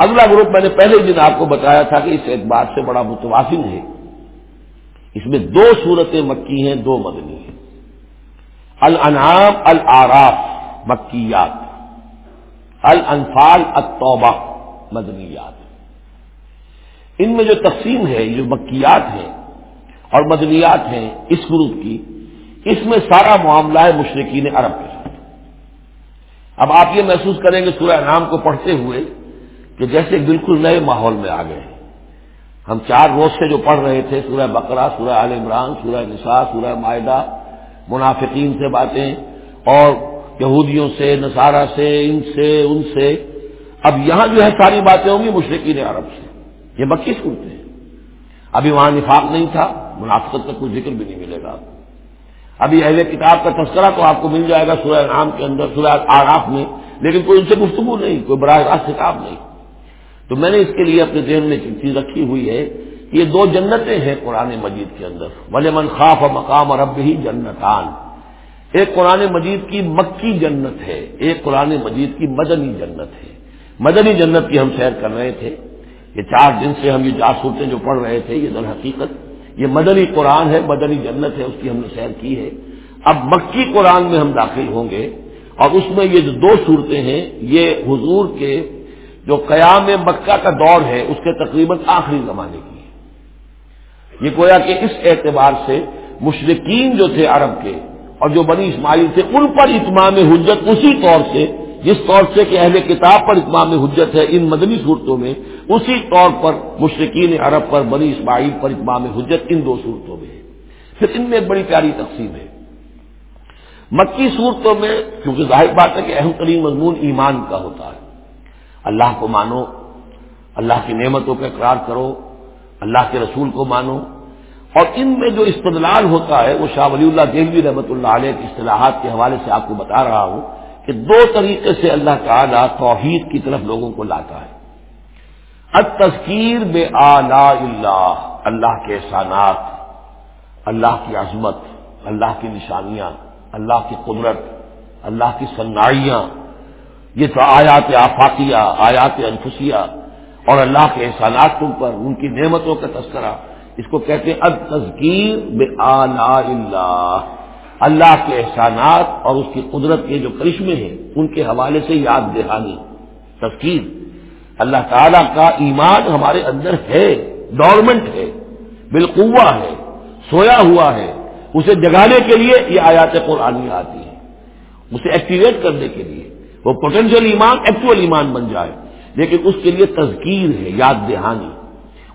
اگلا گروپ میں نے پہلے دن آپ کو بتایا تھا کہ اس اعتبار سے بڑا متوازن ہے۔ اس میں دو صورتیں مکی ہیں، دو مدنی ہیں۔ الانعام العراف، مکیات۔ الانفال التوبہ، مدنیات۔ ان میں جو تقسیم ہے جو مکیات ہیں اور مدنیات ہیں اس گروپ کی، اس میں سارا معاملہ ہے مشرقین عرب کے ساتھ۔ اب آپ یہ محسوس کریں گے سورہ نام کو پڑھتے ہوئے کہ جیسے بالکل نئے ماحول میں آ گئے ہم چار روز سے جو پڑھ رہے تھے، سورہ بقرہ، سورہ عال عمران، سورہ نساء، سورہ معاہدہ منافقین سے باتیں، اور یہودیوں سے، نصارہ سے، ان سے ان سے۔ اب یہاں جو ہے ساری باتیں ہوں گی مشرقین عرب سے۔ یہ مکی سنتے ہیں ابھی وہاں نفاق نہیں تھا، منافقت کا کوئی ذکر بھی نہیں ملے گا۔ ابھی اہل کتاب کا تذکرہ تو آپ کو مل جائے گا سورہ نام کے اندر، سورہ آراف میں، لیکن کوئی ان سے گفتگو نہیں، کوئی براہ راست کتاب نہیں۔ تو میں نے اس کے لیے اپنے ذہن میں چیز رکھی ہوئی ہے کہ یہ دو جنتیں ہیں قرآن مجید کے اندر۔ ولی من خاف اور مقام اور اب ہی جنتان۔ ایک قرآن مجید کی مکی جنت ہے، ایک قرآن مجید کی مدنی جنت ہے۔ مدنی جنت کی ہم سیر کر رہے تھے۔ یہ چار دن سے ہم یہ جاسوتیں جو پڑھ رہے تھے، یہ در حقیقت۔ یہ مدنی قرآن ہے، مدنی جنت ہے، اس کی ہم نے سیر کی ہے۔ اب مکی قرآن میں ہم داخل ہوں گے اور اس میں یہ جو دو صورتیں ہیں، یہ حضور کے جو قیام مکہ کا دور ہے، اس کے تقریباً آخری زمانے کی ہے۔ یہ گویا کہ اس اعتبار سے مشرقین جو تھے عرب کے اور جو بنی اسماعیل تھے، ان پر اتمام حجت اسی طور سے، جس طور سے کہ اہل کتاب پر اتمام حجت ہے ان مدنی صورتوں میں، اسی طور پر مشرقین عرب پر، بنی اسماعیل پر اتمام حجت ان دو صورتوں میں ہے۔ پھر ان میں ایک بڑی پیاری تقسیم ہے۔ مکی صورتوں میں، کیونکہ ظاہر بات ہے کہ اہم ترین مضمون ایمان کا ہوتا ہے۔ اللہ کو مانو، اللہ کی نعمتوں کا اقرار کرو، اللہ کے رسول کو مانو۔ اور ان میں جو استدلال ہوتا ہے، وہ شاہ ولی اللہ دہلوی رحمۃ اللہ علیہ کی اصطلاحات کے حوالے سے آپ کو بتا رہا ہوں کہ دو طریقے سے اللہ تعالیٰ توحید کی طرف لوگوں کو لاتا ہے۔ اب تذکیر بے آلہ اللہ اللہ کے احسانات، اللہ کی عظمت، اللہ کی نشانیاں، اللہ کی قدرت، اللہ کی صناعیاں یہ تو آیات آفاقیہ، آیات انفسیہ اور اللہ کے احسانات تم پر، ان کی نعمتوں کا تذکرہ۔ اس کو کہتے ہیں اب تذکیر بے اللہ۔ اللہ کے احسانات اور اس کی قدرت کے جو کرشمے ہیں، ان کے حوالے سے یاد دہانی۔ تذکیر۔ اللہ تعالی کا ایمان ہمارے اندر ہے ڈورمنٹ ہے بالقوا ہے، سویا ہوا ہے۔ اسے جگانے کے لیے یہ آیات قرآنی آتی ہے اسے ایکٹیویٹ کرنے کے لیے۔ وہ پوٹینشیل ایمان ایکچوئل ایمان بن جائے۔ لیکن اس کے لیے تذکیر ہے، یاد دہانی۔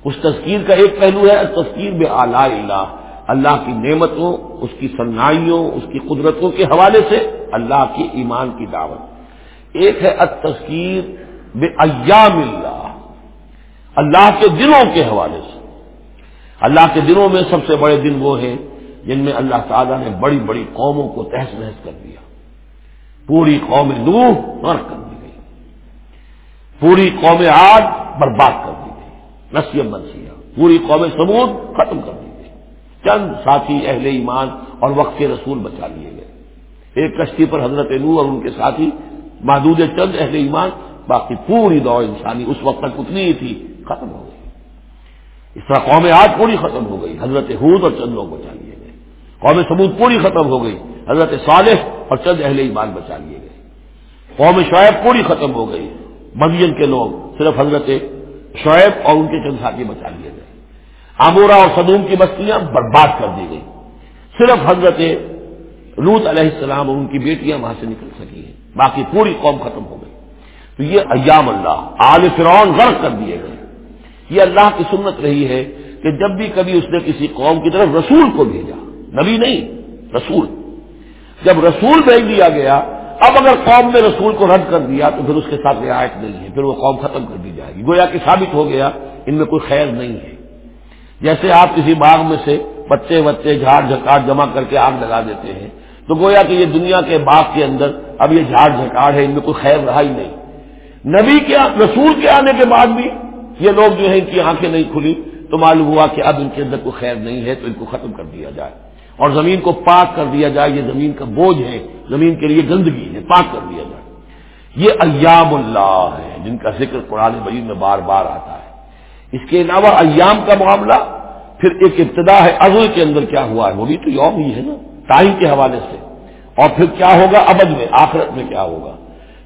اس تذکیر کا ایک پہلو ہے تذکیر بے آلہ اللہ۔ اللہ کی نعمتوں، اس کی صنائیوں اس کی قدرتوں کے حوالے سے اللہ کی ایمان کی دعوت۔ ایک ہے تذکیر بے ایام اللہ۔ اللہ کے دنوں کے حوالے سے۔ اللہ کے دنوں میں سب سے بڑے دن وہ ہیں جن میں اللہ تعالیٰ نے بڑی بڑی قوموں کو تحس نحس کر دیا۔ پوری قوم نوح غرق کر دی گئی۔ پوری قوم آگ برباد کر دی گئی۔ نسیم منسیہ پوری قوم سمود ختم کر دی گئی۔ چند ساتھی اہل ایمان اور وقت کے رسول بچا لیے گئے۔ ایک کشتی پر حضرت نو اور ان کے ساتھی محدود چند اہل ایمان، باقی پوری دور انسانی اس وقت تک اتنی ہی تھی، ختم ہو گئی۔ اس طرح قوم آج پوری ختم ہو گئی۔ حضرت حود اور چند لوگ بچا لیے گئے۔ قوم سمود پوری ختم ہو گئی۔ حضرت صالح اور چند اہل ایمان بچا لیے گئے۔ قوم شعیب پوری ختم ہو گئی۔ مدین کے لوگ صرف حضرت شعیب اور ان کے چند ساتھی بچا لیے گئے۔ آمورا اور صدوم کی بستیاں برباد کر دی گئی۔ صرف حضرت روت علیہ السلام اور ان کی بیٹیاں وہاں سے نکل سکی ہیں۔ باقی پوری قوم ختم ہو گئی۔ تو یہ ایام اللہ، آل فرعون غرق کر دیے گئے۔ یہ اللہ کی سنت رہی ہے کہ جب بھی کبھی اس نے کسی قوم کی طرف رسول کو بھیجا، نبی نہیں، رسول۔ جب رسول بھیج دیا گیا، اب اگر قوم نے رسول کو رد کر دیا تو پھر اس کے ساتھ رعایت نہیں ہے، پھر وہ قوم ختم کر دی جائے گی۔ گویا کہ ثابت ہو گیا ان میں کوئی خیر نہیں ہے۔ جیسے آپ کسی باغ میں سے پتے وتے جھاڑ جھکاڑ جمع کر کے آگ لگا دیتے ہیں، تو گویا کہ یہ دنیا کے باغ کے اندر اب یہ جھاڑ جھکاڑ ہے، ان میں کوئی خیر رہا ہی نہیں۔ نبی کے رسول کے آنے کے بعد بھی یہ لوگ جو ہیں ان کی آنکھیں نہیں کھلی، تو معلوم ہوا کہ اب ان کے اندر کوئی خیر نہیں ہے، تو ان کو ختم کر دیا جائے۔ اور زمین کو پاک کر دیا جائے، یہ زمین کا بوجھ ہے، زمین کے لیے گندگی ہے، پاک کر دیا جائے۔ یہ ایام اللہ ہے، جن کا ذکر قرآن مجید میں بار بار آتا ہے۔ اس کے علاوہ ایام کا معاملہ، پھر ایک ابتدا ہے، ازل کے اندر کیا ہوا ہے؟ وہ بھی تو یوم ہی ہے نا ٹائم کے حوالے سے۔ اور پھر کیا ہوگا؟ ابد میں، آخرت میں کیا ہوگا؟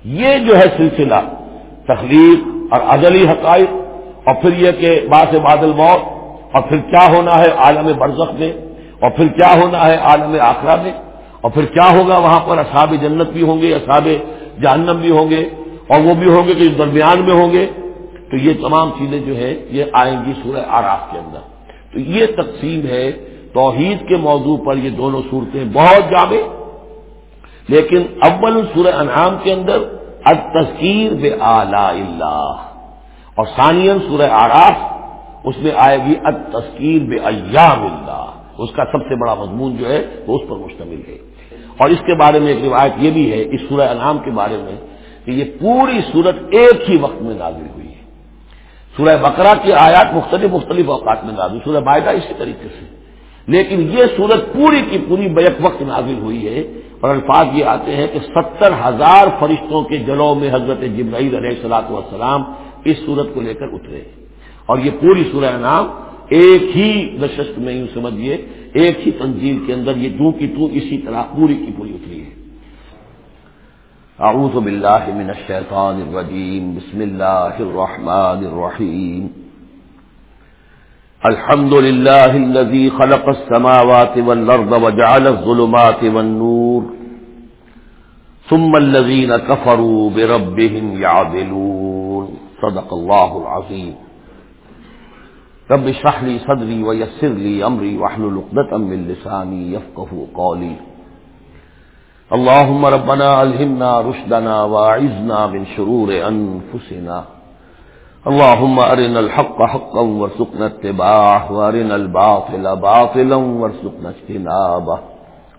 یہ جو ہے سلسلہ، تخلیق اور ازلی حقائق، اور پھر یہ کہ باس بادل موت اور پھر کیا ہونا ہے؟ عالم برزخ میں۔ اور پھر کیا ہونا ہے عالم آخرہ میں؟ اور پھر کیا ہوگا وہاں پر؟ اصحاب جنت بھی ہوں گے، اصحاب جہنم بھی ہوں گے، اور وہ بھی ہوں گے کہ درمیان میں ہوں گے۔ تو یہ تمام چیزیں جو ہے یہ آئیں گی سورہ آراف کے اندر۔ تو یہ تقسیم ہے توحید کے موضوع پر یہ دونوں صورتیں بہت جامع۔ لیکن اول سورہ انعام کے اندر التذکیر بے آلہ اللہ۔ اور ثانین سورہ آراف اس میں آئے گی التذکیر بے ایام اللہ۔ اس کا سب سے بڑا مضمون جو ہے وہ اس پر مشتمل ہے۔ اور اس کے بارے میں ایک روایت یہ بھی ہے، اس سورہ انعام کے بارے میں، کہ یہ پوری صورت ایک ہی وقت میں نازل ہوئی ہے۔ سورہ بقرہ کی آیات مختلف مختلف اوقات میں نازل، سورہ معاہدہ اسی طریقے سے۔ لیکن یہ صورت پوری کی پوری بیک وقت نازل ہوئی ہے اور الفاظ یہ آتے ہیں کہ ستر ہزار فرشتوں کے جلوں میں حضرت جبرائیل علیہ السلاط والسلام اس صورت کو لے کر اترے۔ اور یہ پوری سورہ نام ایک ہی نشست میں یوں سمجھیے ایک ہی تنظیم کے اندر یہ دو کی تو اسی طرح پوری کی پوری اتری ہے۔ اعوذ باللہ من الشیطان الرجیم، بسم اللہ الرحمن الرحیم۔ الحمد لله الذي خلق السماوات والأرض وجعل الظلمات والنور، ثم الذين كفروا بربهم يعدلون صدق الله العظيم رب اشرح لي صدري ويسر لي أمري واحلل عقدة من لساني يفقه قولي. اللهم ربنا ألهمنا رشدنا واعذنا من شرور أنفسنا. اللهم أرنا الحق حقا وارزقنا اتباعه وأرنا الباطل باطلا وارزقنا اجتنابه.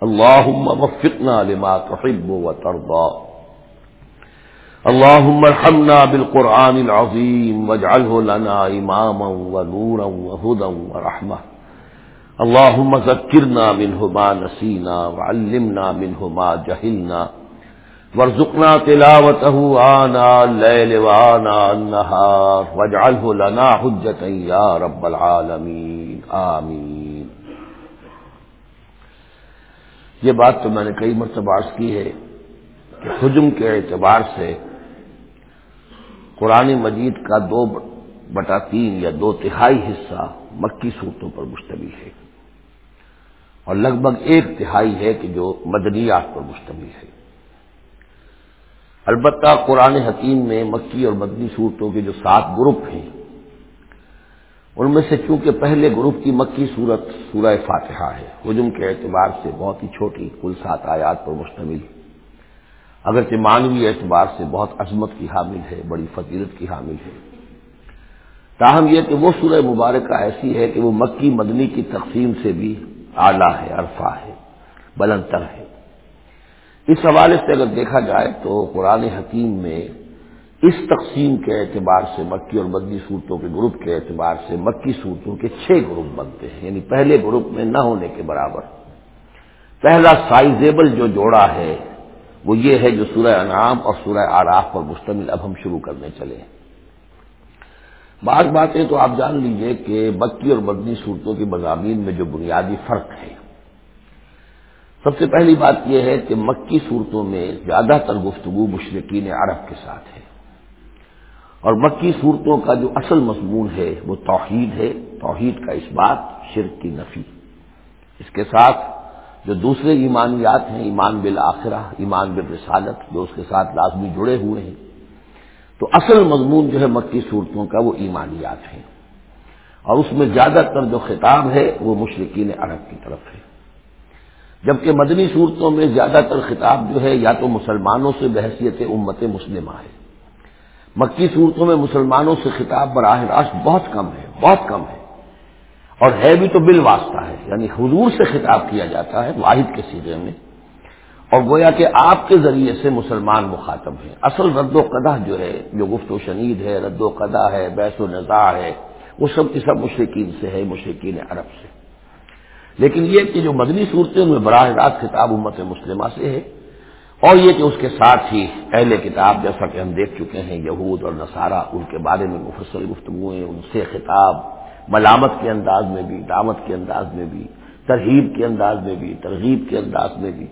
اللهم وفقنا لما تحب وترضى. اللهم ارحمنا بالقرآن العظيم واجعله لنا إماما ونورا وهدى ورحمة. اللهم ذكرنا منه ما نسينا وعلمنا منه ما جهلنا. ورزقنا تلاوته آنا الليل وآنا النهار. واجعله لنا حجة يا رب العالمين. آمين. یہ بات تو میں نے کئی مرتبہ عرض کی ہے کہ حجم کے اعتبار سے قرآن مجید کا دو بٹا تین یا دو تہائی حصہ مکی صورتوں پر مشتمل ہے۔ اور لگ بھگ ایک تہائی ہے کہ جو مدنیات پر مشتمل ہے۔ البتہ قرآن حکیم میں مکی اور مدنی صورتوں کے جو سات گروپ ہیں، ان میں سے چونکہ پہلے گروپ کی مکی صورت سورہ فاتحہ ہے ہجم کے اعتبار سے بہت ہی چھوٹی کل سات آیات پر مشتمل ہے اگرچہ مانوی اعتبار سے بہت عظمت کی حامل ہے، بڑی فضیلت کی حامل ہے۔ تاہم یہ کہ وہ سورہ مبارکہ ایسی ہے کہ وہ مکی مدنی کی تقسیم سے بھی اعلیٰ ہے، عرفہ ہے بلندر ہے۔ اس حوالے سے اگر دیکھا جائے تو قرآن حکیم میں اس تقسیم کے اعتبار سے مکی اور مدنی صورتوں کے گروپ کے اعتبار سے مکی صورتوں کے چھ گروپ بنتے ہیں۔ یعنی پہلے گروپ میں نہ ہونے کے برابر۔ پہلا سائزیبل جو جوڑا ہے وہ یہ ہے جو سورہ انعام اور سورہ آراف پر مشتمل اب ہم شروع کرنے چلے بعض باتیں تو آپ جان لیجیے کہ مکی اور مدنی صورتوں کی مضامین میں جو بنیادی فرق ہے سب سے پہلی بات یہ ہے کہ مکی صورتوں میں زیادہ تر گفتگو مشرقین عرب کے ساتھ ہے۔ اور مکی صورتوں کا جو اصل مضمون ہے وہ توحید ہے۔ توحید کا اس بات شرک کی نفی۔ اس کے ساتھ جو دوسرے ایمانیات ہیں، ایمان بالآخرہ، ایمان بالرسالت، جو اس کے ساتھ لازمی جڑے ہوئے ہیں۔ تو اصل مضمون جو ہے مکی صورتوں کا وہ ایمانیات ہیں۔ اور اس میں زیادہ تر جو خطاب ہے وہ مشرقین عرب کی طرف ہے۔ جبکہ مدنی صورتوں میں زیادہ تر خطاب جو ہے یا تو مسلمانوں سے بحثیت امت مسلمہ ہے۔ مکی صورتوں میں مسلمانوں سے خطاب براہ راست بہت کم ہے، بہت کم ہے۔ اور ہے بھی تو بال واسطہ ہے یعنی حضور سے خطاب کیا جاتا ہے واحد کے سیرے میں، اور گویا کہ آپ کے ذریعے سے مسلمان مخاطب ہیں۔ اصل رد و قدا جو ہے، جو گفت و شنید ہے، رد و قدا ہے بیس و نظا ہے، وہ سب کی سب مشرقین سے ہے مشرقین عرب سے۔ لیکن یہ کہ جو مدنی صورتیں ان میں براہ راست خطاب امت مسلمہ سے ہے، اور یہ کہ اس کے ساتھ ہی اہل کتاب جیسا کہ ہم دیکھ چکے ہیں، یہود اور نصارہ ان کے بارے میں مفصل گفتگویں ان سے خطاب ملامت کے انداز میں بھی، دعوت کے انداز میں بھی، ترغیب کے انداز میں بھی، ترغیب کے انداز میں بھی۔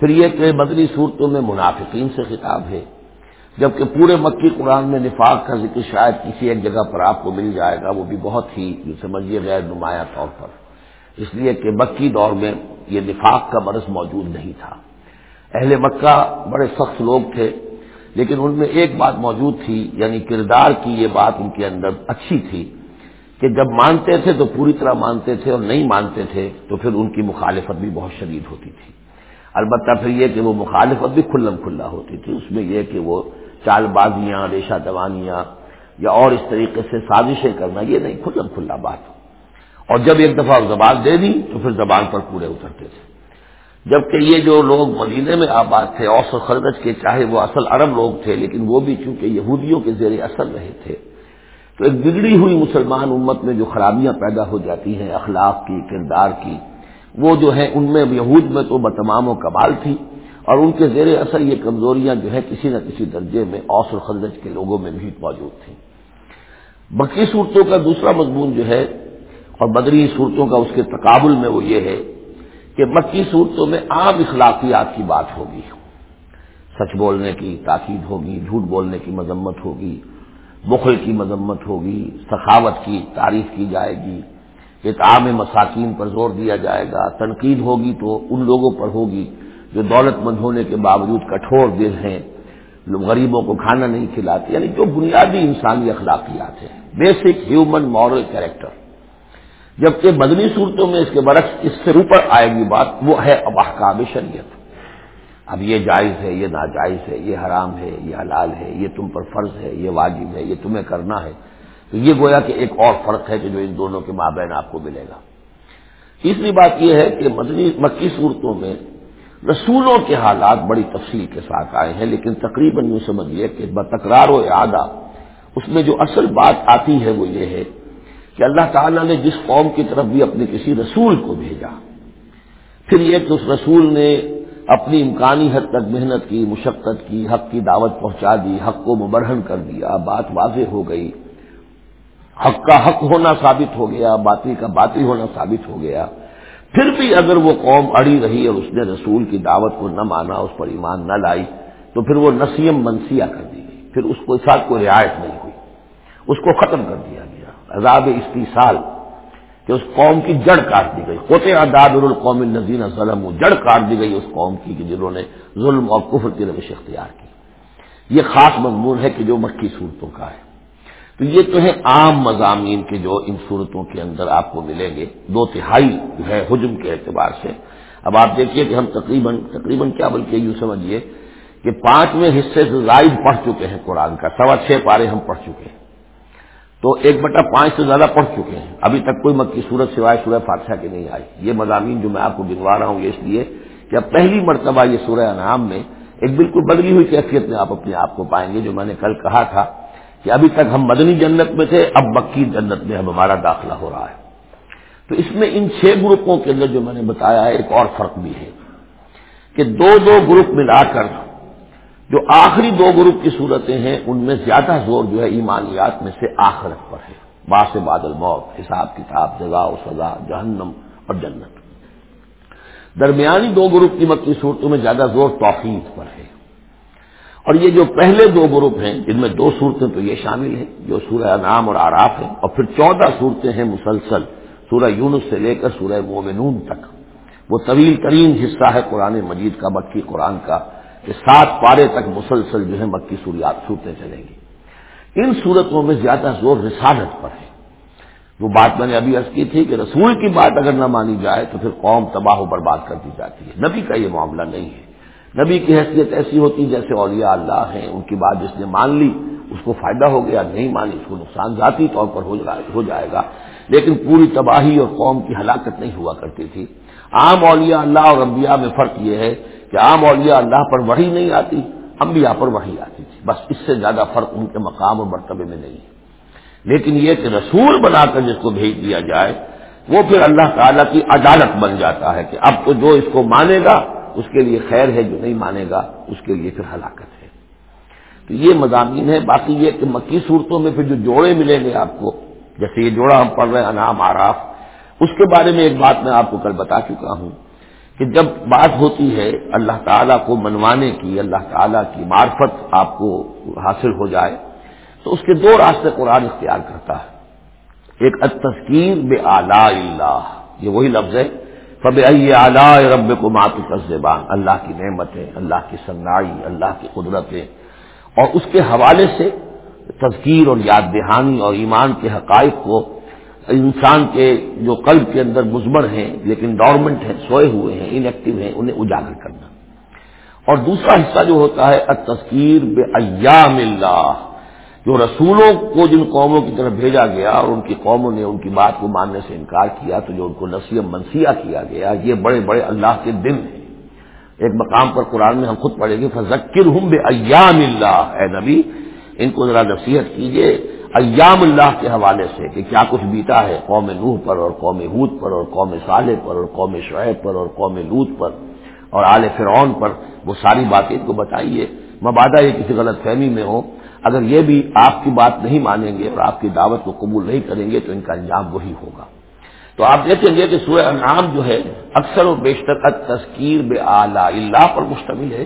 پھر یہ کہ بدری صورتوں میں منافقین سے خطاب ہے، جبکہ پورے مکی قرآن میں نفاق کا ذکر شاید کسی ایک جگہ پر آپ کو مل جائے گا، وہ بھی بہت ہی سمجھیے غیر نمایاں طور پر۔ اس لیے کہ مکی دور میں یہ نفاق کا مرض موجود نہیں تھا۔ اہل مکہ بڑے سخت لوگ تھے، لیکن ان میں ایک بات موجود تھی یعنی کردار کی یہ بات ان کے اندر اچھی تھی۔ کہ جب مانتے تھے تو پوری طرح مانتے تھے اور نہیں مانتے تھے تو پھر ان کی مخالفت بھی بہت شدید ہوتی تھی۔ البتہ پھر یہ کہ وہ مخالفت بھی کھلم کھلا ہوتی تھی۔ اس میں یہ کہ وہ چال بازیاں، ریشہ دوانیاں یا اور اس طریقے سے سازشیں کرنا، یہ نہیں، کھلم کھلا بات۔ اور جب ایک دفعہ زبان دے دی تو پھر زبان پر پورے اترتے تھے۔ جبکہ یہ جو لوگ مدینے میں آباد تھے، اوس و خرگج کے چاہے وہ اصل عرب لوگ تھے، لیکن وہ بھی چونکہ یہودیوں کے زیر اثر رہے تھے تو ایک بگڑی ہوئی مسلمان امت میں جو خرابیاں پیدا ہو جاتی ہیں، اخلاق کی، کردار کی، وہ جو ہے ان میں یہود میں تو بتمام و کمال تھی اور ان کے زیر اثر یہ کمزوریاں جو ہے کسی نہ کسی درجے میں اوس و خرگج کے لوگوں میں بھی موجود تھیں۔ بقی صورتوں کا دوسرا مضمون جو ہے، اور بدری صورتوں کا اس کے تقابل میں وہ یہ ہے کہ مکی صورتوں میں عام اخلاقیات کی بات ہوگی۔ سچ بولنے کی تاکید ہوگی، جھوٹ بولنے کی مذمت ہوگی بخل کی مذمت ہوگی، سخاوت کی تعریف کی جائے گی ایک عام مساکین پر زور دیا جائے گا، تنقید ہوگی تو ان لوگوں پر ہوگی جو دولت مند ہونے کے باوجود کٹھور دل ہیں غریبوں کو کھانا نہیں کھلاتے یعنی جو بنیادی انسانی اخلاقیات ہیں بیسک ہیومن مارل کیریکٹر جبکہ بدنی صورتوں میں اس کے برعکس اس سے اوپر آئے گی بات، وہ ہے اب احکام شریعت۔ اب یہ جائز ہے، یہ ناجائز ہے، یہ حرام ہے، یہ حلال ہے، یہ تم پر فرض ہے، یہ واجب ہے، یہ تمہیں کرنا ہے۔ تو یہ گویا کہ ایک اور فرق ہے کہ جو ان دونوں کے مابین آپ کو ملے گا۔ تیسری بات یہ ہے کہ مدنی مکی صورتوں میں رسولوں کے حالات بڑی تفصیل کے ساتھ آئے ہیں، لیکن تقریباً یوں سمجھیے کہ بتکرار و اعادہ اس میں جو اصل بات آتی ہے وہ یہ ہے کہ اللہ تعالیٰ نے جس قوم کی طرف بھی اپنے کسی رسول کو بھیجا، پھر یہ کہ اس رسول نے اپنی امکانی حد تک محنت کی، مشقت کی، حق کی دعوت پہنچا دی، حق کو مبرہن کر دیا، بات واضح ہو گئی۔ حق کا حق ہونا ثابت ہو گیا، باطل کا باطل ہونا ثابت ہو گیا۔ پھر بھی اگر وہ قوم اڑی رہی اور اس نے رسول کی دعوت کو نہ مانا، اس پر ایمان نہ لائی، تو پھر وہ نسیم منسیہ کر دی گئی۔ پھر اس کو ساتھ کوئی رعایت نہیں ہوئی۔ اس کو ختم کر دیا گیا۔ عذاب استیصال۔ کہ اس قوم کی جڑ کاٹ دی گئی۔ قوت عداد القوم النزین ظلم جڑ کاٹ دی گئی اس قوم کی کہ جنہوں نے ظلم اور کفر کی روش اختیار کی۔ یہ خاص مضمون ہے کہ جو مکی صورتوں کا ہے۔ تو یہ تو ہے عام مضامین کے جو ان صورتوں کے اندر آپ کو ملیں گے۔ دو تہائی جو ہے حجم کے اعتبار سے۔ اب آپ دیکھیے کہ ہم تقریباً تقریباً کیا بلکہ یوں سمجھیے کہ پانچویں حصے سے زائد پڑھ چکے ہیں قرآن کا۔ سوا چھ پارے ہم پڑھ چکے ہیں۔ تو ایک بٹا پانچ سے زیادہ پڑھ چکے ہیں۔ ابھی تک کوئی مکی صورت سوائے سورہ فاتحہ کی نہیں آئی۔ یہ مضامین جو میں آپ کو گنوا رہا ہوں، یہ اس لیے کہ اب پہلی مرتبہ یہ سورہ انعام میں ایک بالکل بدلی ہوئی کیفیت میں آپ اپنے آپ کو پائیں گے، جو میں نے کل کہا تھا کہ ابھی تک ہم مدنی جنت میں تھے، اب مکی جنت میں ہم ہمارا داخلہ ہو رہا ہے۔ تو اس میں ان چھ گروپوں کے اندر جو میں نے بتایا ہے، ایک اور فرق بھی ہے کہ دو دو گروپ ملا کر جو آخری دو گروپ کی صورتیں ہیں، ان میں زیادہ زور جو ہے ایمانیات میں سے آخرت پر ہے۔ باس بادل موت حساب کتاب جگا و سزا، جہنم اور جنت۔ درمیانی دو گروپ کی مکی صورتوں میں زیادہ زور توحید پر ہے۔ اور یہ جو پہلے دو گروپ ہیں، جن میں دو صورتیں تو یہ شامل ہیں، جو سورہ نام اور آراف ہیں، اور پھر چودہ صورتیں ہیں مسلسل، سورہ یونس سے لے کر سورہ مومنون تک۔ وہ طویل ترین حصہ ہے قرآن مجید کا مکی قرآن کا کہ سات پارے تک مسلسل جو ہے مکی سوریات صورتیں چلیں گی ان صورتوں میں زیادہ زور رسالت پر ہے۔ وہ بات میں نے ابھی عرض کی تھی کہ رسول کی بات اگر نہ مانی جائے تو پھر قوم تباہ و برباد کر دی جاتی ہے۔ نبی کا یہ معاملہ نہیں ہے۔ نبی کی حیثیت ایسی ہوتی جیسے اولیاء اللہ ہیں، ان کی بات جس نے مان لی، اس کو فائدہ ہو گیا، نہیں مانی، اس کو نقصان ذاتی طور پر ہو جائے گا۔ لیکن پوری تباہی اور قوم کی ہلاکت نہیں ہوا کرتی تھی۔ عام اولیاء اللہ اور انبیاء میں فرق یہ ہے کہ عام اولیاء اللہ پر وہی نہیں آتی، انبیاء پر وہی آتی تھی۔ بس اس سے زیادہ فرق ان کے مقام اور مرتبے میں نہیں ہے۔ لیکن یہ کہ رسول بنا کر جس کو بھیج دیا جائے، وہ پھر اللہ تعالیٰ کی عدالت بن جاتا ہے کہ اب تو جو اس کو مانے گا، اس کے لیے خیر ہے، جو نہیں مانے گا، اس کے لیے پھر ہلاکت ہے۔ تو یہ مضامین ہے باقی یہ کہ مکی صورتوں میں پھر جو جوڑے ملیں گے آپ کو، جیسے یہ جوڑا ہم پڑھ رہے ہیں، انعام آراف اس کے بارے میں ایک بات میں آپ کو کل بتا چکا ہوں۔ کہ جب بات ہوتی ہے اللہ تعالیٰ کو منوانے کی، اللہ تعالیٰ کی معرفت آپ کو حاصل ہو جائے، تو اس کے دو راستے قرآن اختیار کرتا ہے۔ ایک، التذکیر بے آلہ اللہ، یہ وہی لفظ ہے۔ فب اعلیٰ رب کو مات زبان اللہ کی نعمتیں اللہ کی سنائی اللہ کی قدرتیں اور اس کے حوالے سے تذکیر اور یاد دہانی اور ایمان کے حقائق کو انسان کے جو قلب کے اندر مزمر ہیں، لیکن ڈورمنٹ ہیں، سوئے ہوئے ہیں ان ایکٹیو ہیں، انہیں اجاگر کرنا۔ اور دوسرا حصہ جو ہوتا ہے تذکیر بے ایام اللہ۔ جو رسولوں کو، جن قوموں کی طرف بھیجا گیا اور ان کی قوموں نے ان کی بات کو ماننے سے انکار کیا، تو جو ان کو نصیب منسیہ کیا گیا، یہ بڑے بڑے اللہ کے دن ہیں۔ ایک مقام پر قرآن میں ہم خود پڑھیں گے فذکر ہوں بے ایام اللہ۔ اے نبی، ان کو ذرا نصیحت کیجیے ایام اللہ کے حوالے سے کہ کیا کچھ بیتا ہے قوم نوح پر اور قوم ہود پر اور قوم صالح پر اور قوم شعیب پر اور قوم لوت پر اور آل فرعون پر، وہ ساری باتیں کو بتائیے۔ مبادہ یہ کسی غلط فہمی میں ہو۔ اگر یہ بھی آپ کی بات نہیں مانیں گے اور آپ کی دعوت کو قبول نہیں کریں گے تو ان کا انجام وہی ہوگا۔ تو آپ دیکھیں گے کہ سورہ انعام جو ہے اکثر و بیشتر تذکیر بے اعلی اللہ پر مشتمل ہے۔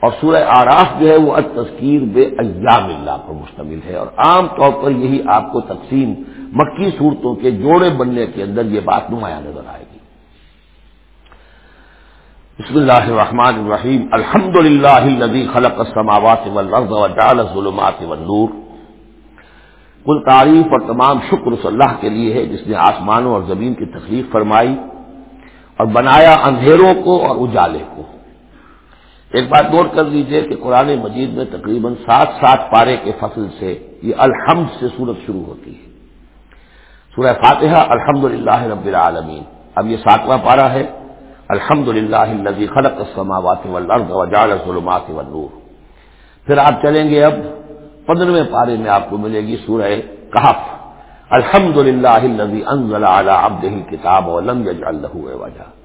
اور سورہ آراف جو ہے وہ تذکیر بے ایام اللہ پر مشتمل ہے اور عام طور پر یہی آپ کو تقسیم مکی صورتوں کے جوڑے بننے کے اندر یہ بات نمایاں نظر آئے گی۔ بسم اللہ الرحمن الرحیم۔ الحمد للہ خلق السماوات والارض وجعل الظلمات والنور۔ کل تعریف اور تمام شکر اس اللہ کے لیے ہے جس نے آسمانوں اور زمین کی تخلیق فرمائی اور بنایا اندھیروں کو اور اجالے کو۔ ایک بات نوٹ کر لیجیے کہ قرآن مجید میں تقریباً سات سات پارے کے فصل سے یہ الحمد سے صورت شروع ہوتی ہے۔ سورہ فاتحہ الحمد للہ رب العالمین۔ اب یہ ساتواں پارا ہے۔ الحمد للہ خلق السماوات والارض وجعل الظلمات والنور۔ پھر آپ چلیں گے اب پندرہویں پارے میں آپ کو ملے گی سورہ کہف۔ الحمد للہ انزل على عبده الكتاب ولم يجعل له وجہ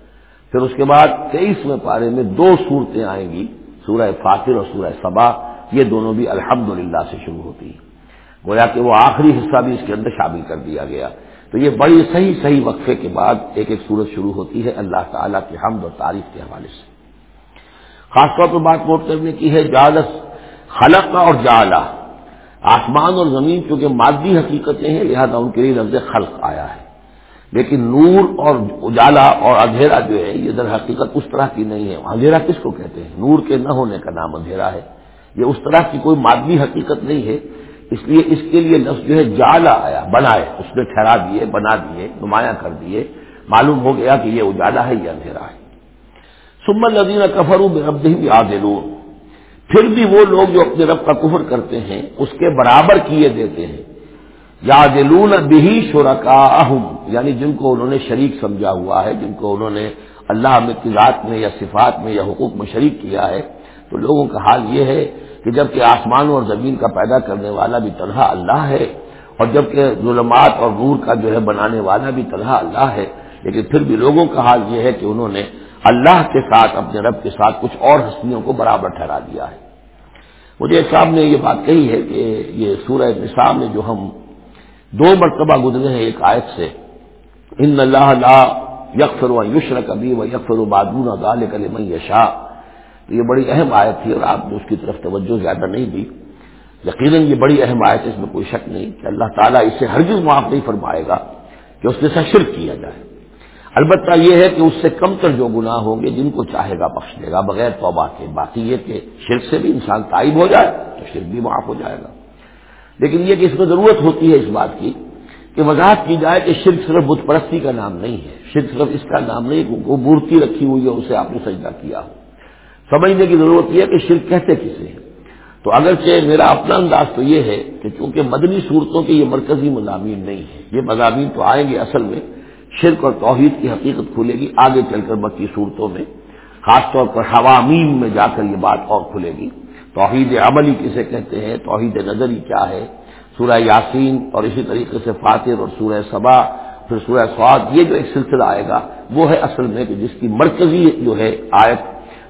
پھر اس کے بعد تیئیسویں پارے میں دو صورتیں آئیں گی، سورہ فاطر اور سورہ صبا یہ دونوں بھی الحمد سے شروع ہوتی ہیں۔ گویا کہ وہ آخری حصہ بھی اس کے اندر شامل کر دیا گیا۔ تو یہ بڑی صحیح صحیح وقفے کے بعد ایک ایک صورت شروع ہوتی ہے اللہ تعالیٰ کے حمد اور تعریف کے حوالے سے۔ خاص طور پر بات نوٹ کرنے کی ہے جالس خلق اور جالا آسمان اور زمین چونکہ مادی حقیقتیں ہیں، لہٰذا ان کے لیے لفظ خلق آیا ہے۔ لیکن نور اور اجالا اور اندھیرا جو ہے، یہ در حقیقت اس طرح کی نہیں ہے۔ اندھیرا کس کو کہتے ہیں؟ نور کے نہ ہونے کا نام اندھیرا ہے۔ یہ اس طرح کی کوئی مادی حقیقت نہیں ہے۔ اس لیے اس کے لیے لفظ جو ہے، جالا آیا بنائے اس نے ٹھہرا دیے، بنا دیے، نمایاں کر دیے۔ معلوم ہو گیا کہ یہ اجالا ہے، یہ اندھیرا ہے۔ سمن نظین کفر رب یاد پھر بھی وہ لوگ جو اپنے رب کا کفر کرتے ہیں، اس کے برابر کیے دیتے ہیں۔ یاد بہی شرکا یعنی جن کو انہوں نے شریک سمجھا ہوا ہے، جن کو انہوں نے اللہ میں ذات میں، یا صفات میں، یا حقوق میں شریک کیا ہے، تو لوگوں کا حال یہ ہے کہ جبکہ آسمان اور زمین کا پیدا کرنے والا بھی تنہا اللہ ہے، اور جبکہ ظلمات اور نور کا جو ہے بنانے والا بھی تنہا اللہ ہے، لیکن پھر بھی لوگوں کا حال یہ ہے کہ انہوں نے اللہ کے ساتھ، اپنے رب کے ساتھ کچھ اور ہستیوں کو برابر ٹھہرا دیا ہے۔ مجھے صاحب نے یہ بات کہی ہے کہ یہ سورہ نساء میں جو ہم دو مرتبہ گزرے ہیں ایک آیت سے۔ ان اللہ لا یکفر و یشر کبھی و یکفر و بادون غال کل یشا تو یہ بڑی اہم آیت تھی اور آپ نے اس کی طرف توجہ زیادہ نہیں دی۔ یقیناً یہ بڑی اہم آیت ہے، اس میں کوئی شک نہیں کہ اللہ تعالیٰ اسے ہرگز معاف نہیں فرمائے گا کہ اس سے شرک کیا جائے۔ البتہ یہ ہے کہ اس سے کم تر جو گناہ ہوں گے، جن کو چاہے گا بخش دے گا، بغیر توبہ کے۔ باقی یہ کہ شرک سے بھی انسان تائب ہو جائے تو شرک بھی معاف ہو جائے گا۔ لیکن یہ کہ اس میں ضرورت ہوتی ہے اس بات کی کہ وضاحت کی جائے کہ شرک صرف بت پرستی کا نام نہیں ہے، شرک صرف اس کا نام نہیں وہ مورتی رکھی ہوئی ہے، اسے آپ نے سجدہ کیا۔ ہو سمجھنے کی ضرورت یہ ہے کہ شرک کہتے کسے ہیں۔ تو اگرچہ میرا اپنا انداز تو یہ ہے کہ چونکہ مدنی صورتوں کے یہ مرکزی مضامین نہیں ہے یہ مضامین تو آئیں گے اصل میں، شرک اور توحید کی حقیقت کھلے گی، آگے چل کر مکی صورتوں میں، خاص طور پر حوامیم میں جا کر یہ بات اور کھلے گی۔ توحید عملی کسے کہتے ہیں، توحید نظری کیا ہے؟ سورہ یاسین اور اسی طریقے سے فاتر اور سورہ صبا پھر سورہ سواد یہ جو ایک سلسلہ آئے گا، وہ ہے اصل میں کہ جس کی مرکزی جو ہے آیت،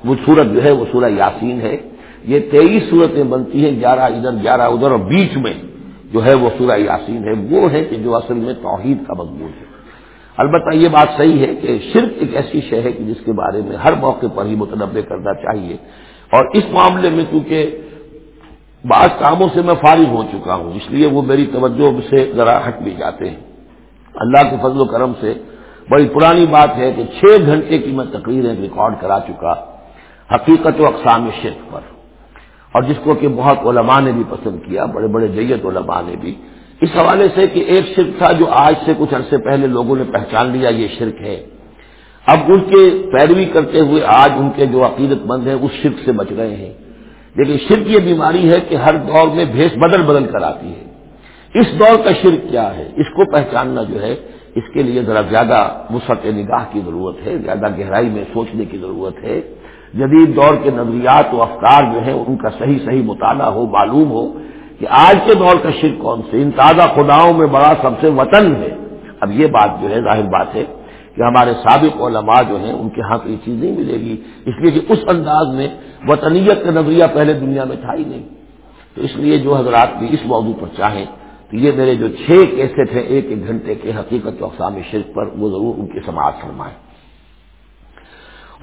وہ سورت جو ہے، وہ سورہ یاسین ہے۔ یہ تیئیس صورتیں بنتی ہیں، گیارہ ادھر گیارہ ادھر اور بیچ میں جو ہے وہ سورہ یاسین ہے۔ وہ ہے کہ جو اصل میں توحید کا مضمون ہے۔ البتہ یہ بات صحیح ہے کہ شرک ایک ایسی شے ہے کہ جس کے بارے میں ہر موقع پر ہی متنوع کرنا چاہیے۔ اور اس معاملے میں چونکہ بعض کاموں سے میں فارغ ہو چکا ہوں، اس لیے وہ میری توجہ سے ذرا ہٹ بھی جاتے ہیں۔ اللہ کے فضل و کرم سے بڑی پرانی بات ہے کہ چھ گھنٹے کی میں تقریر ریکارڈ کرا چکا حقیقت و اقسام شرک پر۔ اور جس کو کہ بہت علماء نے بھی پسند کیا، بڑے بڑے جیت علماء نے بھی۔ اس حوالے سے کہ ایک شرک تھا جو آج سے کچھ عرصے پہلے لوگوں نے پہچان لیا، یہ شرک ہے۔ اب ان کے پیروی کرتے ہوئے آج ان کے جو عقیدت مند ہیں، اس شرک سے بچ رہے ہیں۔ لیکن شرک یہ بیماری ہے کہ ہر دور میں بھیس بدل بدل کر آتی ہے۔ اس دور کا شرک کیا ہے؟ اس کو پہچاننا جو ہے، اس کے لیے ذرا زیادہ وسعت نگاہ کی ضرورت ہے، زیادہ گہرائی میں سوچنے کی ضرورت ہے۔ جدید دور کے نظریات و افکار جو ہیں، ان کا صحیح صحیح مطالعہ ہو، معلوم ہو کہ آج کے دور کا شرک کون سے ان تازہ خداؤں میں بڑا سب سے وطن ہے۔ اب یہ بات جو ہے، ظاہر بات ہے کہ ہمارے سابق علماء جو ہیں ان کے ہاں تو یہ چیز نہیں ملے گی۔ اس لیے کہ اس انداز میں وطنیت کا نظریہ پہلے دنیا میں تھا ہی نہیں۔ تو اس لیے جو حضرات بھی اس موضوع پر چاہیں تو یہ میرے جو چھ کیسے تھے، ایک ایک گھنٹے کے حقیقت و اقسام شرک پر وہ ضرور ان کی سماعت فرمائیں۔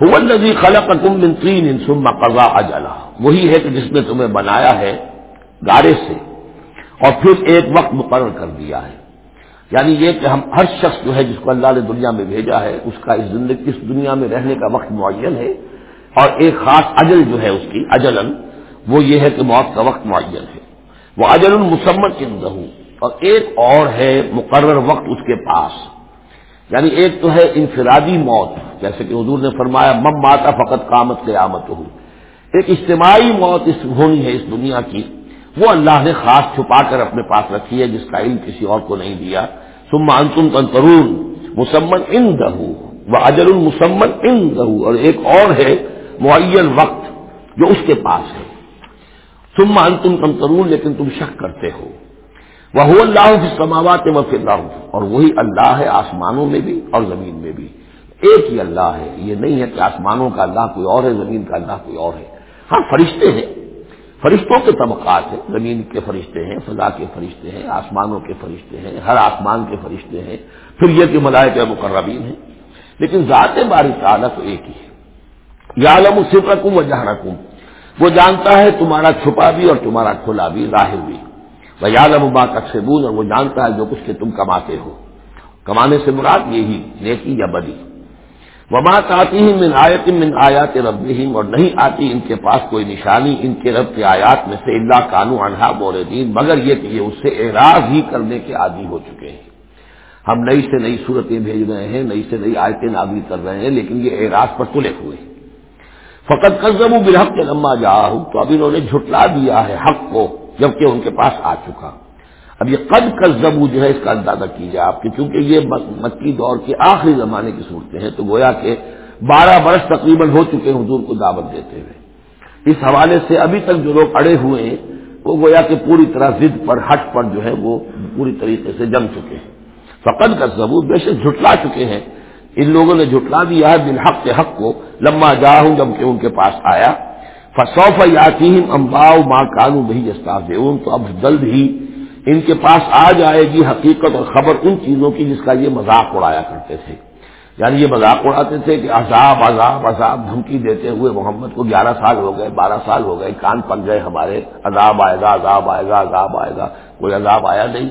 حمن نظی خلق تم تین انسم قضا اجلا۔ وہی ہے کہ جس نے تمہیں بنایا ہے گارے سے، اور پھر ایک وقت مقرر کر دیا ہے۔ یعنی یہ کہ ہم ہر شخص جو ہے جس کو اللہ نے دنیا میں بھیجا ہے، اس کا اس زندگی، اس دنیا میں رہنے کا وقت معین ہے اور ایک خاص اجل جو ہے اس کی اجلن وہ یہ ہے کہ موت کا وقت معین ہے۔ وہ اجل المسمت کے اور ایک اور ہے مقرر وقت اس کے پاس۔ یعنی ایک تو ہے انفرادی موت، جیسے کہ حضور نے فرمایا مم ماتا فقط قامت قیامت ہو ایک اجتماعی موت اس ہونی ہے اس دنیا کی، وہ اللہ نے خاص چھپا کر اپنے پاس رکھی ہے، جس کا علم کسی اور کو نہیں دیا۔ سما انتم تنترون مسمن ان دہو وہ اجر المسمن ان دہو اور ایک اور ہے معین وقت جو اس کے پاس ہے۔ سما انتم تنترون لیکن تم شک کرتے ہو۔ وہ اللہ کی سماوات و اللہ اور وہی اللہ ہے آسمانوں میں بھی اور زمین میں بھی۔ ایک ہی اللہ ہے۔ یہ نہیں ہے کہ آسمانوں کا اللہ کوئی اور ہے، زمین کا اللہ کوئی اور ہے۔ ہاں فرشتے ہیں۔ فرشتوں کے طبقات ہیں، زمین کے فرشتے ہیں، فضا کے فرشتے ہیں، آسمانوں کے فرشتے ہیں، ہر آسمان کے فرشتے ہیں، پھر یہ کہ ملائکہ مقربین ہیں۔ لیکن ذات باری تعالیٰ تو ایک ہی ہے۔ یا عالم صرف رکھوں و جہاں رکھوں وہ جانتا ہے تمہارا چھپا بھی اور تمہارا کھلا بھی، ظاہر بھی۔ وہ یالم با کسبون اور وہ جانتا ہے جو کچھ کہ تم کماتے ہو۔ کمانے سے مراد یہی، نیکی یا بدی۔ وما آتی من آیت من آیات رب اور نہیں آتی ان کے پاس کوئی نشانی ان کے رب کے آیات میں سے اللہ کانو انہا موردین، مگر یہ کہ یہ اس سے اعراض ہی کرنے کے عادی ہو چکے ہیں۔ ہم نئی سے نئی صورتیں بھیج رہے ہیں، نئی سے نئی آیتیں نازل کر رہے ہیں، لیکن یہ اعراض پر تلے ہوئے۔ فقط قزم بالحق کے لمبا جا تو اب انہوں نے جھٹلا دیا ہے حق کو، جبکہ ان کے پاس آ چکا۔ اب یہ قد کزبو جو ہے اس کا اندازہ کیجیے آپ کی چونکہ یہ مکی دور کے آخری زمانے کی صورتیں ہیں، تو گویا کہ بارہ برس تقریباً ہو چکے ہیں حضور کو دعوت دیتے ہوئے۔ اس حوالے سے ابھی تک جو لوگ اڑے ہوئے ہیں، وہ گویا کہ پوری طرح ضد پر، ہٹ پر جو ہے وہ پوری طریقے سے جم چکے ہیں۔ فقد کا ثبوت بے شک جھٹلا چکے ہیں۔ ان لوگوں نے جھٹلا دیا ہے بن حق کے حق کو لمبا جا ہوں جبکہ ان کے پاس آیا۔ فصوف یاتی امباؤ ماں کانو بہی استاف تو اب جلد ہی ان کے پاس آ جائے گی حقیقت اور خبر ان چیزوں کی جس کا یہ مذاق اڑایا کرتے تھے۔ یعنی یہ مذاق اڑاتے تھے کہ عذاب عذاب عذاب، دھمکی دیتے ہوئے محمد کو گیارہ سال ہو گئے، بارہ سال ہو گئے، کان پک گئے ہمارے۔ عذاب آئے گا، عذاب آئے گا، عذاب آئے گا، کوئی عذاب آیا نہیں۔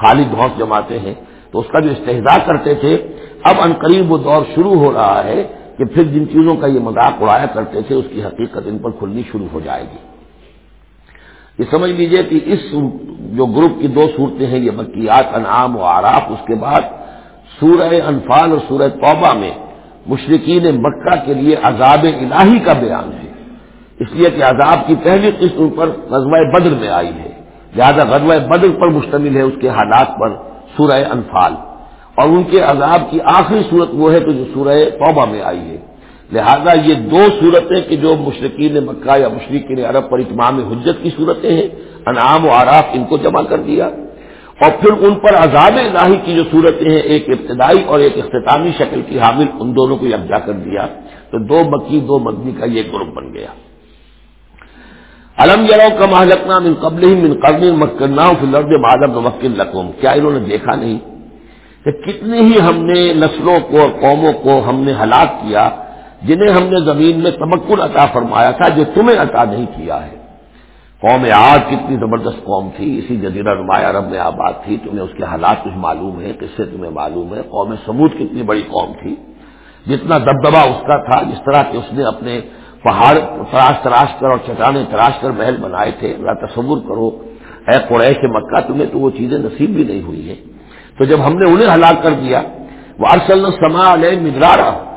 خالی دھوس جماتے ہیں۔ تو اس کا جو استحدا کرتے تھے، اب ان قریب وہ دور شروع ہو رہا ہے کہ پھر جن چیزوں کا یہ مذاق اڑایا کرتے تھے، اس کی حقیقت ان پر کھلنی شروع ہو جائے گی۔ یہ سمجھ لیجیے کہ اس جو گروپ کی دو صورتیں ہیں، یہ مکیات انعام و آراف، اس کے بعد سورہ انفال اور سورہ توبہ میں مشرقین مکہ کے لیے عذاب الہی کا بیان ہے۔ اس لیے کہ عذاب کی پہلی قسم پر غزوہ بدر میں آئی ہے۔ لہذا غزوہ بدر پر مشتمل ہے اس کے حالات پر سورہ انفال۔ اور ان کے عذاب کی آخری صورت وہ ہے تو جو سورہ توبہ میں آئی ہے۔ لہذا یہ دو صورتیں کہ جو مشرقین مکہ یا مشرقین عرب پر اتمام حجت کی صورتیں ہیں، انعام و آراف ان کو جمع کر دیا۔ اور پھر ان پر عذاب الہی کی جو صورتیں ہیں، ایک ابتدائی اور ایک اختتامی شکل کی حامل، ان دونوں کو یکجا کر دیا۔ تو دو مکی، دو مدنی کا یہ گروپ بن گیا۔ علم یرو کا محلکنا من قبل ہی من قبل مکرنا فلرد مادم مکن لقوم کیا انہوں نے دیکھا نہیں؟ کہ کتنی ہی ہم نے نسلوں کو اور قوموں کو ہم نے ہلاک کیا جنہیں ہم نے زمین میں تمکن عطا فرمایا تھا، جو تمہیں عطا نہیں کیا ہے۔ قوم آج کتنی زبردست قوم تھی، اسی جزیرہ نمایاں عرب میں آباد تھی۔ تمہیں اس کے حالات کچھ معلوم ہے کس سے تمہیں معلوم ہے قوم سمود کتنی بڑی قوم تھی۔ جتنا دبدبا اس کا تھا، جس طرح کہ اس نے اپنے پہاڑ تراش تراش کر اور چٹانیں تراش کر محل بنائے تھے۔ اللہ تصور کرو، اے قریش مکہ، تمہیں تو وہ چیزیں نصیب بھی نہیں ہوئی ہیں۔ تو جب ہم نے انہیں ہلاک کر دیا وہ ارسل سما علیہ مدرارا۔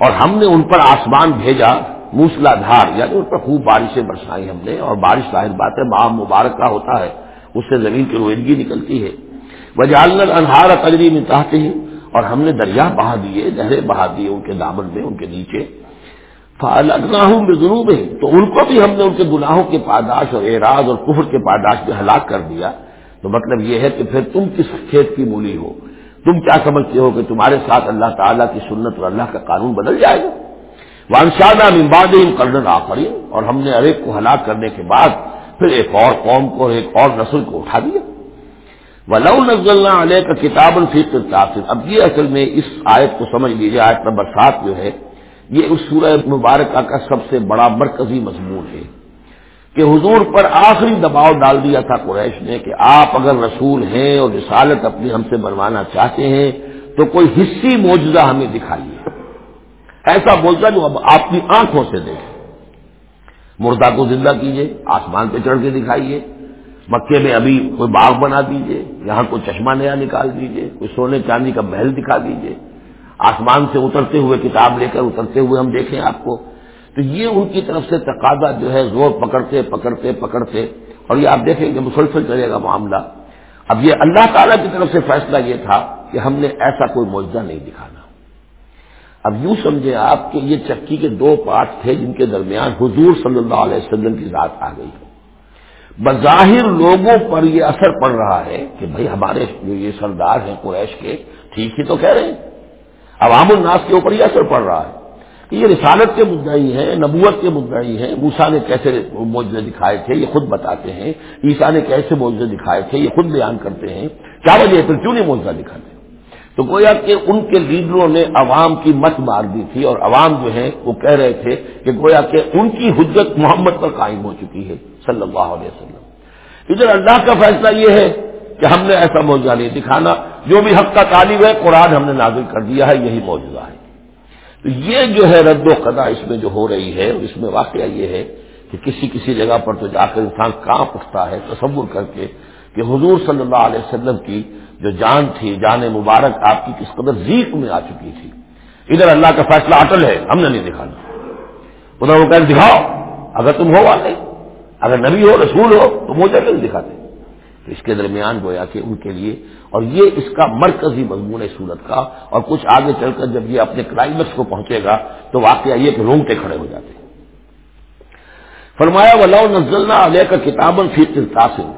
اور ہم نے ان پر آسمان بھیجا موسلا دھار یعنی ان پر خوب بارشیں برسائی ہم نے، اور بارش ظاہر بات ہے، ماہ مبارک کا ہوتا ہے، اس سے زمین کی رویدگی نکلتی ہے۔ وجال انہار قدری میں چاہتے ہیں اور ہم نے دریا بہا دیے، نہریں بہا دیے ان کے دامن میں، ان کے نیچے۔ ہوں بے ضرور ہے تو ان کو بھی ہم نے ان کے گناہوں کے پاداش اور اعراض اور کفر کے پاداش میں ہلاک کر دیا۔ تو مطلب یہ ہے کہ پھر تم کس کھیت کی مولی ہو؟ تم کیا سمجھتے ہو کہ تمہارے ساتھ اللہ تعالیٰ کی سنت اور اللہ کا قانون بدل جائے گا؟ وانشادہ ممباد کرن آفری اور ہم نے ارے کو ہلاک کرنے کے بعد پھر ایک اور قوم کو اور ایک اور نسل کو اٹھا دیا۔ ولو نزل علیہ کا کتاب الفیق تاثر اب یہ اصل میں اس آیت کو سمجھ لیجیے آیت نمبر سات جو ہے، یہ اس سورہ مبارکہ کا سب سے بڑا مرکزی مضمون ہے۔ کہ حضور پر آخری دباؤ ڈال دیا تھا قریش نے کہ آپ اگر رسول ہیں اور رسالت اپنی ہم سے بنوانا چاہتے ہیں تو کوئی حصی موجودہ ہمیں دکھائیے۔ ایسا بولتا جو اب آپ کی آنکھوں سے دیکھے مردہ کو زندہ کیجیے آسمان پہ چڑھ کے دکھائیے۔ مکے میں ابھی کوئی باغ بنا دیجیے یہاں کوئی چشمہ نیا نکال دیجیے کوئی سونے چاندی کا محل دکھا دیجیے آسمان سے اترتے ہوئے کتاب لے کر اترتے ہوئے ہم دیکھیں آپ کو۔ تو یہ ان کی طرف سے تقاضا جو ہے زور پکڑتے پکڑتے پکڑتے، اور یہ آپ دیکھیں کہ مسلسل چلے گا معاملہ۔ اب یہ اللہ تعالیٰ کی طرف سے فیصلہ یہ تھا کہ ہم نے ایسا کوئی معجزہ نہیں دکھانا۔ اب یوں سمجھیں آپ کہ یہ چکی کے دو پارٹ تھے جن کے درمیان حضور صلی اللہ علیہ وسلم کی ذات آ گئی۔ بظاہر لوگوں پر یہ اثر پڑ رہا ہے کہ بھائی ہمارے جو یہ سردار ہیں قریش کے، ٹھیک ہی تو کہہ رہے ہیں۔ عوام الناس کے اوپر یہ اثر پڑ رہا ہے۔ کہ یہ رسالت کے مدعی ہیں، نبوت کے مدعی ہیں۔ موسا نے کیسے موجے دکھائے تھے؟ یہ خود بتاتے ہیں۔ عیسا نے کیسے موجے دکھائے تھے؟ یہ خود بیان کرتے ہیں۔ کیا وجہ پھر کیوں نہیں موجودہ دکھاتے؟ تو گویا کہ ان کے لیڈروں نے عوام کی مت مار دی تھی اور عوام جو ہے وہ کہہ رہے تھے کہ گویا کہ ان کی حجت محمد پر قائم ہو چکی ہے، صلی اللہ علیہ وسلم۔ ادھر اللہ کا فیصلہ یہ ہے کہ ہم نے ایسا موضوع نہیں دکھانا۔ جو بھی حق کا تعلیم ہے، قرآن ہم نے نازل کر دیا ہے، یہی موجودہ ہے۔ تو یہ جو ہے رد و قدا اس میں جو ہو رہی ہے اس میں واقعہ یہ ہے کہ کسی کسی جگہ پر تو جا کر انسان کہاں اٹھتا ہے، تصور کر کے کہ حضور صلی اللہ علیہ وسلم کی جو جان تھی، جان مبارک آپ کی کس قدر زیق میں آ چکی تھی۔ ادھر اللہ کا فیصلہ اٹل ہے، ہم نے نہیں دکھانا۔ ادھر وہ کہ دکھاؤ، اگر تم ہو والے، اگر نبی ہو، رسول ہو، تو مجھے کیوں دکھاتے۔ تو اس کے درمیان گویا کہ ان کے لیے اور یہ اس کا مرکزی مضمون ہے سورت کا اور کچھ آگے چل کر جب یہ اپنے کلائمیکس کو پہنچے گا تو واقعہ یہ کہ رونگٹے کھڑے ہو جاتے فرمایا، ولو نزلنا علیہ کا کتاب فی تاثر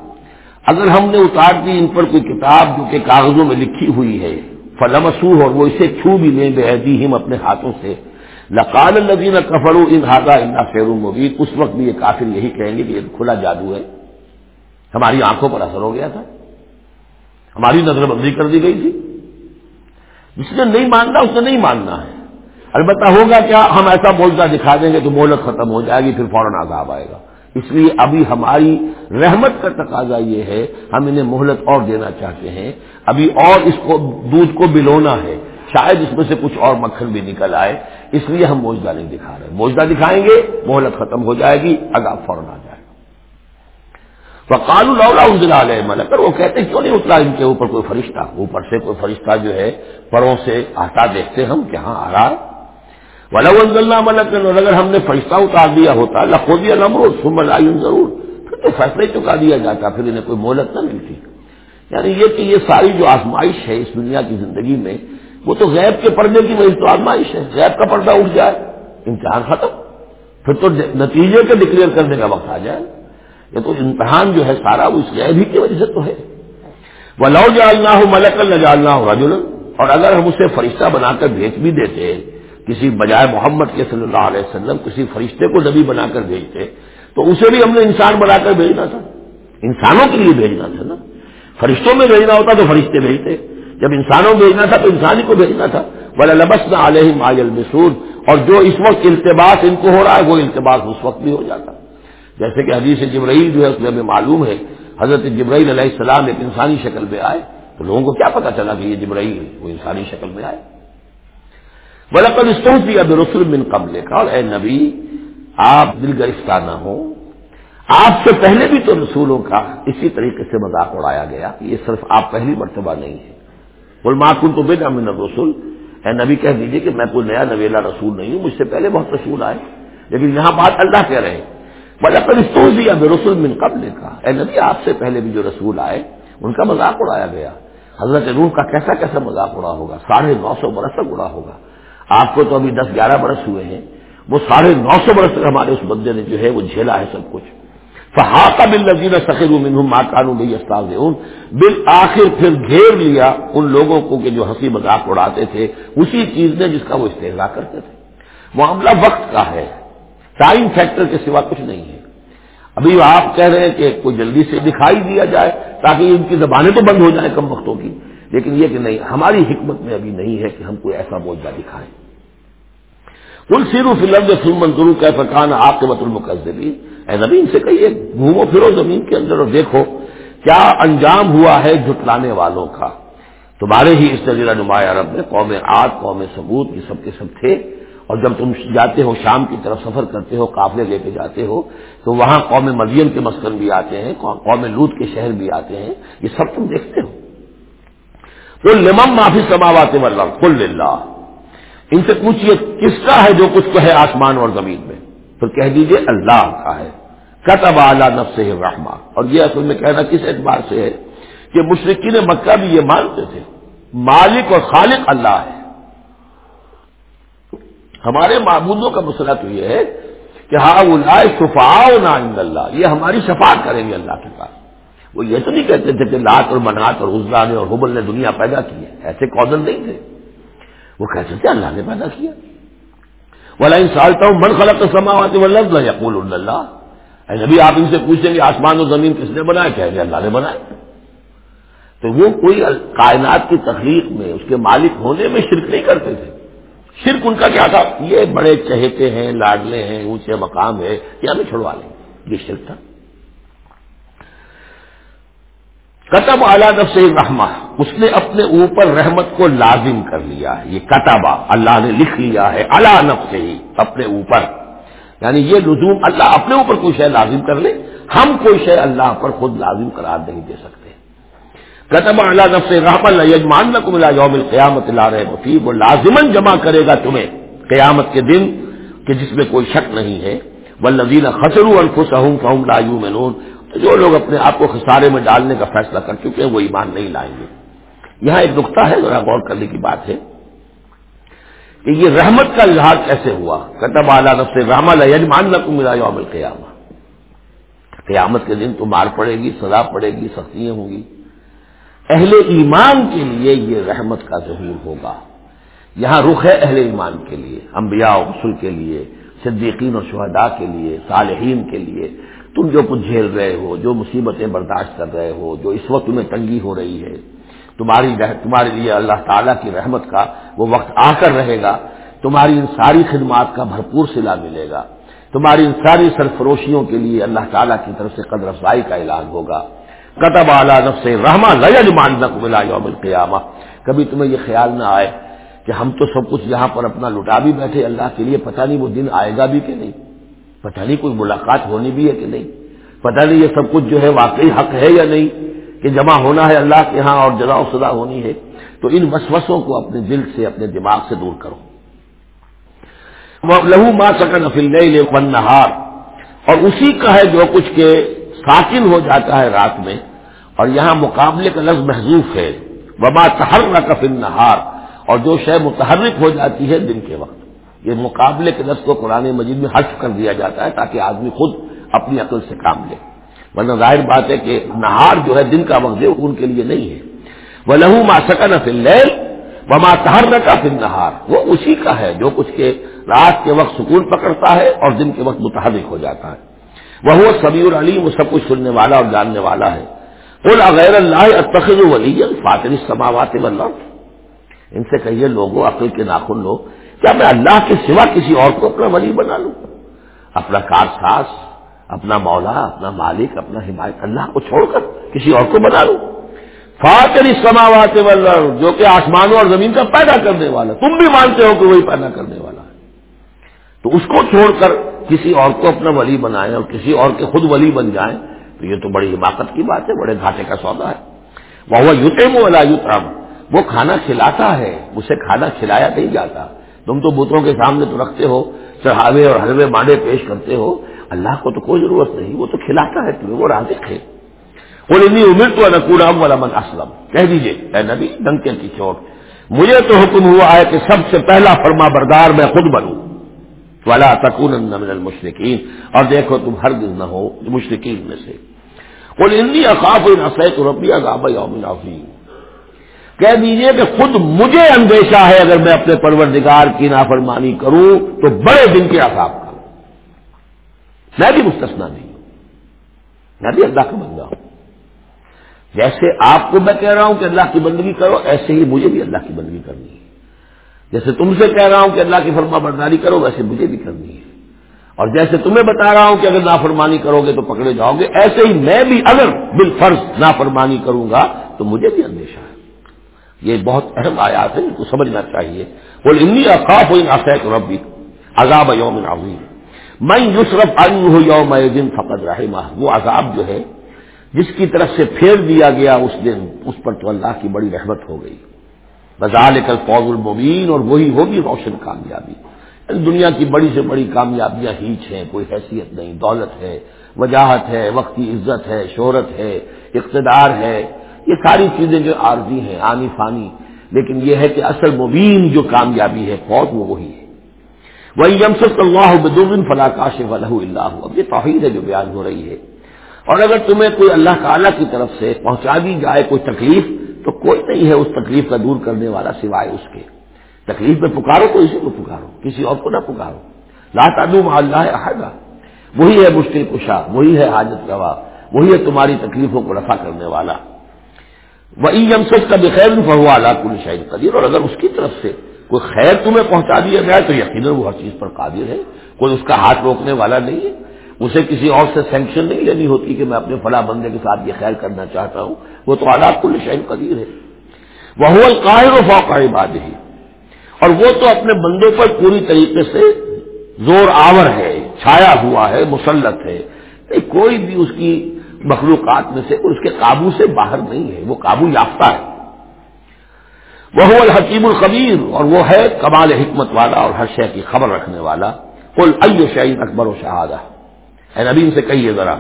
اگر ہم نے اتار دی ان پر کوئی کتاب جو کہ کاغذوں میں لکھی ہوئی ہے فلمسو اور وہ اسے چھو بھی لیں بے ہم اپنے ہاتھوں سے۔ لقال الدین کفر ان ہاضا انا فیر مبین اس وقت بھی یہ کافر یہی کہیں گے کہ یہ کھلا جادو ہے۔ ہماری آنکھوں پر اثر ہو گیا تھا۔ ہماری نظر بندی کر دی گئی تھی۔ جس نے نہیں ماننا، اس نے نہیں ماننا ہے۔ البتہ ہوگا کیا، ہم ایسا بولتا دکھا دیں گے تو مولت ختم ہو جائے گی، پھر فوراً عذاب آئے گا۔ اس لیے ابھی ہماری رحمت کا تقاضا یہ ہے، ہم انہیں مہلت اور دینا چاہتے ہیں۔ ابھی اور اس کو، دودھ کو بلونا ہے۔ شاید اس میں سے کچھ اور مکھن بھی نکل آئے۔ اس لیے ہم موجودہ نہیں دکھا رہے۔ موجودہ دکھائیں گے، مہلت ختم ہو جائے گی اگا فوراً آ جائے گا۔ وقال اللہ علیہ علیہ ملکر وہ کہتے کیوں نہیں اترا ان کے اوپر کوئی فرشتہ؟ اوپر سے کوئی فرشتہ جو ہے، پروں سے آتا دیکھتے ہم کہ ہاں آ رہا اللہ ملک اگر ہم نے فیصلہ اتار دیا ہوتا لکھودی المرود سمن آئی ضرور پھر تو فیصلہ چکا دیا جاتا، پھر انہیں کوئی مہلت نہ ملتی۔ یعنی یہ کہ یہ ساری جو آزمائش ہے اس دنیا کی زندگی میں، وہ تو غیب کے پردے کی وہی تو آزمائش ہے۔ غیب کا پردہ اٹھ جائے، امتحان ختم۔ پھر تو نتیجے کے ڈکلیئر کرنے کا وقت آ جائے۔ یہ تو امتحان جو ہے سارا وہ اس غیب ہی کی وجہ سے تو ہے۔ وہ لو جالنا ہو ملک نہ جالنا ہو رجول اور اگر ہم اسے فرشتہ بنا کر بھیج بھی دیتے، کسی بجائے محمد کے صلی اللہ علیہ وسلم کسی فرشتے کو نبی بنا کر بھیجتے، تو اسے بھی ہم نے انسان بنا کر بھیجنا تھا۔ انسانوں کے لیے بھیجنا تھا نا۔ فرشتوں میں بھیجنا ہوتا تو فرشتے بھیجتے۔ جب انسانوں میں بھیجنا تھا تو انسان ہی کو بھیجنا تھا۔ بلا لبس نہ علیہ ماجل اور جو اس وقت التباس ان کو ہو رہا ہے، وہ التباس اس وقت بھی ہو جاتا۔ جیسے کہ حدیث جبرائیل جو ہے اس میں ہمیں معلوم ہے، حضرت جبرائیل علیہ السلام ایک انسانی شکل میں آئے تو لوگوں کو کیا پتا چلا کہ یہ جبرائیل وہ انسانی شکل میں آئے؟ بلا کل استوس دیا بے رسول بن قبل کا اور اے نبی، آپ دل گرفتار نہ ہو آپ سے پہلے بھی تو رسولوں کا اسی طریقے سے مذاق اڑایا گیا یہ صرف آپ پہلی مرتبہ نہیں ہے بول معقول تو بے نام رسول اے نبی کہہ دیجیے کہ میں کوئی نیا نویلا رسول نہیں ہوں، مجھ سے پہلے بہت رسول آئے، لیکن یہاں بات اللہ کہہ رہے ہیں۔ بلا کل رسول بن قبل کا اے نبی، آپ سے پہلے بھی جو رسول آئے، ان کا مذاق اڑایا گیا۔ حضرت روح کا کیسا کیسا مذاق اڑا ہوگا؟ ساڑھے نو سو برس تک اڑا ہوگا۔ آپ کو تو ابھی دس گیارہ برس ہوئے ہیں۔ وہ ساڑھے نو سو برس تک ہمارے اس بندے نے جو ہے، وہ جھیلا ہے سب کچھ۔ فہاقہ بل نذیر سخیر ماکانو بھائی استاذ بل آخر پھر گھیر لیا ان لوگوں کو کہ جو ہنسی مذاق اڑاتے تھے۔ اسی چیز نے جس کا وہ استحصا کرتے تھے۔ معاملہ وقت کا ہے۔ ٹائم فیکٹر کے سوا کچھ نہیں ہے۔ ابھی آپ کہہ رہے ہیں کہ کوئی جلدی سے دکھائی دیا جائے تاکہ ان کی زبانیں تو بند ہو جائیں کم وقتوں کی، لیکن یہ کہ نہیں، ہماری حکمت میں ابھی نہیں ہے کہ ہم کوئی ایسا موجہ دکھائیں۔ کل سیرو فلم فلم منظور کا فقان آپ کے مت المقدبی اے زمین سے کہیے، گھومو پھرو زمین کے اندر اور دیکھو کیا انجام ہوا ہے جھٹلانے والوں کا۔ تمہارے ہی اس نظیر نمایاں عرب میں قوم آگ قوم ثبوت یہ سب کے سب تھے۔ اور جب تم جاتے ہو شام کی طرف سفر کرتے ہو، قافلے لے کے جاتے ہو، تو وہاں قوم مریم کے مسکن بھی آتے ہیں، قوم لوت کے شہر بھی آتے ہیں۔ یہ سب تم دیکھتے ہو۔ تو لمم معافی سماوات مطلب کل اللہ ان سے پوچھئے کس کا ہے جو کچھ ہے آسمان اور زمین میں؟ پھر کہہ دیجیے اللہ کا ہے۔ کتب اعلیٰ نفس رحمہ اور یہ اصل میں کہنا کس اعتبار سے ہے کہ مشرقین مکہ بھی یہ مانتے تھے۔ مالک اور خالق اللہ ہے۔ ہمارے معبودوں کا مسئلہ تو یہ ہے کہ ہاں وہ لائے شفاؤ نہ اللہ، یہ ہماری شفاعت کریں گے اللہ کے پاس۔ وہ یہ تو نہیں کہتے تھے کہ لات اور منات اور عزا نے اور حبل نے دنیا پیدا کی ہے، ایسے کودن نہیں تھے۔ وہ کہتے تھے اللہ نے پیدا کیا۔ ولا ان سالتا ہوں من خلق سماوات لفظ یقول اللہ نبی، آپ ان سے پوچھیں گے آسمان و زمین کس نے بنایا کہیں گے اللہ نے بنایا تو وہ کوئی کائنات کی تخلیق میں، اس کے مالک ہونے میں شرک نہیں کرتے تھے۔ شرک ان کا کیا تھا؟ یہ بڑے چہتے ہیں، لاڈلے ہیں، اونچے مقام ہے یہ ہمیں چھڑوا لیں یہ شرک تھا۔ کتب اعلیٰ نفس رحمہ اس نے اپنے اوپر رحمت کو لازم کر لیا ہے۔ یہ کتبہ اللہ نے لکھ لیا ہے اللہ نفس ہی اپنے اوپر۔ یعنی یہ لزوم اللہ اپنے اوپر کوئی شے لازم کر لے، ہم کوئی شے اللہ پر خود لازم قرار نہیں دے سکتے۔ کتب اعلیٰ نفس رحم اللہ یجمان کو ملا یوم قیامت لا رہے وفی وہ لازمن جمع کرے گا تمہیں قیامت کے دن کہ جس میں کوئی شک نہیں ہے۔ وہ لذین خسرو الخص فہم لا یو جو لوگ اپنے آپ کو خسارے میں ڈالنے کا فیصلہ کر چکے ہیں، وہ ایمان نہیں لائیں گے۔ یہاں ایک نقطہ ہے، ذرا غور کرنے کی بات ہے کہ یہ رحمت کا اظہار کیسے ہوا؟ کتب اعلیٰ نفس رحم یجمان نہ کو ملا یوم قیامت قیامت کے دن تو مار پڑے گی، سزا پڑے گی، سختیاں ہوں گی۔ اہل ایمان کے لیے یہ رحمت کا ظہور ہوگا۔ یہاں رخ ہے اہل ایمان کے لیے، انبیاء و رسول کے لیے، صدیقین اور شہداء کے لیے، صالحین کے لیے۔ تم جو کچھ جھیل رہے ہو، جو مصیبتیں برداشت کر رہے ہو، جو اس وقت تمہیں تنگی ہو رہی ہے، تمہاری تمہارے لیے اللہ تعالیٰ کی رحمت کا وہ وقت آ کر رہے گا۔ تمہاری ان ساری خدمات کا بھرپور سلا ملے گا۔ تمہاری ان ساری سرفروشیوں کے لیے اللہ تعالیٰ کی طرف سے قدر افزائی کا اعلان ہوگا۔ قطب اعلیٰ نفس رحمہ لجمان ملا یوم القیامہ کبھی تمہیں یہ خیال نہ آئے کہ ہم تو سب کچھ یہاں پر اپنا لٹا بھی بیٹھے اللہ کے لیے، پتہ نہیں وہ دن آئے گا بھی کہ نہیں؟ پتہ نہیں کوئی ملاقات ہونی بھی ہے کہ نہیں؟ پتہ نہیں یہ سب کچھ جو ہے واقعی حق ہے یا نہیں؟ کہ جمع ہونا ہے اللہ کے ہاں اور جزا و سزا ہونی ہے، تو ان وسوسوں کو اپنے دل سے، اپنے دماغ سے دور کرو۔ لہو ماں سکن افل ون نہار اور اسی کا ہے جو کچھ کے ساکن ہو جاتا ہے رات میں اور یہاں مقابلے کا لفظ محضوف ہے۔ وبا تہر نہ کفل نہار اور جو شے متحرک ہو جاتی ہے دن کے وقت۔ یہ مقابلے کے لفظ کو قرآن مجید میں حرف کر دیا جاتا ہے تاکہ آدمی خود اپنی عقل سے کام لے۔ ورنہ ظاہر بات ہے کہ نہار جو ہے دن کا وقت ہے ان کے لیے نہیں ہے۔ وہ لہو ما سکن فل و ماں تہر کا فل نہار وہ اسی کا ہے جو کچھ کے رات کے وقت سکون پکڑتا ہے اور دن کے وقت متحرک ہو جاتا ہے۔ وہ سبی العلیم، وہ سب کچھ سننے والا اور جاننے والا ہے۔ بول غیر اللہ تخذ ولی فاتر سماوات ان سے کہیے لوگوں عقل کے ناخن لو، کیا میں اللہ کے سوا کسی اور کو اپنا ولی بنا لوں؟ اپنا کار ساس اپنا مولا، اپنا مالک، اپنا حمایت، اللہ کو چھوڑ کر کسی اور کو بنا لوں؟ فاتر سماوات جو کہ آسمانوں اور زمین کا پیدا کرنے والا، تم بھی مانتے ہو کہ وہی پیدا کرنے والا ہے۔ تو اس کو چھوڑ کر کسی اور کو اپنا ولی بنائیں اور کسی اور کے خود ولی بن جائیں، تو یہ تو بڑی حماقت کی بات ہے، بڑے گھاٹے کا سودا ہے۔ وہ یوتم والا یوتم وہ کھانا کھلاتا ہے، اسے کھانا کھلایا نہیں جاتا۔ تم تو بتوں کے سامنے تو رکھتے ہو، چڑھاوے اور حلوے مانڈے پیش کرتے ہو۔ اللہ کو تو کوئی ضرورت نہیں، وہ تو کھلاتا ہے تمہیں، وہ رازق ہے۔ وہ انی امیر تو نقور والا من اسلم کہہ دیجیے اے نبی ڈنکے کی چوٹ مجھے تو حکم ہوا ہے کہ سب سے پہلا فرما بردار میں خود بنوں۔ والا تکون من المشرقین اور دیکھو تم ہر دن نہ ہو مشرقین میں سے۔ وہ انی اقاف نسیت ربی اقاب یوم عظیم کہہ دیجیے کہ خود مجھے اندیشہ ہے اگر میں اپنے پروردگار کی نافرمانی کروں تو بڑے دن کے عذاب کا۔ میں بھی مستثنا نہیں ہوں۔ میں بھی اللہ کا بندہ ہوں۔ جیسے آپ کو میں کہہ رہا ہوں کہ اللہ کی بندگی کرو، ایسے ہی مجھے بھی اللہ کی بندگی کرنی ہے۔ جیسے تم سے کہہ رہا ہوں کہ اللہ کی فرما برداری کرو، ویسے مجھے بھی کرنی ہے۔ اور جیسے تمہیں بتا رہا ہوں کہ اگر نافرمانی کرو گے تو پکڑے جاؤ گے، ایسے ہی میں بھی اگر بال فرض نافرمانی کروں گا تو مجھے بھی اندیشہ ہے۔ یہ بہت اہم آیات ہے ان کو سمجھنا چاہیے۔ بول انی اقاف ہو ان ربی عذاب یوم عظیم۔ میں یوسرف ان یوم دن فقط رحمہ۔ وہ عذاب جو ہے، جس کی طرف سے پھیر دیا گیا اس دن، اس پر تو اللہ کی بڑی رحمت ہو گئی۔ بزال کل فوج المبین، اور وہی ہوگی روشن کامیابی۔ دنیا کی بڑی سے بڑی کامیابیاں ہیچ ہیں، کوئی حیثیت نہیں، دولت ہے، وجاہت ہے وقتی عزت ہے، شہرت ہے، اقتدار ہے۔ یہ ساری چیزیں جو عارضی ہیں، آنی فانی، لیکن یہ ہے کہ اصل مبین جو کامیابی ہے فوج وہ وہی ہے۔ وہی یمسد اللہ بدن فلاں کاش ولہ اللہ اب یہ توحید ہے جو بیان ہو رہی ہے۔ اور اگر تمہیں کوئی اللہ تعالیٰ کی طرف سے پہنچا دی جائے، کوئی تکلیف تو کوئی نہیں ہے اس تکلیف کا دور کرنے والا سوائے اس کے۔ تکلیف میں پکارو تو اسی کو پکارو، کسی اور کو نہ پکارو۔ لا تعدو اللہ احدہ وہی ہے مشکل کشا، وہی ہے حاجت گواہ، وہی ہے تمہاری تکلیفوں کو رفع کرنے والا۔ وہ یم سے کا بخیر فہوا اللہ کل شاہد قدیر اور اگر اس کی طرف سے کوئی خیر تمہیں پہنچا دیا جائے تو یقیناً وہ ہر چیز پر قابل ہے، کوئی اس کا ہاتھ روکنے والا نہیں ہے۔ اسے کسی اور سے سینکشن نہیں لینی ہوتی کہ میں اپنے فلاں بندے کے ساتھ یہ خیر کرنا چاہتا ہوں۔ وہ تو آلات کل شہر قدیر ہے۔ وہ القاہر و فوق باد ہی اور وہ تو اپنے بندوں پر پوری طریقے سے زور آور ہے، چھایا ہوا ہے، مسلط ہے۔ کوئی بھی اس کی مخلوقات میں سے اس کے قابو سے باہر نہیں ہے، وہ قابو یافتہ ہے۔ وہ الحکیم القبیر اور وہ ہے کمال حکمت والا اور ہر شے کی خبر رکھنے والا۔ کل ایو شعین اکبر و شہادہ۔ اے نبی سے کہیے ذرا،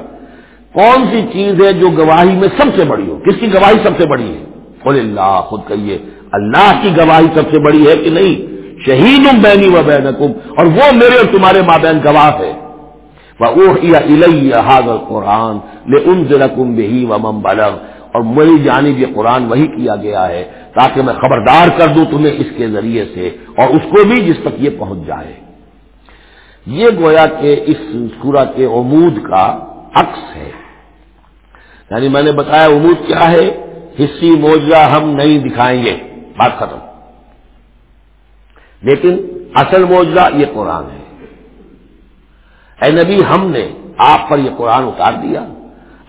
کون سی چیز ہے جو گواہی میں سب سے بڑی ہو؟ کس کی گواہی سب سے بڑی ہے؟ قل اللہ، خود کہیے، اللہ کی گواہی سب سے بڑی ہے کہ نہیں؟ شہید بینی و بین اور وہ میرے اور تمہارے مابین گواہ ہے۔ حاضر قرآن لے ان بہی و مم بلغ۔ اور میری جانب یعنی یہ قرآن وہی کیا گیا ہے تاکہ میں خبردار کر دوں تمہیں اس کے ذریعے سے اور اس کو بھی جس تک یہ پہنچ جائے۔ یہ گویا کہ اس سورہ کے عمود کا عکس ہے۔ یعنی میں نے بتایا عمود کیا ہے، حصی موجہ ہم نہیں دکھائیں گے۔ بات ختم۔ لیکن اصل موجہ یہ قرآن ہے۔ اے نبی، ہم نے آپ پر یہ قرآن اتار دیا۔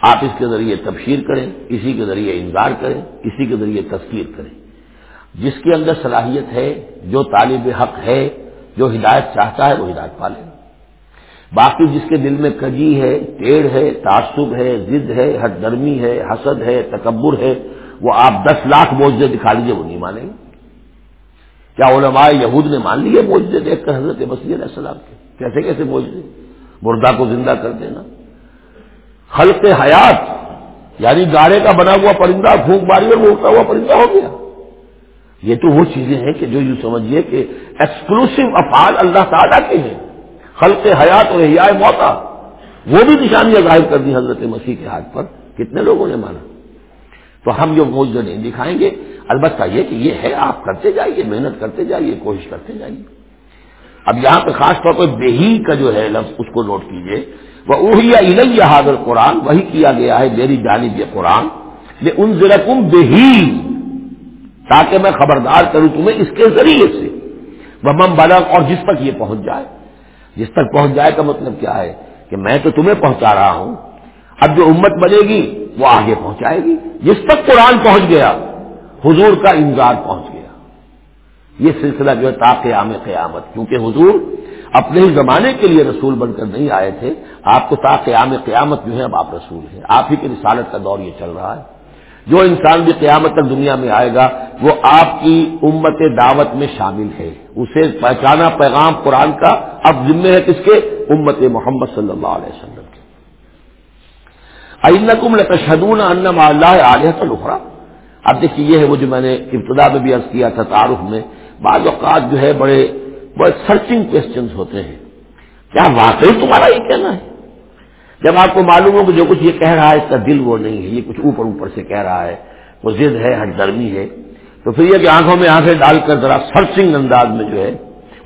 آپ اس کے ذریعے تبشیر کریں، اسی کے ذریعے انکار کریں، اسی کے ذریعے تذکیر کریں۔ جس کے اندر صلاحیت ہے، جو طالب حق ہے جو ہدایت چاہتا ہے وہ ہدایت پا پالے باقی جس کے دل میں کجی ہے، ٹیڑھ ہے، تعصب ہے، ضد ہے، حد درمی ہے، حسد ہے، تکبر ہے، وہ آپ دس لاکھ موجے دکھا لیجیے وہ نہیں مانیں گے کیا علماء یہود نے مان لیے موجے دیکھ کر حضرت مسیح علیہ السلام کے؟ کیسے کیسے موجے مردہ کو زندہ کر دینا۔ خلق حیات یعنی گاڑے کا بنا ہوا پرندہ، پھونک ماری اور وہ اٹھا ہوا پرندہ ہو گیا۔ یہ تو وہ چیزیں ہیں کہ جو یوں سمجھیے کہ ایکسکلوسو افعال اللہ تعالیٰ کے ہیں۔ خلق حیات اور حیا موتا۔ وہ بھی نشانیاں ظاہر کر دی حضرت مسیح کے ہاتھ پر۔ کتنے لوگوں نے مانا۔ تو ہم جو موجود نہیں دکھائیں گے، البتہ یہ کہ یہ ہے، آپ کرتے جائیے، محنت کرتے جائیے، کوشش کرتے جائیے۔ اب یہاں پہ خاص طور پہ بےہی کا جو ہے لفظ، اس کو نوٹ کیجیے وہ اوہیا الگ حاضر قرآن وہی کیا گیا ہے، میری جانب یہ قرآن۔ یہ ان ضرکم بےہی تاکہ میں خبردار کروں تمہیں اس کے ذریعے سے۔ وہ مم بلغ، اور جس تک یہ پہنچ جائے۔ جس تک پہنچ جائے کا مطلب کیا ہے؟ کہ میں تو تمہیں پہنچا رہا ہوں۔ اب جو امت بنے گی، وہ آگے پہنچائے گی۔ جس تک قرآن پہنچ گیا، حضور کا انتظار پہنچ گیا۔ یہ سلسلہ جو ہے تا قیام قیامت، کیونکہ حضور اپنے ہی زمانے کے لیے رسول بن کر نہیں آئے تھے۔ آپ کو تا قیام قیامت جو ہے، اب آپ رسول ہیں۔ آپ ہی کی رسالت کا دور یہ چل رہا ہے۔ جو انسان بھی قیامت تک دنیا میں آئے گا، وہ آپ کی امت دعوت میں شامل ہے۔ اسے پہچانا پیغام قرآن کا اب ذمہ ہے کس کے؟ امت محمد صلی اللہ علیہ وسلم کے۔ اینکم لتشہدون ان اللہ علیہ الخرا اب دیکھیے، یہ ہے وہ جو میں نے ابتدا میں بھی عرض کیا تھا تعارف میں۔ بعض اوقات جو ہے بڑے بڑے سرچنگ کوشچنس ہوتے ہیں۔ کیا واقعی تمہارا یہ کہنا ہے؟ جب آپ کو معلوم ہو کہ جو کچھ یہ کہہ رہا ہے، اس کا دل وہ نہیں ہے، یہ کچھ اوپر اوپر سے کہہ رہا ہے، وہ ضد ہے ہر درمی ہے۔ تو پھر یہ کہ آنکھوں میں آنکھیں ڈال کر ذرا سرچنگ انداز میں جو ہے،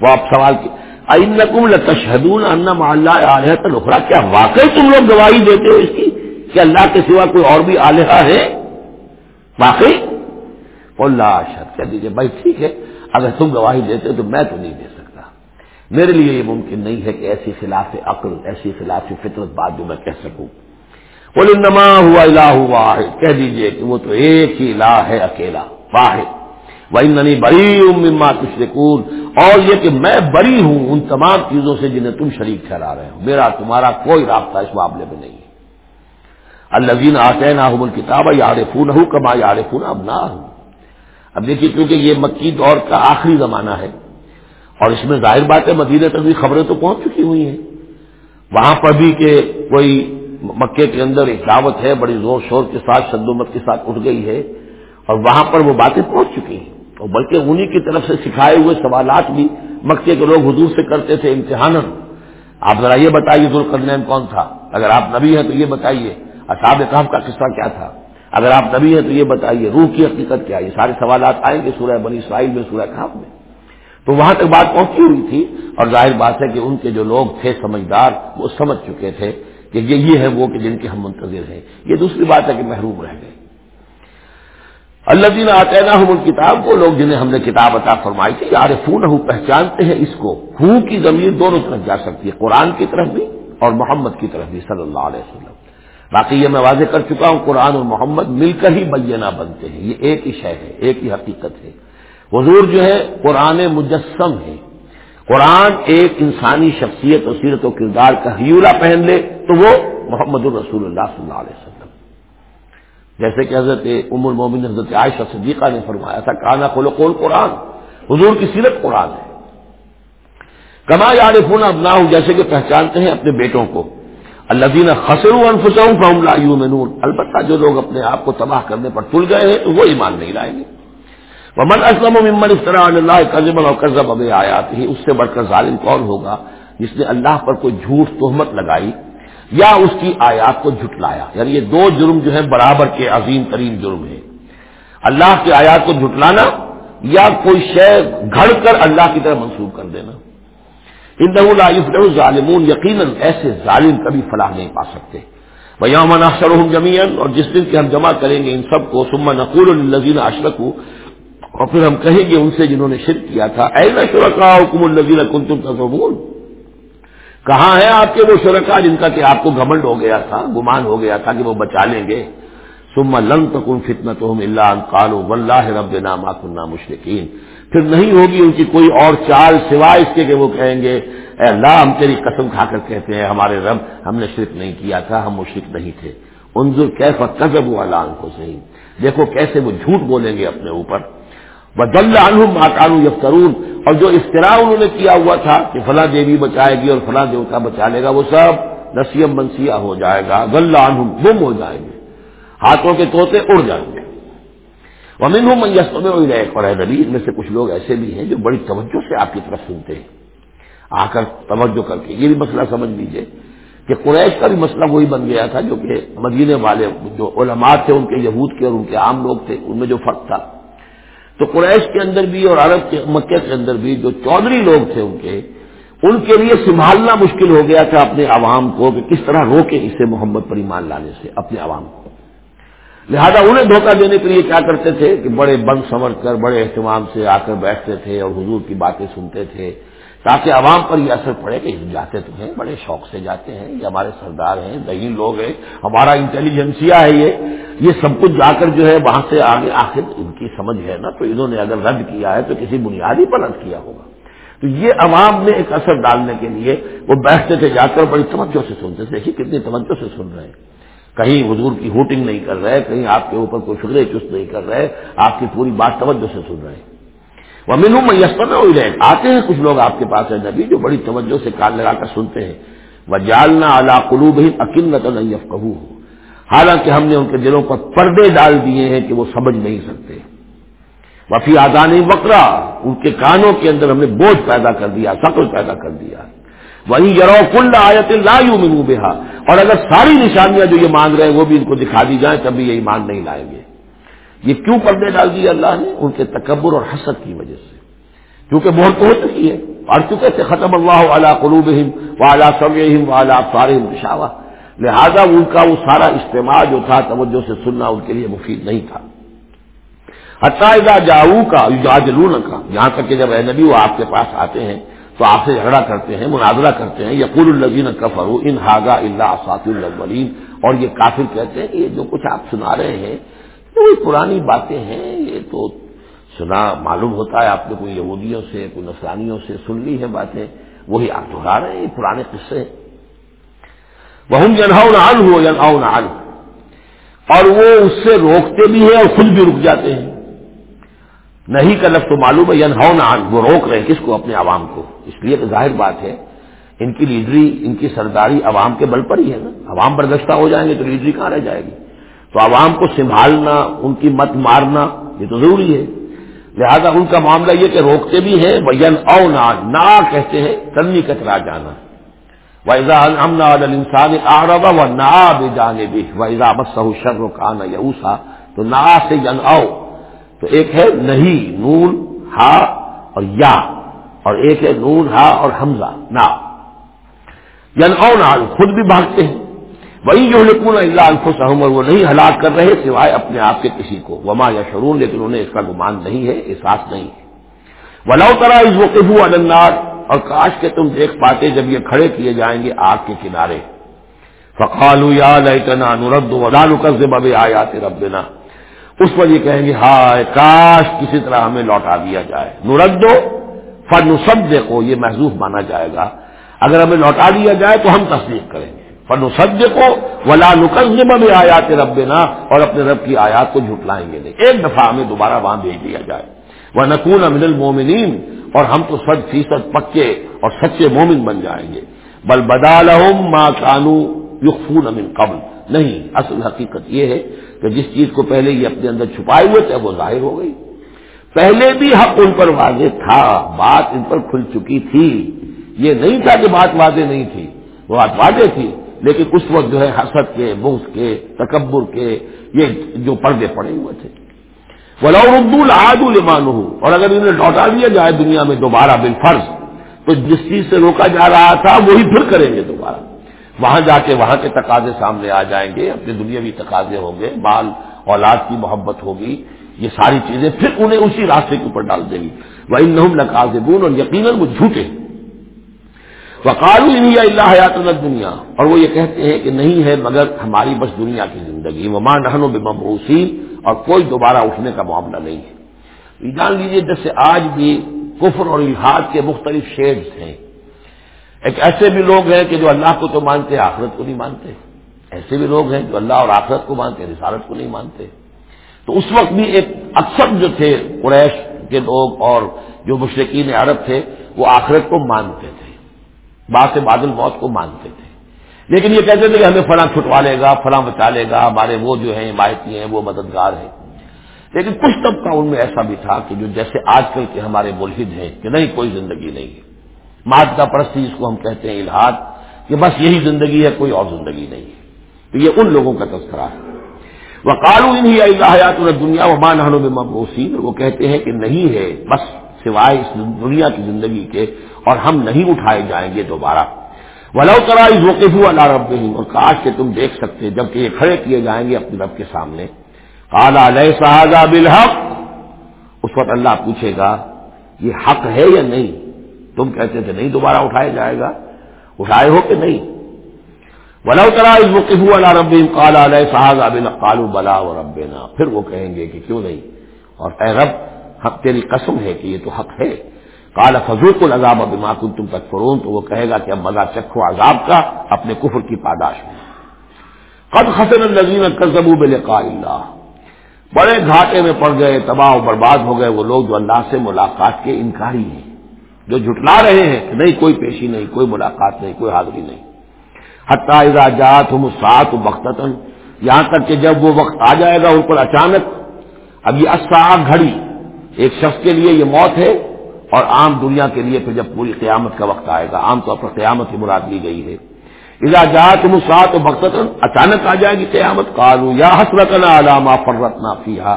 وہ آپ سوال کی نقم اللہ علیہ تخرا کیا واقعی تم لوگ گواہی دیتے ہو اس کی کہ اللہ کے سوا کوئی اور بھی آلیہ ہے؟ واقعی؟ اللہ شد کہہ دیجیے بھائی ٹھیک ہے، اگر تم گواہی دیتے تو میں تو نہیں دے سکتا۔ میرے لیے یہ ممکن نہیں ہے کہ ایسی خلاف عقل، ایسی خلاف فطرت بات جو میں کہہ سکوں۔ بولے نما ہوا الہ واحد۔ کہہ دیجیے کہ وہ تو ایک ہی الہ ہے، اکیلا، واحد۔ وہی ننی بری مما تشرکون اور یہ کہ میں بری ہوں ان تمام چیزوں سے جنہیں تم شریک ٹھہرا رہے ہو۔ میرا، تمہارا کوئی رابطہ اس معاملے میں نہیں ہے۔ الزین آتے نہ حمل کتاب یار فون ہوں کما یار فون اب نہ ہوں اب دیکھیے، کیونکہ یہ مکی دور کا آخری زمانہ ہے۔ اور اس میں ظاہر بات ہے مدینہ تک بھی خبریں تو پہنچ چکی ہوئی ہیں۔ وہاں پر بھی کہ کوئی مکے کے اندر ایک دعوت ہے، بڑی زور شور کے ساتھ شدومت کے ساتھ اٹھ گئی ہے اور وہاں پر وہ باتیں پہنچ چکی ہیں۔ اور بلکہ انہی کی طرف سے سکھائے ہوئے سوالات بھی مکے کے لوگ حضور سے کرتے تھے امتحان آپ ذرا یہ بتائیے ذوالقرنین کون تھا؟ اگر آپ نبی ہیں تو یہ بتائیے اصاب کام کا قصہ کیا تھا؟ اگر آپ نبی ہیں تو یہ بتائیے، روح کی حقیقت کیا یہ سارے سوالات آئیں گے سورہ بنی اسرائیل میں، سورہ کام میں۔ تو وہاں تک بات پہنچی ہوئی تھی اور ظاہر بات ہے کہ ان کے جو لوگ تھے سمجھدار، وہ سمجھ چکے تھے کہ یہ ہے وہ کہ جن کے ہم منتظر ہیں۔ یہ دوسری بات ہے کہ محروم رہ گئے۔ اللہ دین آتے ہم کتاب وہ لوگ جنہیں ہم نے کتاب عطا فرمائی تھی یار فون ہوں پہچانتے ہیں اس کو۔ ہوں کی زمین دونوں طرف جا سکتی ہے، قرآن کی طرف بھی اور محمد کی طرف بھی، صلی اللہ علیہ وسلم۔ باقی یہ میں واضح کر چکا ہوں، قرآن اور محمد مل کر ہی بینہ بنتے ہیں۔ یہ ایک ہی شے ہے، ایک ہی حقیقت ہے۔ حضور جو ہے، قرآن مجسم ہے۔ قرآن ایک انسانی شخصیت و سیرت و کردار کا ہیورا پہن لے تو وہ محمد الرسول اللہ صلی اللہ علیہ وسلم۔ جیسے کہ حضرت ام المومن حضرت عائشہ صدیقہ نے فرمایا تھا، کانا کھولو قول قرآن حضور کی سیرت قرآن ہے۔ کما یار فون اب نہ جیسے کہ پہچانتے ہیں اپنے بیٹوں کو۔ اللہ دین خسرو انفسوں فام لا البتہ جو لوگ اپنے آپ کو تباہ کرنے پر تل گئے ہیں تو وہ ایمان نہیں لائیں گے۔ من اسلم ممن افطرا اللہ قزم اور قزب اب آیات ہی اس سے بڑھ کر ظالم کون ہوگا جس نے اللہ پر کوئی جھوٹ تہمت لگائی یا اس کی آیات کو جھٹلایا؟ یعنی یہ دو جرم جو ہے برابر کے عظیم ترین جرم ہے اللہ کی آیات کو جھٹلانا یا کوئی شے گھڑ کر اللہ کی طرح منسوخ کر دینا۔ ان ظالمون یقیناً ایسے ظالم کبھی فلاح نہیں پا سکتے۔ وہ یومن اخسر جمین اور جس دن کے ہم جمع کریں گے ان سب کو سما نقول الزین اشرک اور پھر ہم کہیں گے ان سے جنہوں نے شرک کیا تھا، اے شرکا حکم النزین کن تم تصور کہاں ہے آپ کے وہ شرکا جن کا کہ آپ کو گھمنڈ ہو گیا تھا، گمان ہو گیا تھا کہ وہ بچا لیں گے؟ سما لن تکن فتنا تو ہم اللہ کالو ولہ رب نام کنہ پھر نہیں ہوگی ان کی کوئی اور چال سوائے اس کے کہ وہ کہیں گے، اے اللہ ہم تیری قسم کھا کر کہتے ہیں، ہمارے رب ہم نے شرک نہیں کیا تھا، ہم مشرق نہیں تھے۔ انظر کیسا کزب والا کو صحیح دیکھو کیسے وہ جھوٹ بولیں گے اپنے اوپر۔ وہ دل ماکانو یفترون اور جو افطرا انہوں نے کیا ہوا تھا کہ فلاں دیوی بچائے گی اور فلاں دیوتا بچا لے گا، وہ سب نسیم منسیہ ہو جائے گا۔ غل عنہم گم ہو جائیں گے۔ ہاتھوں کے توتے اڑ جائیں گے۔ ومن ہوں میں اور نبی میں سے کچھ لوگ ایسے بھی ہیں جو بڑی توجہ سے آپ کی طرف سنتے ہیں۔ آ کر توجہ کر کے، یہ بھی مسئلہ سمجھ لیجیے کہ قریش کا بھی مسئلہ وہی بن گیا تھا جو کہ مدینے والے جو علماء تھے، ان کے یہود کے اور ان کے عام لوگ تھے، ان میں جو فرق تھا۔ تو قریش کے اندر بھی اور عرب کے مکہ کے اندر بھی جو چودھری لوگ تھے ان کے ان کے لیے سنبھالنا مشکل ہو گیا تھا اپنے عوام کو کہ کس طرح روکے اسے محمد پر ایمان لانے سے، اپنے عوام کو۔ لہذا انہیں دھوکہ دینے کے لیے کیا کرتے تھے کہ بڑے بند سمجھ کر، بڑے اہتمام سے آ کر بیٹھتے تھے اور حضور کی باتیں سنتے تھے۔ تاکہ عوام پر یہ اثر پڑے کہ جاتے تو ہیں، بڑے شوق سے جاتے ہیں، یہ ہمارے سردار ہیں دہی لوگ ہیں، ہمارا انٹیلیجنسیا ہے یہ۔ یہ سب کچھ جا کر جو ہے وہاں سے آگے آخر ان کی سمجھ ہے نا، تو انہوں نے اگر رد کیا ہے تو کسی بنیادی پر رد کیا ہوگا۔ تو یہ عوام میں ایک اثر ڈالنے کے لیے وہ بیٹھتے تھے، جا کر بڑی توجہ سے سنتے تھے، دیکھیے کتنی توجہ سے سن رہے ہیں۔ کہیں حضور کی ہوٹنگ نہیں کر رہے، کہیں آپ کے اوپر کوئی فکرے چست نہیں کر رہے، آپ کی پوری بات توجہ سے سن رہے ہیں۔ وہ مینو میں یسپن آتے ہیں کچھ لوگ آپ کے پاس ہے نبی جو بڑی توجہ سے کان لگا کر سنتے ہیں. وہ جالنا اعلیٰ قلوب ہی اکنت نہیں ہو حالانکہ ہم نے ان کے دلوں پر پردے ڈال دیے ہیں کہ وہ سمجھ نہیں سکتے. وفی آدانی وکرا ان کے کانوں کے اندر ہم نے بوجھ پیدا کر دیا شکل پیدا کر دیا. وہیں یرو کل آیت لا یوں منو بےحا اور اگر ساری نشانیاں جو یہ مانگ رہے ہیں وہ بھی ان کو دکھا دی جائیں، تب بھی یہ ایمان نہیں لائیں گے. یہ کیوں پردے ڈال دیے اللہ نے؟ ان کے تکبر اور حسد کی وجہ سے۔ کیونکہ بہت تو ہو چکی ہے۔ اور چکے تھے ختم اللہ علیہ قلوب و اعلیٰ سب و اعلیٰ فارم پشاوا لہذا ان کا وہ سارا اجتماع جو تھا، توجہ سے سننا ان کے لیے مفید نہیں تھا۔ حتائدہ جاؤ کا جاجلون کا یہاں تک کہ جب اے نبی وہ آپ کے پاس آتے ہیں تو آپ سے جھگڑا کرتے ہیں، مناظرہ کرتے ہیں۔ یقول الزین کفر ان ہاگا اللہ اسات الاولین۔ اور یہ کافر کہتے ہیں کہ یہ جو کچھ آپ سنا رہے ہیں یہ پرانی باتیں ہیں، یہ تو سنا، معلوم ہوتا ہے، آپ نے کوئی یہودیوں سے، کوئی نسلانیوں سے سن لی ہے باتیں، وہی آپ دہرا رہے ہیں، یہ پرانے قصے ہیں۔ وہ جناؤ نان ہو جناؤ نان اور وہ اس سے روکتے بھی ہیں اور خود بھی رک جاتے ہیں۔ نہیں کا لفظ تو معلوم ہے ینہو نان وہ روک رہے ہیں۔ کس کو؟ اپنے عوام کو۔ اس لیے تو ظاہر بات ہے، ان کی لیڈری، ان کی سرداری عوام کے بل پر ہی ہے نا۔ عوام برگشتہ ہو جائیں گے تو لیڈری کہاں رہ جائے گی؟ تو عوام کو سنبھالنا، ان کی مت مارنا، یہ تو ضروری ہے۔ لہذا ان کا معاملہ یہ کہ روکتے بھی ہیں وہ او نا کہتے ہیں تنی کچرا جانا۔ ویزا انسان آ رہا نا بھی جانے بھی ویزا بس شر کانا یوسا تو نا سے ین او۔ تو ایک ہے نہیں نون، ہا اور یا، اور ایک ہے نون، ہا اور حمزہ، نا۔ ین او نال خود بھی بھاگتے ہیں۔ وہی جو لکون اللہ الفسم اور وہ نہیں ہلاک کر رہے سوائے اپنے آپ کے کسی کو۔ وما یا شرون لیکن انہیں اس کا گمان نہیں ہے، احساس نہیں ہے۔ ولاؤ کرا اس وقف النار، اور کاش کے تم دیکھ پاتے جب یہ کھڑے کیے جائیں گے آگ کے کنارے۔ فقالو یا لیتنا نرد ولا نکذب بآیات ربنا۔ اس پر یہ کہیں گے، ہائے کاش کسی طرح ہمیں لوٹا دیا جائے۔ نردو فن سب دیکھو یہ محضوف مانا جائے گا۔ اگر ہمیں لوٹا دیا جائے تو ہم تصدیق کریں گے۔ فن سب دیکھو ولا نقزم میں آیات رب اور اپنے رب کی آیات کو جھٹلائیں گے نہیں۔ ایک دفعہ ہمیں دوبارہ وہاں بھیج دیا جائے۔ وہ نقون امن المومنین اور ہم تو سد فیصد پکے اور سچے مومن بن جائیں گے۔ بل بدال ماں کانو یقفون امن قبل۔ نہیں، اصل حقیقت یہ ہے کہ جس چیز کو پہلے یہ اپنے اندر چھپائے ہوئے تھے، وہ ظاہر ہو گئی۔ پہلے بھی حق ان پر واضح تھا، بات ان پر کھل چکی تھی۔ یہ نہیں تھا کہ بات واضح نہیں تھی وہ بات واضح تھی۔ لیکن اس وقت جو ہے حسد کے، بغض کے، تکبر کے، یہ جو پردے پڑے ہوئے تھے۔ وہ اردو آج المان اور اگر انہیں لوٹا دیا جائے دنیا میں دوبارہ بالفرض، تو جس چیز سے روکا جا رہا تھا، وہی پھر کریں گے دوبارہ۔ وہاں جا کے، وہاں کے تقاضے سامنے آ جائیں گے، اپنے دنیاوی تقاضے ہوں گے بال اولاد کی محبت ہوگی، یہ ساری چیزیں پھر انہیں اسی راستے کے اوپر ڈال دیں گی۔ وہ ان نقاضبون اور یقیناً وہ جھوٹے وقالو انیا اللہ حیات دنیا اور وہ یہ کہتے ہیں کہ نہیں ہے، مگر ہماری بس دنیا کی زندگی۔ ومان رہن و بمبوسی اور کوئی دوبارہ اٹھنے کا معاملہ نہیں ہے۔ جان لیجیے جیسے آج بھی کفر اور الحاد کے مختلف شیڈز ہیں۔ ایک ایسے بھی لوگ ہیں کہ جو اللہ کو تو مانتے ہیں آخرت کو نہیں مانتے۔ ایسے بھی لوگ ہیں جو اللہ اور آخرت کو مانتے ہیں رسالت کو نہیں مانتے۔ تو اس وقت بھی ایک اکثر جو تھے، قریش کے لوگ اور جو مشرقین عرب تھے، وہ آخرت کو مانتے تھے۔ باس بادل موت کو مانتے تھے۔ لیکن یہ کہتے تھے کہ ہمیں فلاں چھٹوا لے گا، فلاں بچا لے گا، ہمارے وہ جو ہیں حمایتی ہیں، وہ مددگار ہیں۔ لیکن کچھ طبقہ ان میں ایسا بھی تھا کہ جو جیسے آج کل کے ہمارے ملحد ہیں کہ نہیں، کوئی زندگی نہیں ہے۔ مادہ پرستی جس کو ہم کہتے ہیں الحاد کہ بس یہی زندگی ہے، کوئی اور زندگی نہیں ہے۔ تو یہ ان لوگوں کا تذکرہ ہے۔ وہ قانون ہی اللہ دنیا و مان مبوسین وہ کہتے ہیں کہ نہیں ہے، بس سوائے اس دنیا کی زندگی کے اور ہم نہیں اٹھائے جائیں گے دوبارہ۔ ولو کرا اس وقف اللہ رب اور کاش کہ تم دیکھ سکتے جبکہ یہ کھڑے کیے جائیں گے اپنے رب کے سامنے۔ کالا علیہ صحاظہ بالحق؟ اس وقت اللہ پوچھے گا، یہ حق ہے یا نہیں؟ تم کہتے تھے نہیں، دوبارہ اٹھایا جائے گا۔ اٹھائے ہو کہ نہیں؟ ولو کرا اس وقف اللہ رب کالا علیہ صحاظہ بل کالو بلا و ربنا پھر وہ کہیں گے کہ کیوں نہیں؟ اور اے رب، حق تیری قسم ہے کہ یہ تو حق ہے۔ کالا فضوق العذاب اب معقول تم تک فرون تو وہ کہے گا کہ اب مزہ چکھو عذاب کا اپنے کفر کی پاداش میں۔ قد حسن النظیم کزبو بلقاء اللہ۔ بڑے گھاٹے میں پڑ گئے، تباہ و برباد ہو گئے وہ لوگ جو اللہ سے ملاقات کے انکاری ہیں، جو جھٹلا رہے ہیں کہ نہیں، کوئی پیشی نہیں، کوئی ملاقات نہیں، کوئی حاضری نہیں۔ حتیٰ جات ہم سات بختن یہاں تک کہ جب وہ وقت آ جائے گا ان پر اچانک، اب یہ اسا گھڑی، ایک شخص کے لیے یہ موت ہے اور عام دنیا کے لیے پھر جب پوری قیامت کا وقت آئے گا، عام طور پر قیامت ہی مراد لی گئی ہے۔ اذا جات مسات و بخت اچانک آ جائے گی قیامت کالو یا حسرت علامہ فرت نافیہ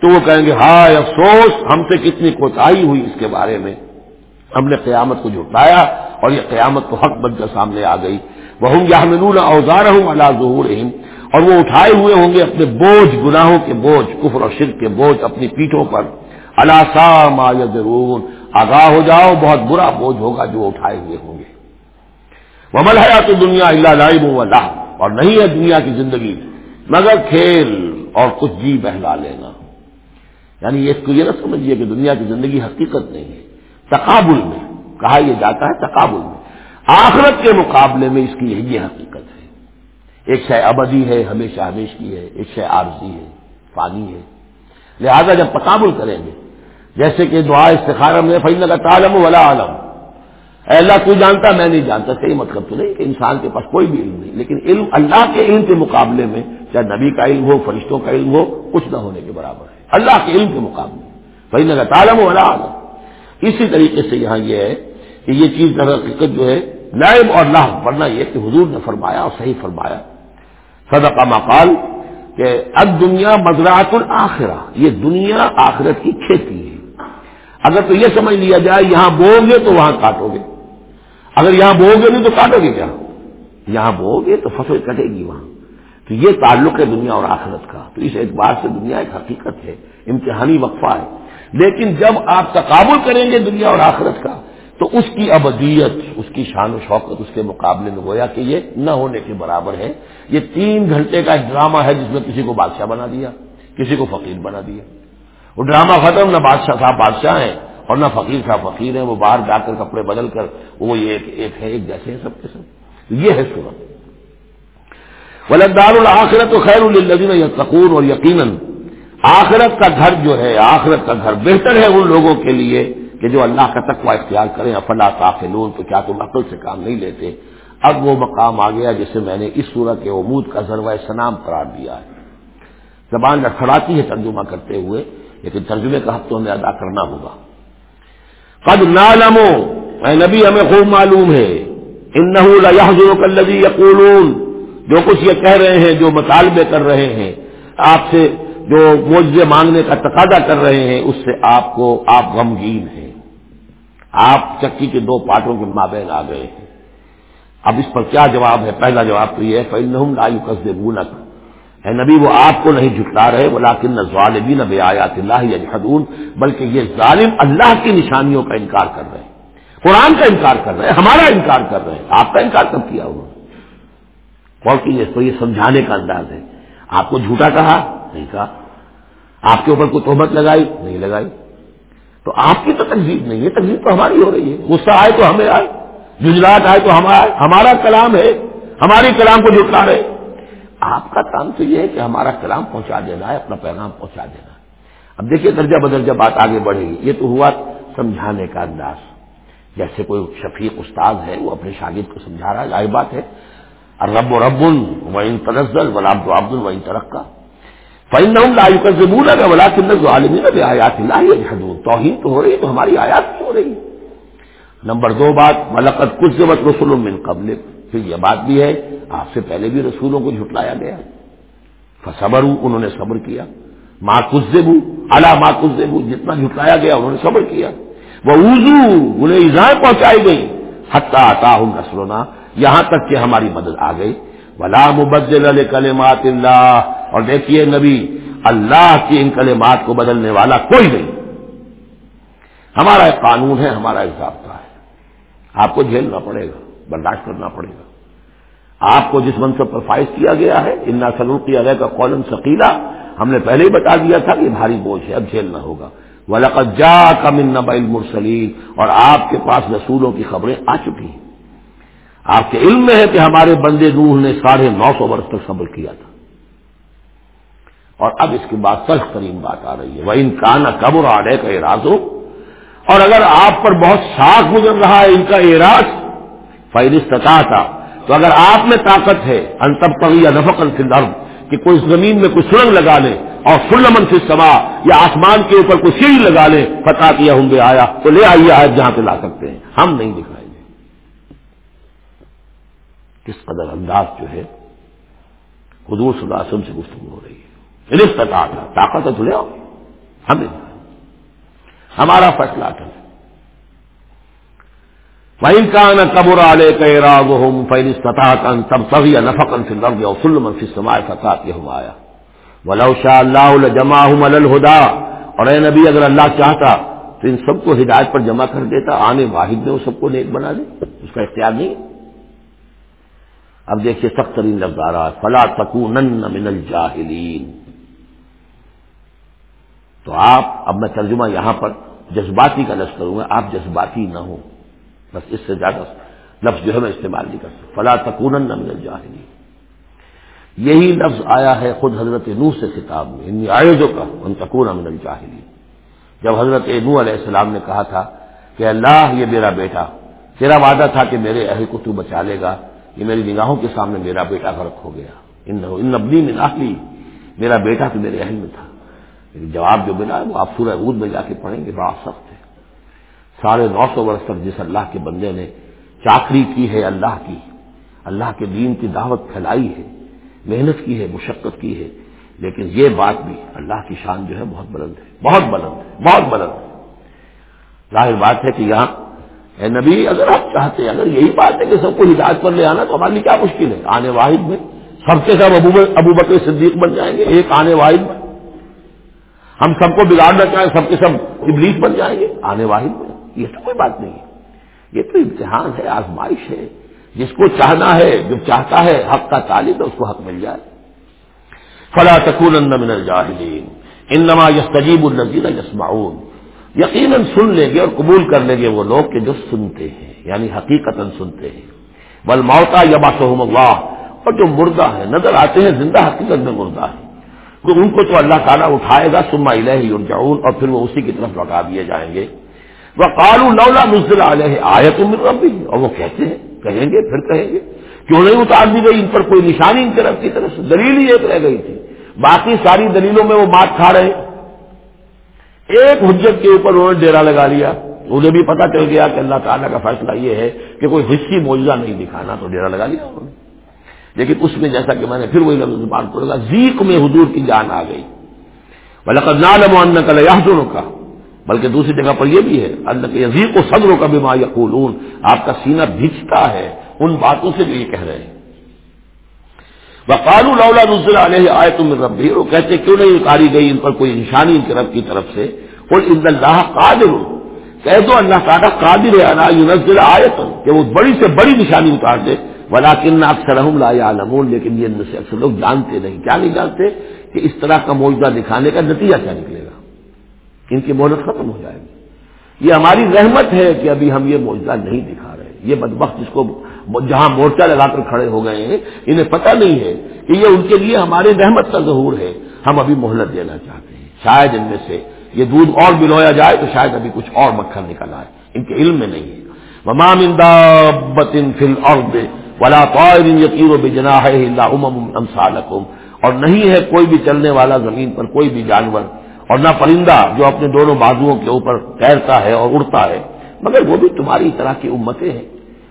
تو وہ کہیں گے، ہائے افسوس، ہم سے کتنی کوتاہی ہوئی اس کے بارے میں۔ ہم نے قیامت کو جھٹلایا اور یہ قیامت کو حق بن کر سامنے آ گئی۔ وہ ہوں یا منون اوزار ہوں اللہ ظہور اور وہ اٹھائے ہوئے ہوں گے اپنے بوجھ، گناہوں کے بوجھ، کفر اور شرک کے بوجھ اپنی پیٹھوں پر۔ اللہ سا ما ضرور آگاہ ہو جاؤ، بہت برا بوجھ ہوگا جو اٹھائے ہوئے ہوں گے۔ وہ مل ہے تو دنیا اللہ لائب اللہ اور نہیں ہے دنیا کی زندگی، مگر کھیل اور کچھ جی بہلا لینا۔ یعنی اس کو یہ نہ سمجھیے کہ دنیا کی زندگی حقیقت نہیں ہے، تقابل میں۔ کہا یہ جاتا ہے تقابل میں۔ آخرت کے مقابلے میں اس کی یہی حقیقت ہے۔ ایک شے ابدی ہے، ہمیشہ ہمیش کی ہے، ایک شے عارضی ہے پانی ہے۔ لہذا جب تقابل کریں گے جیسے کہ دعا استخارہ میں فی کا تعلم ولا عالم اے اللہ، تو جانتا، میں نہیں جانتا، صحیح مطلب تو نہیں کہ انسان کے پاس کوئی بھی علم نہیں، لیکن علم اللہ کے علم کے مقابلے میں، چاہے نبی کا علم ہو، فرشتوں کا علم ہو، کچھ نہ ہونے کے برابر ہے۔ اللہ کے علم کے مقابلے فی کا تعلم ولا عالم اسی طریقے سے یہاں یہ ہے کہ یہ چیز در حقیقت جو ہے، نائب اور لاہ ورنہ یہ کہ حضور نے فرمایا اور صحیح فرمایا۔ صدقہ مقال کہ اب دنیا مزرات الآخرہ، یہ دنیا آخرت کی کھیتی ہے۔ اگر تو یہ سمجھ لیا جائے یہاں بو گے تو وہاں کاٹو گے۔ اگر یہاں بو گے نہیں تو کاٹو گے کیا؟ یہاں بو گے تو فصل کٹے گی وہاں۔ تو یہ تعلق ہے دنیا اور آخرت کا۔ تو اس اعتبار سے دنیا ایک حقیقت ہے، امتحانی وقفہ ہے۔ لیکن جب آپ تقابل کریں گے دنیا اور آخرت کا، تو اس کی ابدیت، اس کی شان و شوقت اس کے مقابلے میں گویا کہ یہ نہ ہونے کے برابر ہے۔ یہ تین گھنٹے کا ایک ڈرامہ ہے جس میں کسی کو بادشاہ بنا دیا، کسی کو فقیر بنا دیا۔ وہ ڈرامہ ختم، نہ بادشاہ صاحب بادشاہ ہیں اور نہ فقیر صاحب فقیر ہیں، وہ باہر جا کر کپڑے بدل کر، وہ ایک ایک ہے ایک جیسے ہیں سب کے سب۔ یہ ہے صورت ولدار الآخرت و خیر الدین سکون اور یقیناً آخرت کا گھر جو ہے، آخرت کا گھر بہتر ہے ان لوگوں کے لیے کہ جو اللہ کا تقوی اختیار کریں۔ افلا تاخلون تو کیا تم عقل سے کام نہیں لیتے؟ اب وہ مقام آ گیا جسے میں نے اس صورت کے عمود کا ذروہ سنام قرار دیا ہے۔ زبان لڑکھڑاتی ہے ترجمہ کرتے ہوئے۔ لیکن ترجمے کا حق تو ہمیں ادا کرنا ہوگا۔ قد نالمو اے نبی، ہمیں خوب معلوم ہے۔ ان کلبی یقولون جو کچھ یہ کہہ رہے ہیں، جو مطالبے کر رہے ہیں، آپ سے جو موجے مانگنے کا تقاضا کر رہے ہیں، اس سے آپ کو، آپ غمگین ہیں۔ آپ چکی کے دو پاٹوں کے مابین آ گئے ہیں۔ اب اس پر کیا جواب ہے؟ پہلا جواب تو یہ ہے فلم لایو اے نبی وہ آپ کو نہیں جھٹلا رہے وہ ظالمین بے آیات اللہ یجحدون، بلکہ یہ ظالم اللہ کی نشانیوں کا انکار کر رہے ہیں۔ قرآن کا انکار کر رہے ہیں، ہمارا انکار کر رہے ہیں۔ آپ کا انکار کب کیا ہوا اور کی تو یہ سمجھانے کا انداز ہے۔ آپ کو جھوٹا کہا؟ نہیں کہا۔ آپ کے اوپر کوئی تہمت لگائی؟ نہیں لگائی۔ تو آپ کی تو تقزیب نہیں ہے تقزیب تو ہماری ہو رہی ہے۔ غصہ آئے تو ہمیں آئے ججلاٹ آئے تو ہمارا ہمارا کلام ہے، ہماری کلام کو جھٹلا رہے۔ آپ کا کام تو یہ ہے کہ ہمارا کلام پہنچا دینا ہے، اپنا پیغام پہنچا دینا ہے۔ اب دیکھیے، درجہ بدرجہ بات آگے بڑھے گی۔ یہ تو ہوا سمجھانے کا انداز۔ جیسے کوئی شفیق استاد ہے، وہ اپنے شاگرد کو سمجھا رہا ہے، ظاہر بات ہے۔ اور رب و رب ان تنزل ولاب عبد الوین ترقا فائن لائی کر سے بولا ولا عالمی آیات اللہ توحید تو ہو رہی ہے، تو ہماری آیات ہو رہی۔ ہے نمبر دو بات ملکت کچھ رسول من قبل پھر یہ بات بھی ہے، آپ سے پہلے بھی رسولوں کو جھٹلایا گیا۔ صبر انہوں نے صبر کیا۔ ماں کزبو اللہ ماں کزبو جتنا جھٹلایا گیا انہوں نے صبر کیا۔ وہ اوزو انہیں ایزائیں پہنچائی گئی حتہ آتا ہوں نسلونا یہاں تک کہ ہماری مدد آ گئی۔ ولا مبدل کلمات اللہ۔ اور دیکھیے نبی، اللہ کی ان کلمات کو بدلنے والا کوئی نہیں۔ ہمارا ایک قانون ہے، ہمارا ایک ضابطہ ہے۔ آپ کو جھیلنا پڑے گا۔ برداشت کرنا پڑے گا۔ آپ کو جس منصب پر فائز کیا گیا ہے ان سلوکی علیہ کا قولم ثقیلا ہم نے پہلے ہی بتا دیا تھا کہ بھاری بوجھ ہے، اب جھیلنا ہوگا۔ ولقت جا کمن نبل مرسلیم اور آپ کے پاس رسولوں کی خبریں آ چکی ہیں۔ آپ کے علم میں ہے کہ ہمارے بندے نوح نے ساڑھے نو سو برس تک صبر کیا تھا۔ اور اب اس کے بعد سخت ترین بات آ رہی ہے۔ وہ ان کا نہ قبر آڈے کا اعراض ہو اور اگر آپ پر بہت ساخ گزر رہا ہے ان کا اعراض فہرستتا تھا تو اگر آپ میں طاقت ہے انتب پگ یا نفق الفرد کہ کوئی زمین میں کوئی سرنگ لگا لے، اور سلمن سے سما یا آسمان کے اوپر کوئی سیڑھی لگا لے پتا کیا ہوں گے آیا تو لے آئیے آئے جہاں پہ لا سکتے ہیں۔ ہم نہیں دکھائیں گے۔ کس قدر انداز جو ہے، حضور صلی اللہ علیہ وسلم سے گفتگو ہو رہی ہے۔ رشتہ طاقت ہے تو لے آؤ ہمیں ہمارا فیصلہ اٹل ہے فائن کا نہ قبر علیہ کا راگ ہوم فین فتح کن تب تبھی نفق ان سے لگ گیا سلم سے سمائے فتح کے ہم آیا ولو شاء اللہ جمع ہوں الہدا اور اے نبی اگر اللہ چاہتا تو ان سب کو ہدایت پر جمع کر دیتا، آنے واحد میں وہ سب کو نیک بنا دے، اس کا اختیار نہیں اب دیکھیے سخت ترین لفظ آ رہا ہے، فلا تکو من الجاہلین تو آپ، اب میں ترجمہ یہاں پر جذباتی کا لفظ کروں گا، آپ جذباتی نہ ہوں۔ بس اس سے زیادہ لفظ جو ہے میں استعمال نہیں کر سکتا۔ فلا تکون من الجاہلین۔ یہی لفظ آیا ہے خود حضرت نو سے خطاب میں۔ ان آئے جو کا ان تکون الجاہلی جب حضرت نو علیہ السلام نے کہا تھا کہ اللہ یہ میرا بیٹا، تیرا وعدہ تھا کہ میرے اہل کو تو بچا لے گا، یہ میری نگاہوں کے سامنے میرا بیٹا غرق ہو گیا۔ ان ان نبنی میں ناخلی میرا بیٹا تو میرے اہل میں تھا۔ لیکن جواب جو ملا وہ آپ سورہ عود میں جا کے پڑھیں گے۔ بڑا سخت ساڑھے نو سو برس تک جس اللہ کے بندے نے چاکری کی ہے، اللہ کی۔ اللہ کے دین کی دعوت پھیلائی ہے، محنت کی ہے، مشقت کی ہے۔ لیکن یہ بات بھی اللہ کی شان جو ہے بہت بلند ہے۔ بہت بلند ہے، بہت بلند ہے۔ ظاہر بات ہے کہ یہاں، اے نبی، اگر آپ چاہتے ہیں اگر یہی بات ہے کہ سب کو ہدایت پر لے آنا تو ہمارے لیے کیا مشکل ہے؟ آنے واحد میں سب کے سب ابو ابو بکر صدیق بن جائیں گے، ایک آنے واحد میں۔ ہم سب کو بگاڑنا چاہیں، سب کے سب ابلیس بن جائیں گے، آنے واحد میں۔ یہ تو کوئی بات نہیں ہے۔ یہ تو امتحان ہے، آزمائش ہے۔ جس کو چاہنا ہے جو چاہتا ہے، حق کا طالب ہے، اس کو حق مل جائے۔ فلا تکون من الجاہلین، انما یستجیب النزیر یسمعون۔ یقیناً سن لیں گے اور قبول کر لیں گے وہ لوگ کہ جو سنتے ہیں یعنی حقیقت سنتے ہیں۔ بل موتا یبا اللہ اور جو مردہ ہے، نظر آتے ہیں، زندہ حقیقت میں مردہ ہے۔ تو ان کو تو اللہ تعالیٰ اٹھائے گا سما الہ یرجعون، اور پھر وہ اسی کی طرف لوٹا دیے جائیں گے۔ وہ کالو نولا نزل علیہ آئے تو ربی اور وہ کہتے ہیں، کہیں گے، پھر کہیں گے، کیوں نہیں اتار دی گئی؟ ان پر کوئی نشانی ان طرف کی طرف سے؟ دلیل ہی ایک رہ گئی تھی۔ باقی ساری دلیلوں میں وہ مات کھا رہے ایک حجت کے اوپر انہوں نے ڈیرا لگا لیا۔ انہیں بھی پتا چل گیا کہ اللہ تعالیٰ کا فیصلہ یہ ہے کہ کوئی حصی موجودہ نہیں دکھانا، تو ڈیرا لگا لیا انہوں نے۔ لیکن اس میں جیسا کہ میں نے پھر وہی لفظ زبان پڑے گا زیق میں حضور کی جان آ گئی۔ بلکہ نالم کا بلکہ دوسری جگہ پر یہ بھی ہے اللہ کے عزیز و صدروں کا بھی ما یقولون۔ آپ کا سینہ بھجتا ہے ان باتوں سے بھی یہ کہہ رہے ہیں۔ وقالو لولا نزل علیہ آئے تم ربی وہ کہتے کیوں نہیں اتاری گئی ان پر کوئی نشانی ان کے رب کی طرف سے؟ اور ان اللہ قادر۔ کہہ دو اللہ تعالیٰ قادر ہے نزل آئے کہ وہ بڑی سے بڑی نشانی اتار دے۔ بلا اکثر لا عالمون لیکن یہ سے اکثر لوگ جانتے نہیں۔ کیا نہیں جانتے؟ کہ اس طرح کا موجودہ دکھانے کا نتیجہ کیا نکلے گا؟ ان کی مہلت ختم ہو جائے گی۔ یہ ہماری رحمت ہے کہ ابھی ہم یہ موجودہ نہیں دکھا رہے۔ یہ بدبخت جس کو جہاں مورچہ لگا کر کھڑے ہو گئے ہیں، انہیں پتہ نہیں ہے کہ یہ ان کے لیے ہمارے رحمت کا ظہور ہے۔ ہم ابھی مہلت دینا چاہتے ہیں۔ شاید ان میں سے یہ دودھ اور بلویا جائے تو شاید ابھی کچھ اور مکھن نکل آئے۔ ان کے علم میں نہیں ہے۔ ممام فل اور ولا یقین و بجنا ہے اور نہیں ہے کوئی بھی چلنے والا زمین پر کوئی بھی جانور اور نہ پرندہ جو اپنے دونوں بازوؤں کے اوپر تیرتا ہے اور اڑتا ہے، مگر وہ بھی تمہاری طرح کی امتیں ہیں۔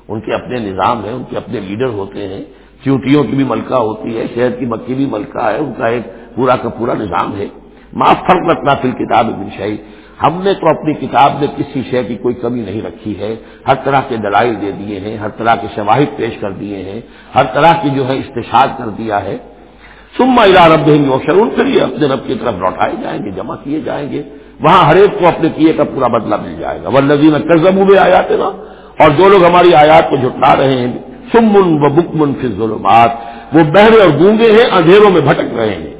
ان کے اپنے نظام ہیں، ان کے اپنے لیڈر ہوتے ہیں۔ چیوٹیوں کی بھی ملکہ ہوتی ہے شہد کی مکی بھی ملکہ ہے، ان کا ایک پورا کا پورا نظام ہے۔ معاف فرق رکھنا فل کتاب ابن شاہی ہم نے تو اپنی کتاب میں کسی شے کی کوئی کمی نہیں رکھی ہے۔ ہر طرح کے دلائل دے دیے ہیں، ہر طرح کے شواہد پیش کر دیے ہیں۔ ہر طرح کی جو ہے استشاد کر دیا ہے۔ سما الا رب دیں گے وہ شرون پھر یہ اپنے رب کی طرف لوٹائے جائیں گے، جمع کیے جائیں گے۔ وہاں ہر ایک کو اپنے کیے کا پورا بدلہ مل جائے گا۔ ولزین کرزم ہوئے آیات نا اور جو لوگ ہماری آیات کو جھٹلا رہے ہیں سمن و بکمن فی ظلمات وہ بہرے اور گونگے ہیں، اندھیروں میں بھٹک رہے ہیں۔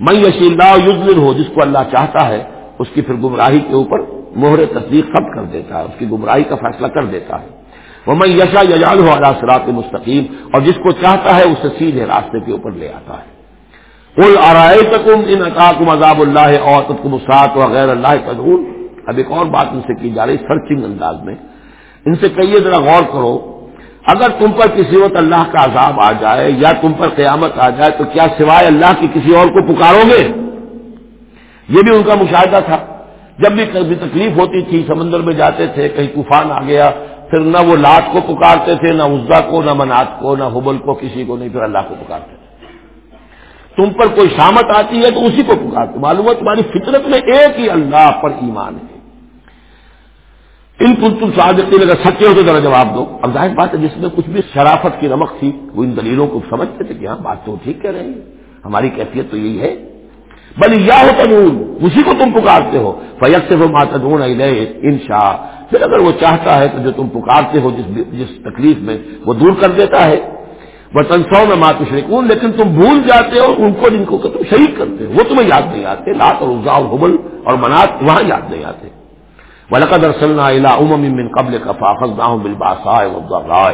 میں یشی اللہ یوزل ہو جس کو اللہ چاہتا ہے، اس کی پھر گمراہی کے اوپر مہر تصدیق خط کر دیتا ہے، اس کی گمراہی کا فیصلہ کر دیتا ہے۔ وہ میں یشا یجال ہو اللہ سرات مستقیم اور جس کو چاہتا ہے اسے سیدھے راستے کے اوپر لے آتا ہے۔ کل آرائے تکم ان اطاقم عذاب اللہ اور تم اسات وغیر اللہ قدول اب ایک اور بات ان سے کی جا رہی سرچنگ انداز میں۔ ان سے کہیے ذرا غور کرو، اگر تم پر کسی وقت اللہ کا عذاب آ جائے یا تم پر قیامت آ جائے، تو کیا سوائے اللہ کی کسی اور کو پکارو گے؟ یہ بھی ان کا مشاہدہ تھا۔ جب بھی کبھی تکلیف ہوتی تھی، سمندر میں جاتے تھے، کہیں طوفان آ گیا پھر نہ وہ لات کو پکارتے تھے، نہ عزا کو، نہ منات کو، نہ حبل کو، کسی کو نہیں، پھر اللہ کو پکارتے تھے۔ تم پر کوئی شامت آتی ہے تو اسی کو پکارتے۔ معلوم ہے تمہاری فطرت میں ایک ہی اللہ پر ایمان ہے۔ ان کل تم صادقین، اگر سچے ہو تو ذرا جواب دو۔ اب ظاہر بات ہے، جس میں کچھ بھی شرافت کی نمک تھی، وہ ان دلیلوں کو سمجھتے تھے کہ ہاں بات تو ٹھیک کہہ رہے ہیں۔ ہماری کیفیت تو یہی ہے۔ بل یا ہو تنون اسی کو تم پکارتے ہو۔ فیق سے وہ ان شاء پھر اگر وہ چاہتا ہے تو جو تم پکارتے ہو جس جس تکلیف میں وہ دور کر دیتا ہے۔ وہ تنسو میں مات شریکون لیکن تم بھول جاتے ہو ان کو، جن کو تم شریک کرتے ہو۔ وہ تمہیں یاد نہیں آتے۔ لات اور اور حبل اور منات وہاں یاد نہیں آتے۔ ولقد ارسلنا الى امم من قبل کا فاخذناهم بالباساء والضراء۔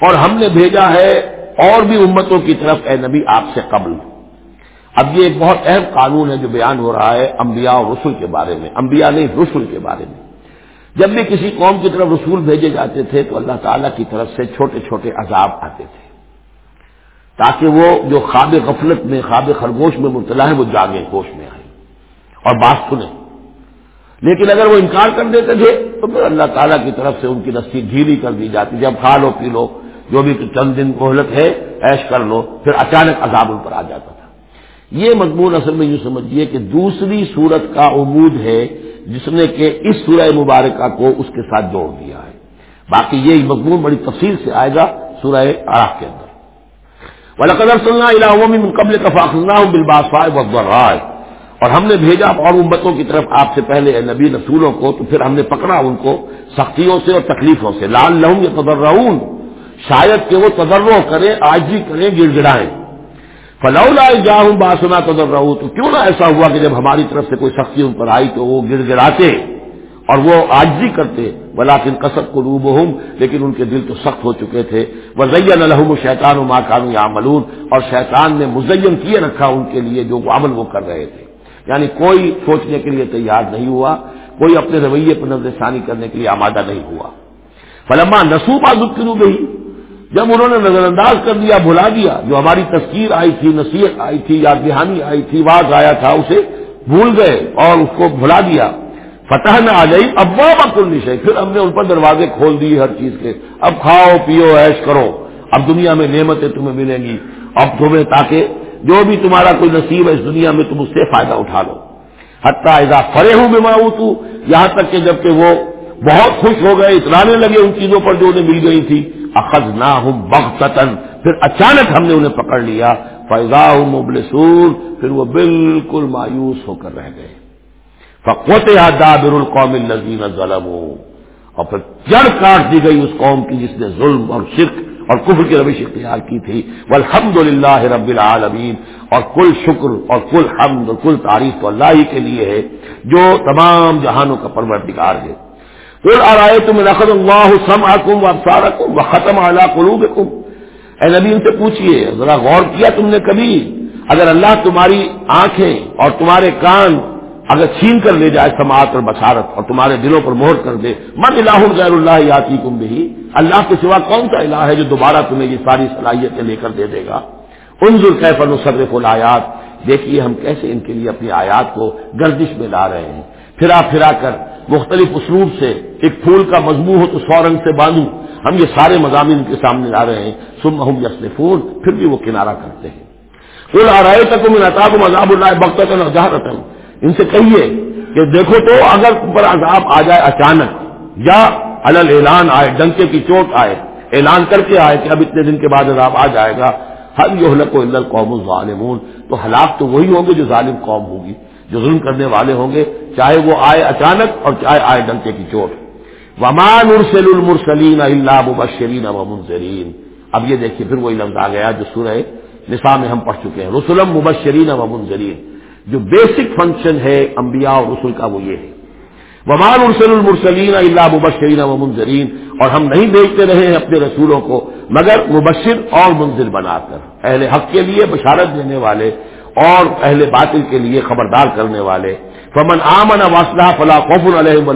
اور ہم نے بھیجا ہے اور بھی امتوں کی طرف، اے نبی، آپ سے قبل۔ اب یہ ایک بہت اہم قانون ہے جو بیان ہو رہا ہے انبیاء اور رسول کے بارے میں۔ انبیاء نہیں، رسول کے بارے میں۔ جب بھی کسی قوم کی طرف رسول بھیجے جاتے تھے تو اللہ تعالیٰ کی طرف سے چھوٹے چھوٹے عذاب آتے تھے۔ تاکہ وہ جو خواب غفلت میں، خواب خرگوش میں مبتلا ہے، وہ جاگے، ہوش میں آئے۔ اور بات سنیں۔ لیکن اگر وہ انکار کر دیتے تھے، تو پھر اللہ تعالیٰ کی طرف سے ان کی رسی ڈھیلی کر دی جاتی۔ جب کھا لو، پی لو، جو بھی چند دن مہلت ہے ایش کر لو، پھر اچانک عذاب ان پر آ جاتا تھا۔ یہ مضمون اصل میں یوں سمجھیے کہ دوسری صورت کا عمود ہے جس نے کہ اس سورہ مبارکہ کو اس کے ساتھ جوڑ دیا ہے۔ باقی یہ مضمون بڑی تفصیل سے آئے گا سورہ آراف کے اندر۔ ولقدر صلی اللہ علیہ قبل کفاخنا بالباسفائے وقبر رائے اور ہم نے بھیجا اور امتوں کی طرف آپ سے پہلے نبی رسولوں کو، تو پھر ہم نے پکڑا ان کو سختیوں سے اور تکلیفوں سے۔ لال لہوں یہ تدرون شاید کہ وہ تدرو کریں آج بھی کریں، گڑ گڑائیں۔ فلو لائے باسنا تدر رہوں تو کیوں نہ ایسا ہوا کہ جب ہماری طرف سے کوئی سختی ان پر آئی تو وہ گڑ گڑاتے اور وہ آج بھی کرتے بلاکن کسب کو روب ہوں لیکن ان کے دل تو سخت ہو چکے تھے۔ وہ زین الحم شیطان و ماں کانو یا ملون اور شیطان نے مزین کیے رکھا ان کے لیے جو عمل وہ کر رہے تھے۔ یعنی کوئی سوچنے کے لیے تیار نہیں ہوا، کوئی اپنے رویے پر نظر ثانی کرنے کے لیے آمادہ نہیں ہوا۔ فلما نسوبا دکھ گئی جب انہوں نے نظر انداز کر دیا، بھلا دیا، جو ہماری تذکیر آئی تھی، نصیحت آئی تھی یا دہانی آئی تھی واضح آیا تھا، اسے بھول گئے اور اس کو بھلا دیا۔ فتح نہ آ جائی اب وہ بکل نشے پھر ہم نے ان پر دروازے کھول دیے ہر چیز کے۔ اب کھاؤ، پیو ایش کرو۔ اب دنیا میں نعمتیں تمہیں ملیں گی۔ اب تمہیں تاکہ جو بھی تمہارا کوئی نصیب ہے اس دنیا میں تم اس سے فائدہ اٹھا لو۔ حتیٰ ایزا فرے ہوں میں تو یہاں تک کہ جبکہ وہ بہت خوش ہو گئے اترانے لگے ان چیزوں پر جو انہیں مل گئی تھی۔ اخذ نہ ہوں پھر اچانک ہم نے انہیں پکڑ لیا۔ فیضا ہوں مبلسور پھر وہ بالکل مایوس ہو کر رہ گئے۔ فقوت دابر القوم النزین ظلم اور پھر جڑ کاٹ دی گئی اس قوم کی جس نے ظلم اور شرک اور کفر کی روش اختیار کی تھی۔ الحمد للہ رب العالمین اور کل شکر اور کل حمد اور کل تعریف تو اللہ ہی کے لیے ہے، جو تمام جہانوں کا پروردگار ہے۔ کل آرائے تم رقد اللہ سم آکم و افسار و ختم اعلیٰ قلوب اے نبی ان سے پوچھیے ذرا غور کیا تم نے کبھی؟ اگر اللہ تمہاری آنکھیں اور تمہارے کان اگر چھین کر لے جائے سماعت اور بشارت اور تمہارے دلوں پر مہر کر دے، من الہ غیر اللہ یاتی کم بھی اللہ کے سوا کون سا الہ ہے جو دوبارہ تمہیں یہ ساری صلاحیتیں لے کر دے دے گا؟ انظر کیف نصرف الآیات دیکھیے ہم کیسے ان کے لیے اپنی آیات کو گردش میں لا رہے ہیں۔ پھرا پھرا کر مختلف اسلوب سے ایک پھول کا مضمون ہو تو سو رنگ سے باندھوں، ہم یہ سارے مضامین کے سامنے لا رہے ہیں۔ سم ہم یسن پھول پھر بھی وہ کنارہ کرتے ہیں۔ پھر آ رہے تک میں نتاب مذہب اللہ بخت ان سے کہیے کہ دیکھو تو اگر اوپر عذاب آ جائے اچانک، یا الل اعلان آئے، ڈنکے کی چوٹ آئے، اعلان کر کے آئے کہ اب اتنے دن کے بعد عذاب آ جائے گا ہر یہ حلق قوم الظالمون؟ تو ہلاک تو وہی ہوں گے جو ظالم قوم ہوگی۔ جو ظلم کرنے والے ہوں گے، چاہے وہ آئے اچانک اور چاہے آئے ڈنکے کی چوٹ۔ ومان ارسل المرسلین اللہ مبشرین و منظرین اب یہ دیکھیے، پھر وہی لفظ آ گیا جو سورہ نسا میں ہم پڑھ چکے ہیں۔ رسولم مبشرین و منظرین جو بیسک فنکشن ہے انبیاء اور رسول کا وہ یہ ہے۔ ومان ارسل المرسلین اللہ مبشرین و منظرین اور ہم نہیں دیکھتے رہے ہیں اپنے رسولوں کو، مگر مبشر اور منظر بنا کر۔ اہل حق کے لیے بشارت دینے والے اور اہل باطل کے لیے خبردار کرنے والے۔ فمن آمن واسلہ فلاح خوف علیہ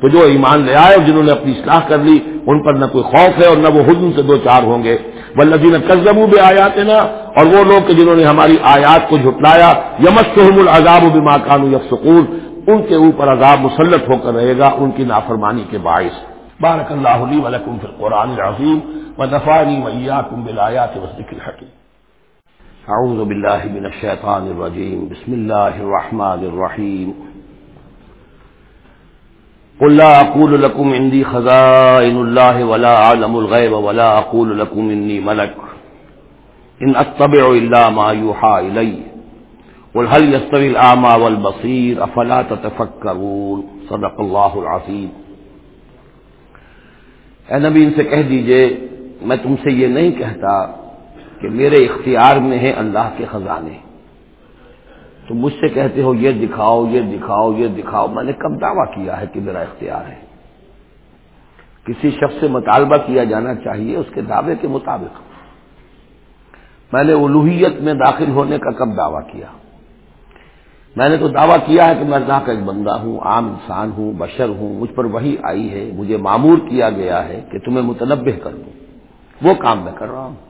تو جو ایمان لے آئے جنہوں نے اپنی اصلاح کر لی، ان پر نہ کوئی خوف ہے اور نہ وہ حجم سے دو چار ہوں گے۔ ولدین قزم بھی آیات نا اور وہ لوگ جنہوں نے ہماری آیات کو جھٹلایا یمسم العذاب بما کانو یکسکون ان کے اوپر عذاب مسلط ہو کر رہے گا، ان کی نافرمانی کے باعث۔ بارک اللہ علی ولکم فی القرآن العظیم و نفانی ویاکم بالآیات وذکر الحکیم۔ اعوذ باللہ من الشیطان الرجیم بسم اللہ الرحمن الرحیم قل لا اقول لكم عندي خزائن الله ولا اعلم الغيب ولا اقول لكم اني ملك. ان اتبع الا ما يوحى الي قل هل يستوي الاعمى والبصير؟ افلا تتفكرون. صدق الله العظيم. اے نبی ان سے کہہ دیجیے، میں تم سے یہ نہیں کہتا کہ میرے اختیار میں ہے اللہ کے خزانے۔ تو مجھ سے کہتے ہو، یہ دکھاؤ یہ دکھاؤ یہ دکھاؤ۔ میں نے کب دعویٰ کیا ہے کہ میرا اختیار ہے۔ کسی شخص سے مطالبہ کیا جانا چاہیے اس کے دعوے کے مطابق۔ میں نے الوحیت میں داخل ہونے کا کب دعویٰ کیا۔ میں نے تو دعویٰ کیا ہے کہ میں اللہ کا ایک بندہ ہوں، عام انسان ہوں، بشر ہوں، مجھ پر وہی آئی ہے، مجھے معمور کیا گیا ہے کہ تمہیں متنبع کر دوں وہ کام میں کر رہا ہوں۔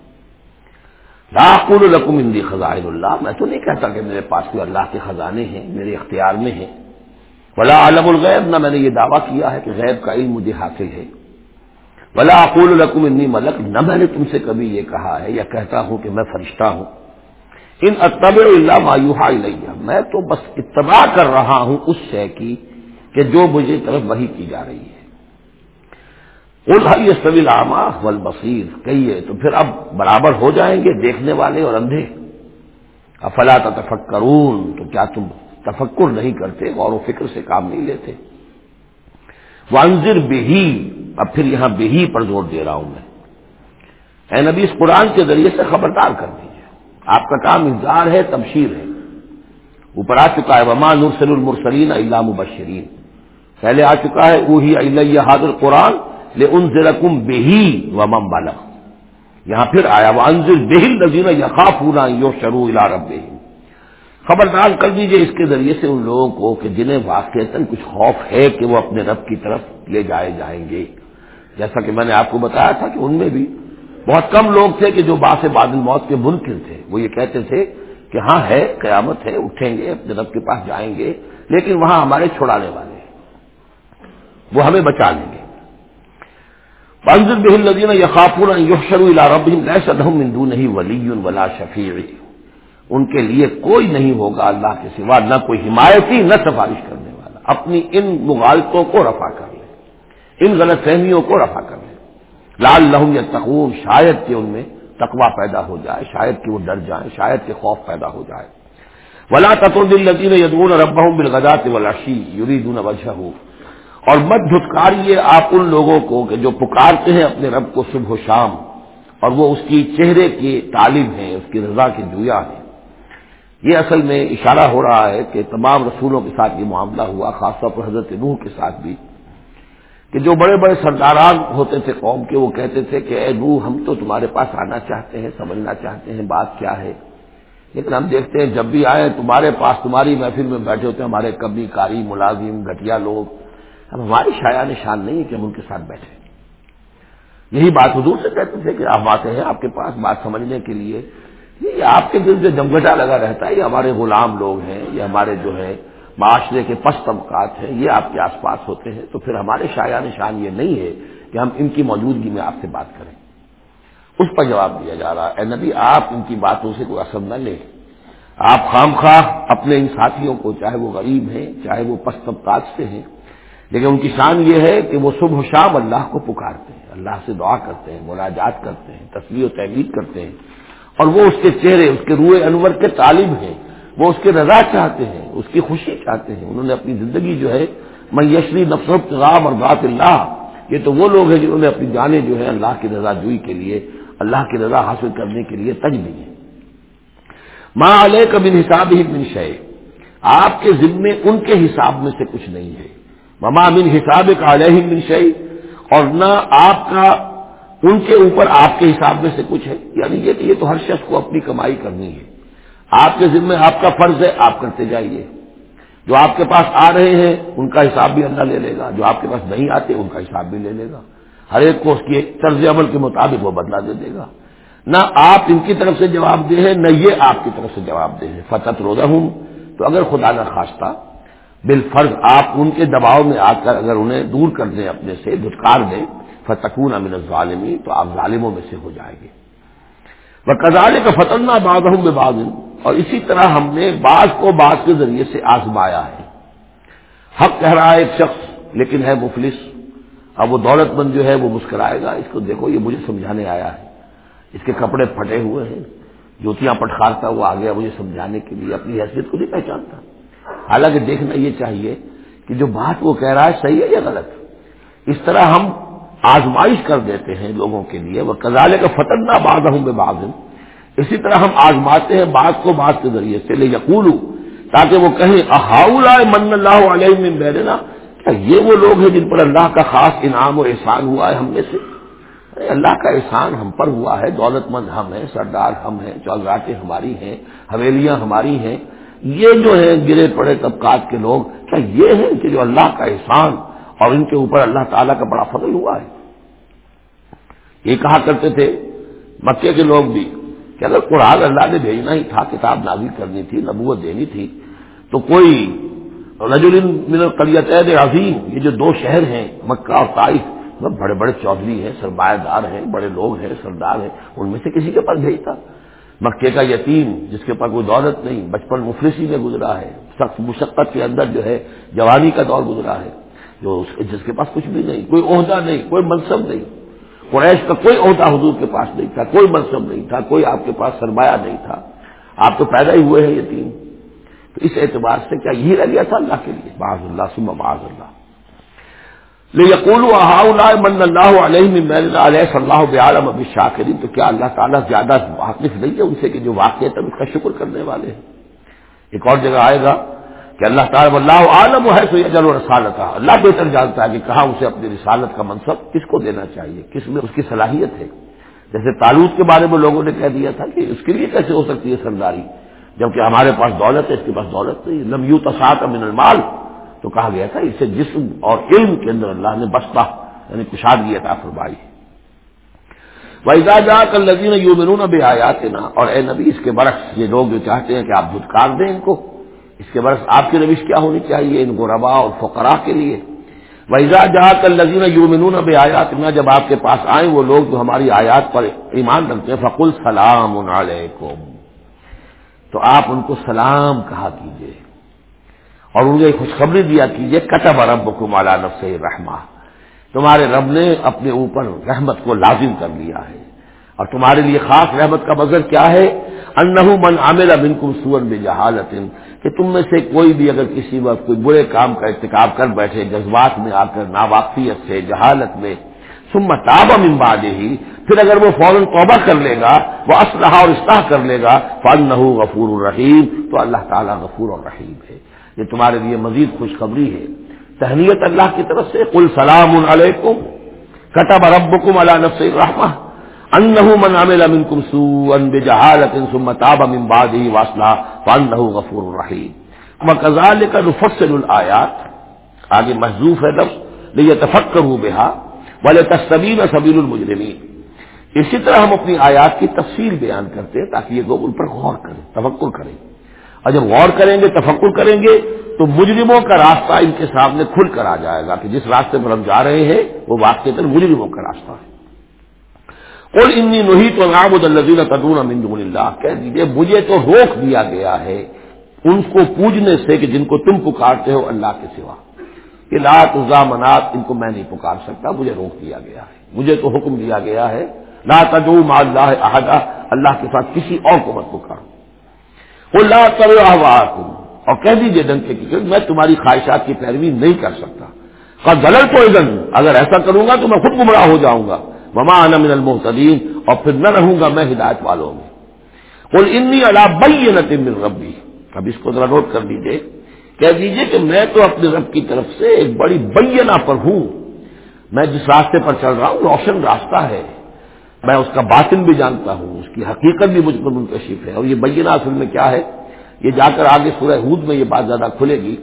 لاقول القم اندی خزائن اللہ. میں تو نہیں کہتا کہ میرے پاس کوئی اللہ کے خزانے ہیں، میرے اختیار میں ہیں۔ ولا عالم الغیب، نہ میں نے یہ دعویٰ کیا ہے کہ غیب کا علم مجھے حاصل ہے۔ ولا اقول القم انی ملک، نہ میں نے تم سے کبھی یہ کہا ہے یا کہتا ہوں کہ میں فرشتہ ہوں۔ ان اتب اللہ مایوہا لیا میں تو بس اتباع کر رہا ہوں اس شے کی کہ جو مجھے طرف وہی کی جا رہی ہے۔ یہ سبھی عامہ ولبصیر کہیے، تو پھر اب برابر ہو جائیں گے دیکھنے والے اور اندھے۔ افلا تفکرون تو کیا تم تفکر نہیں کرتے؟ غور و فکر سے کام نہیں لیتے۔ وانزر بہی، اب پھر یہاں بہی پر زور دے رہا ہوں میں۔ اے نبی، اس قرآن کے ذریعے سے خبردار کر دی آپ کا کام انتظار ہے، تبشیر ہے۔ اوپر آ چکا ہے، وما نرسل المرسلین اللہ مبشرین۔ پہلے آ چکا ہے، اوہی اللہ حاضر قرآن لے ان ضلع بہی ومم بالا یہاں پھر آیا وہ انضر بہل نظیر یقاف ہونا یو شروع رب خبردار کر دیجیے اس کے ذریعے سے ان لوگوں کو کہ جنہیں واقع کچھ خوف ہے کہ وہ اپنے رب کی طرف لے جائے جائیں گے۔ جیسا کہ میں نے آپ کو بتایا تھا کہ ان میں بھی بہت کم لوگ تھے کہ جو باس بادل موت کے منکر تھے۔ وہ یہ کہتے تھے کہ ہاں ہے، قیامت ہے، اٹھیں گے، اپنے رب کے پاس جائیں گے، لیکن وہاں ہمارے چھڑانے والے ہیں۔ وہ ہمیں بچا لیں گے۔ بنزل بہل ندین یقافر یوشر رب ہندو نہیں ولی ولا شفیع۔ ان کے لیے کوئی نہیں ہوگا اللہ کے سوا، نہ کوئی حمایتی، نہ سفارش کرنے والا۔ اپنی ان مغالطوں کو رفع کر لیں ان غلط فہمیوں کو رفع کر لیں لال لہم یا تخون شاید کہ ان میں تقوا پیدا ہو جائے، شاید کہ وہ ڈر جائیں، شاید کہ خوف پیدا ہو جائے۔ ولا دل لطین یدون رب بالغدات ولاشی یوری دون وجہ اور مت دھتکاریے آپ ان لوگوں کو کہ جو پکارتے ہیں اپنے رب کو صبح و شام، اور وہ اس کی چہرے کی تعلیم ہے اس کی رضا کی جویا ہے یہ اصل میں اشارہ ہو رہا ہے کہ تمام رسولوں کے ساتھ یہ معاملہ ہوا خاص طور پر حضرت نوح کے ساتھ بھی۔ کہ جو بڑے بڑے سرداران ہوتے تھے قوم کے، وہ کہتے تھے کہ اے نو ہم تو تمہارے پاس آنا چاہتے ہیں، سمجھنا چاہتے ہیں بات کیا ہے۔ لیکن ہم دیکھتے ہیں جب بھی آئے، تمہارے پاس تمہاری محفل میں بیٹھے ہوتے ہیں، ہمارے کبھی کاری، ملازم گٹیا لوگ اب ہماری شاع نشان نہیں ہے کہ ہم ان کے ساتھ بیٹھے یہی بات حضور سے کہتے تھے کہ آپ آتے ہیں، آپ کے پاس بات سمجھنے کے لیے۔ یہ آپ کے دل سے جمگٹا لگا رہتا ہے، یہ ہمارے غلام لوگ ہیں، یہ ہمارے جو ہے معاشرے کے پس طبقات ہیں، یہ آپ کے آس پاس ہوتے ہیں۔ تو پھر ہمارے شاعر نشان یہ نہیں ہے کہ ہم ان کی موجودگی میں آپ سے بات کریں۔ اس پر جواب دیا جا رہا اے نبی، آپ ان کی باتوں سے کوئی اثر نہ لیں۔ آپ خام خواہ اپنے ان ساتھیوں کو، چاہے وہ غریب ہیں، چاہے وہ پس طبقات سے ہیں لیکن ان کی شان یہ ہے کہ وہ صبح و شام اللہ کو پکارتے ہیں، اللہ سے دعا کرتے ہیں، مناجات کرتے ہیں تصویر و تحریر کرتے ہیں۔ اور وہ اس کے چہرے، اس کے روئے انور کے طالب ہیں، وہ اس کے رضا چاہتے ہیں، اس کی خوشی چاہتے ہیں۔ انہوں نے اپنی زندگی جو ہے میشری نفرت غام اور بات اللہ، یہ تو وہ لوگ ہیں جنہوں نے اپنی جانیں جو ہے اللہ کی رضا جوئی کے لیے، اللہ کی رضا حاصل کرنے کے لیے تج دی ہے ماں علیہ کا بن حساب ہی بن شے آپ کے ذمے ان کے حساب میں سے کچھ نہیں ہے۔ مما من حساب کا علیہ بن شے اور نہ آپ کا ان کے اوپر آپ کے حساب میں سے کچھ ہے۔ یعنی یہ کہ یہ تو ہر شخص کو اپنی کمائی کرنی ہے۔ آپ کے ذمے آپ کا فرض ہے، آپ کرتے جائیے۔ جو آپ کے پاس آ رہے ہیں، ان کا حساب بھی اللہ لے لے گا۔ جو آپ کے پاس نہیں آتے، ان کا حساب بھی لے لے گا۔ ہر ایک کو اس کی طرز عمل کے مطابق وہ بدلا دے دے گا۔ نہ آپ ان کی طرف سے جواب دے ہیں، نہ یہ آپ کی طرف سے جواب دے ہیں۔ فتح روزہ ہوں تو اگر خدا نہ خواستہ بال فرض آپ ان کے دباؤ میں آ کر اگر انہیں دور کر دیں، اپنے سے دھٹکار دیں فتقون امن ظالمی تو آپ ظالموں میں سے ہو جائیں گے۔ وہ کزالے کا فتح نہ ہوں بے اور اسی طرح ہم نے بعض کو بعض کے ذریعے سے آزمایا ہے۔ حق کہہ رہا ہے ایک شخص، لیکن ہے مفلس۔ اب وہ دولت مند جو ہے، وہ مسکرائے گا۔ اس کو دیکھو، یہ مجھے سمجھانے آیا ہے۔ اس کے کپڑے پھٹے ہوئے ہیں۔ جوتیاں پٹخارتا وہ آ گیا مجھے سمجھانے کے لیے اپنی حیثیت کو نہیں پہچانتا۔ حالانکہ دیکھنا یہ چاہیے کہ جو بات وہ کہہ رہا ہے صحیح ہے یا غلط؟ اس طرح ہم آزمائش کر دیتے ہیں لوگوں کے لیے وہ کزالے کا فتح نہ باز ہوں بے باز اسی طرح ہم آزماتے ہیں بات کو بات کے ذریعے سے لے یقول تاکہ وہ کہیں احاؤ من اللہ علیہ میں بیرنا کیا یہ وہ لوگ ہیں جن پر اللہ کا خاص انعام و احسان ہوا ہے ہم میں سے؟ اللہ کا احسان ہم پر ہوا ہے دولت مند ہم ہیں، سردار ہم ہیں چوگاٹیں ہماری ہیں، حویلیاں ہماری ہیں۔ یہ جو ہے گرے پڑے طبقات کے لوگ، کیا یہ ہیں کہ جو اللہ کا احسان اور ان کے اوپر اللہ تعالیٰ کا بڑا فضل ہوا ہے؟ یہ کہا کرتے تھے مکے کے لوگ بھی کہ اگر قرآن اللہ نے بھیجنا ہی تھا، کتاب نازل کرنی تھی، نبوت دینی تھی، تو کوئی رجول من القلیت عظیم یہ جو دو شہر ہیں، مکہ اور طائف، بڑے بڑے چودھری ہیں، سرمایہ دار ہیں، بڑے لوگ ہیں، سردار ہیں، ان میں سے کسی کے پاس بھیجتا۔ مکے کا یتیم جس کے پاس کوئی دولت نہیں، بچپن مفلسی میں گزرا ہے، سخت مشقت کے اندر جو ہے، جوانی کا دور گزرا ہے، جو جس کے پاس کچھ بھی نہیں، کوئی عہدہ نہیں، کوئی منصب نہیں۔ قریش کا کوئی عہدہ حضور کے پاس نہیں تھا، کوئی منصب نہیں تھا، کوئی آپ کے پاس سرمایہ نہیں تھا۔ آپ تو پیدا ہی ہوئے ہیں یہ تین تو اس اعتبار سے کیا یہی رہ گیا تھا اللہ کے لیے؟ باز اللہ سم باز اللہ۔ یقول من اللہ علیہ علیہ صلی عالم ابھی شاکرین تو کیا اللہ تعالیٰ زیادہ واقف نہیں ہے ان سے کہ جو واقع تب اس کا شکر کرنے والے ہیں؟ ایک اور جگہ آئے گا کہ اللہ تعالیٰ اللہ عالم ہے، تو یہ و رسالت اللہ بہتر جانتا ہے کہ کہاں اسے اپنی رسالت کا منصب کس کو دینا چاہیے، کس میں اس کی صلاحیت ہے۔ جیسے تالوت کے بارے میں لوگوں نے کہہ دیا تھا کہ اس کے لیے کیسے ہو سکتی ہے سرداری، جبکہ ہمارے پاس دولت ہے، اس کے پاس دولت نہیں لمبیو تصاط امن المال تو کہا گیا تھا، اسے جسم اور علم کے اندر اللہ نے بستا یعنی کشادگی عطا فرمائی۔ ویزا جا کر لذین یومنون بے آیات نا اور اے نبی، اس کے برعکس یہ لوگ جو چاہتے ہیں کہ آپ دھتکار دیں ان کو، اس کے برس آپ کی روش کیا ہونی چاہیے ان کو ربا اور فقرا کے لیے۔ ویزا جہاں کل لذین یومنون بے آیات جب آپ کے پاس آئیں وہ لوگ جو ہماری آیات پر ایمان رکھتے ہیں، فقل سلام علیکم تو آپ ان کو سلام کہا کیجیے اور ان کو خوشخبری دیا کیجیے کتب رب کو مالا نفس رحما تمہارے رب نے اپنے اوپر رحمت کو لازم کر لیا ہے۔ اور تمہارے لیے خاص رحمت کا مظر کیا ہے؟ انہ من عامر بن کم سور میں جہالت کہ تم میں سے کوئی بھی اگر کسی وقت کوئی برے کام کا ارتکاب کر بیٹھے، جذبات میں آ کر، ناواقفیت سے، جہالت میں سم تاب امباد ہی پھر اگر وہ فوراً توبہ کر لے گا، وہ اسلحہ اور اصلاح کر لے گا فن غفور الرحیم تو اللہ تعالیٰ غفور الرحیم ہے۔ یہ تمہارے لیے مزید خوشخبری ہے۔ تہنیت اللہ کی طرف سے کل سلام علیکم، کتب ربکم علی نفس الرحمہ انه من عمل منكم سوءا بجهاله ثم تاب من بعده واصلح فانه غفور رحيم وكذلك نفصل الايات آگے محذوف ہے لفظ، لیتفکروا بها ولتستبين سبيل المجرمين اسی طرح ہم اپنی آیات کی تفصیل بیان کرتے ہیں تاکہ یہ لوگ ان پر غور کریں تفکر کریں۔ اور جب غور کریں گے، تفکر کریں گے، تو مجرموں کا راستہ ان کے سامنے کھل کر آ جائے گا کہ جس راستے پر ہم جا رہے ہیں، وہ واقع تر مجرموں کا راستہ ہے۔ اور انی نوہی تو نام الزین تدون امین اللہ۔ کہہ دیجیے مجھے تو روک دیا گیا ہے ان کو پوجنے سے کہ جن کو تم پکارتے ہو اللہ کے سوا۔ کہ لات منات، ان کو میں نہیں پکار سکتا، مجھے روک دیا گیا ہے۔ مجھے تو حکم دیا گیا ہے، لا تجو ما اللہ احدہ اللہ کے ساتھ کسی اور کو مت پکارو۔ لا کرو اور کہہ دیجیے ڈنگ کے میں تمہاری خواہشات کی پیروی نہیں کر سکتا۔ کا غلط کو ادن اگر ایسا کروں گا تو میں خود گمراہ ہو جاؤں گا۔ مما من المحتدین اور پھر نہ رہوں گا، میں ہدایت والوں میں۔ کل انی اللہ من ربی۔ اب اس کو ذرا نوٹ کر دیجیے کہہ دیجیے کہ میں تو اپنے رب کی طرف سے ایک بڑی بینہ پر ہوں۔ میں جس راستے پر چل رہا ہوں، روشن راستہ ہے۔ میں اس کا باطن بھی جانتا ہوں، اس کی حقیقت بھی مجھ پر منتشف ہے۔ اور یہ بینہ اصل میں کیا ہے؟ یہ جا کر آگے سورہ ہود میں یہ بات زیادہ کھلے گی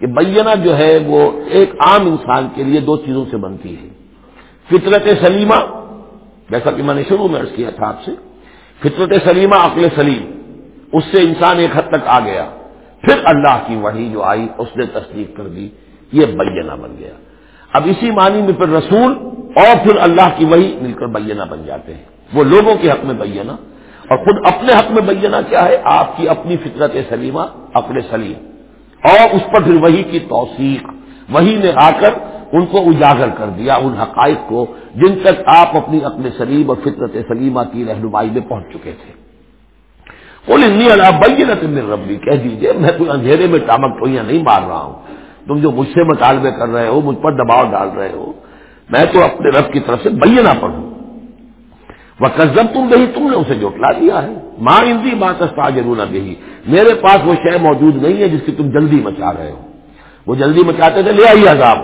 کہ بینہ جو ہے وہ ایک عام انسان کے لیے دو چیزوں سے بنتی ہے۔ فطرت سلیمہ، جیسا کہ میں نے شروع میں عرض کیا تھا آپ سے، فطرت سلیمہ، عقل سلیم، اس سے انسان ایک حد تک آ گیا۔ پھر اللہ کی وحی جو آئی، اس نے تصدیق کر دی، یہ بینہ بن گیا۔ اب اسی معنی میں پھر رسول اور پھر اللہ کی وہی مل کر بینہ بن جاتے ہیں۔ وہ لوگوں کے حق میں بینہ۔ اور خود اپنے حق میں بینہ کیا ہے؟ آپ کی اپنی فطرت سلیمہ اپنے سلیم۔ اور اس پر پھر وہی کی توثیق۔ وہی نے آ کر ان کو اجاگر کر دیا، ان حقائق کو جن تک آپ اپنی اپنے سلیم اور فطرت سلیمہ کی رہنمائی میں پہنچ چکے تھے۔ بولے اللہ بینت من ربی، کہہ دیجیے میں کوئی اندھیرے میں ٹامک ٹوئیاں نہیں مار رہا ہوں۔ تم جو مجھ سے مطالبے کر رہے ہو، مجھ پر دباؤ ڈال رہے ہو میں تو اپنے رب کی طرف سے بینہ پڑھوں۔ وہ قزم تم گئی تم نے اسے جوٹلا دیا ہے۔ ماں ہندی ماں تستا ضرور نہ میرے پاس وہ شے موجود نہیں ہے جس کی تم جلدی مچا رہے ہو۔ وہ جلدی مچاتے تھے، لے آئیے عذاب۔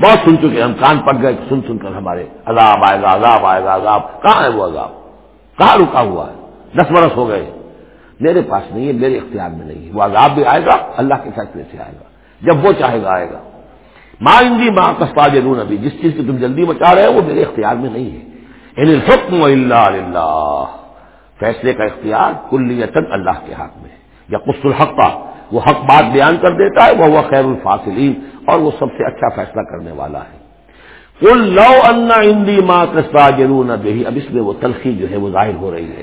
بہت سن چکے، ہم کان پک گئے، سن سن کر ہمارے عذاب آئے گا، عذاب آئے گا، عذاب۔ کہاں ہے وہ عذاب؟ کہاں رکا ہوا ہے؟ دس برس ہو گئے۔ میرے پاس نہیں ہے، میرے اختیار میں نہیں ہے۔ وہ عذاب بھی آئے گا، اللہ کے فیصلے سے آئے گا۔ جب وہ چاہے گا، آئے گا۔ ماں اندی ماں کستا جرون ابھی، جس چیز کی تم جلدی مچا رہے ہو، وہ میرے اختیار میں نہیں ہے۔ ان الحکم اللہ اللہ فیصلے کا اختیار کلیتن اللہ کے ہاتھ میں۔ یا قص الحق کا وہ حق بات بیان کر دیتا ہے وہ خیر الفاصلین، اور وہ سب سے اچھا فیصلہ کرنے والا ہے۔ کل لو انا اندی ماں کستا جرون ابھی اب اس میں وہ تلخی جو ہے، وہ ظاہر ہو رہی ہے۔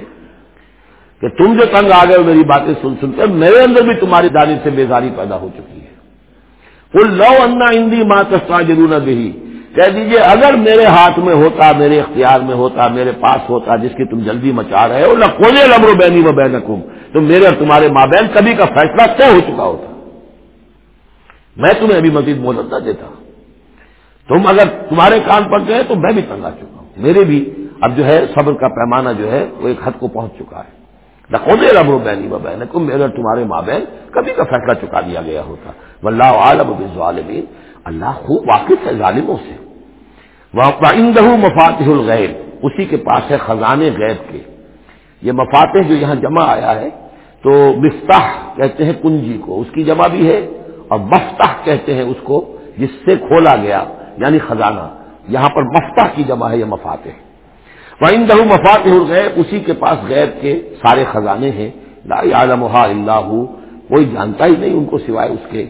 کہ تم جو تنگ آ گئے میری باتیں سن سن کر، میرے اندر بھی تمہاری دانی سے بیزاری پیدا ہو چکی ہے۔ کل لو انا اندی ماں کستا جرون ابھی کہہ دیجیے، اگر میرے ہاتھ میں ہوتا، میرے اختیار میں ہوتا، میرے پاس ہوتا، جس کی تم جلدی مچا رہے ہو نہ کونے لمر بینی و بین تو میرے اور تمہارے ماں بہن کبھی کا فیصلہ طے ہو چکا ہوتا۔ میں تمہیں ابھی مزید مہلت نہ دیتا۔ تم اگر تمہارے کان پڑ گئے تو میں بھی تنگ آ چکا ہوں۔ میرے بھی اب جو ہے، صبر کا پیمانہ جو ہے، وہ ایک حد کو پہنچ چکا ہے۔ نہ کونے لمر بینی و بین میرے اور تمہارے ماں بہن کبھی کا فیصلہ چکا دیا گیا ہوتا۔ واللہ عالم بالظالمین، اللہ خوب واقف ہے ظالموں سے. اندہ مفاتح الغیب اسی کے پاس ہے خزانے غیب کے. یہ مفاتح جو یہاں جمع آیا ہے، تو مفتاح کہتے ہیں کنجی کو، اس کی جمع بھی ہے، اور مفتاح کہتے ہیں اس کو، جس سے کھولا گیا یعنی خزانہ. یہاں پر مفتاح کی جمع ہے یہ مفاتح. وہ اندہ مفات الغیب اسی کے پاس غیب کے سارے خزانے ہیں. لا عالم اللہ کوئی جانتا ہی نہیں ان کو سوائے اس کے.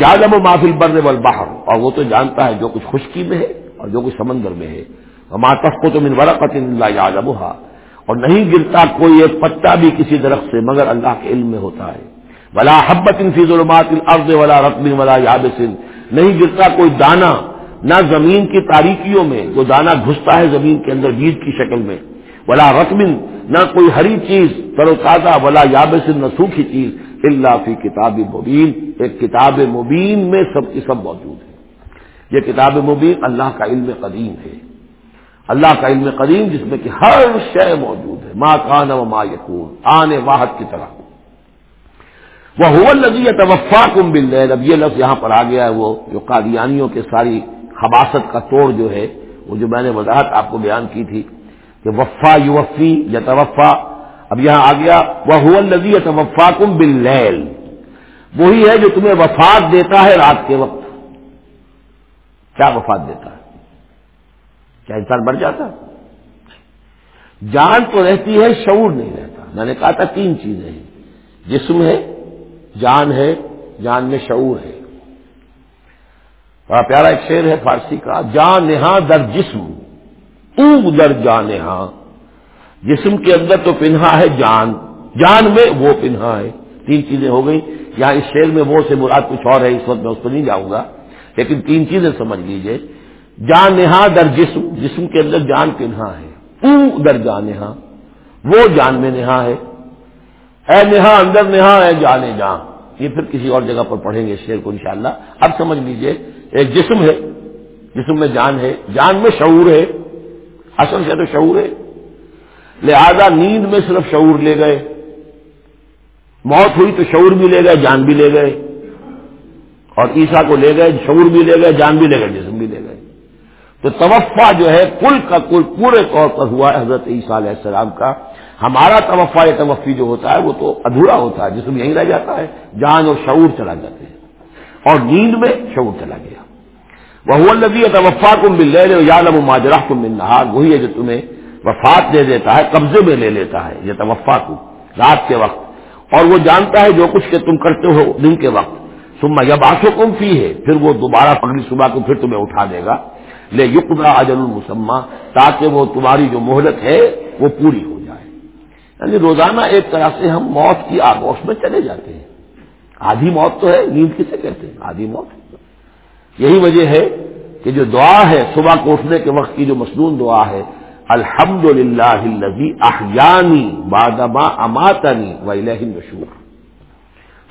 جالم و محفل بر والبحر اور وہ تو جانتا ہے جو کچھ خشکی میں ہے اور جو کچھ سمندر میں ہے۔ ماتف کو تو من ورقت اللہ یعلمها اور نہیں گرتا کوئی ایک پتا بھی کسی درخت سے مگر اللہ کے علم میں ہوتا ہے۔ ولا حبت فی ظلمات الارض ولا رقب ولا یابس نہیں گرتا کوئی دانا نہ زمین کی تاریکیوں میں، جو دانا گھستا ہے زمین کے اندر بیج کی شکل میں۔ ولا رقم نہ کوئی ہری چیز، تر و تازہ ولا یابسن نہ سوکھی چیز۔ اللہ فی کتاب مبین، ایک کتاب مبین میں سب کی سب موجود ہے یہ کتاب مبین اللہ کا علم قدیم ہے۔ اللہ کا علم قدیم جس میں کہ ہر شے موجود ہے۔ ماں کان و ماں یقون آنے واحد کی طرح۔ وہ حول توفا کم بل اب یہ لفظ یہاں پر آ گیا ہے، وہ جو قادیانیوں کے ساری خباست کا توڑ جو ہے، وہ جو میں نے وضاحت آپ کو بیان کی تھی کہ وفا یوفی یا توفا اب یہاں آ گیا وہ حول توفا بل وہی ہے جو تمہیں وفات دیتا ہے رات کے وقت۔ کیا وفات دیتا ہے؟ کیا انسان بڑھ جاتا؟ جان تو رہتی ہے، شعور نہیں رہتا۔ میں نے کہا تھا تین چیزیں ہیں۔ جسم ہے، جان ہے، جان میں شعور ہے۔ بڑا پیارا ایک شعر ہے فارسی کا جان در جسم او در جان نہا جسم کے اندر تو پنہا ہے جان۔ جان میں وہ پنہا ہے۔ تین چیزیں ہو گئی یہاں اس شعر میں وہ سے مراد کچھ اور ہے، اس وقت میں اس پر نہیں جاؤں گا۔ لیکن تین چیزیں سمجھ لیجیے۔ جان نہا در جسم۔ جسم کے اندر جان پنہا ہے۔ او در جان نہا۔ وہ جان میں نہا ہے۔ اے نہا، اندر نہا ہے جانے جان یہ پھر کسی اور جگہ پر پڑھیں گے شعر کو انشاءاللہ۔ اب سمجھ لیجیے، ایک جسم ہے۔ جسم میں جان ہے۔ جان میں شعور ہے۔ اصل سے تو شعور ہے۔ لہذا نیند میں صرف شعور لے گئے۔ موت ہوئی تو شعور بھی لے گئے، جان بھی لے گئے۔ اور عیسا کو لے گئے، شعور بھی لے گئے، جان بھی لے گئے، جسم بھی لے گئے۔ تو توفع جو ہے، کل کا کل، پورے طور پر ہوا ہے حضرت عیسیٰ علیہ السلام کا۔ ہمارا توفع یا توفی جو ہوتا ہے، وہ تو ادھورا ہوتا ہے، جسم یہیں رہ جاتا ہے، جان اور شعور چلا جاتے ہیں۔ اور نیند میں شعور چلا گیا۔ وہ لگی توفا کو مل لے یادم ماجرا کو مل رہا وہی ہے جو تمہیں وفات دے دیتا ہے، قبضے میں لے لیتا ہے، یہ توفا کو رات کے وقت۔ اور وہ جانتا ہے جو کچھ کہ تم کرتے ہو دن کے وقت۔ سما جب آسو کم فی ہے پھر وہ دوبارہ پگلی صبح کو پھر تمہیں اٹھا دے گا۔ لے یقرا اجل المسمہ تاکہ وہ تمہاری جو مہلت ہے، وہ پوری ہو جائے۔ یعنی روزانہ ایک طرح سے ہم موت کی آگوش میں چلے جاتے ہیں۔ آدھی موت تو ہے، نیند کسے کہتے ہیں؟ آدھی موت۔ یہی وجہ ہے کہ جو دعا ہے، صبح کو اٹھنے کے وقت کی جو مصنون دعا ہے الحمد للہ احیانی بادما اماتنی و نشور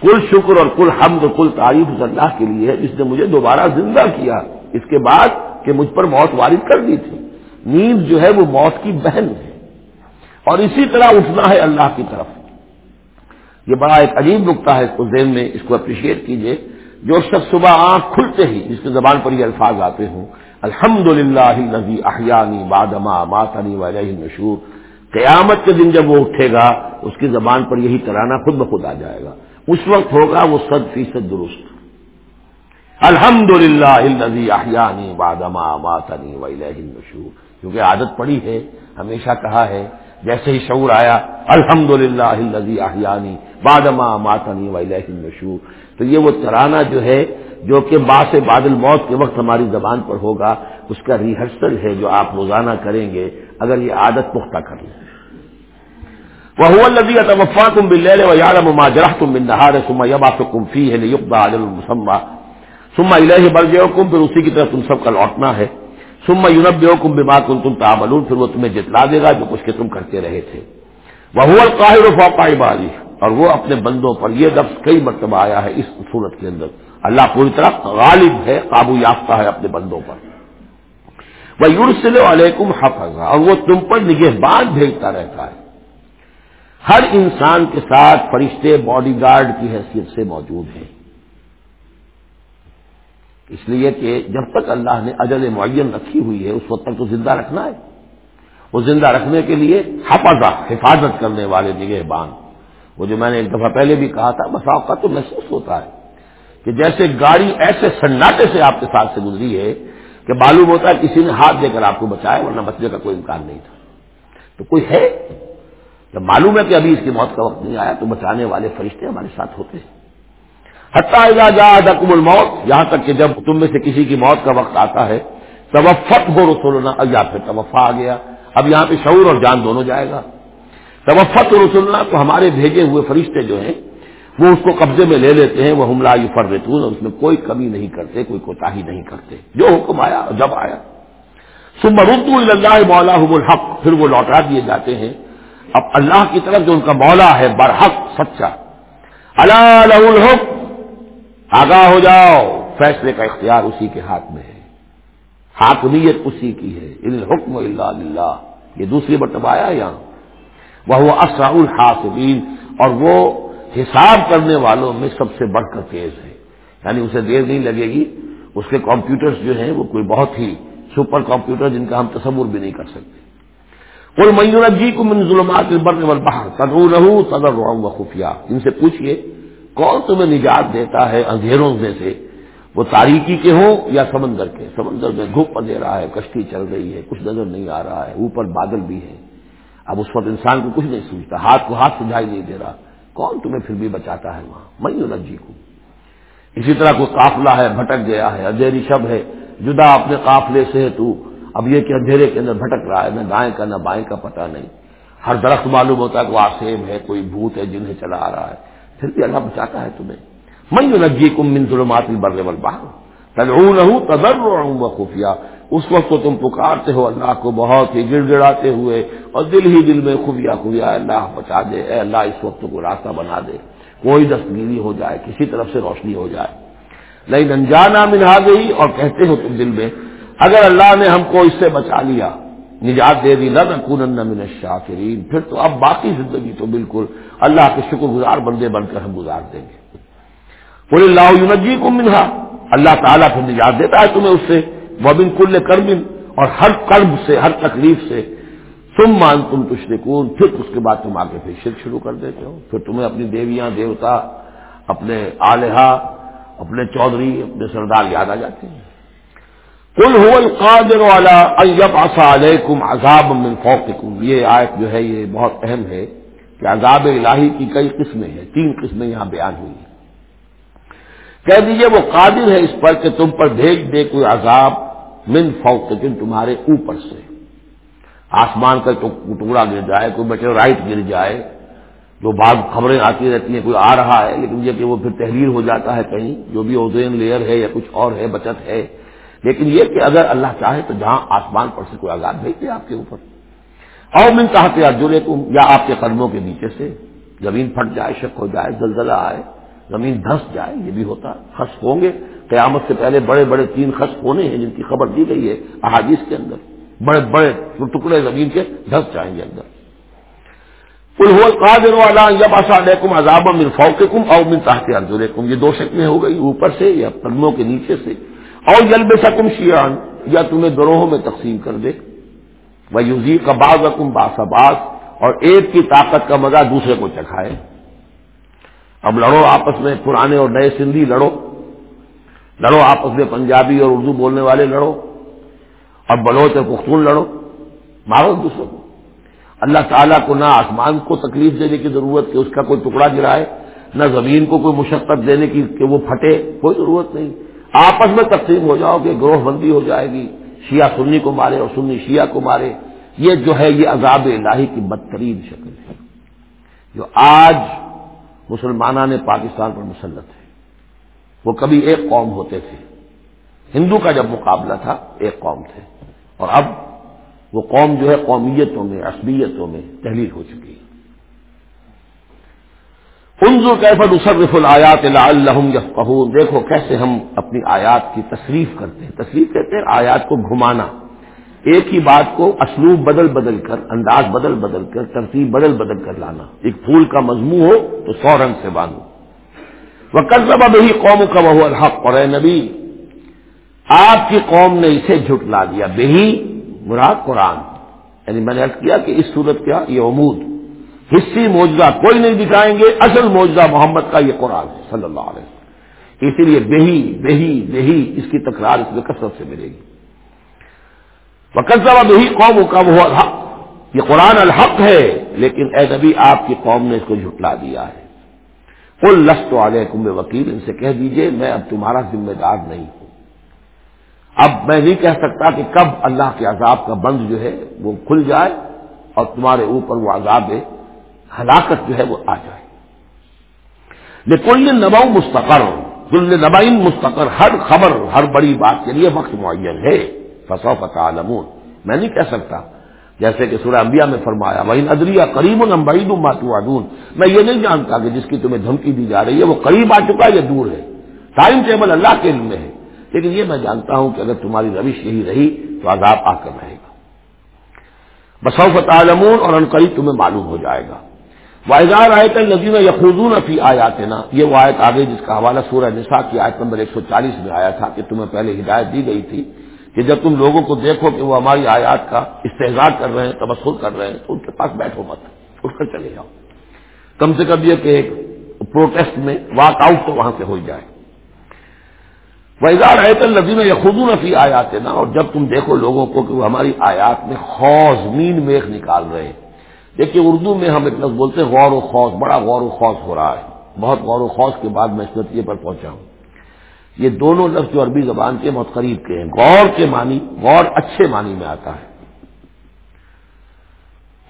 کل شکر اور کل حمد کل تعریف اللہ کے لیے ہے، جس نے مجھے دوبارہ زندہ کیا۔ اس کے بعد کہ مجھ پر موت وارد کر دی تھی۔ نیند جو ہے وہ موت کی بہن ہے۔ اور اسی طرح اٹھنا ہے اللہ کی طرف۔ یہ بڑا ایک عجیب نقطہ ہے اس کو ذہن میں، اس کو اپریشیٹ کیجیے۔ جو شخص صبح آنکھ کھلتے ہی، جس کے زبان پر یہ الفاظ آتے ہوں الحمد للہ نبی احیانی بادما ماتنی وجہ نشور قیامت کے دن جب وہ اٹھے گا، اس کی زبان پر یہی ترانہ خود بخود آ جائے گا۔ اس وقت ہوگا وہ صد فیصد درست۔ الحمد للہ نبی احیانی بادما ماتنی وجہ نشور کیونکہ عادت پڑی ہے، ہمیشہ کہا ہے، جیسے ہی شعور آیا الحمد للہ احیانی بادما ماتنی مشہور تو یہ وہ ترانہ جو ہے جو کہ باس بادل موت کے وقت ہماری زبان پر ہوگا، اس کا ریہرسل ہے جو آپ روزانہ کریں گے، اگر یہ عادت پختہ کر لیں۔ وہ الدی اتفا تم بل و یارم ماجرہ تم بن نہار سما یب آپ کم فی ہے یقبا المسما سما الہ برج کم پھر اسی کی طرف تم سب کا لوٹنا ہے۔ سما یونب کم بیما کن تم تعمل پھر وہ تمہیں جتلا دے گا جو کچھ کہ تم کرتے رہے تھے۔ وہ القاہر فاپائی باری اور وہ اپنے بندوں پر یہ لفظ کئی مرتبہ آیا ہے اس صورت کے اندر۔ اللہ پوری طرح غالب ہے، قابو یافتہ ہے اپنے بندوں پر۔ وہ یورسل علیکم حفظ اور وہ تم پر نگہ بان بھیجتا رہتا ہے۔ ہر انسان کے ساتھ فرشتے، باڈی گارڈ کی حیثیت سے موجود ہیں۔ اس لیے کہ جب تک اللہ نے اجل معین رکھی ہوئی ہے، اس وقت تک تو زندہ رکھنا ہے۔ وہ زندہ رکھنے کے لیے حفاظہ حفاظت کرنے والے نگہ بان وہ جو میں نے ایک دفعہ پہلے بھی کہا تھا مساف کا تو محسوس ہوتا ہے کہ جیسے گاڑی ایسے سناٹے سے آپ کے ساتھ سے گزری ہے کہ معلوم ہوتا ہے کسی نے ہاتھ دے کر آپ کو بچایا ورنہ بچنے کا کوئی امکان نہیں تھا۔ تو کوئی ہے؟ جب معلوم ہے کہ ابھی اس کی موت کا وقت نہیں آیا تو بچانے والے فرشتے ہمارے ساتھ ہوتے ہیں۔ حتیٰ جا دکم الموت، یہاں تک کہ جب تم میں سے کسی کی موت کا وقت آتا ہے، توفت ہو رسولنا یا پھر توفا آ گیا۔ اب یہاں پہ شعور اور جان دونوں جائے گا۔ توفت رسولنا تو ہمارے بھیجے ہوئے فرشتے جو ہیں، وہ اس کو قبضے میں لے لیتے ہیں وہ حملہ یو فرتون اس میں کوئی کمی نہیں کرتے، کوئی کوتا نہیں کرتے۔ جو حکم آیا، جب آیا۔ سب مردو اللہ مولا حب الحق، پھر وہ لوٹا دیے جاتے ہیں۔ اب اللہ کی طرف جو ان کا مولا ہے، برحق، سچا۔ اللہ الحق آگاہ ہو جاؤ، فیصلے کا اختیار اسی کے ہاتھ میں ہے۔ حاکمیت اسی کی ہے۔ الحکم اللہ یہ دوسری مرتبہ آیا یہاں۔ وہ اسرا الحاصبین اور وہ حساب کرنے والوں میں سب سے بڑھ کر تیز ہے۔ یعنی اسے دیر نہیں لگے گی۔ اس کے کمپیوٹرز جو ہیں وہ کوئی بہت ہی سپر کمپیوٹر جن کا ہم تصور بھی نہیں کر سکتے۔ کوئی میور جی کو من ظلمات باہر تدر رہوں تدر رہوں خفیہ ان سے پوچھئے، کون تمہیں نجات دیتا ہے اندھیروں میں سے؟ وہ تاریکی کے ہوں یا سمندر کے؟ سمندر میں گھوپ دے رہا ہے، کشتی چل رہی ہے، کچھ نظر نہیں آ رہا ہے، اوپر بادل بھی ہے اب اس وقت انسان کو کچھ نہیں سوچتا، ہاتھ کو ہاتھ سجھائی نہیں دے رہا۔ کون تمہیں پھر بھی بچاتا ہے وہاں؟ میں نجی کو اسی طرح کوئی قافلہ ہے، بھٹک گیا ہے، اندھیری شب ہے، جدا اپنے قافلے سے ہے تو۔ اب یہ کہ اندھیرے کے اندر بھٹک رہا ہے، نہ دائیں کا نہ بائیں کا پتہ نہیں۔ ہر درخت معلوم ہوتا ہے کوئی آسیم ہے، کوئی بھوت ہے جنہیں چلا آ رہا ہے۔ پھر بھی اللہ بچاتا ہے تمہیں۔ میں نجی کم من ظلمات البر والبحر۔ تدعونه تضرعا خفیہ اس وقت کو تم پکارتے ہو، اللہ کو بہت ہی گڑ گڑاتے ہوئے اور دل ہی دل میں خفیہ خفیہ اللہ بچا دے، اے اللہ اس وقت کو راستہ بنا دے۔ کوئی دستگیری ہو جائے، کسی طرف سے روشنی ہو جائے۔ نہیں انجانا منہا گئی اور کہتے ہو تم دل میں، اگر اللہ نے ہم کو اس سے بچا لیا، نجات دے دی نہ کون من الشاکرین۔ پھر تو اب باقی زندگی تو بالکل اللہ کے شکر گزار بندے بن کر ہم گزار دیں گے۔ پورے اللہ جی کو منہا۔ اللہ تعالیٰ پھر نجات دیتا ہے تمہیں اس سے۔ وبن کل کربن اور ہر کرب سے، ہر تکلیف سے تم مان تم تشرکون، پھر اس کے بعد تم آ کے پھر شرک شروع کر دیتے ہو۔ پھر تمہیں اپنی دیویاں، دیوتا، اپنے آلیہ، اپنے چودھری، اپنے سردار یاد آ جاتے ہیں۔ کل ہو القادر والا ایب آسا علیکم عذاب من فوقکم یہ آیت جو ہے، یہ بہت اہم ہے کہ عذاب الہی کی کئی قسمیں ہیں، تین قسمیں یہاں بیان ہوئی ہیں۔ کہہ دیجیے وہ قادر ہے اس پر کہ تم پر بھیج دے کوئی عذاب من فوق تمہارے اوپر سے۔ آسمان کا ٹکڑا گر جائے، کوئی بچے رائٹ گر جائے، جو بعض خبریں آتی رہتی ہیں، کوئی آ رہا ہے، لیکن یہ کہ وہ پھر تحریر ہو جاتا ہے کہیں، جو بھی اوزین لیئر ہے یا کچھ اور ہے، بچت ہے۔ لیکن یہ کہ اگر اللہ چاہے تو جہاں آسمان پر سے کوئی آزاد بھیج دے آپ کے اوپر۔ اور من چاہتے جڑے تم یا آپ کے قدموں کے نیچے سے۔ زمین پھٹ جائے، شک ہو جائے، زلزلہ آئے زمین دھس جائے، یہ بھی ہوتا، خس ہوں گے۔ قیامت سے پہلے بڑے بڑے تین خس ہونے ہیں جن کی خبر دی گئی ہے احادیث کے اندر۔ بڑے بڑے ٹکڑے زمین کے دھس جائیں گے اندر۔ قادر والا عذاب من فوقکم او من تحت ارجلکم یہ دو شکلیں ہو گئی، اوپر سے یا قدموں کے نیچے سے۔ اور جلب سکم شیان یا تمہیں گروہوں میں تقسیم کر دے۔ وہ یوزی کا باز اکم باس اور ایک کی طاقت کا مزہ دوسرے کو چکھائے۔ اب لڑو آپس میں پرانے اور نئے سندھی، لڑو۔ لڑو آپس میں پنجابی اور اردو بولنے والے، لڑو۔ اور بلوچ اور پختون، لڑو۔ مارو دوسروں کو۔ اللہ تعالیٰ کو نہ آسمان کو تکلیف دینے کی ضرورت، کہ اس کا کوئی ٹکڑا گرائے، نہ زمین کو کوئی مشقت دینے کی، کہ وہ پھٹے، کوئی ضرورت نہیں۔ آپس میں تقسیم ہو جاؤ، کہ گروہ بندی ہو جائے گی۔ شیعہ سنی کو مارے اور سنی شیعہ کو مارے۔ یہ جو ہے، یہ عذاب الہی کی بدترین شکل ہے۔ جو آج مسلمانہ نے پاکستان پر مسلط ہے وہ کبھی ایک قوم ہوتے تھے۔ ہندو کا جب مقابلہ تھا، ایک قوم تھے۔ اور اب وہ قوم جو ہے، قومیتوں میں، عصبیتوں میں تحلیل ہو چکی ہے۔ انظر کیفر نصرف الآیات لعلہم یفقہون۔ دیکھو کیسے ہم اپنی آیات کی تصریف کرتے ہیں۔ تصریف کہتے ہیں آیات کو گھمانا۔ ایک ہی بات کو اسلوب بدل بدل کر، انداز بدل بدل کر، ترتیب بدل بدل کر لانا۔ ایک پھول کا مضمو ہو تو سو رنگ سے باندھو۔ وہ کرزبہ بہی قوم کا وہ الحق۔ اور اے نبی، آپ کی قوم نے اسے جھٹلا دیا۔ بہی مراد قرآن۔ یعنی میں نے کیا کہ اس صورت کیا یہ امود حصی موجودہ کوئی نہیں دکھائیں گے۔ اصل موجودہ محمد کا یہ قرآن ہے، صلی اللہ علیہ وسلم۔ اسی لیے بہی بہی بہی اس کی تکرار اس میں کثرت سے ملے گی۔ وہ بہی قوم کا وہ الحق. یہ قرآن الحق ہے، لیکن اے نبی، آپ کی قوم نے اس کو جھٹلا دیا ہے۔ کل لسٹ والے کمب وکیل ان سے کہہ دیجیے، میں اب تمہارا ذمہ دار نہیں ہوں۔ اب میں نہیں کہہ سکتا کہ کب اللہ کے عذاب کا بند جو ہے وہ کھل جائے اور تمہارے اوپر وہ عذاب ہلاکت جو ہے وہ آ جائے۔ لیکن نباؤ مستقر کل نبائن مستقر، ہر خبر، ہر بڑی بات کے لیے وقت معین ہے۔ فصو فتح میں نہیں کہہ سکتا۔ جیسے کہ سورہ انبیاء میں فرمایا وہ ادریا قریب المبعید ماتوادون میں یہ نہیں جانتا کہ جس کی تمہیں دھمکی دی جا رہی ہے، وہ قریب آ چکا ہے یا دور ہے۔ ٹائم ٹیبل اللہ کے علم میں ہے۔ لیکن یہ میں جانتا ہوں کہ اگر تمہاری روش یہی رہی تو عذاب آ کر رہے گا۔ بسوفت عالمون اور انقریب تمہیں معلوم ہو جائے گا۔ واحضار آیت النظیم یقوزون فی آیات نا یہ وہ آیت آگے جس کا حوالہ سورہ نساء کی آیت نمبر ایک سو چالیس میں آیا تھا کہ تمہیں پہلے ہدایت دی گئی تھی۔ کہ جب تم لوگوں کو دیکھو کہ وہ ہماری آیات کا استحصال کر رہے ہیں تبصر کر رہے ہیں، تو ان کے پاس بیٹھو مت، اٹھ کر چلے جاؤ۔ کم سے کم یہ کہ ایک پروٹیسٹ میں واک آؤٹ تو وہاں سے ہو جائے۔ ویزار آیت النظیم یقین فی آیات نا اور جب تم دیکھو لوگوں کو کہ وہ ہماری آیات میں خوز مین میخ نکال رہے ہیں۔ دیکھیے اردو میں ہم ایک لفظ بولتے ہیں، غور و خوص بڑا غور و خوص ہو رہا ہے۔ بہت غور و خوص کے بعد میں اس نتیجے پر پہنچا ہوں۔ یہ دونوں لفظ جو عربی زبان کے بہت قریب کے ہیں، غور کے معنی، غور اچھے معنی میں آتا ہے۔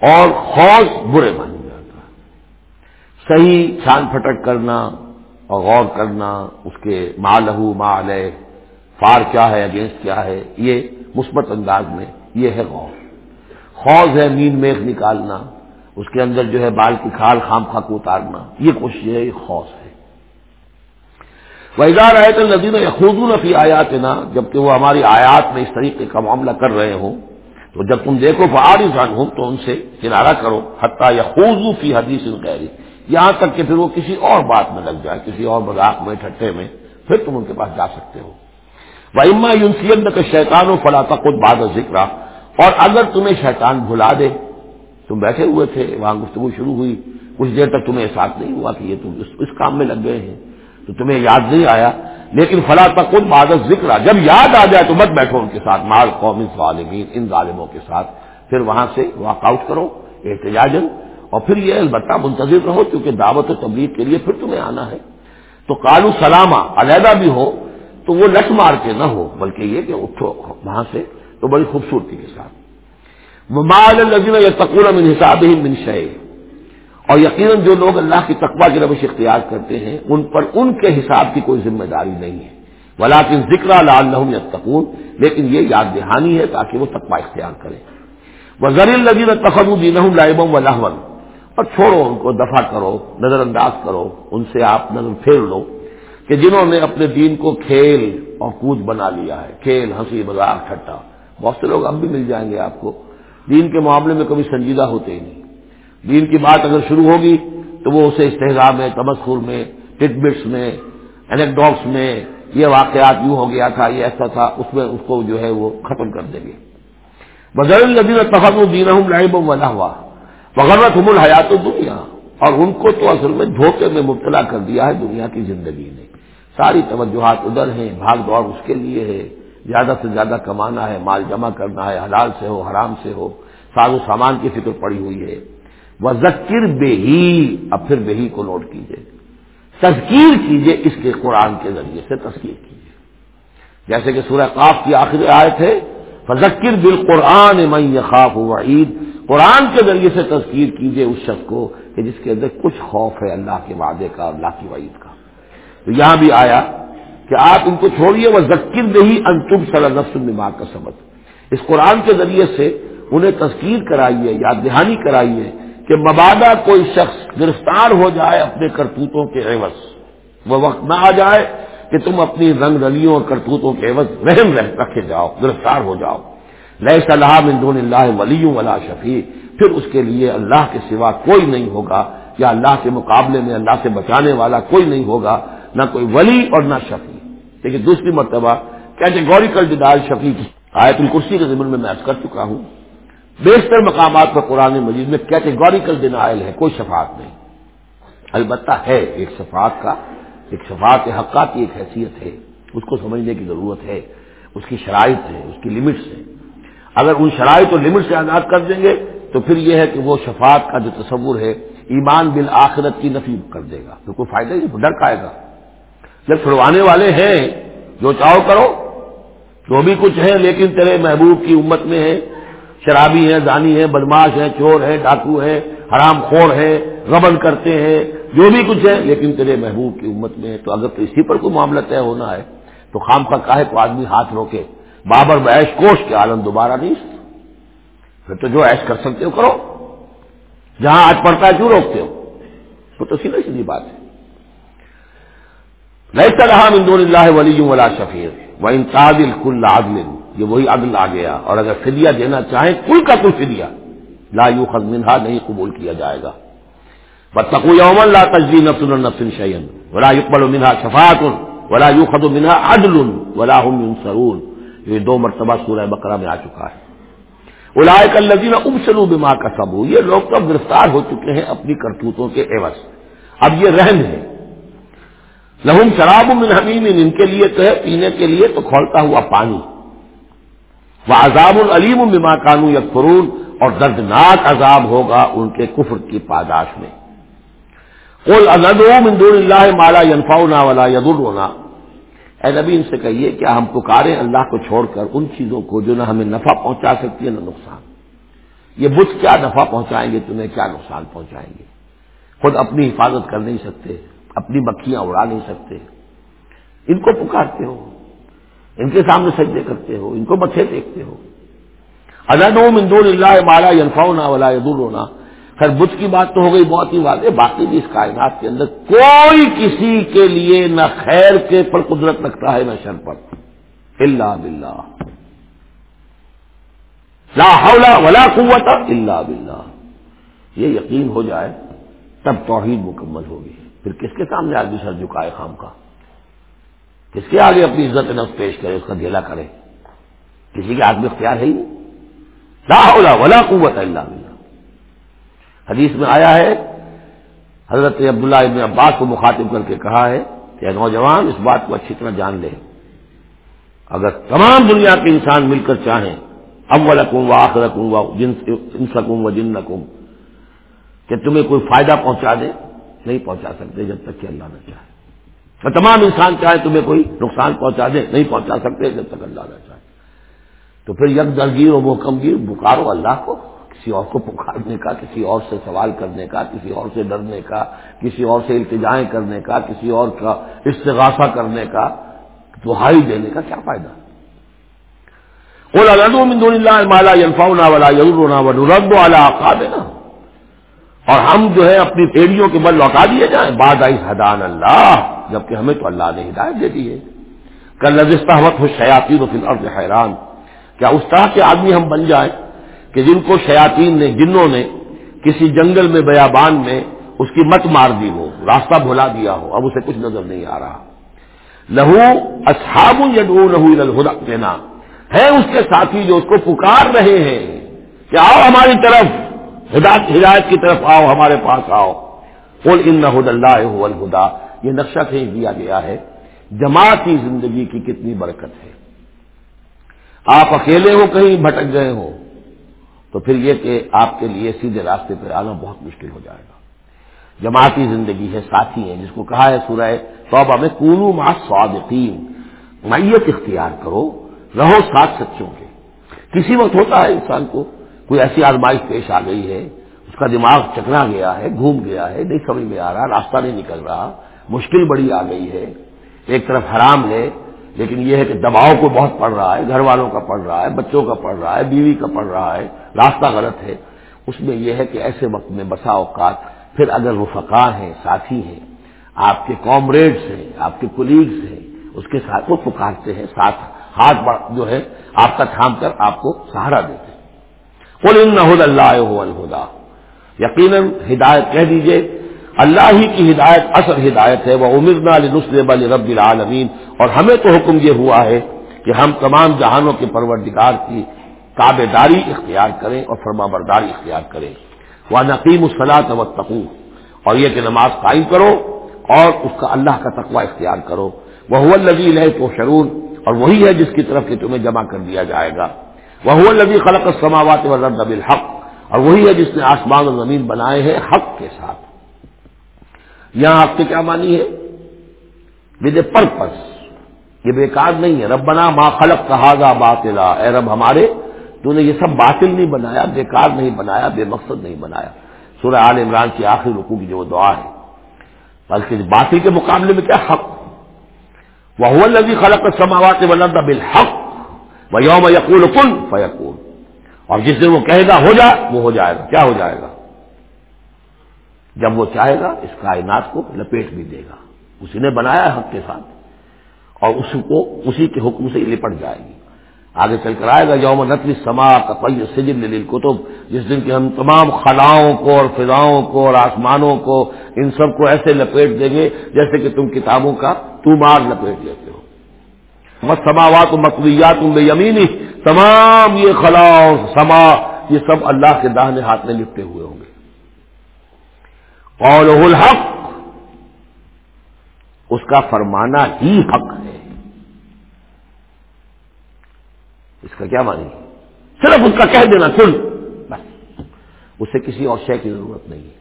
اور خوص برے معنی میں آتا ہے۔ صحیح چھان پھٹک کرنا اور غور کرنا، اس کے ماں لہو ماں لے فار کیا ہے، اگینسٹ کیا ہے، یہ مثبت انداز میں یہ ہے غور۔ خوض ہے مین میخ نکالنا، اس کے اندر جو ہے بال کی کھال خام خا کو اتارنا، یہ کوشش ہے، یہ خوص ہے۔ ویزار آئے تو ندی میں خود نفی آیات نا جبکہ وہ ہماری آیات میں اس طریقے کا معاملہ کر رہے ہوں، تو جب تم دیکھو فارضان ہوں تو ان سے کنارہ کرو حتیٰ یا خوضو فی حدیث غیری یہاں تک کہ پھر وہ کسی اور بات میں لگ جائے کسی اور مذاق میں ٹھٹے میں، پھر تم ان کے پاس جا سکتے ہو۔ وہ اما یونسیت کا شیطان و فلاں خود باد ذکر اور اگر تمہیں شیطان بھلا دے، تم بیٹھے ہوئے تھے، وہاں گفتگو شروع ہوئی، کچھ دیر تک تمہیں احساس نہیں ہوا کہ یہ تم اس کام میں لگ گئے ہیں۔ تو تمہیں یاد نہیں آیا؟ لیکن فلاں تک خود ذکر جب یاد آ جائے تو مت بیٹھو ان کے ساتھ، مال قوم ظالمین ان ظالموں کے ساتھ۔ پھر وہاں سے واک آؤٹ کرو احتجاجن اور پھر یہ البتہ منتظر رہو کیونکہ دعوت و تبلیغ کے لیے پھر تمہیں آنا ہے۔ تو کالو سلامہ، علیحدہ بھی ہو تو وہ لٹ مار کے نہ ہو، بلکہ یہ کہ اٹھو وہاں سے تو بڑی خوبصورتی کے ساتھ۔ یا تقور من حساب ہی منشے اور یقیناً جو لوگ اللہ کی تقوا کی روش اختیار کرتے ہیں، ان پر ان کے حساب کی کوئی ذمہ داری نہیں ہے۔ ولاکن ذکر اللہ یا تقور لیکن یہ یاد دہانی ہے تاکہ وہ تقوا اختیار کرے وہ الدین تخم الدین لائبم و لہون اور چھوڑو ان کو دفاع کرو نظر انداز کرو، ان سے آپ نظر پھیر لو کہ جنہوں نے اپنے دین کو کھیل اور کود بنا لیا ہے۔ کھیل، ہنسی، مذاق ٹھٹا بہت سے لوگ اب بھی مل جائیں گے آپ کو۔ دین کے معاملے میں کبھی سنجیدہ ہوتے ہی نہیں۔ دین کی بات اگر شروع ہوگی تو وہ اسے استحضا میں تبسخر میں ٹٹ بٹس میں انیکڈاکس میں یہ واقعات یوں ہو گیا تھا، یہ ایسا تھا، اس میں اس کو جو ہے وہ ختم کر دیں گے۔ بدر الدین تفق الدین لائب بنا ہوا وغیرہ تم الحیات دنیا اور ان کو تو اصل میں دھوکے میں مبتلا کر دیا ہے دنیا کی زندگی نے۔ ساری توجہات ادھر ہیں، بھاگ دوڑ اس کے لیے ہے۔ زیادہ سے زیادہ کمانا ہے، مال جمع کرنا ہے، حلال سے ہو، حرام سے ہو، ساز و سامان کی فکر پڑی ہوئی ہے۔ وہ ذکر بے ہی اب پھر بے ہی کو نوٹ کیجیے تذکیر کیجیے اس کے قرآن کے ذریعے سے تذکیر کیجیے جیسے کہ سورہ قاف کی آخری آئے تھے فذکر بال قرآن میں خوف ہوا عید قرآن کے ذریعے سے تذکیر کیجیے اس شخص کو کہ جس کے اندر کچھ خوف ہے اللہ کے وعدے کا، اللہ کی وعید کا۔ تو یہاں بھی آیا کہ آپ ان کو چھوڑیے وہ ذکر نہیں انتم صلی نفس الما کا سبق اس قرآن کے ذریعے سے انہیں تذکیر کرائیے، یاد دہانی کرائیے کہ مبادہ کوئی شخص گرفتار ہو جائے اپنے کرتوتوں کے عوض۔ وہ وقت نہ آ جائے کہ تم اپنی رنگ رلیوں اور کرتوتوں کے عوض رحم رکھے جاؤ، گرفتار ہو جاؤ۔ لیے صلاح مندون اللہ ولی ولا شفیع۔ پھر اس کے لیے اللہ کے سوا کوئی نہیں ہوگا، یا اللہ کے مقابلے میں اللہ سے بچانے والا کوئی نہیں ہوگا، نہ کوئی ولی اور نہ شفیع۔ لیکن دوسری مرتبہ کیٹیگوریکل جدال شفیع کی آیت الکرسی کے ضمن میں میں کر چکا ہوں۔ بیشتر مقامات پر قرآن مجید میں کیٹیگوریکل ڈینائل ہے، کوئی شفاعت نہیں۔ البتہ ہے، ایک شفاعت کا، ایک شفاعت حقہ کی ایک حیثیت ہے۔ اس کو سمجھنے کی ضرورت ہے، اس کی شرائط ہے اس کی لمٹس ہے اگر ان شرائط اور لمٹ سے آزاد کر دیں گے، تو پھر یہ ہے کہ وہ شفاعت کا جو تصور ہے، ایمان بالآخرت کی نفی کر دے گا۔ تو کوئی فائدہ نہیں، ڈر کھائے گا۔ جب چھڑوانے والے ہیں، جو چاہو کرو، جو بھی کچھ ہے لیکن تیرے محبوب کی امت میں ہے شرابی ہے دانی ہے بدماش ہے چور ہے ڈاکو ہے حرام خور ہے غبن کرتے ہیں، جو بھی کچھ ہے، لیکن تیرے محبوب کی امت میں ہے، تو اگر تو اسی پر کوئی معاملہ طے ہونا ہے، تو خام پر کاہے کو آدمی ہاتھ روکے۔ بابر بیش کوش کے عالم دوبارہ نہیں۔ پھر تو جو ایش کر سکتے ہو، کرو۔ جہاں آج پڑتا ہے، کیوں روکتے ہو؟ تو سیدھی سیدھی بات ہے۔ نہیں رہا مندون اللہ ولی ولا شفیر وہ انتادل کل عدل۔ یہ وہی عدل آ گیا اور اگر فدیہ دینا چاہیں کل کا کل فدیہ۔ لا یو منہا نہیں قبول کیا جائے گا۔ بتقو یوم لا تجزی نفس النفس شیئن ولا يقبل منها شفاعت، ولا يؤخذ منها عدل، ولا هم ينصرون یہ دو مرتبہ سورہ بقرہ میں آ چکا ہے۔ اولئک الذین ابسلوا بما کسبوا۔ یہ لوگ تو گرفتار ہو چکے ہیں اپنی کرتوتوں کے عوض۔ اب یہ رحم ہے۔ لہم شراب من حمیم، ان کے لیے تو ہے، پینے کے لیے تو کھولتا ہوا پانی۔ وہ عذاب العلیم بما کانو یا اور دردناک عذاب ہوگا ان کے کفر کی پاداش میں۔ من دون اللہ مالا ینفاؤنا ولا یدرنا اے نبی، ان سے کہیے کیا ہم پکاریں اللہ کو چھوڑ کر ان چیزوں کو جو نہ ہمیں نفع پہنچا سکتی ہے، نہ نقصان۔ یہ بت کیا نفع پہنچائیں گے، تمہیں کیا نقصان پہنچائیں گے؟ خود اپنی حفاظت کر نہیں سکتے، اپنی مکھیاں اڑا نہیں سکتے۔ ان کو پکارتے ہو۔ ان کے سامنے سجدے کرتے ہو، ان کو متھے دیکھتے ہو۔ من دون اللہ مالا ینفاؤنا ولا یدرنا خیر بت کی بات تو ہو گئی، بہت ہی واضح۔ باقی بھی اس کائنات کے اندر کوئی کسی کے لیے نہ خیر کے پر قدرت رکھتا ہے، نہ شر پر۔ اللہ بلّہ لا حول ولا قوت اللہ بلّہ یہ یقین ہو جائے، تب توحید مکمل ہوگی۔ پھر کس کے سامنے آدمی سر جھکائے خام کا؟ کس کے آگے اپنی عزت نفس پیش کرے، اس کا دھیلا کرے؟ کسی کے آدمی اختیار ہے ہی لا حول ولا قوت اللہ بلّہ حدیث میں آیا ہے، حضرت عبداللہ ابن عباس کو مخاطب کر کے کہا ہے کہ نوجوان، اس بات کو اچھی طرح جان لے۔ اگر تمام دنیا کے انسان مل کر چاہیں اول رکھوں و آخر رکھوں و جن سکوں و جن نکوں کہ تمہیں کوئی فائدہ پہنچا دے، نہیں پہنچا سکتے جب تک کہ اللہ نہ چاہے۔ تمام انسان چاہے تمہیں کوئی نقصان پہنچا دے، نہیں پہنچا سکتے جب تک اللہ نہ چاہے۔ تو پھر یک درگیر و محکم گیر بکارو اللہ کو، کسی اور کو پکارنے کا، کسی اور سے سوال کرنے کا، کسی اور سے ڈرنے کا، کسی اور سے التجائیں کرنے کا، کسی اور کا استغاثہ کرنے کا، دہائی دینے کا کیا فائدہ؟ مالا یلفاؤنا والا یورونا والا آقا دینا اور ہم جو ہے اپنی پیڑیوں کے بل لوٹا دیے جائیں۔ بعد آئی حدان اللہ۔ جبکہ ہمیں تو اللہ نے ہدایت دے دی ہے۔ کل لذستہ وقت ہو شیاتی و فل حیران۔ کیا اس طرح کے آدمی ہم بن جائیں کہ جن کو شیاتین نے جنوں نے کسی جنگل میں، بیابان میں اس کی مت مار دی ہو، راستہ بھلا دیا ہو، اب اسے کچھ نظر نہیں آ رہا۔ لہو اصحاب یدو لہو دینا ہے اس کے ساتھی جو اس کو پکار رہے ہیں کہ آؤ ہماری طرف، ہدایت ہدایت کی طرف آؤ، ہمارے پاس آؤ۔ قل ان اللہ الہدا یہ نقشہ کہیں دیا گیا ہے جماعتی زندگی کی کتنی برکت ہے۔ آپ اکیلے ہو، کہیں بھٹک گئے ہو، تو پھر یہ کہ آپ کے لیے سیدھے راستے پہ آنا بہت مشکل ہو جائے گا۔ جماعتی زندگی ہے، ساتھی ہے جس کو کہا ہے سورہ توبہ میں، کونو ما صادقین میت اختیار کرو، رہو ساتھ سچوں کے۔ کسی وقت ہوتا ہے انسان کو کوئی ایسی آزمائش پیش آ گئی ہے، اس کا دماغ چکنا گیا ہے، گھوم گیا ہے، نہیں سمجھ میں آ رہا، راستہ نہیں نکل رہا مشکل بڑی آ گئی ہے۔ ایک طرف حرام ہے، لیکن یہ ہے کہ دباؤ کو بہت پڑ رہا ہے، گھر والوں کا پڑ رہا ہے، بچوں کا پڑ رہا ہے، بیوی کا پڑ رہا ہے، راستہ غلط ہے۔ اس میں یہ ہے کہ ایسے وقت میں بسا اوقات پھر اگر وہ ہیں، ساتھی ہیں، آپ کے کامریڈس ہیں، آپ کے کولیگس ہیں، اس کے ساتھ وہ پکارتے ہیں، ساتھ ہاتھ جو ہے، آپ کا تھام کر آپ کو سہارا دیتے ہیں۔ کل اللہ الہدا۔ یقیناً ہدایت کہہ دیجیے اللہ ہی کی ہدایت اصل ہدایت ہے وہ امرنا نسل رب العالمین اور ہمیں تو حکم یہ ہوا ہے کہ ہم تمام جہانوں کے پروردگار کی تابے داری اختیار کریں اور فرما برداری اختیار کریں۔ وہ نقیم الصلاح و اور یہ کہ نماز قائم کرو اور اس کا اللہ کا تقوی اختیار کرو۔ وہ لذیل ہے تو شرون اور وہی ہے جس کی طرف کہ تمہیں جمع کر دیا جائے گا۔ وہ لذی خلق سماوات و رد الحق اور وہی ہے جس نے آسمان و زمین بنائے ہیں حق کے ساتھ۔ یہاں آپ کے کیا مانی ہے؟ ود اے پرپز یہ بیکار نہیں ہے. رب بنا ما خلق کہا باطلا. اے رب ہمارے، تو نے یہ سب باطل نہیں بنایا، بیکار نہیں بنایا، بے مقصد نہیں بنایا. سورہ عال عمران کی آخری رکو کی جو دعا ہے. بلکہ باطل کے مقابلے میں کیا حق؟ وہ لگی خلق سماوات ولند بالحق و یوم یقول کن فیقول اور جس دن وہ کہے گا، ہو جائے وہ ہو جائے گا. کیا ہو جائے گا؟ جب وہ چاہے گا، اس کائنات کو لپیٹ بھی دے گا۔ اسی نے بنایا حق کے ساتھ۔ اور اس کو، اسی کے حکم سے لپٹ جائے گی۔ آگے چل کر آئے گا، یوم نتلی سما کا پی سجن کتب جس دن کہ ہم تمام خلاؤں کو اور فضاؤں کو اور آسمانوں کو، ان سب کو ایسے لپیٹ دیں گے جیسے کہ تم کتابوں کا تمار لپیٹ لیتے ہو۔ مت سماوات مقبویات تم بے یمینی تمام یہ خلاؤں، سما، یہ سب اللہ کے داہنے ہاتھ میں لپٹے ہوئے ہوں گے۔ قول الحق. اس کا فرمانا ہی حق ہے. اس کا کیا مانی صرف اس کا کہہ دینا کل بس. اسے کسی اور شے کی ضرورت نہیں ہے.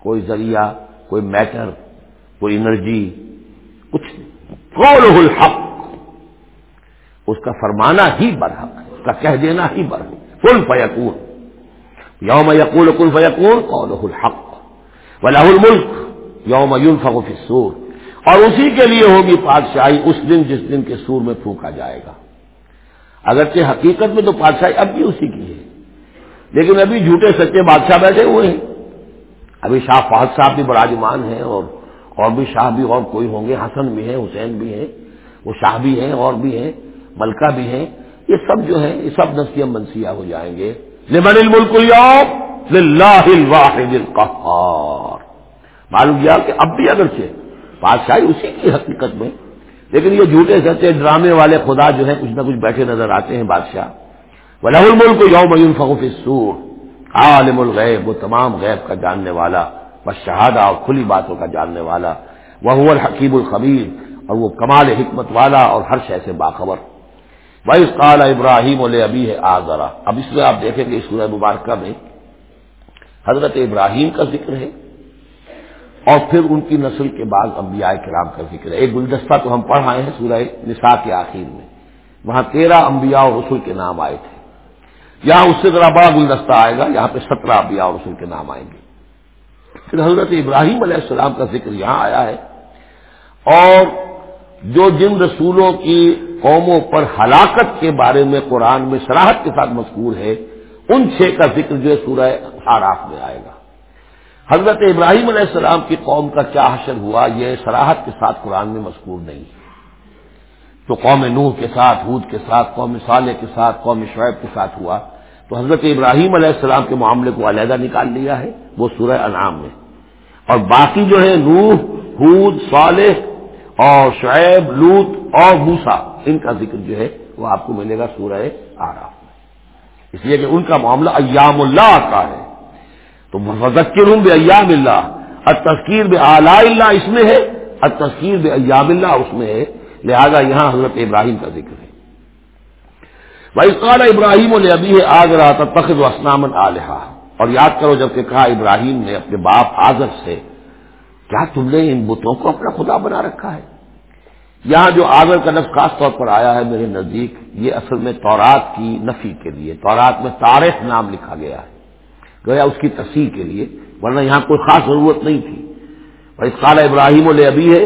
کوئی ذریعہ، کوئی میٹر کوئی انرجی کچھ نہیں. الحق. اس کا فرمانا ہی برحق ہے. اس کا کہہ دینا ہی برحق کل فیقون یوم یقول کل فیقون قول الحق. ولاح الملک یوم فی السور۔ اور اسی کے لیے ہوگی بادشاہی اس دن جس دن کے سور میں پھونکا جائے گا۔ اگرچہ حقیقت میں تو بادشاہی اب بھی اسی کی ہے۔ لیکن ابھی جھوٹے سچے بادشاہ بیٹھے ہوئے ہیں۔ ابھی شاہ فہد صاحب بھی براجمان ہیں اور اور بھی شاہ بھی اور کوئی ہوں گے۔ حسن بھی ہیں، حسین بھی ہیں، وہ شاہ بھی ہیں، اور بھی ہیں، ملکہ بھی ہیں۔ یہ سب جو ہے یہ سب نسیہ منسیہ ہو جائیں گے۔ لمن الملک الواحد القہار۔ معلوم کیا کہ اب بھی اگرچہ بادشاہی اسی کی حقیقت میں، لیکن یہ جھوٹے سچے ڈرامے والے خدا جو ہے کچھ نہ کچھ بیٹھے نظر آتے ہیں بادشاہ۔ ولاح الملک یوم فخوف سور عالم الغیب، وہ تمام غیب کا جاننے والا بس شہادہ اور کھلی باتوں کا جاننے والا۔ وہ الحکیم الخبیر اور وہ کمال حکمت والا اور ہر شے سے باخبر۔ بھائی قال ابراہیم علیہ ابھی ہے آزرا اب اس میں آپ دیکھیں گے اس سورہ مبارکہ میں حضرت ابراہیم کا ذکر ہے اور پھر ان کی نسل کے بعد انبیاء کرام کا ذکر ہے۔ ایک گلدستہ تو ہم پڑھ آئے ہیں سورہ نساء کے آخر میں۔ وہاں تیرہ انبیاء اور رسول کے نام آئے تھے۔ یہاں اس سے ذرا بڑا گلدستہ آئے گا، یہاں پہ سترہ انبیاء اور رسول کے نام آئیں گے۔ پھر حضرت ابراہیم علیہ السلام کا ذکر یہاں آیا ہے۔ اور جو جن رسولوں کی قوموں پر ہلاکت کے بارے میں قرآن میں سراہد کے ساتھ مذکور ہے ان چھ کا ذکر جو ہے سورہ آراف میں آئے گا۔ حضرت ابراہیم علیہ السلام کی قوم کا کیا حشر ہوا؟ یہ سراہد کے ساتھ قرآن میں مذکور نہیں۔ ہے تو قوم نوح کے ساتھ حود کے ساتھ، قوم صالح کے ساتھ، قوم شعیب کے ساتھ ہوا۔ تو حضرت ابراہیم علیہ السلام کے معاملے کو علیحدہ نکال لیا ہے، وہ سورہ انعام میں۔ اور باقی جو ہے نوح حود صالح اور شعیب لوت اور موسا ان کا ذکر جو ہے وہ آپ کو ملے گا سورہ آراف اس لیے کہ ان کا معاملہ ایام اللہ آتا ہے۔ تو مذکر ہوں بے ایام اللہ تذکیر بے اعلی اللہ اس میں ہے تذکیر بے ایام اللہ اس میں ہے۔ لہذا یہاں حضرت ابراہیم کا ذکر ہے۔ بھائی قال ابراہیم نے ابھی ہے آگ رہا تھا تخت و اسنامن علیہ اور یاد کرو جبکہ کہا ابراہیم نے اپنے باپ آزر سے، کیا تم نے ان بتوں کو اپنا خدا بنا رکھا ہے؟ یہاں جو آگر کا لفظ خاص طور پر آیا ہے میرے نزدیک، یہ اصل میں تورات کی نفی کے لیے، تورات میں تاریخ نام لکھا گیا ہے گیا اس کی تصحیح کے لیے، ورنہ یہاں کوئی خاص ضرورت نہیں تھی۔ اور اس کالا ابراہیم و ابھی ہے،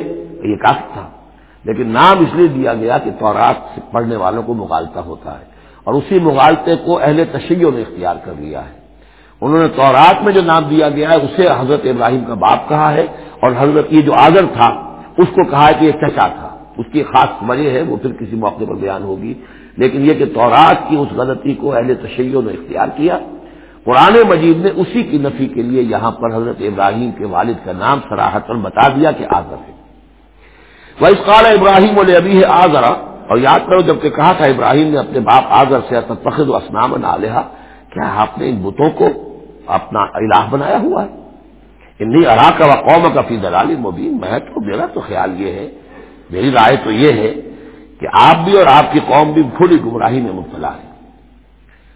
یہ کافی تھا۔ لیکن نام اس لیے دیا گیا کہ تورات سے پڑھنے والوں کو مغالطہ ہوتا ہے۔ اور اسی مغالطے کو اہل تشیعوں نے اختیار کر لیا ہے۔ انہوں نے تورات میں جو نام دیا گیا ہے، اسے حضرت ابراہیم کا باپ کہا ہے۔ اور حضرت یہ جو آدر تھا، اس کو کہا ہے کہ یہ چچا تھا۔ اس کی خاص وجہ ہے، وہ پھر کسی موقع پر بیان ہوگی۔ لیکن یہ کہ تورات کی اس غلطی کو اہل تشیعوں نے اختیار کیا۔ قرآن مجید نے اسی کی نفی کے لیے یہاں پر حضرت ابراہیم کے والد کا نام سراہت پر بتا دیا کہ آزر ہے۔ وہ اس قال ابراہیم بولے ابھی ہے آزرا اور یاد کرو جبکہ کہا تھا ابراہیم نے اپنے باپ آزر سے تخد و اسنام نہ لیا کیا آپ نے ان بتوں کو اپنا الہ بنایا ہوا ہے؟ انی ارا کا و قوم کا فی دلال مبین میں تو، میرا تو خیال یہ ہے میری رائے تو یہ ہے کہ آپ بھی اور آپ کی قوم بھی کھلی گمراہی میں مبتلا ہے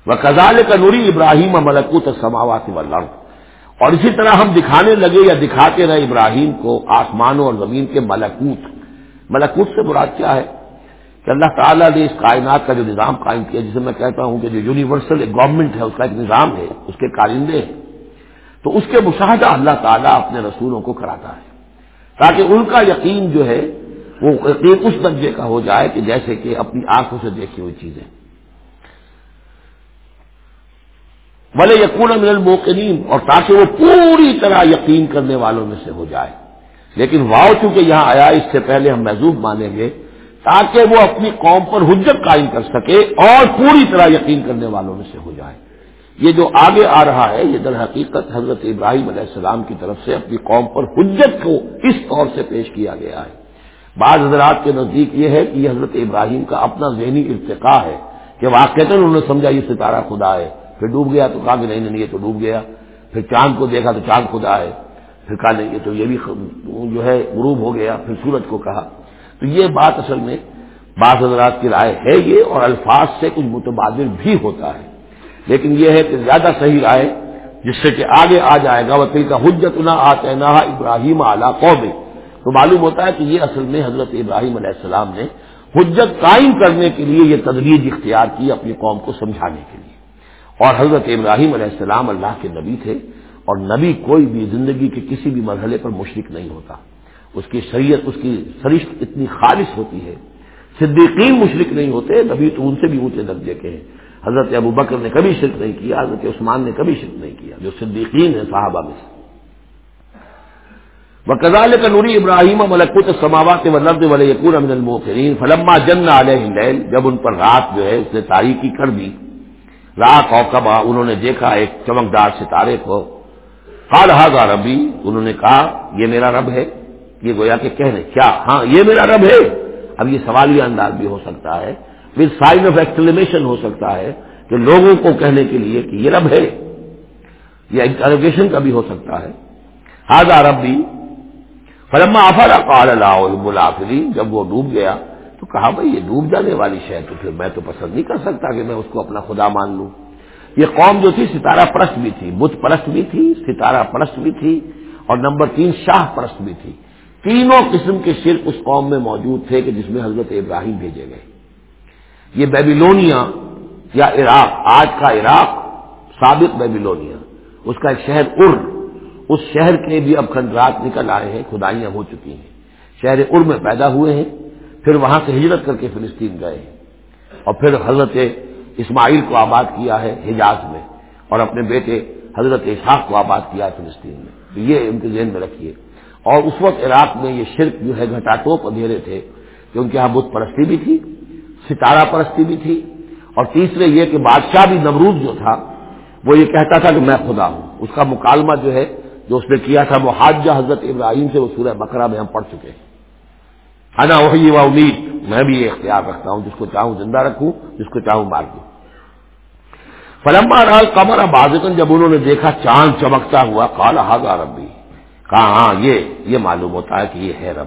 وہ کزال کا نوری ابراہیم ملکوت سماوات و اور اسی طرح ہم دکھانے لگے یا دکھاتے رہے ابراہیم کو آسمانوں اور زمین کے ملکوت۔ ملکوت سے مراد کیا ہے؟ کہ اللہ تعالیٰ نے اس کائنات کا جو نظام قائم کیا، جسے میں کہتا ہوں کہ جو یونیورسل گورنمنٹ ہے، اس کا ایک نظام ہے، اس کے کارندے ہیں۔ تو اس کے مشاہدہ اللہ تعالیٰ اپنے رسولوں کو کراتا ہے۔ تاکہ ان کا یقین جو ہے وہ یقین اس درجے کا ہو جائے کہ جیسے کہ اپنی آنکھوں سے دیکھی ہوئی چیزیں۔ بھلے یقون من الموقنین اور تاکہ وہ پوری طرح یقین کرنے والوں میں سے ہو جائے۔ لیکن واؤ چونکہ یہاں آیا، اس سے پہلے ہم محضوب مانیں گے، تاکہ وہ اپنی قوم پر حجت قائم کر سکے اور پوری طرح یقین کرنے والوں میں سے ہو جائے۔ یہ جو آگے آ رہا ہے، یہ در حقیقت حضرت ابراہیم علیہ السلام کی طرف سے اپنی قوم پر حجت کو اس طور سے پیش کیا گیا ہے۔ بعض حضرات کے نزدیک یہ ہے کہ یہ حضرت ابراہیم کا اپنا ذہنی ارتقا ہے کہ واقع انہوں نے سمجھا یہ ستارہ خدا ہے۔ پھر ڈوب گیا تو کہا کہ نہیں نہیں یہ تو ڈوب گیا۔ پھر چاند کو دیکھا تو چاند خدا ہے۔ پھر کہا نہیں، یہ تو یہ بھی جو ہے غروب ہو گیا۔ پھر سورج کو کہا۔ تو یہ بات اصل میں بعض حضرات کی رائے ہے یہ اور الفاظ سے کچھ متبادل بھی ہوتا ہے۔ لیکن یہ ہے کہ زیادہ صحیح رائے جس سے کہ آگے آ جائے گا وہ تل کا حجت نہ آتے نہ ابراہیم اعلیٰ قوم تو معلوم ہوتا ہے کہ یہ اصل میں حضرت ابراہیم علیہ السلام نے حجت قائم کرنے کے لیے یہ تدریج اختیار کی اپنی قوم کو سمجھانے کے لیے۔ اور حضرت ابراہیم علیہ السلام اللہ کے نبی تھے اور نبی کوئی بھی زندگی کے کسی بھی مرحلے پر مشرق نہیں ہوتا۔ اس کی شریعت، اس کی سرشت اتنی خالص ہوتی ہے۔ صدیقین مشرق نہیں ہوتے، نبی تو ان سے بھی اونچے درجے کے ہیں۔ حضرت ابو بکر نے کبھی شرک نہیں کیا، حضرت عثمان نے کبھی شرک نہیں کیا، جو صدیقین ہیں، صحابہ میں سے۔ وہ کزال کا نوری ابراہیم ملکت سماوات و لفظ والے یقور امن الموقرین فلما جن علیہ جب ان پر رات جو ہے، اس نے تاریخی کر دی۔ رات اور انہوں نے دیکھا ایک چمکدار ستارے کو۔ قال ہاضا ربی انہوں نے کہا، یہ میرا رب ہے یہ گویا کہ کہہ رہے کیا؟ ہاں یہ میرا رب ہے اب یہ سوالیہ انداز بھی ہو سکتا ہے۔ پھر سائن آف ایکسکلیمیشن ہو سکتا ہے کہ لوگوں کو کہنے کے لیے کہ یہ رب ہے۔ یہ انٹروگیشن کا بھی ہو سکتا ہے۔ ہاضا ربی فلما آفر قال اللہ الآفری جب وہ ڈوب گیا، تو کہا بھائی یہ ڈوب جانے والی شہر تو پھر میں تو پسند نہیں کر سکتا کہ میں اس کو اپنا خدا مان لوں۔ یہ قوم جو تھی ستارہ پرست بھی تھی، بت پرست بھی تھی، ستارہ پرست بھی تھی، اور نمبر تین شاہ پرست بھی تھی۔ تینوں قسم کے شرک اس قوم میں موجود تھے کہ جس میں حضرت ابراہیم بھیجے گئے۔ یہ بیبیلونیا یا عراق، آج کا عراق، سابق بیبیلونیا اس کا ایک شہر ار۔ اس شہر کے بھی اب کھنڈرات نکل آئے ہیں، کھدائیاں ہو چکی ہیں۔ شہر ار میں پیدا ہوئے ہیں، پھر وہاں سے ہجرت کر کے فلسطین گئے اور پھر حضرت اسماعیل کو آباد کیا ہے حجاز میں، اور اپنے بیٹے حضرت اسحاق کو آباد کیا ہے فلسطین میں۔ تو یہ ان کے ذہن میں رکھیے۔ اور اس وقت عراق میں یہ شرک جو ہے گھٹا ٹوپ اندھیرے تھے کہ ان کے یہاں بت پرستی بھی تھی، ستارہ پرستی بھی تھی۔ اور تیسرے یہ کہ بادشاہ بھی نمرود جو تھا، وہ یہ کہتا تھا کہ میں خدا ہوں۔ اس کا مکالمہ جو ہے جو اس نے کیا تھا وہ حضرت ابراہیم سے، وہ سورہ بکرا میں ہم پڑھ چکے ہیں۔ انا وہی و امید، میں بھی یہ اختیار رکھتا ہوں، جس کو چاہوں زندہ رکھوں، جس کو چاہوں مار دوں۔ فلما رال قمر بازکن جب انہوں نے دیکھا چاند چمکتا ہوا کالا ہاگا ربی کہا ہاں یہ یہ معلوم ہوتا ہے کہ یہ ہے رب۔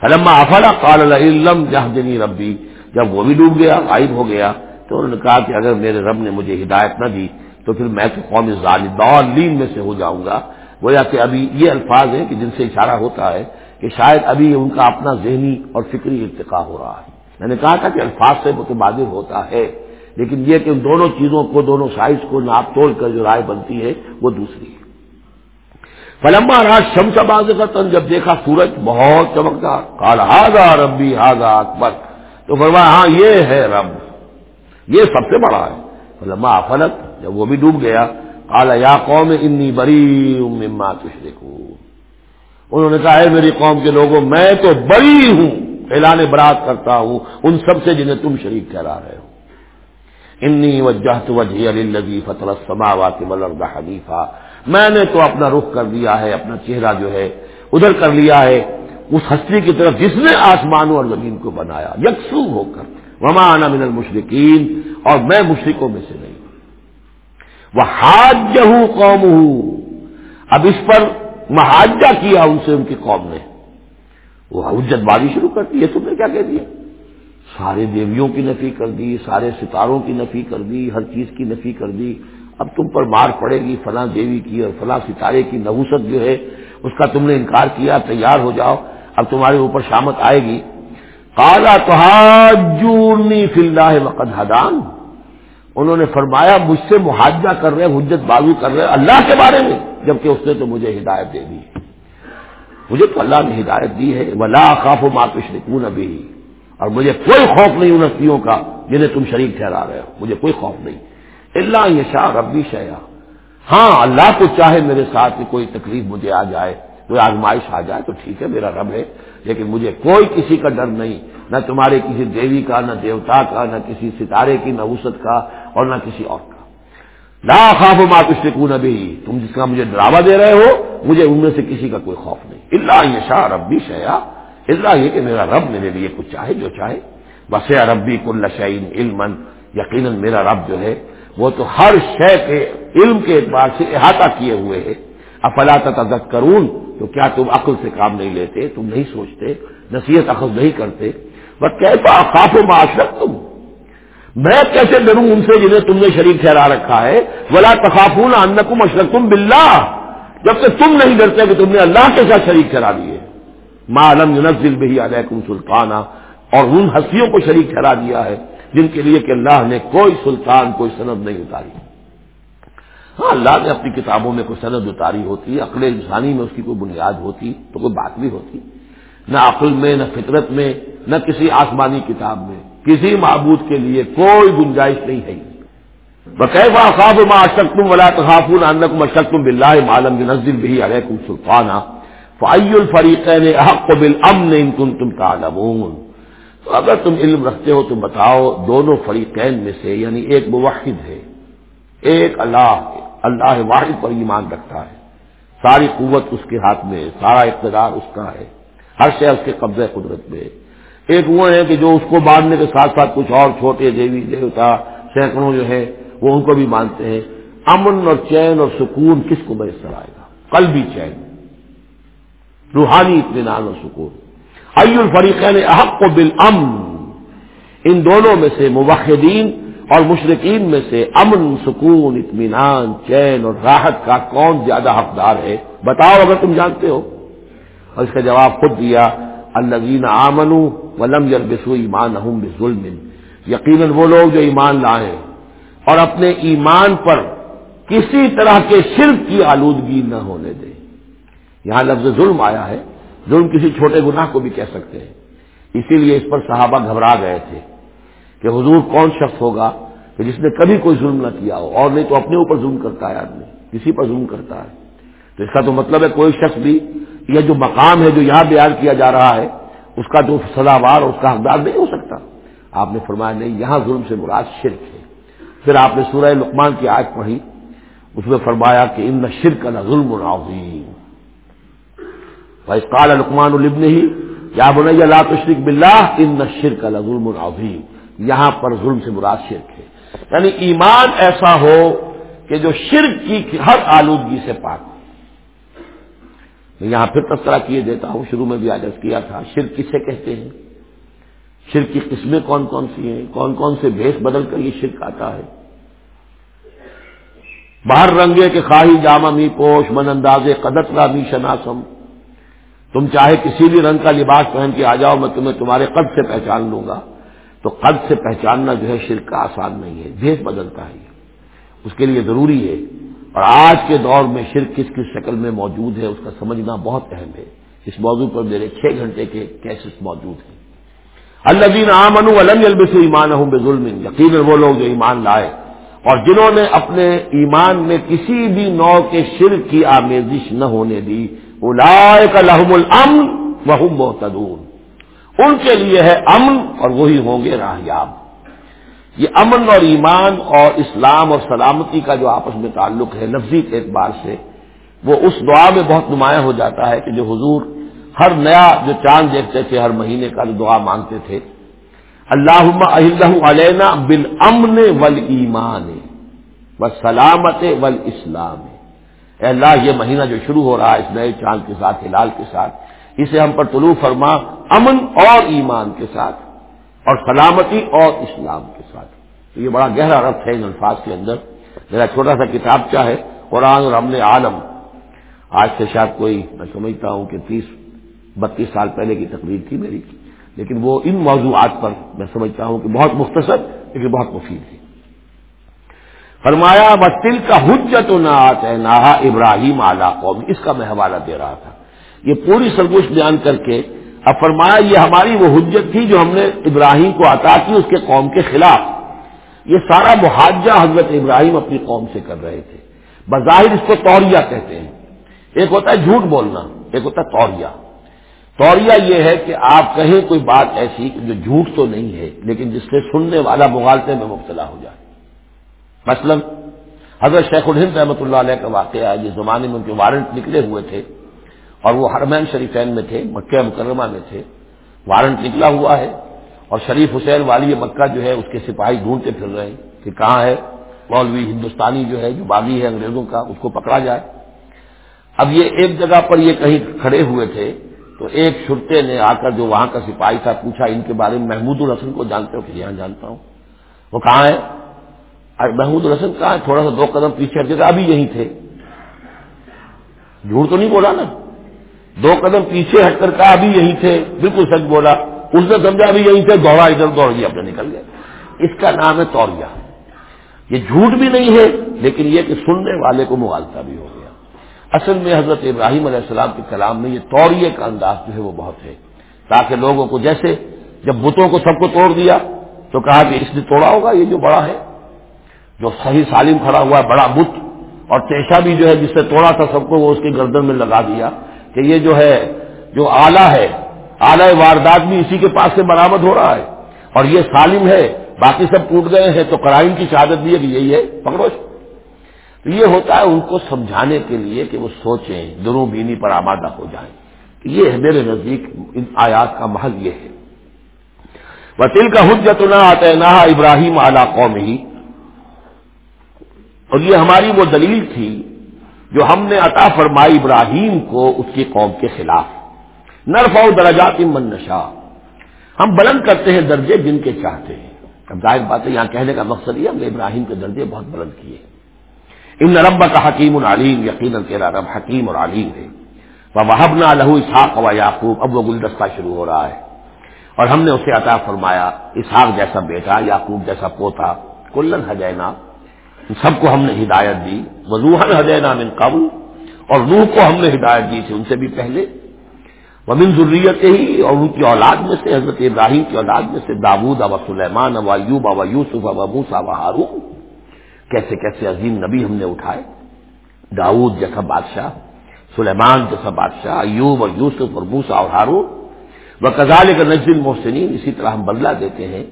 فلما افلا کال علم جہنی ربی جب وہ بھی ڈوب گیا، غائب ہو گیا، تو انہوں نے کہا کہ اگر میرے رب نے مجھے ہدایت نہ دی، تو پھر میں تو قوم ظالم میں سے ہو جاؤں گا۔ گویا کہ ابھی یہ الفاظ ہیں کہ جن سے اشارہ ہوتا ہے کہ شاید ابھی ان کا اپنا ذہنی اور فکری ارتقا ہو رہا ہے۔ میں نے کہا تھا کہ الفاظ سے متبادل ہوتا ہے، لیکن یہ کہ ان دونوں چیزوں کو، دونوں سائز کو ناپ توڑ کر جو رائے بنتی ہے، وہ دوسری ہے۔ فلما راج شمس باز کا تن جب دیکھا سورج بہت چمکتا کال ہاضا ربی ہاضا اکبر تو فرمایا ہاں یہ ہے رب، یہ سب سے بڑا ہے فلما فلک جب وہ بھی ڈوب گیا کالا یا قوم انی بری مما تشرکو انہوں نے کہا ہے میری قوم کے لوگوں، میں تو بری ہوں، اعلان برات کرتا ہوں، ان سب سے جنہیں تم شریک ٹھہرا رہے ہو۔ انی وجہ وجہ علی فتح سماوات ملرد حنیفہ میں نے تو اپنا رخ کر دیا ہے، اپنا چہرہ جو ہے، ادھر کر لیا ہے۔ اس ہستی کی طرف جس نے آسمانوں اور زمین کو بنایا، یکسو ہو کر۔ ومان من المشرقین اور میں مشرقوں میں سے نہیں۔ وہ حاج قوم اب اس پر محاجہ کیا ان سے ان کی قوم نے۔ وہ حجت بازی شروع کر دی ہے تم نے کیا کہہ دیا؟ سارے دیویوں کی نفی کر دی، سارے ستاروں کی نفی کر دی، ہر چیز کی نفی کر دی۔ اب تم پر مار پڑے گی، فلاں دیوی کی اور فلاں ستارے کی نوسط جو ہے، اس کا تم نے انکار کیا، تیار ہو جاؤ، اب تمہارے اوپر شامت آئے گی۔ کالا تو فی اللہ وقت حدان انہوں نے فرمایا، مجھ سے محاجہ کر رہے، حجت بازو کر رہے اللہ کے بارے میں، جبکہ اس نے تو مجھے ہدایت دے دی۔ مجھے تو اللہ نے ہدایت دی ہے، ولا خاف و ماپش نکون ابھی اور مجھے کوئی خوف نہیں ان ہستیوں کا جنہیں تم شریک ٹھہرا رہے ہو۔ مجھے کوئی خوف نہیں۔ اللہ یہ شاہ ربی شیا ہاں اللہ کو چاہے میرے ساتھ کہ کوئی تکلیف مجھے آ جائے، کوئی آزمائش آ جائے تو ٹھیک ہے، میرا رب ہے۔ لیکن مجھے کوئی کسی کا ڈر نہیں، نہ تمہارے کسی دیوی کا، نہ دیوتا کا، نہ کسی ستارے کی، نہ وسط کا اور نہ کسی اور کا۔ لا خوف ماں کچھ ابھی تم جس کا مجھے ڈراوا دے رہے ہو، مجھے ان میں سے کسی کا کوئی خوف نہیں۔ اللہ یہ شاہ ربی شیا اللہ یہ کہ میرا رب میرے لیے کچھ چاہے جو چاہے۔ بس ربی، کل شعین علم یقیناً میرا رب جو ہے، وہ تو ہر شے کے علم کے اعتبار سے احاطہ کیے ہوئے ہے۔ افلا تک کرون تو کیا تم عقل سے کام نہیں لیتے، تم نہیں سوچتے، نصیحت عقل نہیں کرتے۔ بس کیسا خاف و معاشرت تم میں کیسے ڈروں ان سے جنہیں تم نے شریک ٹھہرا رکھا ہے؟ ولا تخافون انکم اشرکم باللہ جبکہ تم نہیں ڈرتے کہ تم نے اللہ کے ساتھ شریک ٹھہرا دیے۔ ما علم ينزل به علیکم سلطانہ اور ان ہستیوں کو شریک ٹھہرا دیا ہے، جن کے لیے کہ اللہ نے کوئی سلطان، کوئی سند نہیں اتاری۔ ہاں اللہ نے اپنی کتابوں میں کوئی سند اتاری ہوتی، عقل انسانی میں اس کی کوئی بنیاد ہوتی، تو کوئی بات بھی ہوتی۔ نہ عقل میں، نہ فطرت میں، نہ کسی آسمانی کتاب میں۔ کسی معبود کے لیے کوئی گنجائش نہیں ہے۔ بقیفہ خواب ما اشکتم ولا تخافون انکم اشکتم باللہ معلم بنزل به علیکم سلطانا فای الفریقین احق بالامن ان کنتم تعلمون۔ تو اگر تم علم رکھتے ہو تو بتاؤ دونوں فریقین میں سے یعنی ایک موحد ہے، ایک اللہ اللہ واحد پر ایمان رکھتا ہے۔ ساری قوت اس کے ہاتھ میں سارا اقتدار اس کا ہے۔ ہر شے اس کے قبضے قدرت میں ایک وہ ہے کہ جو اس کو ماننے کے ساتھ ساتھ کچھ اور چھوٹے دیوی دیوتا سینکڑوں جو ہے وہ ان کو بھی مانتے ہیں۔ امن اور چین اور سکون کس کو میسر آئے گا؟ کل بھی چین۔ روحانی اطمینان اور سکون۔ ای الفریقین احق و بال ان دونوں میں سے موحدین اور مشرقین میں سے امن، سکون، اطمینان، چین اور راحت کا کون زیادہ حقدار ہے؟ بتاؤ اگر تم جانتے ہو۔ اور اس کا جواب خود دیا الزین آمن ولم یلبسو ایمان ظلم یقیناً وہ لوگ جو ایمان لائے اور اپنے ایمان پر کسی طرح کے شرک کی آلودگی نہ ہونے دیں یہاں لفظ ظلم آیا ہے۔ ظلم کسی چھوٹے گناہ کو بھی کہہ سکتے ہیں۔ اسی لیے اس پر صحابہ گھبرا گئے تھے کہ حضور کون شخص ہوگا کہ جس نے کبھی کوئی ظلم نہ کیا ہو۔ اور نہیں تو اپنے اوپر ظلم کرتا ہے آدمی۔ کسی پر ظلم کرتا ہے۔ تو اس کا تو مطلب ہے کوئی شخص بھی یہ جو مقام ہے جو یہاں بیان کیا جا رہا ہے اس کا جو سزاوار اس کا حقدار نہیں ہو سکتا۔ آپ نے فرمایا، نہیں، یہاں ظلم سے مراد شرک ہے۔ پھر آپ نے سورہ لقمان کی آج پڑھی، اس میں فرمایا کہ ان شرک نہ ظلم العظیم بھائی کال البن ہی یا بنیا لا تشرک بلّہ ان شرک ظلم العظیم یہاں پر ظلم سے مراد شرک ہے۔ یعنی ایمان ایسا ہو کہ جو شرک کی ہر آلودگی سے پاک ہو۔ میں یہاں پھر تذکرہ کیے دیتا ہوں، شروع میں بھی آجز کیا تھا، شرک کسے کہتے ہیں؟ شرک کی قسمیں کون کون سی ہیں؟ کون کون سے بھیس بدل کر یہ شرک آتا ہے؟ باہر رنگے کے خواہی جامہ می پوش، من انداز قدت را می شناسم۔ تم چاہے کسی بھی رنگ کا لباس پہن کے آ جاؤ، میں تمہیں تمہارے قد سے پہچان لوں گا۔ تو قد سے پہچاننا جو ہے شرک کا آسان نہیں ہے، بھیس بدلتا ہے اس کے لیے ضروری ہے اور آج کے دور میں شرک کس کس شکل میں موجود ہے، اس کا سمجھنا بہت اہم ہے۔ اس موضوع پر میرے چھ گھنٹے کے کیسز موجود ہیں۔ اللہ دین عامن علم البس ایمان ہوں بے ظلم یقین وہ لوگ جو ایمان لائے اور جنہوں نے اپنے ایمان میں کسی بھی نو کے شرک کی آمیزش نہ ہونے دی لائے کا الامن وہ محتدون ان کے لیے ہے امن اور وہی ہوں گے راہیاب۔ یہ امن اور ایمان اور اسلام اور سلامتی کا جو آپس میں تعلق ہے، لفظی اعتبار سے، وہ اس دعا میں بہت نمایاں ہو جاتا ہے کہ جو حضور ہر نیا جو چاند دیکھتے تھے، ہر مہینے کا جو دعا مانگتے تھے۔ اللہ علینا بال امن ول ایمان و سلامت ول اسلام اللہ، یہ مہینہ جو شروع ہو رہا ہے اس نئے چاند کے ساتھ، ہلال کے ساتھ، اسے ہم پر طلوع فرما امن اور ایمان کے ساتھ، اور سلامتی اور اسلام کے تو یہ بڑا گہرا ربط ہے ان الفاظ کے اندر۔ میرا چھوٹا سا کتاب کیا ہے؟ قرآن اور ہم عالم۔ آج سے شاید کوئی، میں سمجھتا ہوں کہ تیس، بتیس سال پہلے کی تقریر تھی میری۔ لیکن وہ ان موضوعات پر میں سمجھتا ہوں کہ بہت مختصر، لیکن بہت مفید ہے۔ فرمایا بتل کا حجت و نہ آتے نہ ابراہیم اعلیٰ قوم اس کا میں حوالہ دے رہا تھا۔ یہ پوری سرگوش بیان کر کے اب فرمایا، یہ ہماری وہ حجت تھی جو ہم نے ابراہیم کو عطا کی، اس کے قوم کے خلاف۔ یہ سارا محاجہ حضرت ابراہیم اپنی قوم سے کر رہے تھے۔ بظاہر اس کو توریا کہتے ہیں۔ ایک ہوتا ہے جھوٹ بولنا، ایک ہوتا ہے توریا توریا یہ ہے کہ آپ کہیں کوئی بات ایسی جو جھوٹ تو نہیں ہے، لیکن جس سے سننے والا مغالطے میں مبتلا ہو جائے۔ مثلا، حضرت شیخ الہند رحمۃ اللہ علیہ کا واقعہ ہے، جس زمانے میں ان کے وارنٹ نکلے ہوئے تھے اور وہ حرمین شریفین میں تھے، مکہ مکرمہ میں تھے۔ وارنٹ نکلا ہوا ہے۔ اور شریف حسین والی مکہ جو ہے، اس کے سپاہی ڈھونڈتے پھر رہے ہیں کہ کہاں ہے؟ مولوی ہندوستانی جو ہے، جو باغی ہے انگریزوں کا، اس کو پکڑا جائے۔ اب یہ ایک جگہ پر یہ کہیں کھڑے ہوئے تھے، تو ایک شرتے نے آ کر جو وہاں کا سپاہی تھا پوچھا، ان کے بارے میں محمود الحسن کو جانتے ہو کہ یہاں جانتا ہوں۔ وہ کہاں ہے؟ محمود الحسن کہاں ہے؟ تھوڑا سا دو قدم پیچھے ہٹ گئے ابھی یہی تھے۔ جھوٹ تو نہیں بولا نا؟ دو قدم پیچھے ہٹ کر کہا، ابھی یہی تھے، بالکل سچ بولا۔ اس نے سمجھا ابھی یہی تھے دوڑا، ادھر دوڑ گیا اپنے نکل گیا اس کا نام ہے توریا یہ جھوٹ بھی نہیں ہے، لیکن یہ کہ سننے والے کو مغالطہ بھی ہو گیا۔ اصل میں حضرت ابراہیم علیہ السلام کے کلام میں یہ توریے کا انداز جو ہے وہ بہت ہے۔ تاکہ لوگوں کو جیسے جب بتوں کو سب کو توڑ دیا تو کہا کہ اس نے توڑا ہوگا، یہ جو بڑا ہے۔ جو صحیح سالم کھڑا ہوا ہے، بڑا بت۔ اور تیشا بھی جو ہے، جس سے توڑا تھا سب کو، وہ اس کے گردن میں لگا دیا کہ یہ جو ہے، جو آلہ ہے آلہ واردات بھی اسی کے پاس سے برامد ہو رہا ہے۔ اور یہ سالم ہے، باقی سب ٹوٹ گئے ہیں، تو کرائم کی شہادت بھی ہے یہی ہے پکڑو تو یہ ہوتا ہے ان کو سمجھانے کے لیے کہ وہ سوچیں دروں بینی پر آمادہ ہو جائیں۔ یہ ہے میرے نزدیک ان آیات کا محل یہ ہے۔ وہ تل کا حجت نہ آتے نہ ابراہیم اعلی قوم ہی اور یہ ہماری وہ دلیل تھی جو ہم نے عطا فرمائی ابراہیم کو اس کی قوم کے خلاف۔ نرف درجات من نشا ہم بلند کرتے ہیں درجے جن کے چاہتے ہیں۔ اب ظاہر بات ہے، یہاں کہنے کا مقصد یہ ہم نے ابراہیم کے درجے بہت بلند کیے۔ ان رب کا حکیم العلیم یقین تیرا رب حکیم اور علیم ہے۔ وہ نہ لہو اسحاق و یعقوب، اب وہ گلدستہ شروع ہو رہا ہے۔ اور ہم نے اسے عطا فرمایا، اسحاق جیسا بیٹا، یعقوب جیسا پوتا، کلن حجینا سب کو ہم نے ہدایت دی۔ وہ روحن من قبل، اور روح کو ہم نے ہدایت دی تھی ان سے بھی پہلے۔ وہ من ضروریت ہی اور ان کی اولاد میں سے، حضرت ابراہیم کی اولاد میں سے، داود اب سلیمان اب ایوب اب یوسف اب موسا و ہارون۔ کیسے کیسے عظیم نبی ہم نے اٹھائے؟ داود جیسا بادشاہ، سلیمان جیسا بادشاہ، ایوب اور یوسف اور موسا اور ہارون۔ وہ کزال کا نزل محسنین اسی طرح ہم بدلا دیتے ہیں۔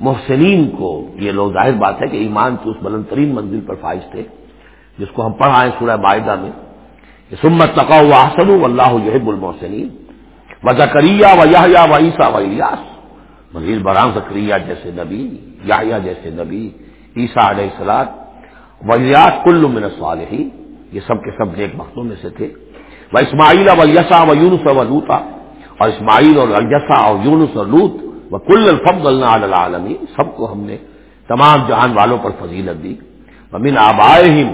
محسنین کو، یہ لوگ ظاہر بات ہے کہ ایمان کی اس بلند ترین منزل پر فائز تھے، جس کو ہم پڑھائیں سورہ معاہدہ میں۔ سمت تقا و آسن و اللہ یحب المحسنین۔ و زکریہ و یا و عیسیٰ و الیاس۔ مزید برام زکریہ جیسے نبی یا جیسے نبی، عیسیٰ علیہ السلام و الیاس کل من صالحی یہ سب کے سب نیک وقتوں میں سے تھے۔ وہ اسماعیل و یسا و یونس و لوتا اور اسماعیل اور الجسا اور یونس اور لوت وہ کل الفم اللہ عالمی سب کو ہم نے تمام جہان والوں پر فضیلت دی۔ امین آبائے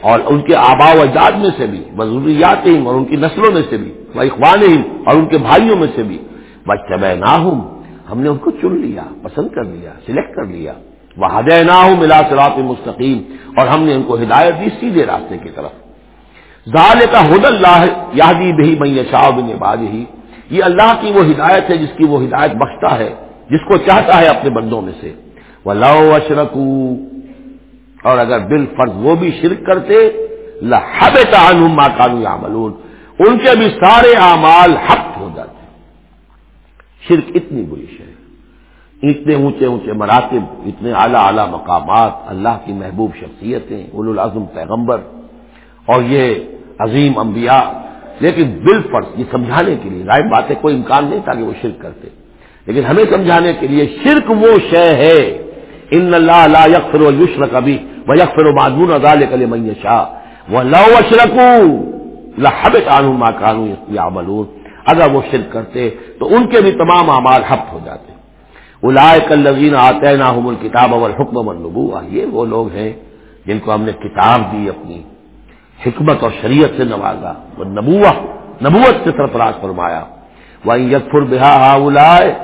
اور ان کے آبا و اجاد میں سے بھی وہ ضروریات اور ان کی نسلوں میں سے بھی۔ وہ اخوان اور ان کے بھائیوں میں سے بھی۔ بس نہ ہوں ہم نے ان کو چن لیا، پسند کر لیا سلیکٹ کر لیا۔ وہ ہدے نہ ہوں ملا مستقیم اور ہم نے ان کو ہدایت دی سیدھے راستے کی طرف۔ ظال کا حد اللہ یادی بھی میں شاہ بن باز ہی یہ اللہ کی وہ ہدایت ہے، جس کی وہ ہدایت بخشتا ہے، جس کو چاہتا ہے اپنے بندوں میں سے۔ وہ لو اشرکو اور اگر بال فرض وہ بھی شرک کرتے لہب تعلوم کانو یا ان کے بھی سارے اعمال حق ہو جاتے شرک اتنی بری ہے۔ اتنے اونچے اونچے مراتب، اتنے اعلیٰ اعلیٰ مقامات، اللہ کی محبوب شخصیتیں اول العظم پیغمبر۔ اور یہ عظیم انبیاء۔ لیکن بل فرض یہ سمجھانے کے لیے رائے بات ہے، کوئی امکان نہیں تھا کہ وہ شرک کرتے۔ لیکن ہمیں سمجھانے کے لیے شرک وہ شے ہے۔ ان اللہ اللہ یکفر و یشر کبھی وہ یکفر و معدون ازال کل میں شاہ وہ لو اشرکو۔ لحب قانون ماں قانون یا اگر وہ شرک کرتے تو ان کے بھی تمام اعمال حفت ہو جاتے۔ الائے کل لذین آتے نہ کتاب اور حکم یہ وہ لوگ ہیں جن کو ہم نے کتاب دی اپنی۔ حکمت اور شریعت سے نوازا۔ وہ نبوا نبوت سے سرفراز فرمایا۔ وہ یکفر بہا ہاؤلائے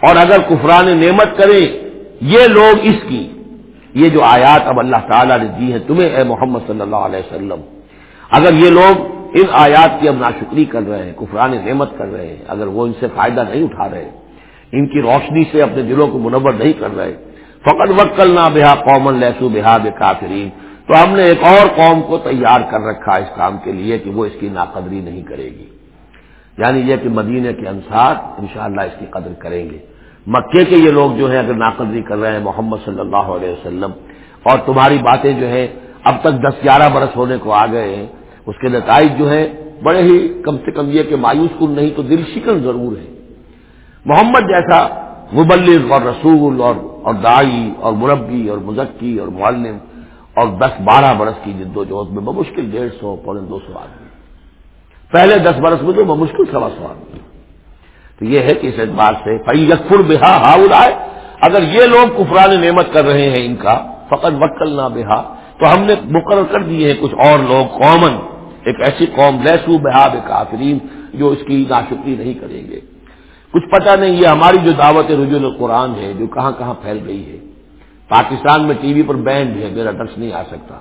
اور اگر کفران نعمت کرے یہ لوگ اس کی۔ یہ جو آیات اب اللہ تعالیٰ نے دی ہے تمہیں، اے محمد صلی اللہ علیہ وسلم۔ اگر یہ لوگ ان آیات کی اب ناشکری کر رہے ہیں، کفران نعمت کر رہے ہیں، اگر وہ ان سے فائدہ نہیں اٹھا رہے ان کی روشنی سے اپنے دلوں کو منور نہیں کر رہے فقط وقت کل نہ بہا قومن لہسو بہا بے کافرین تو ہم نے ایک اور قوم کو تیار کر رکھا اس کام کے لیے کہ وہ اس کی ناقدری نہیں کرے گی۔ یعنی یہ کہ مدینے کے انصار انشاءاللہ اس کی قدر کریں گے۔ مکے کے یہ لوگ جو ہیں اگر ناقدری کر رہے ہیں محمد صلی اللہ علیہ وسلم، اور تمہاری باتیں جو ہیں اب تک دس گیارہ برس ہونے کو آ گئے ہیں اس کے نتائج جو ہیں، بڑے ہی کم سے کم یہ کہ مایوس کن نہیں تو دل شکن ضرور ہے۔ محمد جیسا مبلغ اور رسول اور اور دائی اور مربی اور مزکی اور معلم اور دس بارہ برس کی جد و جہد میں بمشکل ڈیڑھ سو، پونے دو سو آدمی۔ پہلے دس برس میں تو بمشکل سوا سو آدمی۔ تو یہ ہے کہ اس اعتبار سے فی یقر بہا ہاؤ اگر یہ لوگ کفران نعمت کر رہے ہیں ان کا فقط وکل نہ بہا تو ہم نے مقرر کر دیے ہیں کچھ اور لوگ کامن ایک ایسی قوم لیسو بحاب کافرین جو اس کی ناشکری نہیں کریں گے۔ کچھ پتہ نہیں، یہ ہماری جو دعوت رجوع القرآن ہے، جو کہاں کہاں پھیل گئی ہے۔ پاکستان میں ٹی وی پر بینڈ ہے، میرا ڈرس نہیں آ سکتا۔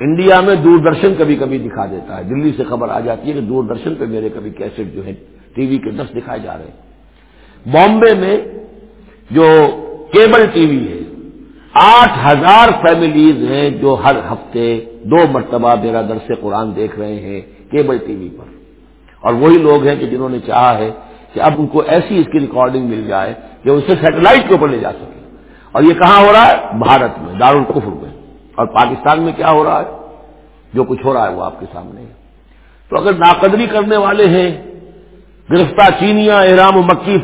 انڈیا میں دوردرشن کبھی کبھی دکھا دیتا ہے۔ دلی سے خبر آ جاتی ہے کہ دوردرشن پہ میرے کبھی کیسٹ جو ہے ٹی وی کے ڈرس دکھائے جا رہے ہیں۔ بامبے میں جو کیبل ٹی وی ہے، آٹھ ہزار فیملیز ہیں جو ہر ہفتے دو مرتبہ میرا درس قرآن دیکھ رہے ہیں کیبل ٹی وی پر۔ اور وہی لوگ ہیں کہ جنہوں نے چاہا ہے کہ اب ان کو ایسی اس کی ریکارڈنگ مل جائے کہ اسے سیٹلائٹ کے اوپر لے جا سکے اور یہ کہاں ہو رہا ہے؟ بھارت میں دارالقفر میں۔ اور پاکستان میں کیا ہو رہا ہے؟ جو کچھ ہو رہا ہے وہ آپ کے سامنے ہے۔ تو اگر ناقدری کرنے والے ہیں، گرفتار چینیاں، احرام و مکی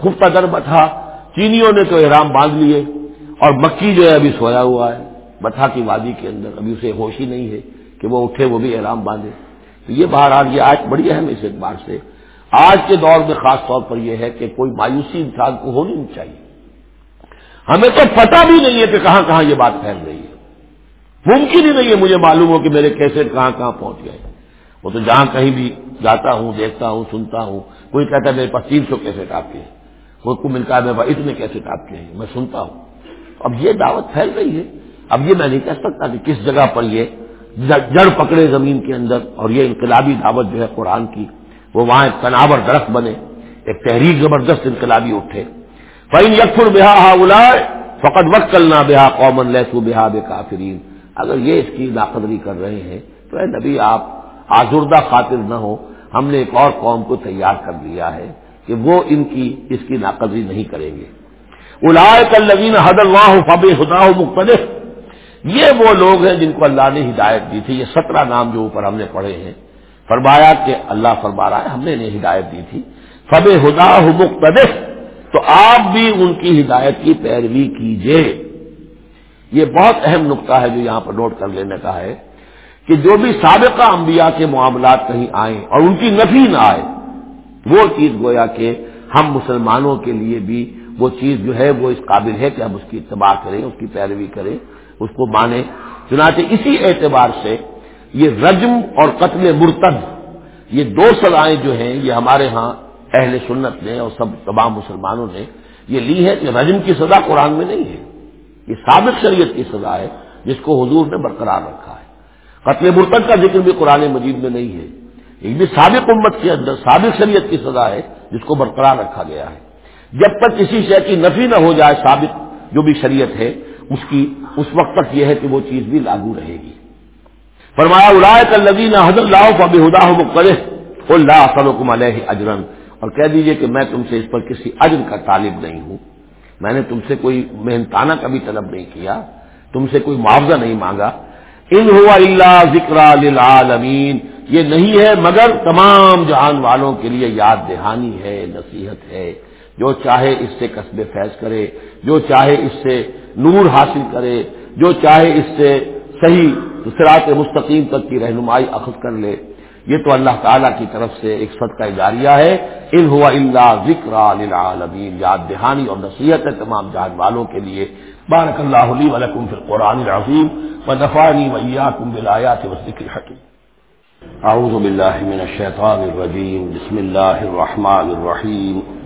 خفتہ در بٹھا، چینیوں نے تو احرام باندھ لیے اور مکی جو ہے ابھی سویا ہوا ہے۔ بٹھا کی وادی کے اندر، ابھی اسے ہوش ہی نہیں ہے کہ وہ اٹھے، وہ بھی احرام باندھے۔ تو یہ بہرحال یہ آج بڑی اہم اس اعتبار سے۔ آج کے دور میں خاص طور پر یہ ہے کہ کوئی مایوسی انسان کو ہونی نہیں چاہیے۔ ہمیں تو پتہ بھی نہیں ہے کہ کہاں کہاں یہ بات پھیل رہی ہے۔ ممکن ہی نہیں ہے مجھے معلوم ہو کہ میرے کیسٹ کہاں کہاں پہنچ گئے۔ وہ تو جہاں کہیں بھی جاتا ہوں، دیکھتا ہوں، سنتا ہوں۔ کوئی کہتا ہے میرے پاس تین سو کیسٹ آپ کے ہیں۔ کوئی کو ملتا ہے میرے پاس اتنے کیسٹ آپ کے ہیں، میں سنتا ہوں۔ اب یہ دعوت پھیل رہی ہے۔ اب یہ میں نہیں کہہ سکتا کہ کس جگہ پر یہ جڑ پکڑے زمین کے اندر اور یہ انقلابی دعوت جو ہے قرآن کی، وہ وہاں ایک تناور درخت بنے، ایک تحریک زبردست انقلابی اٹھے۔ فائن یکفر بہا ہا فقط وقت کلنا بہا قومن لسو بہا بے کافرین اگر یہ اس کی ناقدری کر رہے ہیں، تو اے نبی آپ آزردہ خاطر نہ ہو۔ ہم نے ایک اور قوم کو تیار کر دیا ہے کہ وہ ان کی، اس کی ناقدری نہیں کریں گے۔ الائے کلین حد اللہ فب خدا مختلف یہ وہ لوگ ہیں جن کو اللہ نے ہدایت دی تھی، یہ سترہ نام جو اوپر ہم نے پڑھے ہیں۔ فرمایا کہ اللہ فرما رہا ہے، ہم نے انہیں ہدایت دی تھی۔ فب ہدا مقتدف تو آپ بھی ان کی ہدایت کی پیروی کیجیے یہ بہت اہم نقطہ ہے جو یہاں پر نوٹ کر لینے کا ہے کہ جو بھی سابقہ انبیاء کے معاملات کہیں آئیں اور ان کی نفی نہ آئے، وہ چیز گویا کہ ہم مسلمانوں کے لیے بھی وہ چیز جو ہے، وہ اس قابل ہے کہ ہم اس کی اتباع کریں، اس کی پیروی کریں۔ اس کو مانیں چنانچہ اسی اعتبار سے یہ رجم اور قتل مرتد، یہ دو سزائیں جو ہیں، یہ ہمارے ہاں اہل سنت نے اور سب تمام مسلمانوں نے یہ لی ہے کہ رجم کی سزا قرآن میں نہیں ہے۔ یہ سابق شریعت کی سزا ہے جس کو حضور نے برقرار رکھا ہے۔ قتل مرتد کا ذکر بھی قرآن مجید میں نہیں ہے۔ یہ بھی سابق امت کے اندر سابق شریعت کی سزا ہے جس کو برقرار رکھا گیا ہے۔ جب تک کسی شے کی نفی نہ ہو جائے سابق جو بھی شریعت ہے اس کی اس وقت تک یہ ہے کہ وہ چیز بھی لاگو رہے گی۔ فرمایا اڑائے کل لگی حضرت اللہ فب ہدا ہو کرے اللہ سلکم علیہ اجرن اور کہہ دیجیے کہ میں تم سے اس پر کسی اجر کا طالب نہیں ہوں۔ میں نے تم سے کوئی محنتانہ کا بھی طلب نہیں کیا، تم سے کوئی معاوضہ نہیں مانگا۔ ان ہوا اللہ ذکر للعالمین۔ یہ نہیں ہے، مگر تمام جہان والوں کے لیے یاد دہانی ہے، نصیحت ہے۔ جو چاہے اس سے قصب فیض کرے، جو چاہے اس سے نور حاصل کرے، جو چاہے اس سے صحیح سرات مستقیم تک کی رہنمائی اخذ کر لے۔ یہ تو اللہ تعالیٰ کی طرف سے ایک صدقہ جاریہ ہے۔ ان ہوا اللہ ذکر للعالمین۔ یاد دہانی اور نصیحت ہے تمام جان والوں کے لیے۔ بارک اللہ علی ولکم فی القرآن العظیم۔ و نفانی ویاکم بالآیات والذکر الحکیم۔ اعوذ باللہ من الشیطان الرجیم۔ بسم اللہ الرحمن الرحیم۔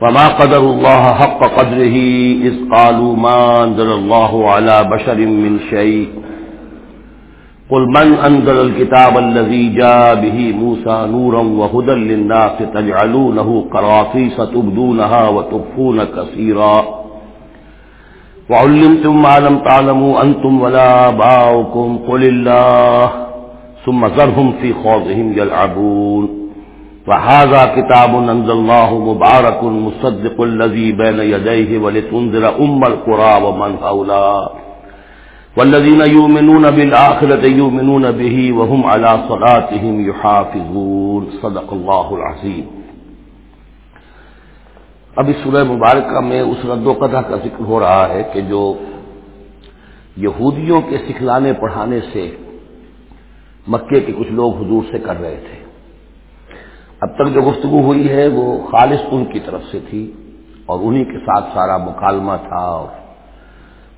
فما قدر الله حق قدره إذ قالوا ما أنزل الله على بشر من شيء. قل من أنزل الكتاب الذي جاء به موسى نورا وهدى للناس تجعلونه قراطيس تبدونها وتبفون كثيرا. وعلمتم ما لم تعلموا أنتم ولا باؤكم قل الله. ثم ذرهم في خوضهم يلعبون. فهذا كتاب انزل الله مبارك مصدق الذي بين يديه ولتنذر ام القرى ومن حولها. والذين يؤمنون بالآخرة يؤمنون به وهم على صلاتهم يحافظون. صدق الله العظيم. اب اس سورہ مبارکہ میں اس رد و قدع کا ذکر ہو رہا ہے کہ جو یہودیوں کے سکھلانے پڑھانے سے مکے کے کچھ لوگ حضور سے کر رہے تھے۔ اب تک جو گفتگو ہوئی ہے وہ خالص ان کی طرف سے تھی اور انہی کے ساتھ سارا مکالمہ تھا اور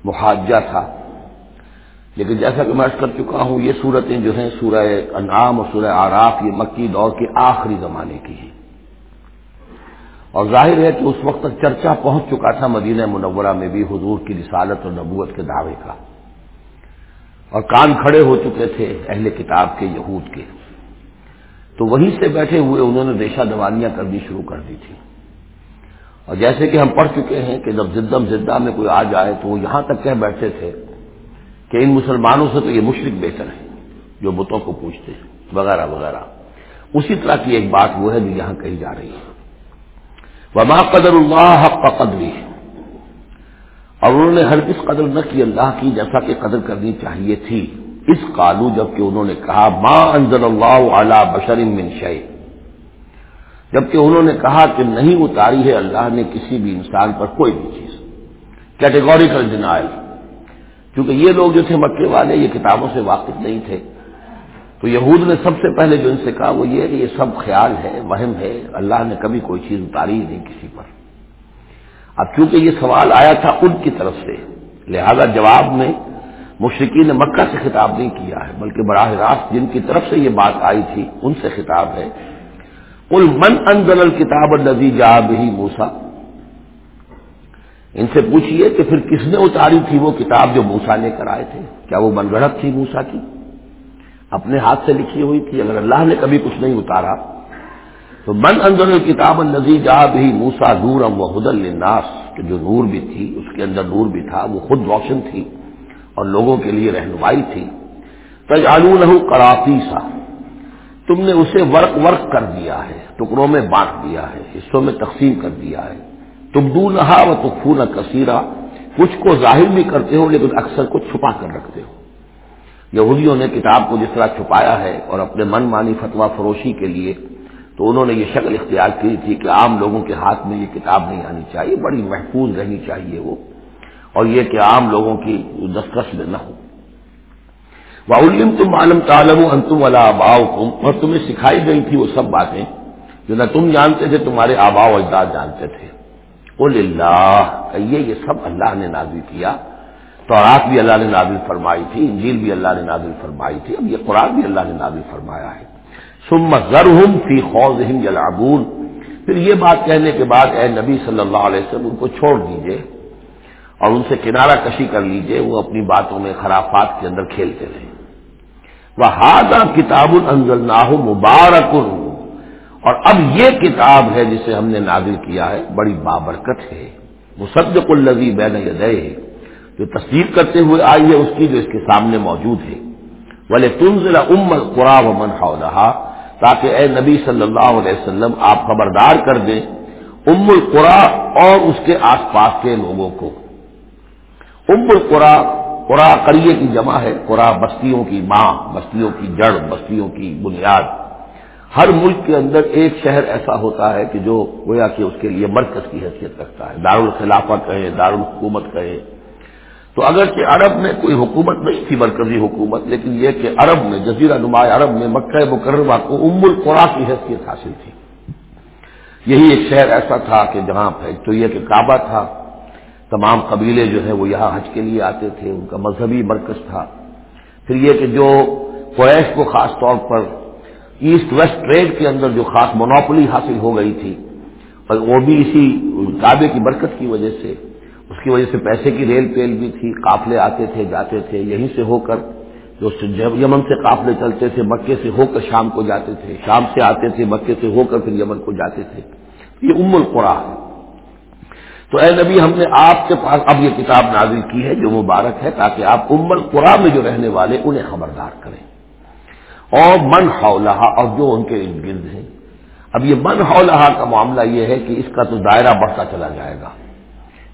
محاجہ تھا۔ لیکن جیسا کہ میں کر چکا ہوں، یہ صورتیں جو ہیں، سورہ انعام اور سورہ آراف یہ مکی دور کے آخری زمانے کی ہیں۔ اور ظاہر ہے کہ اس وقت تک چرچا پہنچ چکا تھا مدینہ منورہ میں بھی، حضور کی رسالت اور نبوت کے دعوے کا۔ اور کان کھڑے ہو چکے تھے اہل کتاب کے، یہود کے۔ تو وہیں سے بیٹھے ہوئے انہوں نے ریشہ دوانیاں کرنی شروع کر دی تھی۔ اور جیسے کہ ہم پڑھ چکے ہیں کہ جب زدم زدہ میں کوئی آ جائے تو وہ یہاں تک کہہ بیٹھتے تھے کہ ان مسلمانوں سے تو یہ مشرق بہتر ہے جو بتوں کو پوچھتے ہیں، وغیرہ وغیرہ۔ اسی طرح کی ایک بات وہ ہے جو یہاں کہی جا رہی ہے۔ وما قدر اللہ حق قدری اور انہوں نے ہر کس قدر نہ کی، اللہ کی جیسا کہ قدر کرنی چاہیے تھی۔ اس قالو جبکہ انہوں نے کہا، ما انزل اللہ اعلی بشر من شے جبکہ انہوں نے کہا کہ نہیں اتاری ہے اللہ نے کسی بھی انسان پر کوئی بھی چیز۔ کیٹیگوریکل ڈینائل کیونکہ یہ لوگ جو تھے مکے والے، یہ کتابوں سے واقف نہیں تھے۔ تو یہود نے سب سے پہلے جو ان سے کہا وہ یہ کہ یہ سب خیال ہے، وہم ہے، اللہ نے کبھی کوئی چیز اتاری ہی نہیں کسی پر۔ اب چونکہ یہ سوال آیا تھا ان کی طرف سے، لہذا جواب میں مشرقین نے مکہ سے خطاب نہیں کیا ہے، بلکہ براہ راست جن کی طرف سے یہ بات آئی تھی، ان سے خطاب ہے۔ کل من انزل الکتاب النزی جا بھی موسا ان سے پوچھیے کہ پھر کس نے اتاری تھی وہ کتاب جو موسا لے کر آئے تھے؟ کیا وہ من گڑت تھی موسا کی؟ اپنے ہاتھ سے لکھی ہوئی تھی، اگر اللہ نے کبھی کچھ نہیں اتارا۔ تو من اندر کتاب النزی جا بھی موسا نور ام و الناس کہ جو نور بھی تھی، اس کے اندر نور بھی تھا، وہ خود روشن تھی۔ اور لوگوں کے لیے رہنمائی تھی۔ تجالو لہو سا تم نے اسے ورق ورق کر دیا ہے، ٹکڑوں میں بانٹ دیا ہے، حصوں میں تقسیم کر دیا ہے۔ تم دور رہا و تو نہ کثیرہ کچھ کو ظاہر بھی کرتے ہو لیکن اکثر کو چھپا کر رکھتے ہو۔ یہودیوں نے کتاب کو جس طرح چھپایا ہے اور اپنے من مانی فتوا فروشی کے لیے، تو انہوں نے یہ شکل اختیار کی تھی کہ عام لوگوں کے ہاتھ میں یہ کتاب نہیں آنی چاہیے، بڑی محفوظ رہنی چاہیے وہ۔ اور یہ کہ عام لوگوں کی دستخط میں نہ ہو۔ تم عالم تعالم انتم والا آباؤ تم اور تمہیں سکھائی گئی تھی وہ سب باتیں جو نہ تم جانتے تھے، تمہارے آبا و اجداد جانتے تھے۔ اللہ کہیے، یہ سب اللہ نے نازی کیا۔ تو رات بھی اللہ نے نازل فرمائی تھی، انجیل بھی اللہ نے نازل فرمائی تھی۔ اب یہ قرآن بھی اللہ نے نازل فرمایا ہے۔ سم ذرحم فی خوض یلعبون پھر یہ بات کہنے کے بعد اے نبی صلی اللہ علیہ وسلم، ان کو چھوڑ دیجیے۔ اور ان سے کنارہ کشی کر لیجیے، وہ اپنی باتوں میں خرافات کے اندر کھیلتے رہے۔ وہ ہادہ کتاب النزل نہ مبارک اور اب یہ کتاب ہے جسے ہم نے نازل کیا ہے، بڑی بابرکت ہے۔ مصدق الزی بین یدے جو تصدیق کرتے ہوئے آئی ہے، اس کی جو اس کے سامنے موجود ہے۔ بولے تم ذرا ام قرآب من رہا تاکہ اے نبی صلی اللہ علیہ وسلم، آپ خبردار کر دیں ام القرا اور اس کے آس پاس کے لوگوں کو۔ ام القرا قرا کریے کی جمع ہے، قرا بستیوں کی ماں، بستیوں کی جڑ، بستیوں کی بنیاد۔ ہر ملک کے اندر ایک شہر ایسا ہوتا ہے کہ جو گویا کہ اس کے لیے مرکز کی حیثیت رکھتا ہے۔ دارالخلافہ کہے دارالحکومت کہے تو اگرچہ عرب میں کوئی حکومت نہیں تھی، مرکزی حکومت، لیکن یہ کہ عرب میں، جزیرہ نما عرب میں، مکہ مکرمہ کو ام القرا کی حیثیت حاصل تھی۔ یہی ایک شہر ایسا تھا کہ جہاں تو یہ کہ کعبہ تھا تمام قبیلے جو ہیں وہ یہاں حج کے لیے آتے تھے، ان کا مذہبی مرکز تھا۔ پھر یہ کہ جو قریش کو خاص طور پر ایسٹ ویسٹ ٹریڈ کے اندر جو خاص مونوپلی حاصل ہو گئی تھی، اور وہ بھی اسی کعبے کی برکت کی وجہ سے، اس کی وجہ سے پیسے کی ریل پیل بھی تھی، قافلے آتے تھے، جاتے تھے، یہیں سے ہو کر جو یمن سے قافلے چلتے تھے، مکے سے ہو کر شام کو جاتے تھے، شام سے آتے تھے، مکے سے ہو کر پھر یمن کو جاتے تھے۔ یہ ام القرا ہے۔ تو اے نبی، ہم نے آپ کے پاس اب یہ کتاب نازل کی ہے جو مبارک ہے تاکہ آپ ام القرا میں جو رہنے والے انہیں خبردار کریں۔ اور من حولہ اور جو ان کے ارد گرد ہیں۔ اب یہ من حولہ کا معاملہ یہ ہے کہ اس کا تو دائرہ بڑھتا چلا جائے گا۔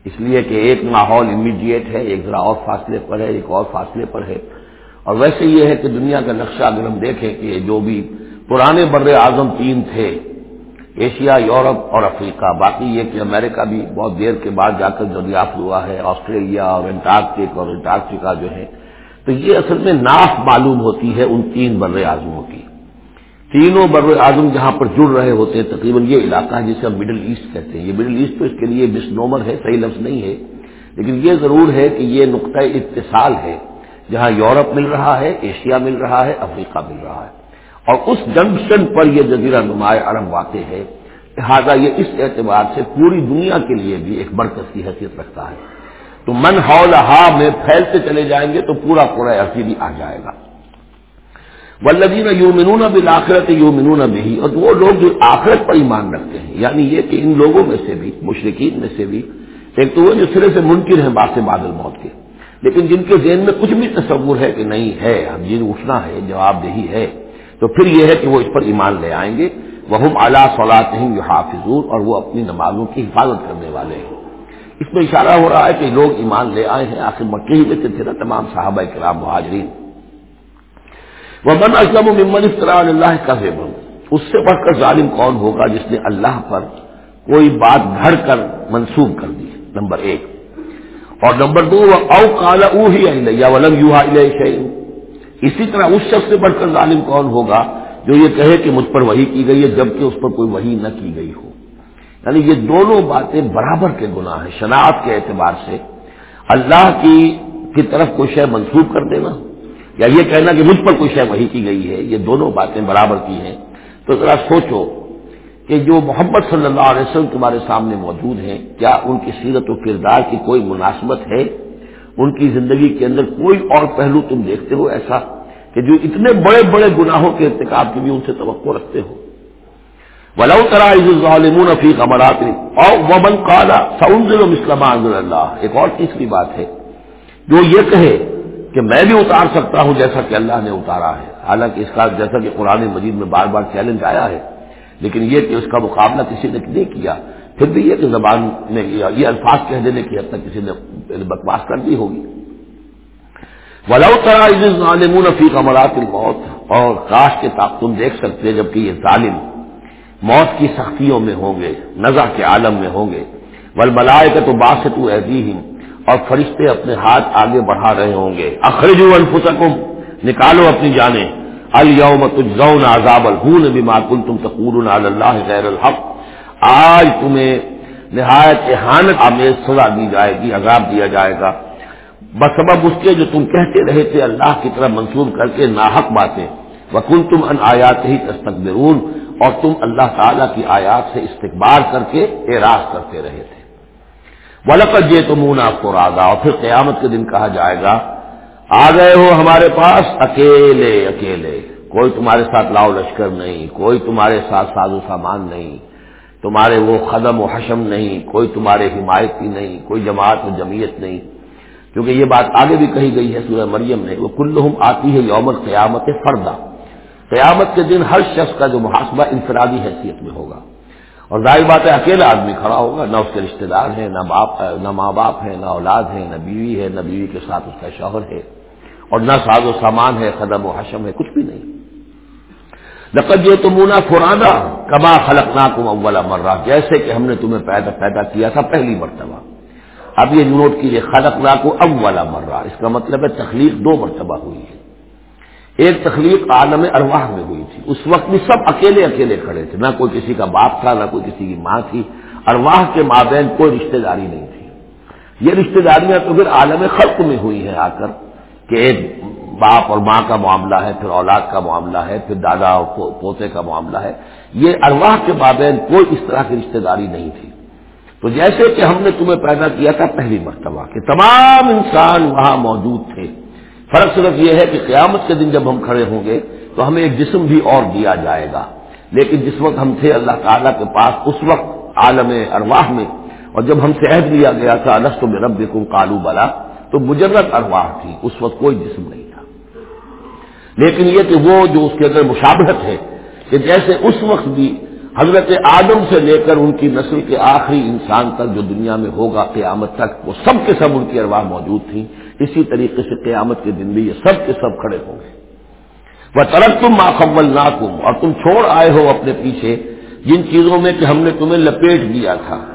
اس لیے کہ ایک ماحول امیڈیٹ ہے، ایک ذرا اور فاصلے پر ہے، ایک اور فاصلے پر ہے۔ اور ویسے یہ ہے کہ دنیا کا نقشہ اگر ہم دیکھیں کہ جو بھی پرانے بر اعظم تین تھے ایشیا، یورپ اور افریقہ۔ باقی یہ کہ امریکہ بھی بہت دیر کے بعد جا کر دریافت ہوا ہے، آسٹریلیا اور انٹارکٹک اور انٹارکٹیکا جو ہے تو یہ اصل میں ناف معلوم ہوتی ہے ان تین بر اعظموں کی۔ تینوں بر اعظم جہاں پر جڑ رہے ہوتے ہیں، تقریباً یہ علاقہ ہے جسے ہم مڈل ایسٹ کہتے ہیں۔ یہ مڈل ایسٹ تو اس کے لیے مس نومر ہے، صحیح لفظ نہیں ہے، لیکن یہ ضرور ہے کہ یہ نقطۂ اتصال ہے۔ جہاں یورپ مل رہا ہے، ایشیا مل رہا ہے، افریقہ مل رہا ہے۔ اور اس جنکشن پر یہ جزیرہ نمایاں عرب واقع ہے، لہٰذا یہ اس اعتبار سے پوری دنیا کے لیے بھی ایک مرکز کی حیثیت رکھتا ہے۔ تو من ہا میں پھیلتے چلے جائیں گے تو پورا پورا عرصی بھی آ جائے گا۔ ولدین یو منون بالآخرت یو منون بھی اور وہ لوگ جو آخرت پر ایمان رکھتے ہیں یعنی یہ کہ ان لوگوں میں سے بھی مشرقین میں سے بھی، ایک تو وہ جو سرے سے منکر ہیں باس بادل موت کے، لیکن جن کے ذہن میں کچھ بھی تصور ہے کہ نہیں ہے اب جن اٹھنا ہے، جواب دہی ہے تو پھر یہ ہے کہ وہ اس پر ایمان لے آئیں گے۔ وہ اعلیٰ سولاد ہیں جو اور وہ اپنی نمازوں کی حفاظت کرنے والے ہیں۔ اس میں اشارہ ہو رہا ہے کہ لوگ ایمان لے آئے ہیں۔ آخر مکے ہی میں تھے نا تمام صحابہ کرام مہاجرین۔ وہ من اسلم و ممن افطرا اللہ کا اس سے بڑھ کر ظالم کون ہوگا جس نے اللہ پر کوئی بات گھڑ کر منسوخ کر دی؟ نمبر ایک۔ اور نمبر دو وہ او کالا او ہی ولم یو اسی طرح اس شخص سے بڑھ کر ظالم کون ہوگا جو یہ کہے کہ مجھ پر وہی کی گئی ہے جبکہ اس پر کوئی وہی نہ کی گئی ہو؟ یعنی یہ دونوں باتیں برابر کے گناہ ہیں، شناخت کے اعتبار سے۔ اللہ کی کی طرف کوئی شے منسوخ کر دینا یا یہ کہنا کہ مجھ پر کوئی شے وہی کی گئی ہے، یہ دونوں باتیں برابر کی ہیں۔ تو ذرا سوچو کہ جو محمد صلی اللہ علیہ وسلم تمہارے سامنے موجود ہیں، کیا ان کی سیرت و کردار کی کوئی مناسبت ہے؟ ان کی زندگی کے اندر کوئی اور پہلو تم دیکھتے ہو ایسا؟ کہ جو اتنے بڑے بڑے گناہوں کے ارتکاب کی بھی ان سے توقع رکھتے ہو۔ ولو ترا ظالمون فی امرات اور ومن قالا سعودل مسلم اللہ ایک اور تیسری بات ہے، جو یہ کہے کہ میں بھی اتار سکتا ہوں جیسا کہ اللہ نے اتارا ہے۔ حالانکہ اس کا جیسا کہ قرآن مجید میں بار بار چیلنج آیا ہے، لیکن یہ کہ اس کا مقابلہ کسی نے نہیں کیا، پھر بھی یہ کہ زبان میں یہ الفاظ کہہ دینے کی حد تک کسی نے بکواس کر دی ہوگی۔ ولو فی کمرات الموت اور کاش کے تاپ تم دیکھ سکتے جبکہ یہ ظالم موت کی سختیوں میں ہوں گے نظر کے عالم میں ہوں گے۔ ول ملائے کا تو باسط اور فرشتے اپنے ہاتھ آگے بڑھا رہے ہوں گے۔ اخرج الفسکم نکالو اپنی جانیں۔ الوم تجزون عذاب الہون بما کنتم تقولون علی اللہ غیر الحق۔ آج تمہیں نہایت احانت آمیز سزا دی جائے گی، عذاب دیا جائے گا۔ بسبب اس کے جو تم کہتے رہے تھے اللہ کی طرف منسوخ کر کے ناحق باتیں۔ وکن تم ان آیات ہی تستقبرون اور تم اللہ تعالی کی آیات سے استقبال کر کے اعراض کرتے رہے تھے۔ ولقت یہ تو منہ آپ کو راگا اور پھر قیامت کے دن کہا جائے گا، آ گئے ہو ہمارے پاس اکیلے اکیلے۔ کوئی تمہارے ساتھ لاؤ لشکر نہیں، کوئی تمہارے ساتھ ساز و سامان نہیں۔ تمہارے وہ قدم و حشم نہیں، کوئی تمہارے حمایتی نہیں، کوئی جماعت و جمعیت نہیں۔ کیونکہ یہ بات آگے بھی کہی گئی ہے سورہ مریم نے وہ کلحم آتی ہے یوم قیامت فردہ قیامت کے دن ہر شخص کا جو محاسبہ انفرادی حیثیت میں ہوگا۔ اور ظاہر بات ہے، اکیلا آدمی کھڑا ہوگا، نہ اس کے رشتہ دار ہیں، نہ باپ، نہ ماں باپ ہیں، نہ اولاد ہے نہ بیوی ہے، نہ بیوی کے ساتھ اس کا شوہر ہے۔ اور نہ ساز و سامان ہے قدم و حشم ہے، کچھ بھی نہیں۔ لقد یہ تمونا فرانا کما خلق نا کم مرہ۔ جیسے کہ ہم نے تمہیں پیدا پیدا کیا تھا پہلی مرتبہ۔ اب یہ نوٹ کیجیے خلق نا کو اولا مرہ۔ اس کا مطلب ہے تخلیق دو مرتبہ ہوئی ہے۔ ایک تخلیق عالم ارواح میں ہوئی تھی۔ اس وقت بھی سب اکیلے اکیلے کھڑے تھے۔ نہ کوئی کسی کا باپ تھا، نہ کوئی کسی کی ماں تھی۔ ارواح کے مابین کوئی رشتہ داری نہیں تھی۔ یہ رشتہ داریاں تو پھر عالم خلق میں ہوئی ہیں آ کر کہ ایک باپ اور ماں کا معاملہ ہے، پھر اولاد کا معاملہ ہے، پھر دادا اور پوتے کا معاملہ ہے۔ یہ ارواح کے مابین کوئی اس طرح کی رشتہ داری نہیں تھی۔ تو جیسے کہ ہم نے تمہیں پیدا کیا تھا پہلی مرتبہ کہ تمام انسان وہاں موجود تھے۔ فرق صرف یہ ہے کہ قیامت کے دن جب ہم کھڑے ہوں گے تو ہمیں ایک جسم بھی اور دیا جائے گا۔ لیکن جس وقت ہم تھے اللہ تعالیٰ کے پاس اس وقت عالم ارواح میں۔ اور جب ہم سے عہد لیا گیا تھا السط میں رب کالو بلا، تو مجرد ارواح تھی، اس وقت کوئی جسم نہیں تھا۔ لیکن یہ کہ وہ جو اس کے اندر مشابہت ہے کہ جیسے اس وقت بھی حضرت آدم سے لے کر ان کی نسل کے آخری انسان تک جو دنیا میں ہوگا قیامت تک، وہ سب کے سب ان کی ارواح موجود تھیں۔ اسی طریقے سے قیامت کے دن بھی یہ سب کے سب کھڑے ہوں گے۔ وہ ترک تم ماخبل نہ اور تم چھوڑ آئے ہو اپنے پیچھے جن چیزوں میں کہ ہم نے تمہیں لپیٹ دیا تھا۔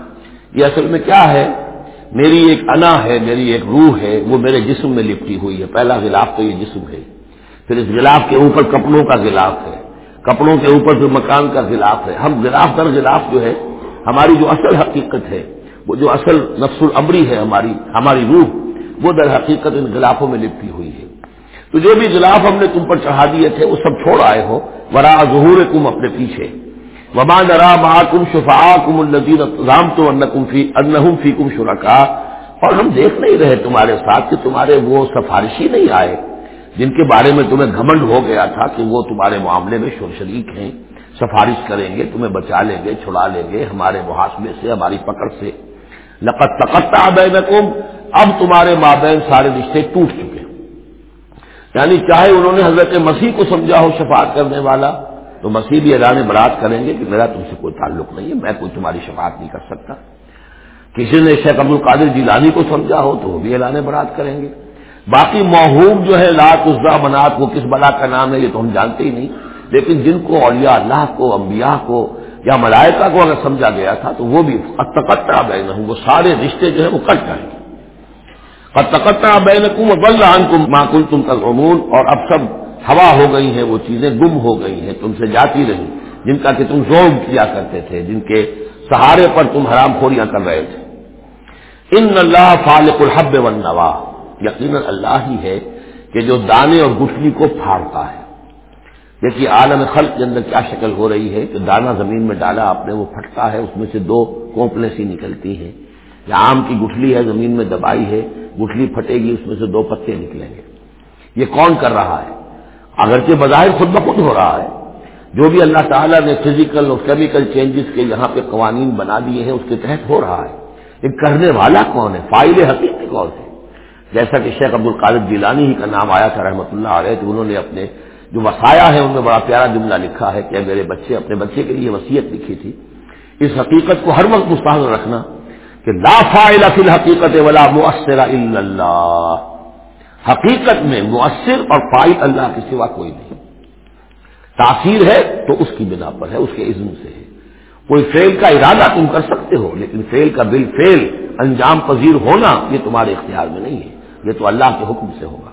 یہ اصل میں کیا ہے؟ میری ایک انا ہے، میری ایک روح ہے، وہ میرے جسم میں لپٹی ہوئی ہے۔ پہلا غلاف تو یہ جسم ہے۔ پھر اس غلاف کے اوپر کپڑوں کا غلاف ہے۔ کپڑوں کے اوپر جو مکان کا غلاف ہے۔ ہم غلاف در غلاف جو ہے، ہماری جو اصل حقیقت ہے، وہ جو اصل نفس العمری ہے ہماری ہماری روح، وہ در حقیقت ان غلافوں میں لپٹی ہوئی ہے۔ تو جو بھی غلاف ہم نے تم پر چڑھا دیے تھے، وہ سب چھوڑ آئے ہو۔ ورا ظہور کم اپنے پیچھے۔ وما نرا ما کم شفا کم النزیر رام تو ان فی کم شرکا اور ہم دیکھ نہیں رہے تمہارے ساتھ کہ تمہارے وہ سفارشی نہیں آئے۔ جن کے بارے میں تمہیں گھمنڈ ہو گیا تھا کہ وہ تمہارے معاملے میں شور شریک ہیں، سفارش کریں گے، تمہیں بچا لیں گے، چھڑا لیں گے ہمارے محاسبے سے، ہماری پکڑ سے۔ لقت تقتا بینکم، اب تمہارے مابین سارے رشتے ٹوٹ چکے۔ یعنی چاہے انہوں نے حضرت مسیح کو سمجھا ہو شفاعت کرنے والا، تو مسیح بھی اعلان برات کریں گے کہ میرا تم سے کوئی تعلق نہیں ہے، میں کوئی تمہاری شفاعت نہیں کر سکتا۔ کسی نے شیخ عبد القادر جیلانی کو سمجھا ہو تو وہ بھی اعلان برات کریں گے۔ باقی محوب جو ہے لات عزا منات، وہ کس بلا کا نام ہے یہ تو ہم جانتے ہی نہیں۔ لیکن جن کو اولیاء اللہ کو، انبیاء کو یا ملائکہ کو اگر سمجھا گیا تھا تو وہ بھی اتقطع بین وہ سارے رشتے جو ہیں وہ کٹ جائیں گے۔ اتقطع بین کم بلان کم ماکل تم تک اور اب سب ہوا ہو گئی ہیں، وہ چیزیں گم ہو گئی ہیں، تم سے جاتی رہی۔ جن کا کہ تم زوم کیا کرتے تھے، جن کے سہارے پر تم حرام خوریاں کر رہے تھے۔ ان اللہ فالق الحب و نوا یقیناً اللہ ہی ہے کہ جو دانے اور گٹلی کو پھاڑتا ہے۔ دیکھیے، عالم خلق کے اندر کیا شکل ہو رہی ہے؟ کہ دانا زمین میں ڈالا آپ نے، وہ پھٹتا ہے، اس میں سے دو کوپلیں سی نکلتی ہیں۔ یا آم کی گٹھلی ہے، زمین میں دبائی ہے، گٹھلی پھٹے گی، اس میں سے دو پتے نکلیں گے۔ یہ کون کر رہا ہے؟ اگرچہ بظاہر خود بخود ہو رہا ہے۔ جو بھی اللہ تعالیٰ نے فزیکل اور کیمیکل چینجز کے یہاں پہ قوانین بنا دیے ہیں، اس کے تحت ہو رہا ہے۔ یہ کرنے والا کون ہے؟ فائل حقیقی کون ہے؟ جیسا کہ شیخ عبد القادر جیلانی ہی کا نام آیا تھا رحمۃ اللہ علیہ، تو انہوں نے اپنے جو وسایا ہے ان میں بڑا پیارا جملہ لکھا ہے کہ میرے بچے اپنے بچے کے لیے وصیت لکھی تھی۔ اس حقیقت کو ہر وقت مستحض رکھنا کہ لا فائل فی الحقیقت ولا مؤثر الا اللہ۔ حقیقت میں مؤثر اور فائل اللہ کے سوا کوئی نہیں۔ تاثیر ہے تو اس کی بنا پر ہے، اس کے عزم سے ہے۔ کوئی فیل کا ارادہ تم کر سکتے ہو، لیکن فیل کا بل فیل انجام پذیر ہونا یہ تمہارے اختیار میں نہیں ہے۔ یہ تو اللہ کے حکم سے ہوگا۔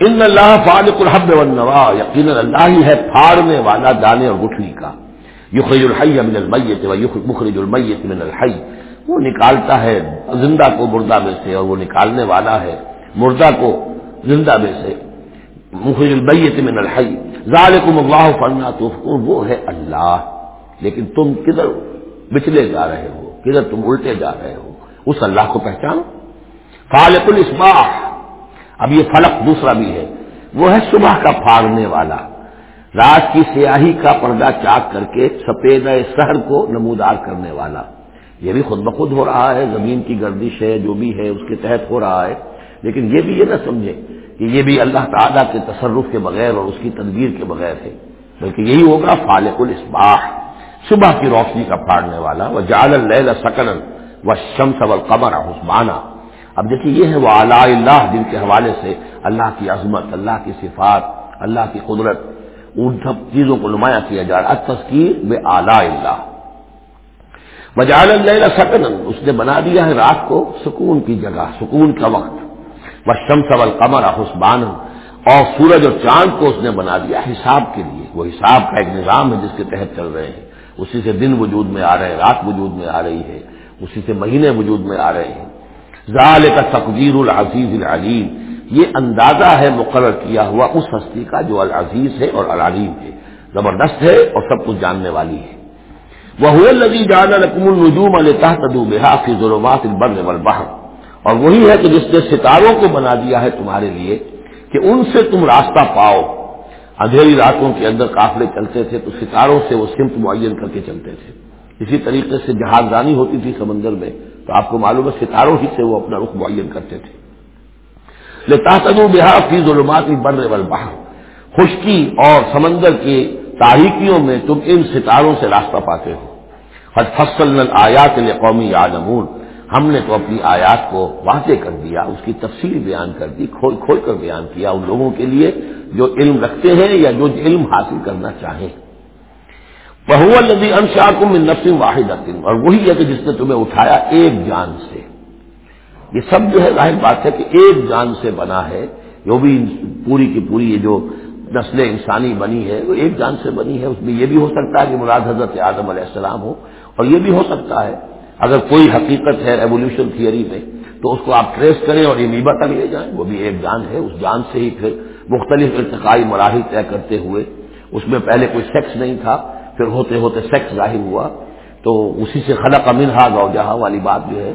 ان اللہ فالق الحب والنوا یقینا اللہ ہی ہے پھاڑنے والا، دانے اور گٹھلی کا۔ یخرج الحی من المیت و مخرج المیت من الحی۔ وہ نکالتا ہے زندہ کو مردہ میں سے اور وہ نکالنے والا ہے مردہ کو زندہ میں سے۔ مخرج المیت من الحی۔ ذالکم اللہ فنا تو وہ ہے اللہ۔ لیکن تم کدھر بچلے جا رہے ہو؟ کدھر تم الٹے جا رہے ہو؟ اس اللہ کو پہچانو۔ فالق الاسباح اب یہ فلق دوسرا بھی ہے۔ وہ ہے صبح کا پھاڑنے والا۔ رات کی سیاہی کا پردہ چاک کر کے سفید شہر کو نمودار کرنے والا۔ یہ بھی خود بخود ہو رہا ہے۔ زمین کی گردش ہے، جو بھی ہے، اس کے تحت ہو رہا ہے۔ لیکن یہ بھی یہ نہ سمجھے کہ یہ بھی اللہ تعالیٰ کے تصرف کے بغیر اور اس کی تدبیر کے بغیر ہے۔ بلکہ یہی ہوگا فالق الاسباح صبح کی روشنی کا پھاڑنے والا۔ وہ جال اللیل سکن و شمس و قمر حسمانہ اب دیکھیے یہ ہے وہ اعلی اللہ جن کے حوالے سے اللہ کی عظمت، اللہ کی صفات، اللہ کی قدرت، ان سب چیزوں کو نمایاں کیا جا رہا تذکیر بے اعلی اللہ وجال اللہ سکن اس نے بنا دیا ہے رات کو سکون کی جگہ، سکون کا وقت۔ وہ شمس قمر حسبان اور سورج اور چاند کو اس نے بنا دیا حساب کے لیے۔ وہ حساب کا ایک نظام ہے جس کے تحت چل رہے ہیں۔ اسی سے دن وجود میں آ رہے ہیں، رات وجود میں آ رہی ہے۔ اسی سے مہینے وجود میں آ رہے ہیں۔ ظال کا تقدیر العزیز العلیم۔ یہ اندازہ ہے مقرر کیا ہوا اس ہستی کا جو العزیز ہے اور العلیم ہے۔ زبردست ہے اور سب کچھ جاننے والی ہے۔ وہ لذی جان رقم النجوم الحا کی ظلمات البر والبحر۔ اور وہی ہے کہ جس نے ستاروں کو بنا دیا ہے تمہارے لیے کہ ان سے تم راستہ پاؤ۔ اندھیری راتوں کے اندر قافلے چلتے تھے تو ستاروں سے وہ سمت معین کر کے چلتے تھے۔ اسی طریقے سے جہاز رانی ہوتی تھی سمندر میں۔ تو آپ کو معلوم ہے ستاروں ہی سے وہ اپنا رخ معین کرتے تھے۔ بہار فی ظلمات بر بہار خشکی اور سمندر کی تاریکیوں میں تم ان ستاروں سے راستہ پاتے ہو۔ حج فصل آیات قومی یادمون ہم نے تو اپنی آیات کو واضح کر دیا، اس کی تفصیل بیان کر دی، کھول کھول کر بیان کیا ان لوگوں کے لیے جو علم رکھتے ہیں یا جو علم حاصل کرنا چاہیں۔ بہو الدی انشا کم نفسم واحد اور وہی ہے کہ جس نے تمہیں اٹھایا ایک جان سے۔ یہ سب جو ہے ظاہر بات ہے کہ ایک جان سے بنا ہے، جو بھی پوری کی پوری یہ جو نسل انسانی بنی ہے وہ ایک جان سے بنی ہے اس میں یہ بھی ہو سکتا ہے کہ مراد حضرت اعظم علیہ السلام ہو اور یہ بھی ہو سکتا ہے۔ اگر کوئی حقیقت ہے ریولیوشن تھیوری میں، تو اس کو آپ ٹریس کریں اور یہ تک لے جائیں۔ وہ بھی ایک جان ہے، اس جان سے ہی پھر مختلف ارتقائی مراحل طے کرتے ہوئے۔ اس میں پہلے کوئی سیکس نہیں تھا پھر ہوتے ہوتے سیکس ظاہر ہوا۔ تو اسی سے خلق امن ہا گاؤ جہاں والی بات جو ہے،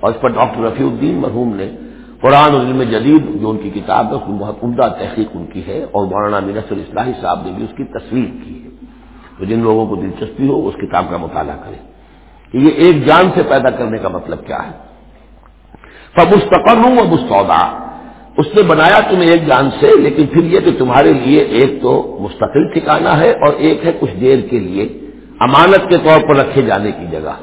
اور اس پر ڈاکٹر رفیع الدین مرحوم نے قرآن علم جدید جو ان کی کتاب ہے اس میں بہت عمدہ تحقیق ان کی ہے، اور مولانا مینس الاسلاحی صاحب نے بھی اس کی تصویر کی ہے۔ تو جن لوگوں کو دلچسپی ہو، اس کتاب کا مطالعہ کریں۔ کہ یہ ایک جان سے پیدا کرنے کا مطلب کیا ہے؟ مستقر ہوں وہ مستعودا اس نے بنایا تمہیں ایک جان سے، لیکن پھر یہ کہ تمہارے لیے ایک تو مستقل ٹھکانا ہے اور ایک ہے کچھ دیر کے لیے امانت کے طور پر رکھے جانے کی جگہ۔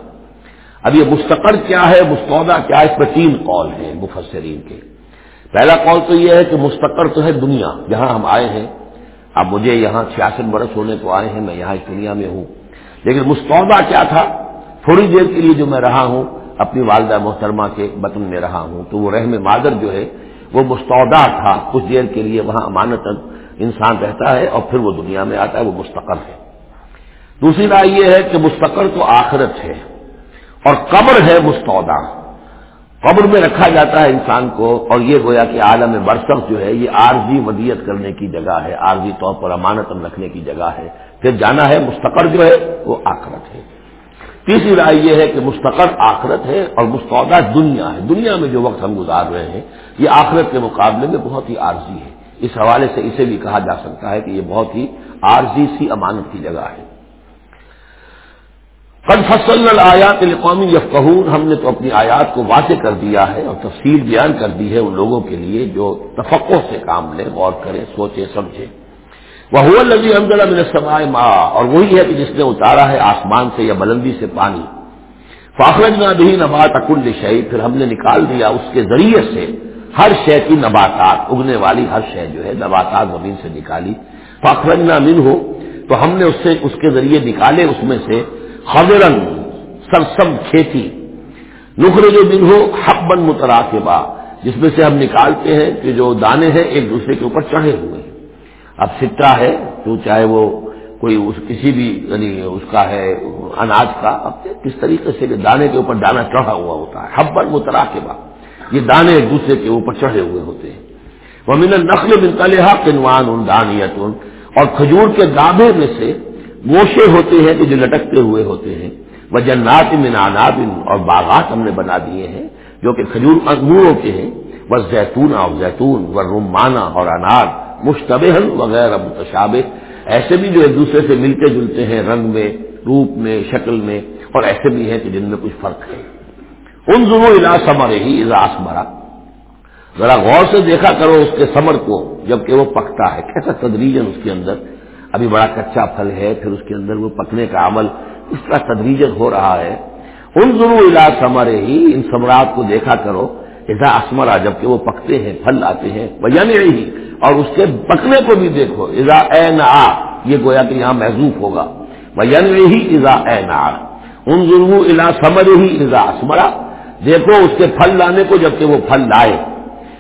اب یہ مستقر کیا ہے؟ مستعودہ کیا ہے؟ اس میں تین قول ہیں مفسرین کے۔ پہلا قول تو یہ ہے کہ مستقر تو ہے دنیا، جہاں ہم آئے ہیں۔ اب مجھے یہاں چھیاسٹھ برس ہونے کو آئے ہیں، میں یہاں اس دنیا میں ہوں۔ لیکن مستعودہ کیا تھا؟ تھوڑی دیر کے لیے جو میں رہا ہوں، اپنی والدہ محترمہ کے بطن میں رہا ہوں۔ تو وہ رحم مادر جو ہے وہ مستعودہ تھا کچھ دیر کے لیے وہاں امانت انسان رہتا ہے اور پھر وہ دنیا میں آتا ہے، وہ مستقر ہے۔ دوسری رائے یہ ہے کہ مستقر تو آخرت ہے اور قبر ہے مستعودہ قبر میں رکھا جاتا ہے انسان کو اور یہ گویا کہ عالم برسف جو ہے، یہ عارضی ودیت کرنے کی جگہ ہے، عارضی طور پر امانت رکھنے کی جگہ ہے۔ پھر جانا ہے مستقر جو ہے، وہ آخرت ہے۔ تیسری رائے یہ ہے کہ مستقر آخرت ہے اور مستعودہ دنیا ہے۔ دنیا میں جو وقت ہم گزار رہے ہیں یہ آخرت کے مقابلے میں بہت ہی عارضی ہے۔ اس حوالے سے اسے بھی کہا جا سکتا ہے کہ یہ بہت ہی عارضی سی امانت کی جگہ ہے۔ قد فصل آیات قومی یفقہون ہم نے تو اپنی آیات کو واضح کر دیا ہے اور تفصیل بیان کر دی ہے ان لوگوں کے لیے جو تفقع سے کام لیں، غور کریں سوچے سمجھے وہ لگی حمد السماء ماں اور وہی ہے کہ جس نے اتارا ہے آسمان سے یا بلندی سے پانی۔ فاخرج نہ بھی نبات اکل شہی پھر ہم نے نکال دیا اس کے ذریعے سے۔ ہر شے کی نباتات، اگنے والی ہر شے جو ہے نباتات زمین سے نکالی۔ فاخرج نہ من ہو تو ہم نے اس سے، اس کے ذریعے نکالے اس میں سے خبرن سرسم کھیتی۔ نخر جو دن ہو حق بن مترا کے بعد جس میں سے ہم نکالتے ہیں کہ جو دانے ہیں ایک دوسرے کے اوپر چڑھے ہوئے ہیں۔ اب سٹا ہے، تو چاہے وہ کوئی اس، کسی بھی یعنی اس کا ہے اناج کا، اب کس طریقے سے دانے کے اوپر دانا چڑھا ہوا ہوتا ہے؟ حب بن مترا کے بعد یہ دانے ایک دوسرے کے اوپر چڑھے ہوئے ہوتے ہیں۔ وہ من نقل بنتالحا کنوان ان دانیت اور کھجور کے گابے میں سے گوشے ہوتے ہیں کہ جو لٹکتے ہوئے ہوتے ہیں۔ وہ جنات من اناب اور باغات ہم نے بنا دیے ہیں جو کہ کھجور انگوروں کے ہیں۔ وہ زیتون اور زیتون و رومانہ اور انار۔ مشتبہ وغیرہ متشابہ۔ ایسے بھی جو ایک دوسرے سے ملتے جلتے ہیں رنگ میں، روپ میں، شکل میں۔ اور ایسے بھی ہیں کہ جن میں کچھ فرق ہے۔ ان دونوں علاج سمر ہی اجلاس مرا ذرا غور سے دیکھا کرو اس کے سمر کو، جبکہ وہ پکتا ہے۔ کیسا تدریجن اس کے اندر۔ ابھی بڑا کچا پھل ہے، پھر اس کے اندر وہ پکنے کا عمل اس طرح تدریجن ہو رہا ہے۔ ان ضرور علاج سمرے ہی ان سمراٹ کو دیکھا کرو۔ ایسا اسمرا جبکہ وہ پکتے ہیں، پھل آتے ہیں۔ یعنی ہی اور اس کے پکنے کو بھی دیکھو۔ ایزا اے آ یہ گویا کہ یہاں محضوف ہوگا۔ یعنی ہی ایزا اے نا ان ضرور علا سمر ہی ایزا اسمرا دیکھو اس کے پھل لانے کو جبکہ وہ پھل لائے۔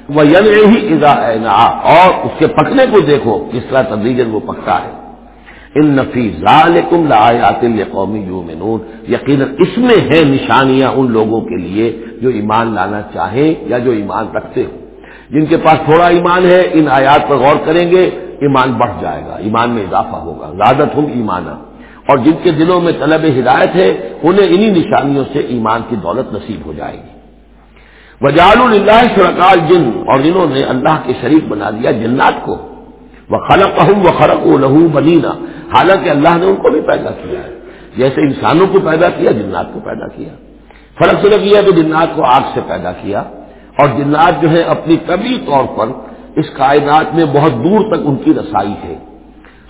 وہ یعنی ہی ایزا اے اور اس کے پکنے کو دیکھو، کس طرح تدریجن وہ پکتا ہے۔ ان نفیز قومی یومنون یقیناً اس میں ہے نشانیاں ان لوگوں کے لیے جو ایمان لانا چاہیں یا جو ایمان رکھتے ہوں۔ جن کے پاس تھوڑا ایمان ہے، ان آیات پر غور کریں گے، ایمان بڑھ جائے گا، ایمان میں اضافہ ہوگا۔ زیادت ہوں ایمانہ اور جن کے دلوں میں طلب ہدایت ہے، انہیں انہی نشانیوں سے ایمان کی دولت نصیب ہو جائے گی۔ وجال اللہ شرکال جن اور جنہوں نے اللہ کے شریک بنا دیا جنات کو۔ وہ خلق ہوں وہ خرق و لہو بنینا حالانکہ اللہ نے ان کو بھی پیدا کیا ہے۔ جیسے انسانوں کو پیدا کیا، جنات کو پیدا کیا۔ فرق صرف یہ کہ جنات کو آگ سے پیدا کیا۔ اور جنات جو ہے اپنی طبی طور پر اس کائنات میں بہت دور تک ان کی رسائی ہے۔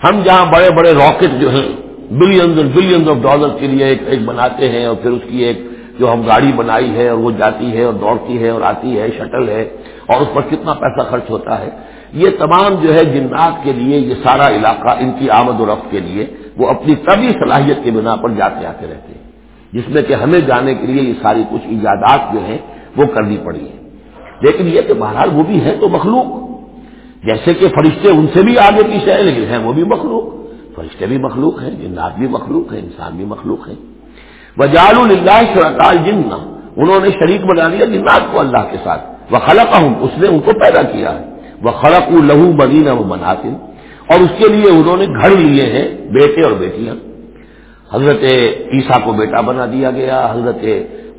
ہم جہاں بڑے بڑے راکٹ جو ہیں بلینز اور بلینز آف ڈالر کے لیے ایک ایک بناتے ہیں اور پھر اس کی ایک جو ہم گاڑی بنائی ہے اور وہ جاتی ہے اور دوڑتی ہے اور آتی ہے، شٹل ہے اور اس پر کتنا پیسہ خرچ ہوتا ہے۔ یہ تمام جو ہے جنات کے لیے، یہ سارا علاقہ ان کی آمد و رفت کے لیے وہ اپنی طبی صلاحیت کی بنا پر جاتے آتے رہتے ہیں۔ جس میں کہ ہمیں جانے کے لیے یہ ساری کچھ ایجادات جو ہیں وہ کرنی پڑی ہے لیکن یہ کہ بہرحال وہ بھی ہے تو مخلوق۔ جیسے کہ فرشتے ان سے بھی آگے پیچھے ہیں، لیکن ہیں وہ بھی مخلوق۔ فرشتے بھی مخلوق ہیں، جنات بھی مخلوق ہیں، انسان بھی مخلوق ہیں۔ وجال اللہ شرکال جن انہوں نے شریک بنا لیا جنات کو اللہ کے ساتھ۔ وہ خلق ہوں اس نے ان کو پیدا کیا ہے۔ وہ خلق لہو مدینہ و مناسب اور اس کے لیے انہوں نے گھر لیے ہیں، بیٹے اور بیٹیاں۔ حضرت عیسیٰ کو بیٹا بنا دیا گیا، حضرت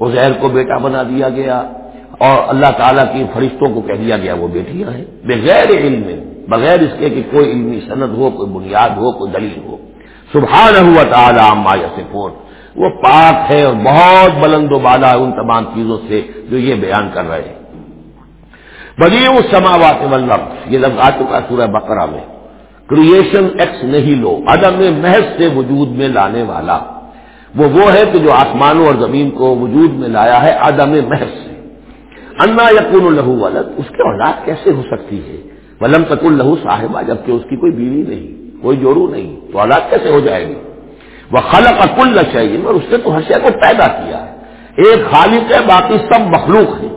عزیر کو بیٹا بنا دیا گیا۔ اور اللہ تعالیٰ کی فرشتوں کو کہہ دیا گیا، وہ بیٹیاں ہیں۔ بغیر علم بغیر اس کے کہ کوئی علمی صنعت ہو، کوئی بنیاد ہو، کوئی دلیل ہو۔ سبحان ہوا تعالیٰ سے وہ پاک ہے اور بہت بلند و بالا ان تمام چیزوں سے جو یہ بیان کر رہے ہیں۔ بلی سماوات یہ لفظ آ چکا سورہ بقرہ میں۔ کریشن ایکس نہیں لو، عدم محض سے وجود میں لانے والا۔ وہ وہ ہے کہ جو آسمانوں اور زمین کو وجود میں لایا ہے عدم محض سے۔ انا یقون الہو ولد۔ اس کے اولاد کیسے ہو سکتی ہے؟ ولم تک الہو صاحبہ، جبکہ اس کی کوئی بیوی نہیں، کوئی جوڑو نہیں، تو اولاد کیسے ہو جائے گی وہ خلق اکل شعین اور اس نے تو ہر شے کو پیدا کیا ہے۔ ایک خالق ہے، باقی سب مخلوق ہے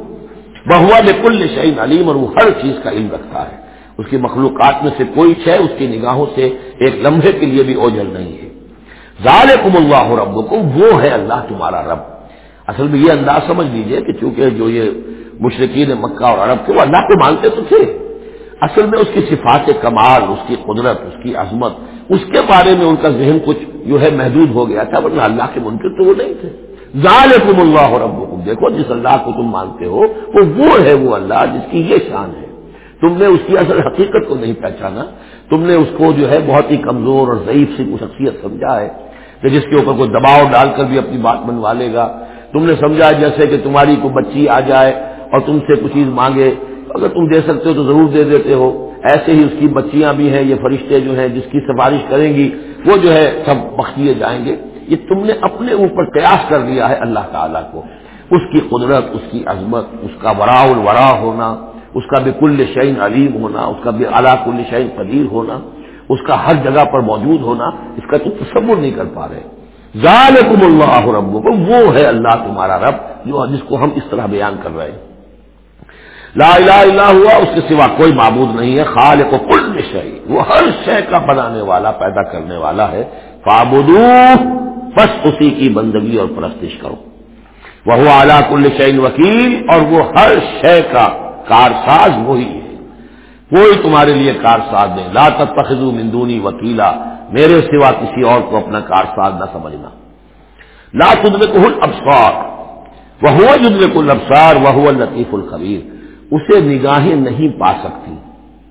بہوا کل شعین علیم، اور وہ ہر چیز کا علم رکھتا ہے۔ اس کی مخلوقات میں سے کوئی شے اس کی نگاہوں سے ایک لمحے کے لیے بھی اوجل نہیں ہے۔ ظالم اللہ رب کو وہ ہے اللہ تمہارا رب۔ اصل میں یہ انداز سمجھ لیجیے کہ چونکہ جو یہ مشرقین مکہ اور عرب تھے، وہ اللہ کو مانتے تو تھے۔ اصل میں اس کی صفات کمال، اس کی قدرت، اس کی عظمت، اس کے بارے میں ان کا ذہن کچھ جو ہے محدود ہو گیا تھا، ورنہ اللہ کے منکر تو وہ نہیں تھے۔ ظالم اللہ رب دیکھو جس اللہ کو تم مانتے ہو، وہ وہ ہے وہ اللہ جس کی یہ شان ہے۔ تم نے اس کی اصل حقیقت کو نہیں پہچانا، تم نے اس کو جو ہے بہت ہی کمزور اور ضعیف سی شخصیت سمجھا ہے کہ جس کے اوپر کوئی دباؤ ڈال کر بھی اپنی بات منوا لے گا۔ تم نے سمجھا جیسے کہ تمہاری کوئی بچی آ جائے اور تم سے کچھ چیز مانگے اگر تم دے سکتے ہو تو ضرور دے دیتے ہو۔ ایسے ہی اس کی بچیاں بھی ہیں، یہ فرشتے جو ہیں، جس کی سفارش کریں گی، وہ جو ہے سب بخشیے جائیں گے۔ یہ تم نے اپنے اوپر قیاس کر دیا ہے اللہ تعالیٰ کو۔ اس کی قدرت، اس کی عظمت، اس کا ورا الورا ہونا، اس کا بھی کل شعین علیم ہونا، اس کا بھی اعلیٰ کل شعین قدیر ہونا، اس کا ہر جگہ پر موجود ہونا، اس کا تم تصور نہیں کر پا رہے۔ ذالکم اللہ رب وہ ہے اللہ تمہارا رب، جو جس کو ہم اس طرح بیان کر رہے ہیں۔ لا الہ الا ہوا، اس کے سوا کوئی معبود نہیں ہے، خالق و کل شعی وہ ہر شے کا بنانے والا، پیدا کرنے والا ہے۔ فابدو بس اسی کی بندگی اور پرستش کرو۔ وہ اعلیٰ کل شعین وکیل، اور وہ ہر شے کا کارساز وہی ہے۔ کوئی تمہارے لیے کارساز نہیں۔ لا تخذو مندونی وکیلا، میرے سوا کسی اور کو اپنا کارساز نہ سمجھنا۔ لا تدم کو ابسار وہ جدم کل ابسار وہ لطیف الخبیر۔ اسے نگاہیں نہیں پا سکتی۔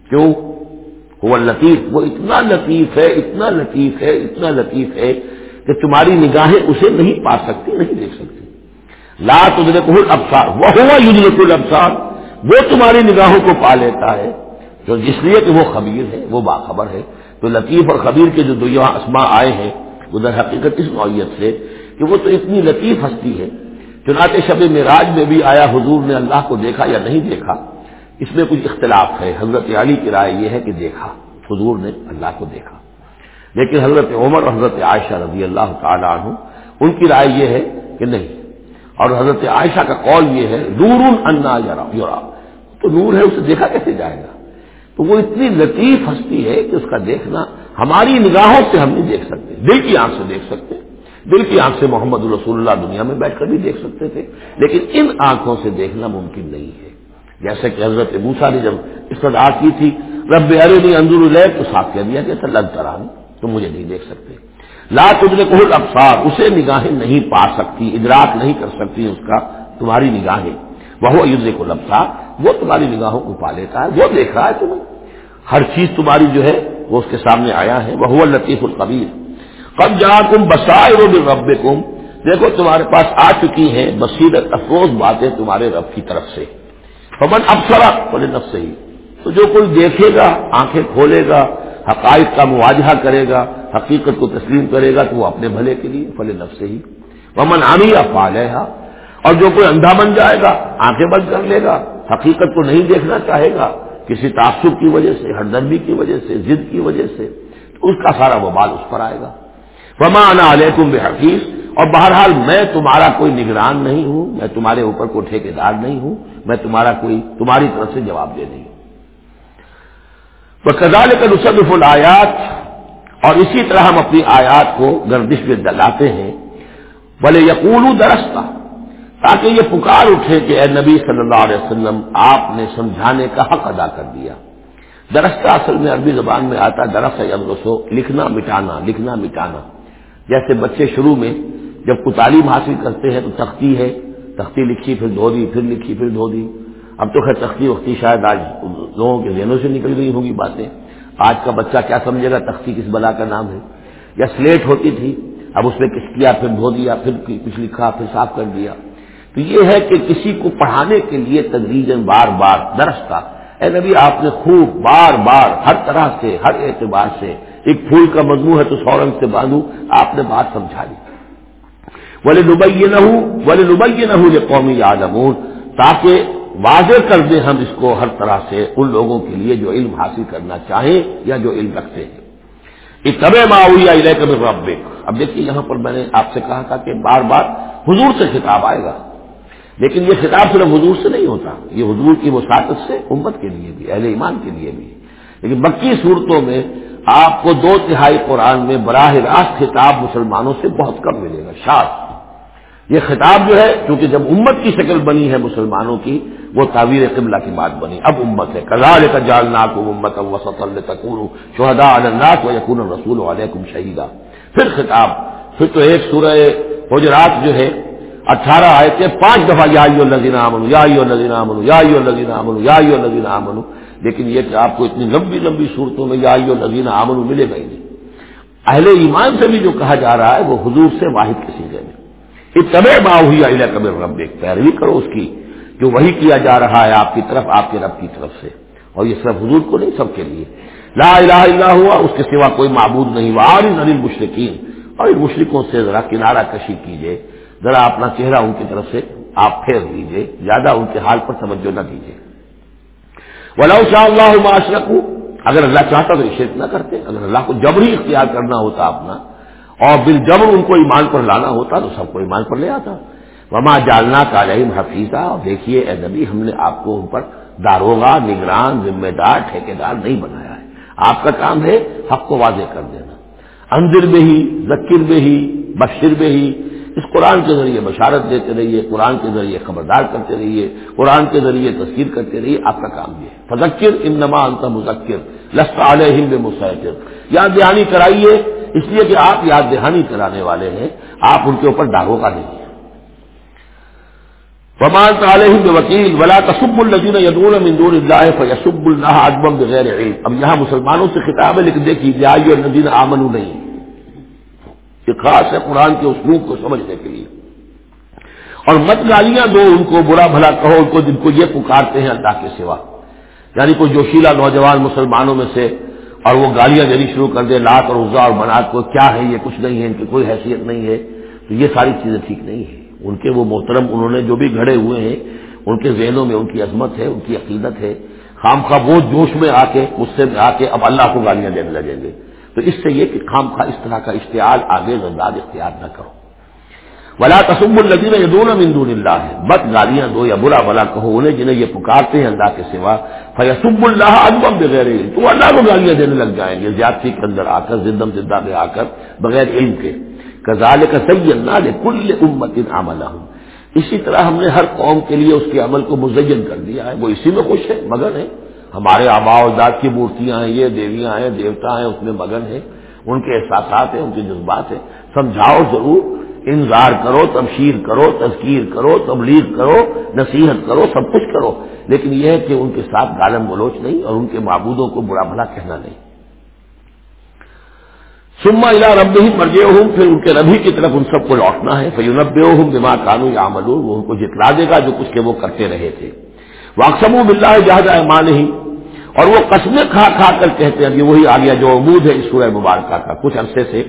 کیوں؟ وہ لطیف وہ اتنا لطیف ہے، اتنا لطیف ہے، اتنا لطیف ہے کہ تمہاری نگاہیں اسے نہیں پا سکتی، نہیں دیکھ سکتی۔ لا تدر کو ابسار وہ ہوا یدرک الابصار، وہ تمہاری نگاہوں کو پا لیتا ہے، جو جس لیے کہ وہ خبیر ہے، وہ باخبر ہے۔ تو لطیف اور خبیر کے جو دو اسما آئے ہیں ادھر حقیقت اس نوعیت سے کہ وہ تو اتنی لطیف ہستی ہے۔ چنانچہ شب معراج میں بھی آیا، حضور نے اللہ کو دیکھا یا نہیں دیکھا؟ اس میں کچھ اختلاف ہے۔ حضرت علی کی رائے یہ ہے کہ دیکھا، حضور نے اللہ کو دیکھا۔ لیکن حضرت عمر اور حضرت عائشہ رضی اللہ تعالیٰ عنہ، ان کی رائے یہ ہے کہ نہیں۔ اور حضرت عائشہ کا قول یہ ہے، نور انا یورا تو نور ہے، اسے دیکھا کیسے جائے گا؟ تو وہ اتنی لطیف ہستی ہے کہ اس کا دیکھنا ہماری نگاہوں سے ہم نہیں دیکھ سکتے، دل کی آنکھ سے دیکھ سکتے۔ دل کی آنکھ سے محمد رسول اللہ دنیا میں بیٹھ کر بھی دیکھ سکتے تھے، لیکن ان آنکھوں سے دیکھنا ممکن نہیں ہے۔ جیسے کہ حضرت موسا نے جب استدا کی تھی، رب ارے نہیں اندر تو صاف کہہ دیا کہ لگ کرا تو مجھے نہیں دیکھ سکتے۔ لا تجرے کو افسار اسے نگاہیں نہیں پا سکتی، ادراک نہیں کر سکتی اس کا تمہاری نگاہیں۔ وہ یوز کو لفظ وہ تمہاری نگاہوں کو پا لیتا ہے، وہ دیکھ رہا ہے تمہیں۔ ہر چیز تمہاری جو ہے، وہ اس کے سامنے آیا ہے۔ وہ لطیف القبیر۔ کب جا تم بسائے رب کم دیکھو تمہارے پاس آ چکی ہیں بصیرت افروز باتیں تمہارے رب کی طرف سے۔ فمن افسرا بولے نف سے ہی تو جو کوئی دیکھے گا، آنکھیں کھولے گا، حقائق کا مواجہ کرے گا، حقیقت کو تسلیم کرے گا، تو وہ اپنے بھلے کے لیے فل نف سے ہی ومن عامی یا اور جو کوئی اندھا بن جائے گا، آنکھیں بند کر لے گا، حقیقت کو نہیں دیکھنا چاہے گا، کسی تعصب کی وجہ سے ہردرمی کی وجہ سے، ضد کی وجہ سے، تو اس کا سارا وبال اس پر آئے گا۔ وما انا علیکم بے حقیق اور بہرحال میں تمہارا کوئی نگران نہیں ہوں، میں تمہارے اوپر کوئی ٹھیکے دار نہیں ہوں، میں تمہارا کوئی، تمہاری طرف سے جواب دے نہیں ہوں۔ وہ کزال کا نصرف الآیات اور اسی طرح ہم اپنی آیات کو گردش میں دلاتے ہیں۔ بولے یقول درستہ تاکہ یہ پکار اٹھے کہ اے نبی صلی اللہ علیہ وسلم، آپ نے سمجھانے کا حق ادا کر دیا۔ درستہ اصل میں عربی زبان میں آتا درخت یمرسو لکھنا مٹانا لکھنا مٹانا۔ جیسے بچے شروع میں جب کوئی تعلیم حاصل کرتے ہیں تو تختی ہے، تختی لکھی، پھر دھو دی پھر لکھی، پھر دھو دی اب تو خیر تختی وقتی شاید آج لوگوں کے ذہنوں سے نکل گئی ہوگی باتیں۔ آج کا بچہ کیا سمجھے گا تختی کس بلا کا نام ہے؟ یا سلیٹ ہوتی تھی، اب اس میں کس کیا، پھر دھو دیا، پھر کچھ لکھا، پھر صاف کر دیا۔ تو یہ ہے کہ کسی کو پڑھانے کے لیے تدریجن بار بار درس کا۔ اے نبی، آپ نے خوب بار بار ہر طرح سے، ہر اعتبار سے ایک پھول کا مضمون ہے تو سورنگ سے باندھو آپ نے بات سمجھا دی بولے دبئی نہ ہوں بولے دبئی نہ ہوں یہ قومی یاد تاکہ واضح کر دیں ہم اس کو ہر طرح سے ان لوگوں کے لیے جو علم حاصل کرنا چاہیں یا جو علم رکھتے ہیں۔ طب معاویہ علیہ کبھی رب اب دیکھیے یہاں پر میں نے آپ سے کہا تھا کہ بار بار حضور سے خطاب آئے گا۔ لیکن یہ خطاب صرف حضور سے نہیں ہوتا، یہ حضور کی وساطت سے امت کے لیے بھی، اہل ایمان کے لیے بھی۔ لیکن بکی صورتوں میں آپ کو دو تہائی قرآن میں براہ راست خطاب مسلمانوں سے بہت کم ملے گا شاد یہ خطاب جو ہے کیونکہ جب امت کی شکل بنی ہے مسلمانوں کی، وہ تعویر قبلہ کی بات بنی۔ اب امت ہے۔ کزال کا جالنا کو امت وسط شہدا الناس و یقون رسول علیکم شہیدہ پھر خطاب، پھر تو ایک سورہ حجرات جو ہے، اٹھارہ آئے تھے پانچ دفعہ یا الذین آمنو یا الذین آمنو یا الذین آمنو یا الذین آمنو لیکن یہ کہ آپ کو اتنی لمبی لمبی صورتوں میں یا الذین آمنو ملے گا ہی نہیں۔ اہل ایمان سے بھی جو کہا جا رہا ہے وہ حضور سے واحد کسی جگہ میں اتبع ما ہوئی الا کبر رب ایک پیروی کرو اس کی جو وہی کیا جا رہا ہے آپ کی طرف، آپ کے رب کی طرف سے۔ اور یہ صرف حضور کو نہیں، سب کے لیے۔ لا الہ الا ہوا، اس کے سوا کوئی معبود نہیں۔ ہوا اور مشرقین اور ان مشرقوں سے ذرا کنارہ کشی کیجیے ذرا اپنا چہرہ ان کی طرف سے آپ پھیر دیجیے زیادہ ان کے حال پر توجہ نہ دیجیے ولا شاء اللہ معاشرق اگر اللہ چاہتا تو شرک نہ کرتے۔ اگر اللہ کو جبری اختیار کرنا ہوتا اپنا، اور بل جب ان کو ایمان پر لانا ہوتا تو سب کو ایمان پر لے آتا۔ وما جالنا کا رحیم حفیظہ اور دیکھیے، اے نبی، ہم نے آپ کو ان پر داروغہ، نگران، ذمہ دار ٹھیکے دار نہیں بنایا ہے۔ آپ کا کام ہے حق کو واضح کر دینا۔ اندر میں ہی ذکر میں ہی بشر میں ہی اس قرآن کے ذریعے بشارت دیتے رہیے، قرآن کے ذریعے خبردار کرتے رہیے، قرآن کے ذریعے تصویر کرتے رہیے، آپ کا کام یہ فذکر انما انت مذکر، لست علیہم مسکر یاد دہانی کرائیے، اس لیے کہ آپ یاد دہانی کرانے والے ہیں، آپ ان کے اوپر داغوں کا نہیں فمان تعلیم وکیل ولا تصب الدین یدون مندور اللہ فیسب اللہ ادبم بغیر علم۔ اب یہاں مسلمانوں سے خطاب ہے، لیکن دیکھیے جائی اور ندین آمن نہیں۔ یہ خاص ہے قرآن کے اسلوب کو سمجھنے کے لیے۔ اور مت گالیاں دو ان کو، برا بھلا کہو ان کو جن کو یہ پکارتے ہیں اللہ کے سوا۔ یعنی کوئی جوشیلا نوجوان مسلمانوں میں سے اور وہ گالیاں دینی شروع کر دے، لات اور عزا اور منات کو، کیا ہے یہ؟ کچھ نہیں ہے، ان کی کوئی حیثیت نہیں ہے۔ تو یہ ساری چیزیں ٹھیک نہیں ہیں۔ ان کے وہ محترم انہوں نے جو بھی گھڑے ہوئے ہیں، ان کے ذہنوں میں ان کی عظمت ہے، ان کی عقیدت ہے۔ خام خواہ وہ جوش میں آ کے، غصے میں آ کے اب اللہ کو گالیاں دینے لگیں گے۔ تو اس سے یہ کہ خام خواہ اس طرح کا اشتعال آگے زنداد اختیار نہ کرو۔ ولا تسم الدین یہ دونوں مندون اللہ ہے بد گالیاں دو یا برا بلا کہو، انہیں جنہیں یہ پکارتے ہیں اللہ کے سوا۔ فیسب اللہ ادبم بغیر علم۔ تو اللہ کو گالیاں دینے لگ جائیں گے، زیادتی کے اندر آ کر زدم زدہ میں آ کر، بغیر علم کے۔ کزال کا سی اللہ کل امت عمل ہوں اسی طرح ہم نے ہر قوم کے لیے اس کے عمل کو مزین کر دیا ہے۔ وہ اسی میں خوش ہے مگن ہے ہمارے آبا اجداد کی مورتیاں ہیں، یہ دیویاں ہیں، دیوتا ہیں، اس میں مگن ہے ان کے احساسات ہیں، ان کے جذبات ہیں۔ سمجھاؤ ضرور انظار کرو، تبشیر کرو، تذکیر کرو، تبلیغ کرو، نصیحت کرو، سب کچھ کرو۔ لیکن یہ ہے کہ ان کے ساتھ گالم گلوچ نہیں اور ان کے معبودوں کو برا بھلا کہنا نہیں۔ سما الا رب ہی مرجے ہوں پھر ان کے ربی کی طرف ان سب کو لوٹنا ہے۔ فیونب ہوں دماغ کانو یا عمل وہ ان کو جتلا دے گا جو کچھ کے وہ کرتے رہے تھے۔ واقسم بلّہ جہاز ایمان ہی اور وہ قسمیں کھا کھا کر کہتے ہیں وہی آ گیا جو عمود ہے اس سورہ مبارکہ کا۔ کچھ عرصے سے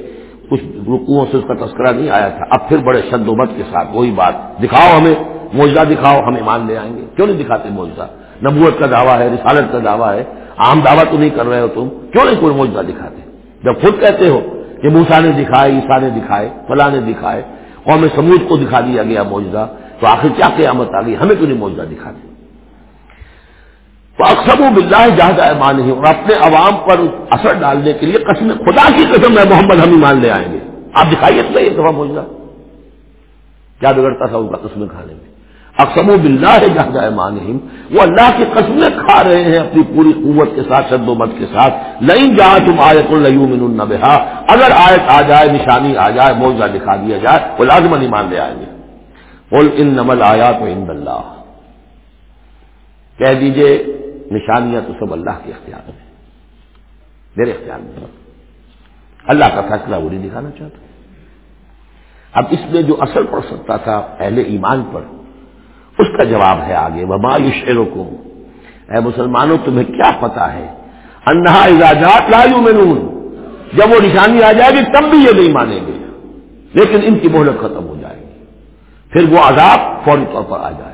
کچھ رکوؤں سے اس کا تذکرہ نہیں آیا تھا۔ اب پھر بڑے شد و بد کے ساتھ وہی بات۔ دکھاؤ ہمیں موجودہ دکھاؤ، ہم ایمان لے آئیں گے۔ کیوں نہیں دکھاتے موجودہ نبوت کا دعویٰ ہے، رسالت کا دعویٰ ہے۔ عام دعویٰ تو نہیں کر رہے ہو تم۔ کیوں نہیں کوئی موجودہ دکھاتے؟ جب خود کہتے ہو کہ موسا نے دکھائے عیسا نے دکھائے، فلاں نے دکھائے، قوم سمود کو دکھا دیا گیا موجودہ تو آخر کیا قیامت آ گئی؟ ہمیں کیوں نہیں موجودہ دکھاتے؟ وہ اکثر و بلّہ جہاز ایمان ہی اور اپنے عوام پر اثر ڈالنے کے لیے قسم خدا کی قسم ہے محمد ہم ایمان لے آئیں گے۔ آپ دکھائیے تو یہ دفعہ پہنچنا کیا بگڑتا تھا ان کا قسمیں کھانے میں اقسم و بلّہ ہے جہاں ایمان وہ اللہ کی قسمیں کھا رہے ہیں اپنی پوری قوت کے ساتھ، شد و مت کے ساتھ۔ نہیں جا تم آیت الم البحا اگر آیت آ جائے، نشانی آ جائے موضاء دکھا دیا جائے، وہ لازمن ایمان لے آئیں گے۔ بول ان نمل آیا تو ان اللہ۔ کہہ دیجیے نشانیاں تو سب اللہ کے اختیار میں میرے اختیار میں اللہ کا فیصلہ وہ نہیں دکھانا چاہتا اب اس میں جو اثر پڑ سکتا تھا اہل ایمان پر، اس کا جواب ہے آگے، وما شیروں کو اے مسلمانوں، تمہیں کیا پتا ہے؟ انہا اجازات لایو میں جب وہ نشانی آ جائے گی، تب بھی یہ نہیں مانیں گے۔ لیکن ان کی مہلت ختم ہو جائے گی۔ پھر وہ عذاب فوری طور پر آ جائے گا۔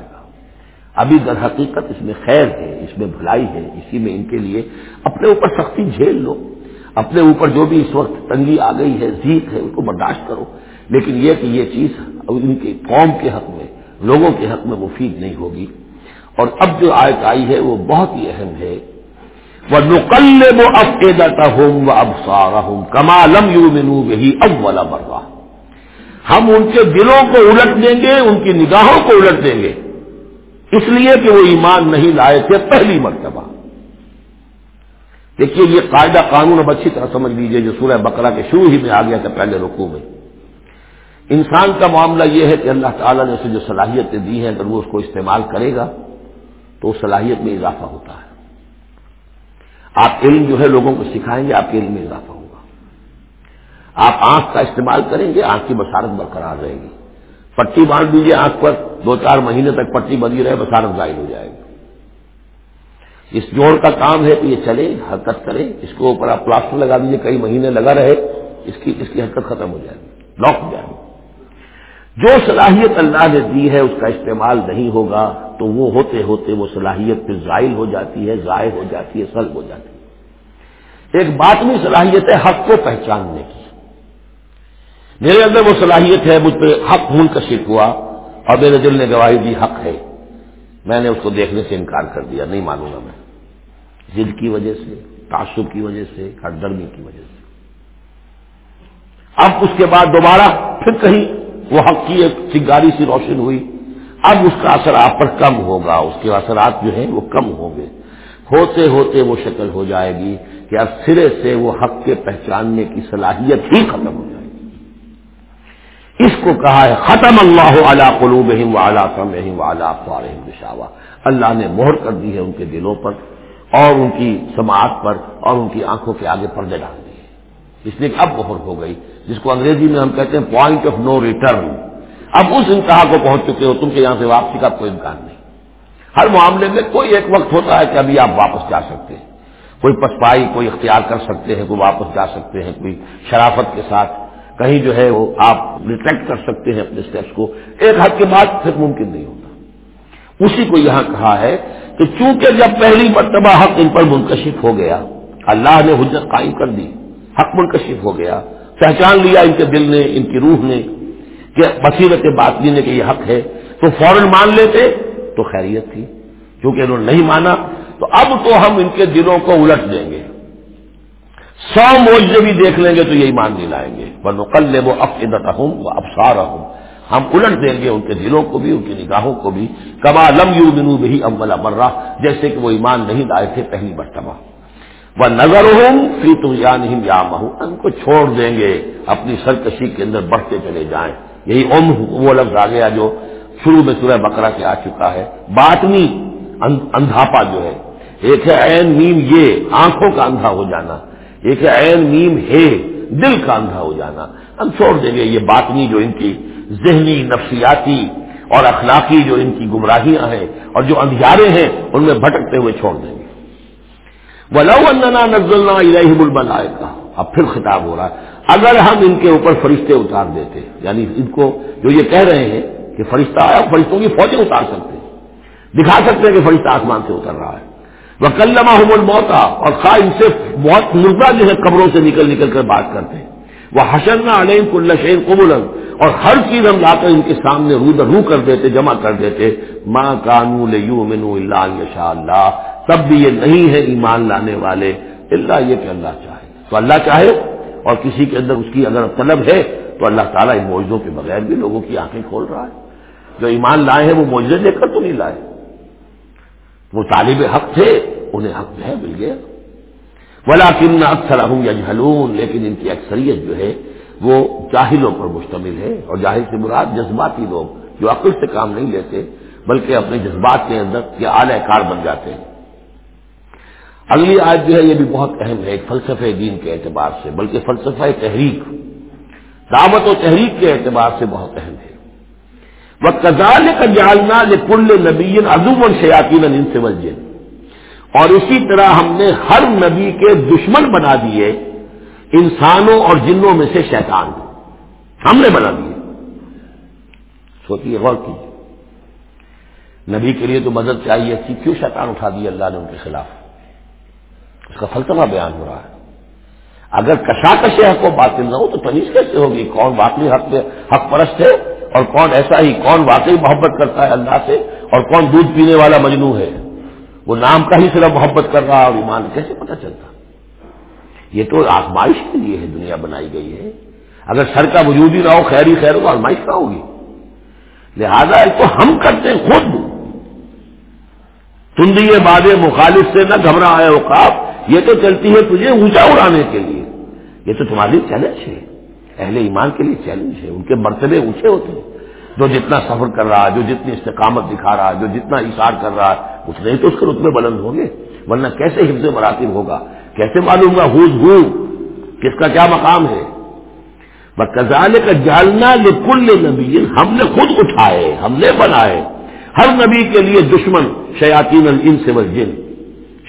ابھی در حقیقت اس میں خیر ہے، اس میں بھلائی ہے، اسی میں ان کے لیے اپنے اوپر سختی جھیل لو۔ اپنے اوپر جو بھی اس وقت تنگی آ گئی ہے، زیت ہے اس کو برداشت کرو۔ لیکن یہ کہ یہ چیز ان کی قوم کے حق میں، لوگوں کے حق میں مفید نہیں ہوگی۔ اور اب جو آیت آئی ہے، وہ بہت ہی اہم ہے۔ وہ نقل وہ اب ہوں وہ اب سارا ہوں کمالم یو مینو ہی اب والا مروا ہم ان کے دلوں کو الٹ دیں گے، ان کی نگاہوں کو الٹ دیں گے۔ اس لیے کہ وہ ایمان نہیں لائے تھے پہلی مرتبہ۔ دیکھیے یہ قاعدہ قانون اب اچھی طرح سمجھ لیجیے جو سورہ بقرہ کے شروع ہی میں آ گیا تھا پہلے رکوع میں۔ انسان کا معاملہ یہ ہے کہ اللہ تعالیٰ نے اسے جو صلاحیتیں دی ہیں اگر وہ اس کو استعمال کرے گا تو اس صلاحیت میں اضافہ ہوتا ہے۔ آپ علم جو ہے لوگوں کو سکھائیں گے، آپ کے علم میں اضافہ ہوگا۔ آپ آنکھ کا استعمال کریں گے، آنکھ کی بسارت برقرار رہے گی۔ پٹی باندھ دیجیے آنکھ پر، دو چار مہینے تک پٹی بندی رہے، بسارت ظاہر ہو جائے گی۔ اس جوڑ کا کام ہے کہ یہ چلے، حرکت کرے، اس کو اوپر آپ پلاسٹر لگا دیجیے کئی مہینے لگا رہے، اس کی اس کی حرکت ختم ہو جائے گی، لاک ہو جائے گی۔ جو صلاحیت اللہ نے دی ہے، اس کا استعمال نہیں ہوگا، تو وہ ہوتے ہوتے وہ صلاحیت پھر زائل ہو جاتی ہے، ضائع ہو جاتی ہے، سلب ہو جاتی ہے۔ ایک باطنی صلاحیت ہے حق کو پہچاننے کی۔ میرے اندر وہ صلاحیت ہے، مجھ پہ حق منکشف ہوا اور میرے دل نے گواہی دی حق ہے۔ میں نے اس کو دیکھنے سے انکار کر دیا، نہیں مانوں گا میں۔ ضد کی وجہ سے، تعصب کی وجہ سے، ہر درمی کی وجہ سے۔ اب اس کے بعد دوبارہ پھر کہیں وہ حق کی ایک چنگاری سی روشن ہوئی۔ اب اس کا اثر آپ پر کم ہوگا، اس کے اثرات جو ہیں وہ کم ہوں گے۔ ہوتے ہوتے وہ شکل ہو جائے گی کہ اب سرے سے وہ حق کے پہچاننے کی صلاحیت ہی ختم ہو جائے۔ گی اس کو کہا ہے، ختم اللہ اعلیٰ قلوب و اعلیٰ کم و اعلیٰ اللہ نے مہر کر دی ہے ان کے دلوں پر اور ان کی سماعت پر اور ان کی آنکھوں کے آگے پردے ڈال دیے اس لیے کہ اب مہر ہو گئی، جس کو انگریزی میں ہم کہتے ہیں پوائنٹ آف نو ریٹرن اب اس انتہا کو پہنچ چکے ہو، تم کے یہاں سے واپسی کا کوئی امکان نہیں۔ ہر معاملے میں کوئی ایک وقت ہوتا ہے کہ ابھی آپ واپس جا سکتے ہیں۔ کوئی پسپائی، کوئی اختیار کر سکتے ہیں، کوئی واپس جا سکتے ہیں، کوئی شرافت کے ساتھ کہیں جو ہے وہ آپ ریٹریکٹ کر سکتے ہیں اپنے اسٹیپس کو، ایک حد کے بعد پھر ممکن نہیں ہوتا۔ اسی کو یہاں کہا ہے کہ چونکہ جب پہلی مرتبہ حق ان پر منکشف ہو گیا، اللہ نے حجت قائم کر دی، حق منکشف ہو گیا، پہچان لیا ان کے دل نے، ان کی روح نے کہ بصیرت بات نے کہ یہ حق ہے، تو فوراً مان لیتے تو خیریت تھی۔ کیونکہ انہوں نے نہیں مانا، تو اب تو ہم ان کے دلوں کو الٹ دیں گے۔ سو موجے بھی دیکھ لیں گے تو یہی مان نہیں لائیں گے۔ ورنہ کل وہ افدت ہوں وہ افسار ہوں ہم الٹ دیں گے ان کے دلوں کو بھی، ان کی نگاہوں کو بھی۔ کما لم یو بنو بھی امبلا مرہ جیسے کہ وہ ایمان نہیں لائے تھے پہلی مرتبہ۔ وہ نظر ہوں پھر تم یا نہیں یا مہوں ان کو چھوڑ دیں گے۔ اپنی سرکشی کے اندر بڑھتے چلے جائیں۔ یہی ام وہ لفظ آ گیا جو شروع میں سورہ بکرا کے آ چکا ہے۔ باطنی اندھاپا جو ہے۔ ایک ہے عین نیم یہ، آنکھوں کا اندھا ہو جانا۔ ایک عین نیم ہے، دل کا اندھا ہو جانا۔ ہم چھوڑ دیں گے یہ باطنی جو ان کی ذہنی نفسیاتی اور اخلاقی جو ان کی گمراہیاں ہیں اور جو اندھیارے ہیں، ان میں بھٹکتے ہوئے چھوڑ دیں گے۔ ولو اننا نزلنا الیہم الملائکہ اب پھر خطاب ہو رہا ہے۔ اگر ہم ان کے اوپر فرشتے اتار دیتے یعنی ان کو جو یہ کہہ رہے ہیں کہ فرشتہ آیا، فرشتوں کی فوجیں اتار سکتے ہیں۔ دکھا سکتے ہیں کہ فرشتہ آسمان سے اتر رہا ہے۔ وہ کلما حمل موتا اور خواہ ان سے بہت مردہ جو ہے قبروں سے نکل نکل کر بات کرتے ہیں۔ وہ حشرنا علیم کل شیر قبول اور ہر چیز ہم لا کر ان کے سامنے رو در رو کر دیتے، جمع کر دیتے۔ ماں کانو لو منو اللہ شاء اللہ تب بھی یہ نہیں ہے ایمان لانے والے۔ اللہ یہ کہ اللہ چاہے۔ تو اللہ چاہے اور کسی کے اندر اس کی اگر طلب ہے تو اللہ تعالیٰ ان معجزوں کے بغیر بھی لوگوں کی آنکھیں کھول رہا ہے۔ جو ایمان لائے ہیں وہ معجزے لے کر تو نہیں لائے۔ وہ طالب حق تھے، انہیں حق جو ہے مل گیا۔ ولا کن اکثر ہوں یا جھلون لیکن ان کی اکثریت جو ہے وہ جاہلوں پر مشتمل ہے اور جاہل سے مراد جذباتی لوگ جو عقل سے کام نہیں لیتے، بلکہ اپنے جذبات کے اندر یہ اعلی کار بن جاتے ہیں۔ اگلی آج جو ہے یہ بھی بہت اہم ہے، ایک فلسفہ دین کے اعتبار سے، بلکہ فلسفہ تحریک، دعوت و تحریک کے اعتبار سے بہت اہم ہے۔ وہ کزال کا جالنا کل نبی ادوم شیاطین ان سے وجین اور اسی طرح ہم نے ہر نبی کے دشمن بنا دیے انسانوں اور جنوں میں سے شیطان ہم نے بنا دیے۔ سوچیے غور کیجیے۔ نبی کے لیے تو مدد چاہیے تھی، کیوں شیطان اٹھا دی اللہ نے ان کے خلاف؟ اس کا فلسفہ بیان ہو رہا ہے۔ اگر کشاکش حق کو باطل نہ ہو تو تنیز کیسے ہوگی۔ کون واقعی حق حق پرست ہے؟ اور کون ایسا ہی، کون واقعی محبت کرتا ہے اللہ سے اور کون دودھ پینے والا مجنو ہے۔ وہ نام کا ہی صرف محبت کر رہا اور ایمان کیسے پتہ چلتا؟ یہ تو آزمائش کے لیے ہے، دنیا بنائی گئی ہے۔ اگر سر کا وجود ہی نہ ہو، خیر ہی خیر ہو، آزمائش کا ہوگی؟ لہذا اس کو ہم کرتے ہیں خود۔ تندی باد مخالف سے نہ گھبرا ہے اوقاف، یہ تو چلتی ہے تجھے اونچا اڑانے کے لیے۔ یہ تو تمہاری چیلنج ہے۔ اہل ایمان کے لیے چیلنج ہے، ان کے مرتبے اونچے ہوتے ہیں۔ جو جتنا سفر کر رہا ہے، جو جتنی استقامت دکھا رہا ہے، جو جتنا اشار کر رہا ہے اس نہیں تو اس کے رتبے بلند ہوں گے۔ ورنہ کیسے حفظ مراتب ہوگا؟ کیسے معلوم گا ہوز ہو کس کا کیا مقام ہے؟ کزانے کا جالنا لکل نبی ہم نے خود اٹھائے، ہم نے بنائے۔ ہر نبی کے لیے دشمن شیاتین الانس والجن۔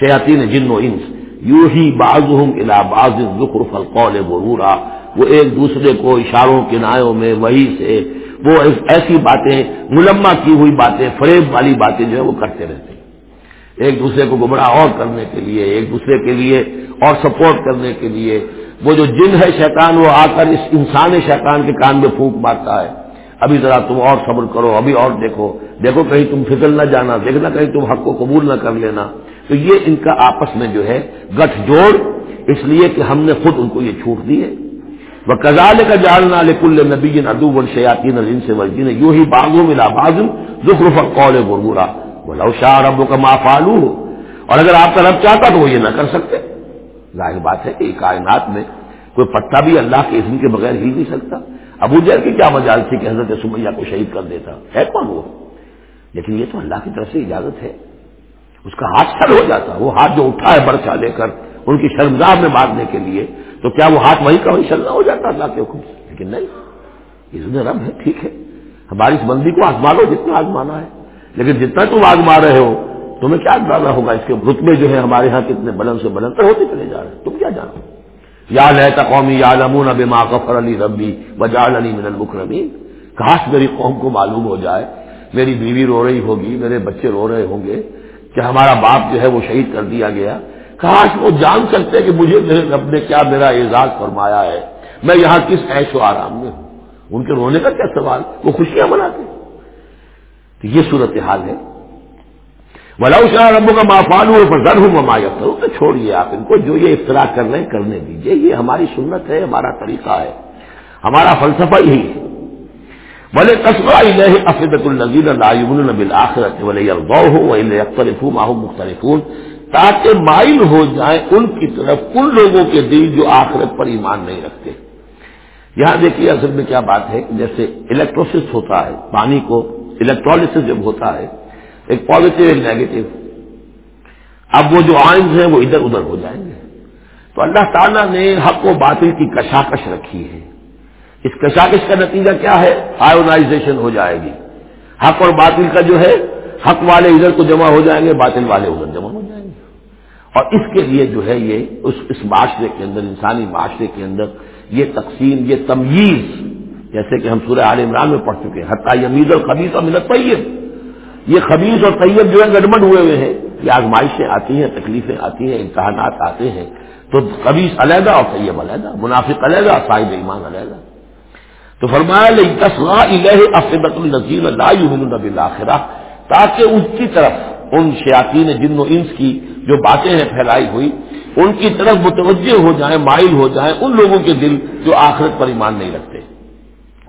شیاتین جن و انس۔ یوں ہی بعضهم الى بعض زخرف القول غرورا۔ وہ ایک دوسرے کو اشاروں کنایوں میں وہی سے وہ ایسی باتیں ملما کی ہوئی باتیں، فریب والی باتیں جو ہے وہ کرتے رہتے ہیں۔ ایک دوسرے کو گمراہ اور کرنے کے لیے، ایک دوسرے کے لیے اور سپورٹ کرنے کے لیے۔ وہ جو جن ہے شیطان، وہ آ کر اس انسان شیطان کے کان میں پھونک مارتا ہے۔ ابھی ذرا تم اور صبر کرو، ابھی اور دیکھو۔ دیکھو کہیں تم فکر نہ جانا دیکھنا کہیں تم حق کو قبول نہ کر لینا۔ تو یہ ان کا آپس میں جو ہے گٹھ جوڑ، اس لیے کہ ہم نے خود ان کو یہ چھوٹ دی ہے۔ وہ کزال کا جالنا کل نبی ادو ون شیاتی نظین سے ورجین یوں ہی باغوں میں لابازم ذخر قول بربورا وہ لو شاہ رب کا ما فالو ہو اور اگر آپ کا رب چاہتا تو وہ یہ نہ کر سکتے۔ ظاہر بات ہے کہ کائنات میں کوئی پتا بھی اللہ کے اذن کے بغیر ہل نہیں سکتا۔ ابو جہل کی کیا مجال تھی کہ حضرت سمیہ کو شہید کر دیتا؟ ہے کون وہ؟ لیکن یہ تو اللہ کی طرف سے اجازت ہے۔ اس کا ہاتھ سر ہو جاتا، وہ ہاتھ جو اٹھا ہے برچا لے کر، ان کی شرمگاہ میں مارنے کے لیے۔ تو کیا وہ ہاتھ وہی کا وہی شرنا ہو جاتا اللہ کے حکم سے؟ لیکن نہیں اس میں رب ہے، ٹھیک ہے۔ ہماری اس بندی کو آزما لو جتنا آزمانا ہے۔ لیکن جتنا تم آزما رہے ہو، تمہیں کیا اندازہ ہوگا اس کے رتبے جو ہے ہمارے ہاں کتنے بلند سے بلند تر ہوتے چلے جا رہے ہیں؟ تم کیا جانو؟ یا لہتا قومی یا لمون اب ماں کفر علی ربی وجال علی من المکرمی کاش میری قوم کو معلوم ہو جائے؟ میری بیوی رو رہی ہوگی، میرے بچے رو رہے ہوں گے۔ کہ ہمارا باپ جو ہے وہ شہید کر دیا گیا؟ کاش وہ جان سکتے کہ مجھے میرے رب نے کیا میرا اعزاز فرمایا ہے۔ میں یہاں کس ایش و آرام میں ہوں؟ ان کے رونے کا کیا سوال؟ وہ خوشیاں مناتے تو یہ صورت حال ہے۔ ولاؤ شاہ ربوں کا مافال ہو پر در ہوں مایت کروں تو چھوڑیے آپ ان کو، جو یہ افطرا کر رہے ہیں کرنے دیجیے یہ ہماری سنت ہے، ہمارا طریقہ ہے۔ ہمارا فلسفہ یہی ہے۔ بلے قصبہ الہ افیدت النزیر بل آخرت ولی غو ہو وہ اختلف ماہو مختلف تاکہ مائل ہو جائیں ان کی طرف ان لوگوں کے دل جو آخرت پر ایمان نہیں رکھتے۔ یہاں دیکھیے اصل میں کیا بات ہے جیسے الیکٹروسس ہوتا ہے، پانی کو الیکٹرولس جب ہوتا ہے، ایک پازیٹو ایک نیگیٹو اب وہ جو آئنز ہیں وہ ادھر ادھر ہو جائیں گے۔ تو اللہ تعالیٰ نے حق و باطل کی کشاکش رکھی ہے۔ اس کشاکش کا نتیجہ کیا ہے؟ آئونائزیشن ہو جائے گی۔ حق اور باطل کا جو ہے، حق والے ادھر کو جمع ہو جائیں گے، باطل والے ادھر جمع ہو جائیں گے۔ اور اس کے لیے جو ہے یہ اس اس معاشرے کے اندر، انسانی معاشرے کے اندر یہ تقسیم، یہ تمیز، جیسے کہ ہم سورہ عال عمران میں پڑھ چکے ہیں، حتیٰ امید اور خبیص اور ملت طیب یہ خبیص اور طیب جو ہے گڑبڑ ہوئے ہوئے ہیں، یہ آزمائشیں آتی ہیں، تکلیفیں آتی ہیں، امتحانات آتے ہیں۔ تو خبیص علیحدہ اور طیب علیحدہ، منافق علیحدہ صاحب ایمان علیحدہ۔ تو فرمایا افبت اللہ تاکہ اس کی طرف، ان شیاطین جن و انس کی جو باتیں ہیں پھیلائی ہوئی، ان کی طرف متوجہ ہو جائیں، مائل ہو جائیں ان لوگوں کے دل جو آخرت پر ایمان نہیں رکھتے۔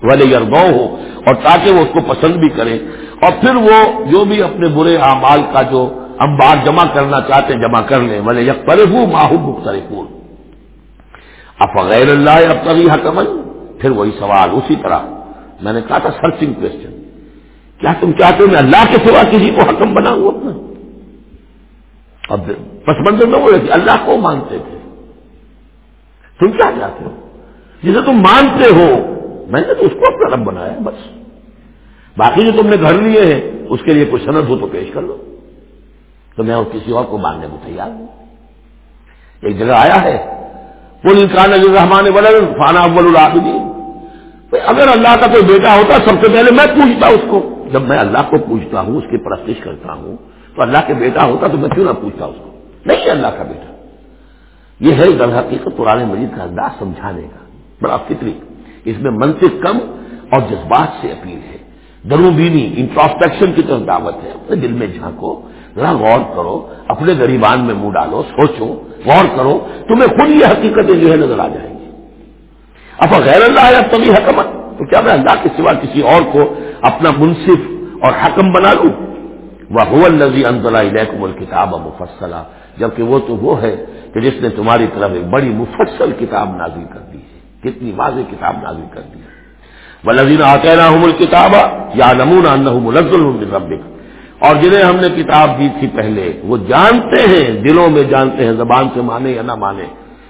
والے یرگو ہو، اور تاکہ وہ اس کو پسند بھی کریں۔ اور پھر وہ جو بھی اپنے برے اعمال کا جو امبار جمع کرنا چاہتے ہیں، جمع کر لیں۔ بولے یک پرے ہوں ماہو مختر اب غیر اللہ اب تبھی حکمن پھر وہی سوال اسی طرح۔ میں نے کہا تھا سرچنگ کوشچن کیا تم چاہتے ہو میں اللہ کے سوا کسی کو حکم بناؤں اپنا؟ اب پس منظر میں بولے کہ اللہ کو مانتے تھے۔ تم کیا چاہتے ہو؟ جسے تم مانتے ہو، میں نے تو اس کو اپنا رب بنایا، بس۔ باقی جو تم نے گھر لیے ہیں، اس کے لیے کوئی صنعت ہو تو پیش کر لو۔ تو میں کسی اور کو ماننے کو تیار ہوں۔ ایک جگہ آیا ہے وہ انسان رحمان فانا اول العابدین۔ اگر اللہ کا کوئی بیٹا ہوتا، سب سے پہلے میں پوچھتا اس کو۔ جب میں اللہ کو پوچھتا ہوں، اس کی پرستش کرتا ہوں تو اللہ کے بیٹا ہوتا تو میں کیوں نہ پوچھتا اس کو؟ نہیں اللہ کا بیٹا۔ یہ ہے در حقیقت پرانے مجید کا انداز سمجھانے کا۔ بڑا فطری۔ اس میں منطق کم اور جذبات سے اپیل ہے۔ درو بینی انٹراسپیکشن کی طرف دعوت ہے۔ اپنے دل میں جھانکو، ذرا غور کرو، اپنے غریبان میں منہ ڈالو، سوچو، غور کرو، تمہیں خود یہ حقیقتیں جو ہے نظر آ جائیں گی۔ اب غیر اللہ ہے اب تبھی حکمت؟ تو کیا میں اللہ کے سوا کسی اور کو اپنا منصف اور حکم بنا لوں؟ وہ الزی انضلہ علیکم الکتاب مفصلہ جبکہ وہ تو وہ ہے کہ جس نے تمہاری طرف ایک بڑی مفصل کتاب نازل کر دی ہے۔ کتنی واضح کتاب نازل کر دی ہے۔ وہ لذین آتے الکتاب یا نمون منزل ربک اور جنہیں ہم نے کتاب دی تھی پہلے، وہ جانتے ہیں، دلوں میں جانتے ہیں، زبان سے مانے یا نہ مانے،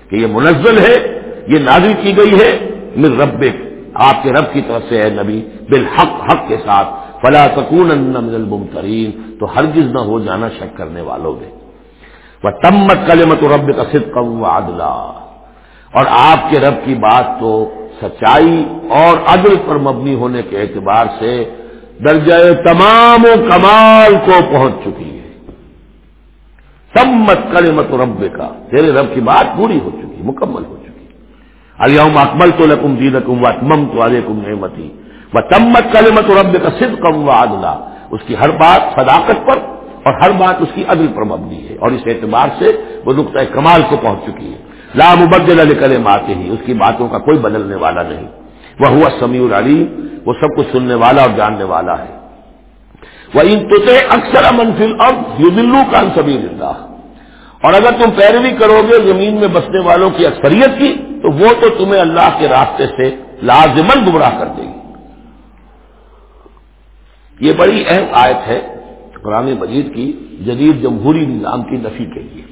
کہ یہ منزل ہے، یہ نازل کی گئی ہے، من ربک آپ کے رب کی طرف سے ہے نبی، بالحق، حق کے ساتھ فلا سکون من الممترین، تو ہرگز نہ ہو جانا شک کرنے والوں میں۔ وہ تمت کلمت رب کا صدق و عدلہ اور آپ کے رب کی بات تو سچائی اور عدل پر مبنی ہونے کے اعتبار سے درجہ تمام و کمال کو پہنچ چکی ہے۔ تمت کلمت رب کا تیرے رب کی بات پوری ہو چکی، مکمل ہو چکی۔ علیہم اکمل تو لکم دین کم و تمم تو علیکم نعمتی۔ وہ تمت کلمت رب کا صدق و اس کی ہر بات صداقت پر اور ہر بات اس کی عدل پر مبنی ہے۔ اور اس اعتبار سے وہ نقطۂ کمال کو پہنچ چکی ہے۔ لا مبدل علی کلم آتے ہی اس کی باتوں کا کوئی بدلنے والا نہیں۔ وہ ہوا سمیع العلیم۔ وہ سب کچھ سننے والا اور جاننے والا ہے۔ وہ ان تو اکثر منفل اب یو دلو کا سبھی اللہ اور اگر تم پیروی کرو گے زمین میں بسنے والوں کی اکثریت کی، تو وہ تو تمہیں اللہ کے راستے سے لازمن گمراہ کر دے گی۔ یہ بڑی اہم آیت ہے قرآن مجید کی جدید جمہوری نظام کی نفی کے لیے۔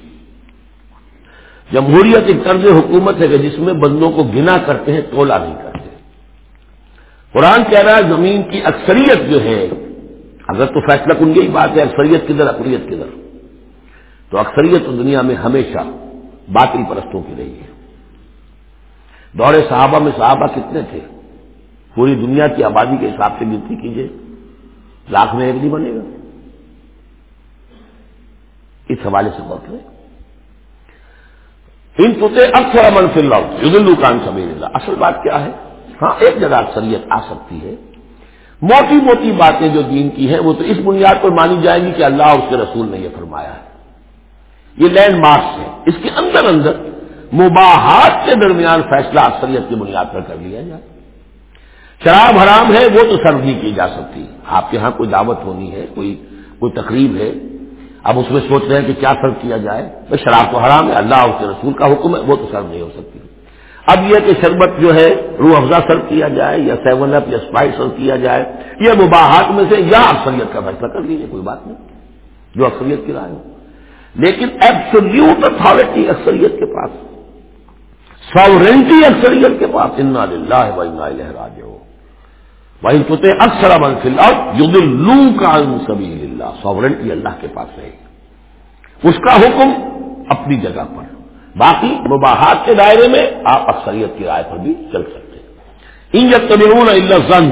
جمہوریت ایک طرز حکومت ہے کہ جس میں بندوں کو گنا کرتے ہیں تولا نہیں کرتے۔ قرآن کہہ رہا ہے زمین کی اکثریت جو ہے، اگر تو فیصلہ کن یہی بات ہے، اکثریت کدھر اقلیت کدھر۔ تو اکثریت تو دنیا میں ہمیشہ باطل پرستوں کی رہی ہے۔ دور صحابہ میں صحابہ کتنے تھے؟ پوری دنیا کی آبادی کے حساب سے گنتی کیجیے لاکھ میں ایک نہیں بنے گا۔ اس حوالے سے غور کریں۔ ان پتے اکثر امن فی اللہ یوز الکان سمیر اللہ اصل بات کیا ہے؟ ہاں ایک جگہ اکثریت آ سکتی ہے۔ موٹی موٹی باتیں جو دین کی ہیں، وہ تو اس بنیاد پر مانی جائیں گی کہ اللہ اور اس کے رسول نے یہ فرمایا ہے۔ یہ لینڈ مارکس ہے اس کے اندر اندر مباحات کے درمیان فیصلہ اکثریت کی بنیاد پر کر لیا جائے۔ شراب حرام ہے، وہ تو سرو نہیں کی جا سکتی۔ آپ کے ہاں کوئی دعوت ہونی ہے، کوئی کوئی تقریب ہے۔ اب اس میں سوچ رہے ہیں کہ کیا سرو کیا جائے۔ بھائی شراب تو حرام ہے، اللہ اس کے رسول کا حکم ہے، وہ تو سرو نہیں ہو سکتی۔ اب یہ کہ شربت جو ہے، روح افزا سرو کیا جائے، یا سیون اپ، یا اسپائس سرو کیا جائے، یہ مباحات میں سے یا اکثریت کا فیصلہ کر لیجیے کوئی بات نہیں۔ جو اکثریت کی رائے ہو۔ لیکن ایبسلیوٹ اتارٹی اکثریت کے پاس ساورنٹی اکثریت کے پاس، انا للہ و انا راج ہو وہی سوتے اکثر امن فی اللہ لو کا سبھی اللہ ساورنٹی اللہ کے پاس رہے گی اس کا حکم اپنی جگہ پر۔ باقی مباحات کے دائرے میں آپ اکثریت کی رائے پر بھی چل سکتے ہیں۔ ان جب اللہ زن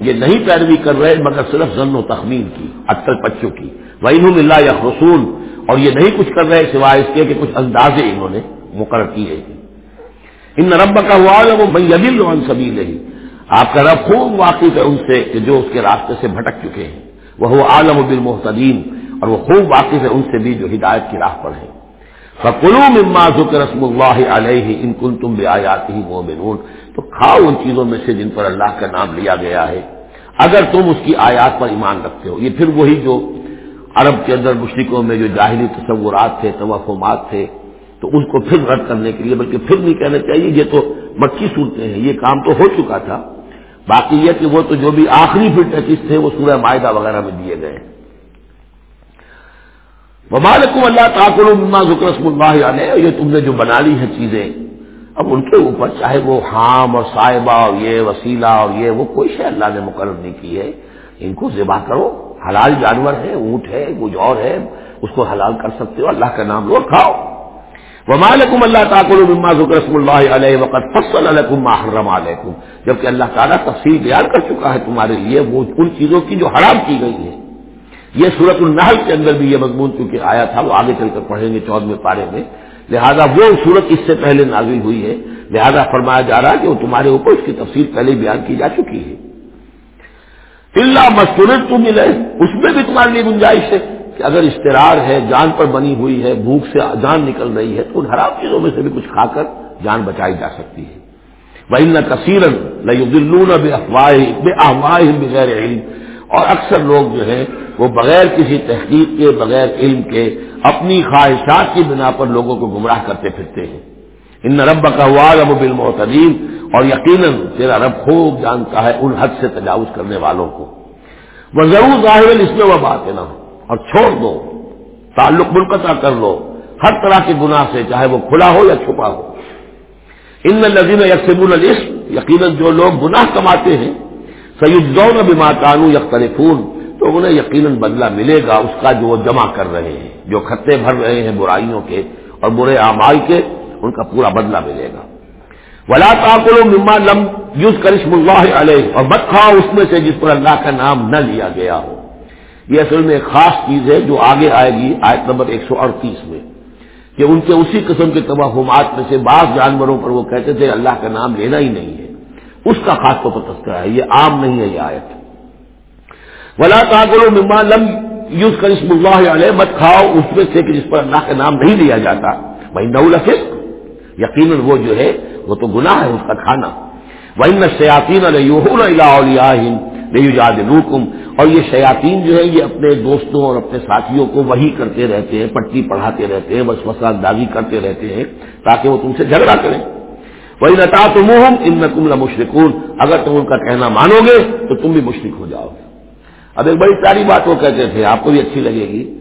یہ نہیں پیروی کر رہے مگر صرف زن و تخمین کی، اکثر بچوں کی۔ وہ اللہ یا رسول اور یہ نہیں کچھ کر رہے سوائے اس کے کہ کچھ اندازے انہوں نے مقرر کیے ان رب کا ہوا ہے وہ بھائی ابل سبھی نہیں آپ کا رب خوب واقف ہے ان سے کہ جو اس کے راستے سے بھٹک چکے ہیں۔ وہ عالم بالمحتدین اور وہ خوب واقف ہے ان سے بھی جو ہدایت کی راہ پر ہیں۔ فکلو مما ذکر رسم اللہ علیہ ان کن تم بے آیات ہی مومنون تو کھاؤ ان چیزوں میں سے جن پر اللہ کا نام لیا گیا ہے۔ اگر تم اس کی آیات پر ایمان رکھتے ہو، یہ پھر وہی جو عرب کے اندر مشرقوں میں جو جاہلی تصورات تھے توقمات تھے، تو ان کو پھر رد کرنے کے لیے، بلکہ پھر نہیں کہنا چاہیے، یہ تو مکی صورتیں ہیں، یہ کام تو ہو چکا تھا۔ باقی یہ کہ وہ تو جو بھی آخری فٹنس تھے وہ سورہ معاہدہ وغیرہ میں دیے گئے وبالکم اللہ تعاقل مما ذکر رسم اللہ علیہ یہ تم نے جو بنا لی ہیں چیزیں، اب ان کے اوپر چاہے وہ حام اور صاحبہ اور یہ وسیلہ اور یہ، وہ کوئی شے اللہ نے مقرر نہیں کی ہے۔ ان کو ذبح کرو۔ حلال جانور ہے، اونٹ ہے، کچھ اور ہے، اس کو حلال کر سکتے ہو، اللہ کا نام لو کھاؤ۔ ومالکم اللہ تعاقل مما ذکر رسم اللہ علیہ وقت فصل علیکم محرم علیکم جبکہ اللہ تعالیٰ تفصیل بیان کر چکا ہے تمہارے لیے وہ ان چیزوں کی جو حرام کی گئی ہے یہ صورت النحل کے اندر بھی یہ مضمون چونکہ آیا تھا، وہ آگے چل کر پڑھیں گے چودہ پارے میں۔ لہذا وہ صورت اس سے پہلے نازل ہوئی ہے۔ لہذا فرمایا جا رہا ہے کہ وہ تمہارے اوپر اس کی تفصیل پہلے بیان کی جا چکی ہے۔ اللہ مستورت تو ملے اس میں بھی تمہارے لیے گنجائش ہے۔ کہ اگر اشترار ہے، جان پر بنی ہوئی ہے، بھوک سے جان نکل رہی ہے، تو ان حرام چیزوں میں سے بھی کچھ کھا کر جان بچائی جا سکتی ہے۔ وہ نہ کثیر نہ بے افواہ بے افواہ بغیر علم۔ اور اکثر لوگ جو ہیں، وہ بغیر کسی تحقیق کے، بغیر علم کے، اپنی خواہشات کی بنا پر لوگوں کو گمراہ کرتے پھرتے ہیں۔ ان رب کا اب بالمعتدین اور یقیناً تیرا رب خوب جانتا ہے ان حد سے تجاوز کرنے والوں کو۔ وہ ضرور ظاہر اس میں وہ بات ہے نا اور چھوڑ دو، تعلق منقطع کر لو ہر طرح کے گناہ سے چاہے وہ کھلا ہو یا چھپا ہو۔ ان لذین یکسب العصم یقیناً جو لوگ گناہ کماتے ہیں سید زون بما کانو یختلفون، تو انہیں یقیناً بدلہ ملے گا اس کا جو وہ جمع کر رہے ہیں، جو خطے بھر رہے ہیں برائیوں کے اور برے اعمال کے، ان کا پورا بدلہ ملے گا۔ ولا تاکل مما لم یوز کرشم اللہ علیہ اور مت کھاؤ اس میں سے جس پر اللہ کا نام نہ لیا گیا ہو۔ یہ اصل میں ایک خاص چیز ہے جو آگے آئے گی، آیت نمبر ایک سو اڑتیس میں، کہ ان کے اسی قسم کے توہمات میں سے بعض جانوروں پر وہ کہتے تھے، اللہ کا نام لینا ہی نہیں ہے۔ اس کا خاص طور پر تذکرہ ہے، یہ عام نہیں ہے، یہ آیت۔ ولا تاکل مما لم یوز کرشم اللہ علیہ مت کھاؤ اس میں سے کہ جس پر اللہ کا نام نہیں لیا جاتا۔ بھائی نو یقیناً وہ جو ہے، وہ تو گناہ ہے اس کا کھانا۔ وہی میں شیاطین لوکم اور یہ شیاطین جو ہے یہ اپنے دوستوں اور اپنے ساتھیوں کو وہی کرتے رہتے ہیں، پٹی پڑھاتے رہتے ہیں بس مسا داغی کرتے رہتے ہیں تاکہ وہ تم سے جھگڑا کریں۔ وہی نتا تم ان نقم مشرقون اگر تم ان کا کہنا مانو گے تو تم بھی مشرق ہو جاؤ گے۔ اب ایک بڑی ساری بات وہ کہتے تھے، آپ کو بھی اچھی لگے گی۔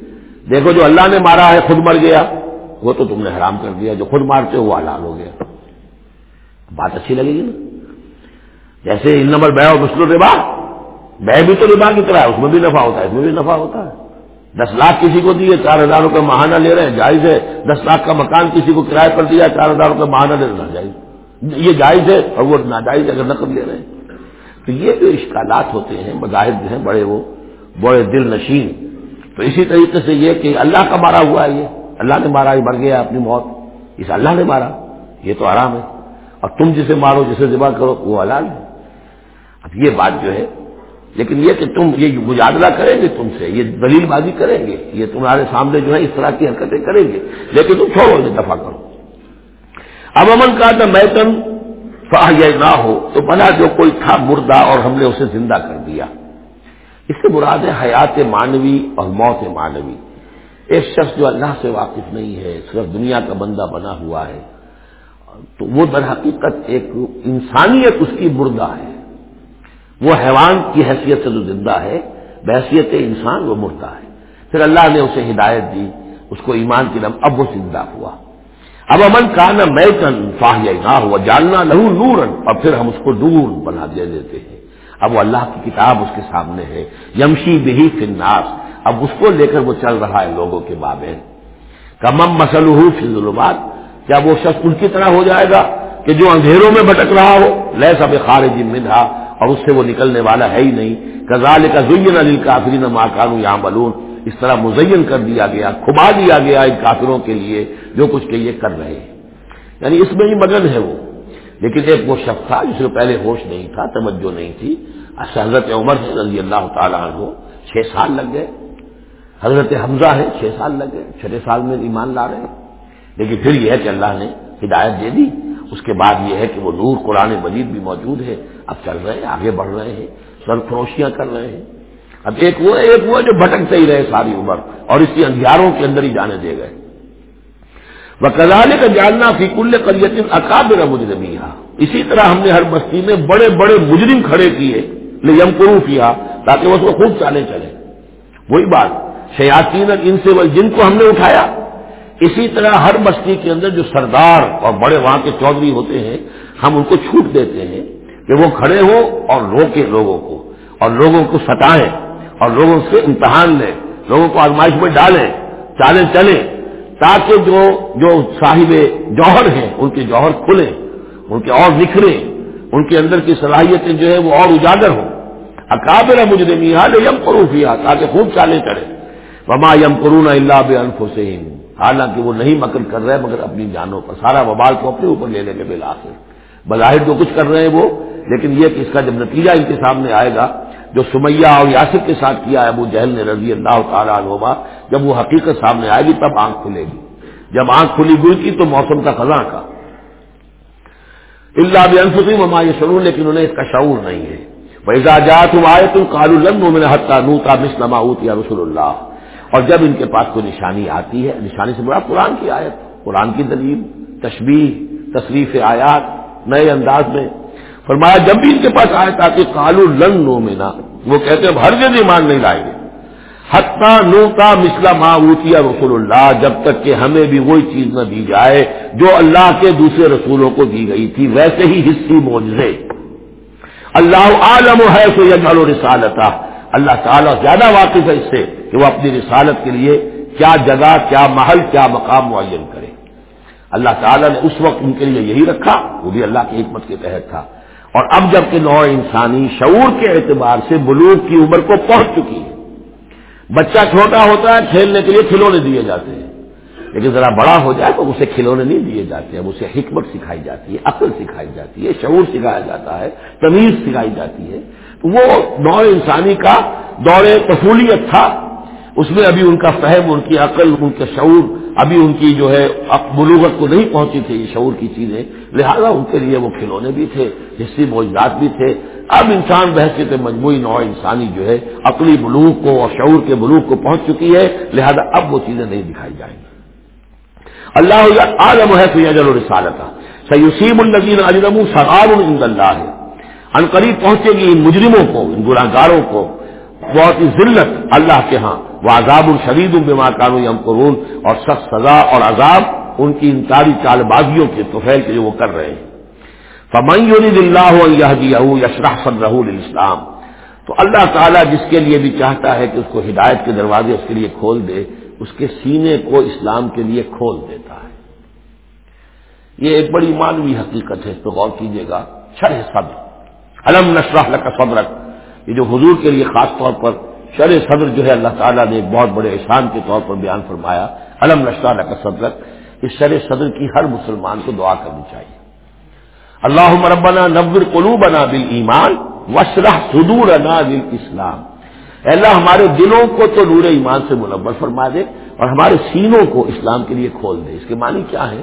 دیکھو جو اللہ نے مارا ہے، خود مر گیا۔ وہ تو تم نے حرام کر دیا، جو خود مارتے ہو وہ حلال ہو گیا۔ بات اچھی لگے گی نا؟ جیسے ان نمبر بہ مسلم ربا بہ بھی تو ربا کی طرح ہے، اس میں بھی نفع ہوتا ہے، اس میں بھی نفع ہوتا ہے۔ دس لاکھ کسی کو دیے، چار ہزار روپے ماہانہ لے رہے ہیں، جائز ہے۔ دس لاکھ کا مکان کسی کو کرایہ پر دیا، چار ہزار روپے ماہانہ لے رہے جائز یہ جائز ہے اور وہ ناجائز اگر نقد لے رہے ہیں۔ تو یہ جو اشکالات ہوتے ہیں، مذاہب جو ہیں بڑے وہ، بڑے دل نشین۔ تو اسی طریقے سے یہ کہ اللہ کا مارا ہوا ہے یہ۔ اللہ نے مارا ہی مر گیا اپنی موت۔ اس اللہ نے مارا، یہ تو آرام ہے۔ اور تم جسے مارو، جسے ذبح کرو، وہ حلال ہے۔ اب یہ بات جو ہے لیکن یہ کہ تم یہ مجادلہ کریں گے تم سے، یہ دلیل بازی کریں گے، یہ تمہارے سامنے جو ہے اس طرح کی حرکتیں کریں گے، لیکن تم چھوڑو یہ دفاع کرو۔ اب امن کا تھا میتن فاہ یہ نہ ہو تو بنا جو کوئی تھا مردہ اور ہم نے اسے زندہ کر دیا۔ اس سے مراد ہے حیات مانوی اور موت مانوی ایک شخص جو اللہ سے واقف نہیں ہے، صرف دنیا کا بندہ بنا ہوا ہے، تو وہ در حقیقت ایک انسانیت اس کی مردہ ہے۔ وہ حیوان کی حیثیت سے جو زندہ ہے، بحثیت انسان وہ مردہ ہے۔ پھر اللہ نے اسے ہدایت دی، اس کو ایمان کی نم، اب وہ زندہ ہوا۔ اب امن کا نہ میں تن نہ ہوا جاننا لہو نورن اور پھر ہم اس کو نور بنا دے دیتے ہیں۔ اب وہ اللہ کی کتاب اس کے سامنے ہے۔ یمشی بہی فناس اب اس کو لے کر وہ چل رہا ہے لوگوں کے بابین۔ کمم مسلح فی ظلمات کیا وہ شخص ان کی طرح ہو جائے گا کہ جو اندھیروں میں بھٹک رہا ہو؟ لہ سب خارج مدھا اور اس سے وہ نکلنے والا ہے ہی نہیں۔ کزال کا زین علی کافرین ماں کانو یہاں بلون اس طرح مزین کر دیا گیا، کھبا دیا گیا ان کافروں کے لیے جو کچھ کہ یہ کر رہے ہیں۔ یعنی اس میں ہی مگن ہے وہ۔ لیکن ایک وہ شخص تھا جس کو پہلے ہوش نہیں تھا، توجہ نہیں تھی۔ اچھا، حضرت عمر سے رضی اللہ تعالیٰ عنہ، چھ سال لگ گئے۔ حضرت حمزہ ہے چھ سال لگے چھٹے سال میں ایمان لا رہے ہیں۔ لیکن پھر یہ ہے کہ اللہ نے ہدایت دے دی۔ اس کے بعد یہ ہے کہ وہ نور قرآن مجید بھی موجود ہے۔ اب چل رہے ہیں، آگے بڑھ رہے ہیں سر فروشیاں کر رہے ہیں۔ اب ایک وہ ایک وہ جو بھٹکتے ہی رہے ساری عمر، اور اسی اندھیاروں کے اندر ہی جانے دے گئے۔ وہ کزالے کا جاننا فی کل کریتن اکابر مجرمی اسی طرح ہم نے ہر بستی میں بڑے بڑے مجرم کھڑے کیے یم کرو کیا تاکہ وہ اس کو خوب چالے چلے وہی بات شیاتین ان سے جن کو ہم نے اٹھایا۔ اسی طرح ہر بستی کے اندر جو سردار اور بڑے وہاں کے چودھری ہوتے ہیں، ہم ان کو چھوٹ دیتے ہیں۔ کہ وہ کھڑے ہوں اور روکے لوگوں کو، اور لوگوں کو ستائیں، اور لوگوں سے امتحان لیں، لوگوں کو آزمائش میں ڈالیں، چالیں چلیں، تاکہ جو جو صاحب جوہر ہیں، ان کے جوہر کھلیں، ان کے اور نکھریں، ان کے اندر کی صلاحیتیں جو ہے وہ اور اجاگر ہوں۔ اکابر مجھے میال یم کیا تاکہ خوب چالیں چڑھے وما یم کرون اللہ بے انفسین حالانکہ وہ نہیں مکر کر رہے مگر اپنی جانوں پر، سارا وبال کو اپنے اوپر لے لیں گے بلاخر بظاہر جو کچھ کر رہے ہیں وہ، لیکن یہ کہ اس کا جب نتیجہ ان کے سامنے آئے گا، جو سمیہ اور یاسر کے ساتھ کیا ابو جہل نے رضی اللہ تعالیٰ عنہ جب وہ حقیقت سامنے آئے گی، تب آنکھ کھلے گی۔ جب آنکھ کھلی گئی کی تو موسم کا خزاں کا۔ اللہ بھی انفسی مما یہ شروع لیکن انہیں اس کا شعور نہیں ہے۔ ویزا جا تم آئے تم کالو لنگ میں حتہ نو کا مسلما یا رسول اللہ اور جب ان کے پاس کوئی نشانی آتی ہے، نشانی سے بڑا قرآن کی آیت، قرآن کی دلیل تشبیح تصریف آیات نئے انداز میں فرمایا، جب بھی ان کے پاس آئے تاکہ کالو لنگ نو مینا وہ کہتے ہیں ہر جگہ ایمان نہیں لائیں گے۔ حتہ نو کا مسلم معاوتیا رسول اللہ، جب تک کہ ہمیں بھی وہی چیز نہ دی جائے جو اللہ کے دوسرے رسولوں کو دی گئی تھی، ویسے ہی حصی موجے اللہ عالم ہے سو یجال و رسالتا اللہ تعالیٰ زیادہ واقف ہے اس سے کہ وہ اپنی رسالت کے لیے کیا جگہ، کیا محل، کیا مقام معین کرے۔ اللہ تعالیٰ نے اس وقت ان کے لیے یہی رکھا، وہ بھی اللہ کی حکمت کے تحت تھا۔ اور اب جبکہ نو انسانی شعور کے اعتبار سے بلوک کی عمر کو پہنچ چکی ہے۔ بچہ چھوٹا ہوتا ہے، کھیلنے کے لیے کھلونے دیے جاتے ہیں۔ لیکن ذرا بڑا ہو جائے تو اسے کھلونے نہیں دیے جاتے اب اسے حکمت سکھائی جاتی ہے، عقل سکھائی جاتی ہے، شعور سکھایا جاتا ہے، تمیز سکھائی جاتی ہے۔ تو وہ نو انسانی کا دور قصولیت تھا۔ اس میں ابھی ان کا فہم، ان کی عقل، ان کا شعور ابھی ان کی جو ہے، بلوغت کو نہیں پہنچی تھی، یہ شعور کی چیزیں۔ لہذا ان کے لیے وہ کھلونے بھی تھے حصی موجودات بھی تھے۔ اب انسان بحثیت مجموعی نوع انسانی جو ہے، عقلی بلوغ کو اور شعور کے بلوغ کو پہنچ چکی ہے۔ لہذا اب وہ چیزیں نہیں دکھائی جائیں گی۔ اللہ عالم ہے سید الرسالت سیوسیم النزین علم سرال اللہ۔ ہے ان قریب پہنچے گی ان مجرموں کو، ان گناہ گاروں کو۔ بہت ہی ذلت اللہ کے ہاں۔ وہ عذاب الشدید بما کانو یم قرون اور سخت سزا اور عذاب ان کی ان ساری چال بازیوں کے توفیل کے جو وہ کر رہے ہیں۔ فمن اللہ یہ یشرح صدرہ الاسلام تو اللہ تعالیٰ جس کے لیے بھی چاہتا ہے کہ اس کو ہدایت کے دروازے اس کے لیے کھول دے، اس کے سینے کو اسلام کے لیے کھول دیتا ہے۔ یہ ایک بڑی مانوی حقیقت ہے، اس پہ غور کیجیے گا۔ شرح صدر۔ علم نشرح لک صدرک یہ جو حضور کے لیے خاص طور پر شر صدر جو ہے اللہ تعالیٰ نے ایک بہت بڑے احسان کے طور پر بیان فرمایا، علم نشرح لک صدرک، اس شر صدر کی ہر مسلمان کو دعا کرنی چاہیے۔ اللہ مربنا نبر قلو بنا بل ایمان وشرح صدور بل اسلام اللہ، ہمارے دلوں کو تو نور ایمان سے منور فرما دے اور ہمارے سینوں کو اسلام کے لیے کھول دے۔ اس کے معنی کیا ہے؟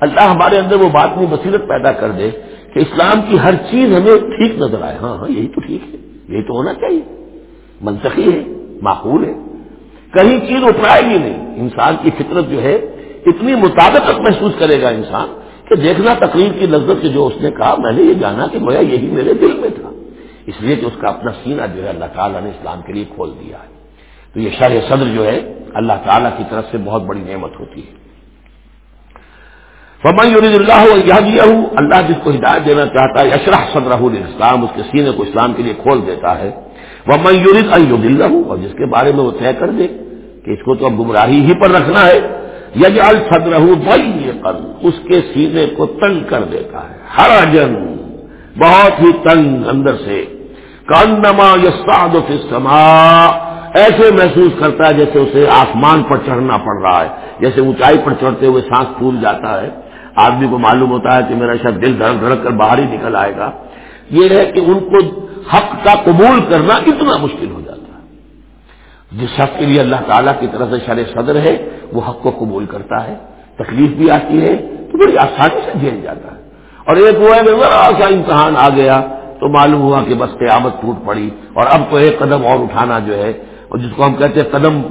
اللہ ہمارے اندر وہ بات میں بصیرت پیدا کر دے کہ اسلام کی ہر چیز ہمیں ٹھیک نظر آئے۔ ہاں ہاں یہی تو ٹھیک ہے، یہی تو ہونا چاہیے۔ منطقی ہے، معقول ہے۔ کہیں چیز اٹھائے گی نہیں۔ انسان کی فطرت جو ہے، اتنی مطابقت محسوس کرے گا انسان کہ دیکھنا تقریر کی لذت سے جو اس نے کہا، میں نے یہ جانا کہ گویا یہی میرے دل میں تھا۔ اس لیے کہ اس کا اپنا سینہ جو ہے، اللہ تعالیٰ نے اسلام کے لیے کھول دیا ہے۔ تو یہ شرح صدر جو ہے، اللہ تعالیٰ کی طرف سے بہت بڑی نعمت ہوتی ہے۔ فمن یورید اللہ یہ اللہ جس کو ہدایت دینا چاہتا ہے اشرح صدر اسلام اس کے سینے کو اسلام کے لیے کھول دیتا ہے۔ وہ میورد اللہ اور جس کے بارے میں وہ طے کر دے کہ اس کو تو اب گمراہی ہی پر رکھنا ہے۔ یج الصدر اس کے سینے کو تنگ کر دیتا ہے۔ ہر جن بہت ہی تنگ اندر سے۔ کانما یساد سما ایسے محسوس کرتا ہے جیسے اسے آسمان پر چڑھنا پڑ رہا ہے، جیسے اونچائی پر چڑھتے ہوئے سانس پھول جاتا ہے۔ آدمی کو معلوم ہوتا ہے کہ میرا شاید دل دھڑک دھڑک کر باہر ہی نکل آئے گا۔ یہ ہے کہ ان کو حق کا قبول کرنا اتنا مشکل ہو جاتا ہے۔ جس شخص کے لیے اللہ تعالیٰ کی طرف سے شر صدر ہے، وہ حق کو قبول کرتا ہے، تکلیف بھی آتی ہے، تو بڑی آسانی سے جھیل جاتا ہے۔ اور ایک وہ ہے ذرا سا امتحان آ گیا، تو معلوم ہوا کہ بس قیامت ٹوٹ پڑی۔ اور اب تو ایک قدم اور اٹھانا جو ہے، اور جس کو ہم کہتے ہیں قدم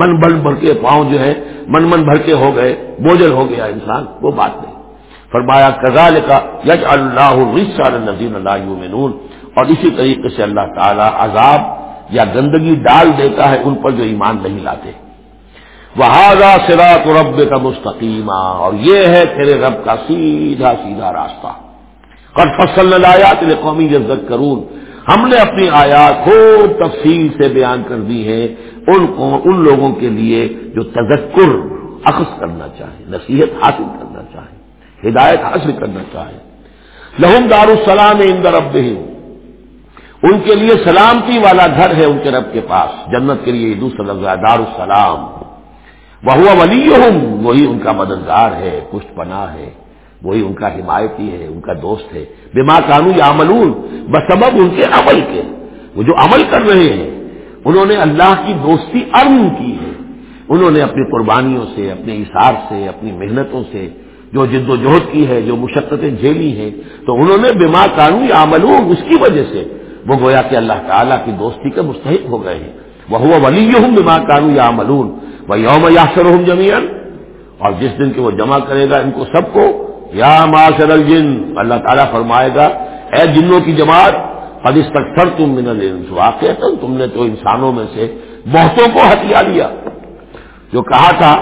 من بن بھر کے پاؤں جو ہے، من من بھر کے ہو گئے، بوجھل ہو گیا انسان، وہ بات نہیں۔ فرمایا کزال کا یج اللہ نظیر اللہ اور اسی طریقے سے اللہ تعالیٰ عذاب یا گندگی ڈال دیتا ہے ان پر جو ایمان نہیں لاتے۔ وہ سرا تو رب کا مستقیمہ اور یہ ہے تیرے رب کا سیدھا سیدھا راستہ۔ کر فصل لایا تیرے قومی جزت کرون ہم نے اپنی آیات خوب تفصیل سے بیان کر دی ہے ان کو، ان لوگوں کے لیے جو تذکر، اخذ کرنا چاہے نصیحت حاصل کرنا چاہے ہدایت حاصل کرنا چاہے لہم دار السلام ان رب ان کے لیے سلامتی والا گھر ہے ان کے رب کے پاس، جنت کے لیے دوسرا لفظ ہے دار السلام وہ ولی ہوں وہی ان کا مددگار ہے، پشت پناہ ہے، وہی ان کا حمایتی ہے، ان کا دوست ہے۔ بما کانو یا عملون بسبب ان کے عمل کے۔ وہ جو عمل کر رہے ہیں، انہوں نے اللہ کی دوستی ارن کی ہے۔ انہوں نے اپنی قربانیوں سے، اپنے اشار سے، اپنی محنتوں سے جو جد و جہد کی ہے، جو مشقتیں جھیلی ہیں، تو انہوں نے بما کانو یا عملون اس کی وجہ سے وہ گویا کہ اللہ تعالیٰ کی دوستی کا مستحق ہو گئے ہیں۔ وہ ہوا ولی ہوں دماغ کانو یا ملون وہ یوم یاسر ہوں جمیان اور جس دن کے وہ جمع کرے گا ان کو سب کو، یا معاشر الجن، اللہ تعالیٰ فرمائے گا، اے جنوں کی جماعت اب اس تک سر تم من واقع تم نے تو انسانوں میں سے بہتوں کو ہتھیا لیا۔ جو کہا تھا،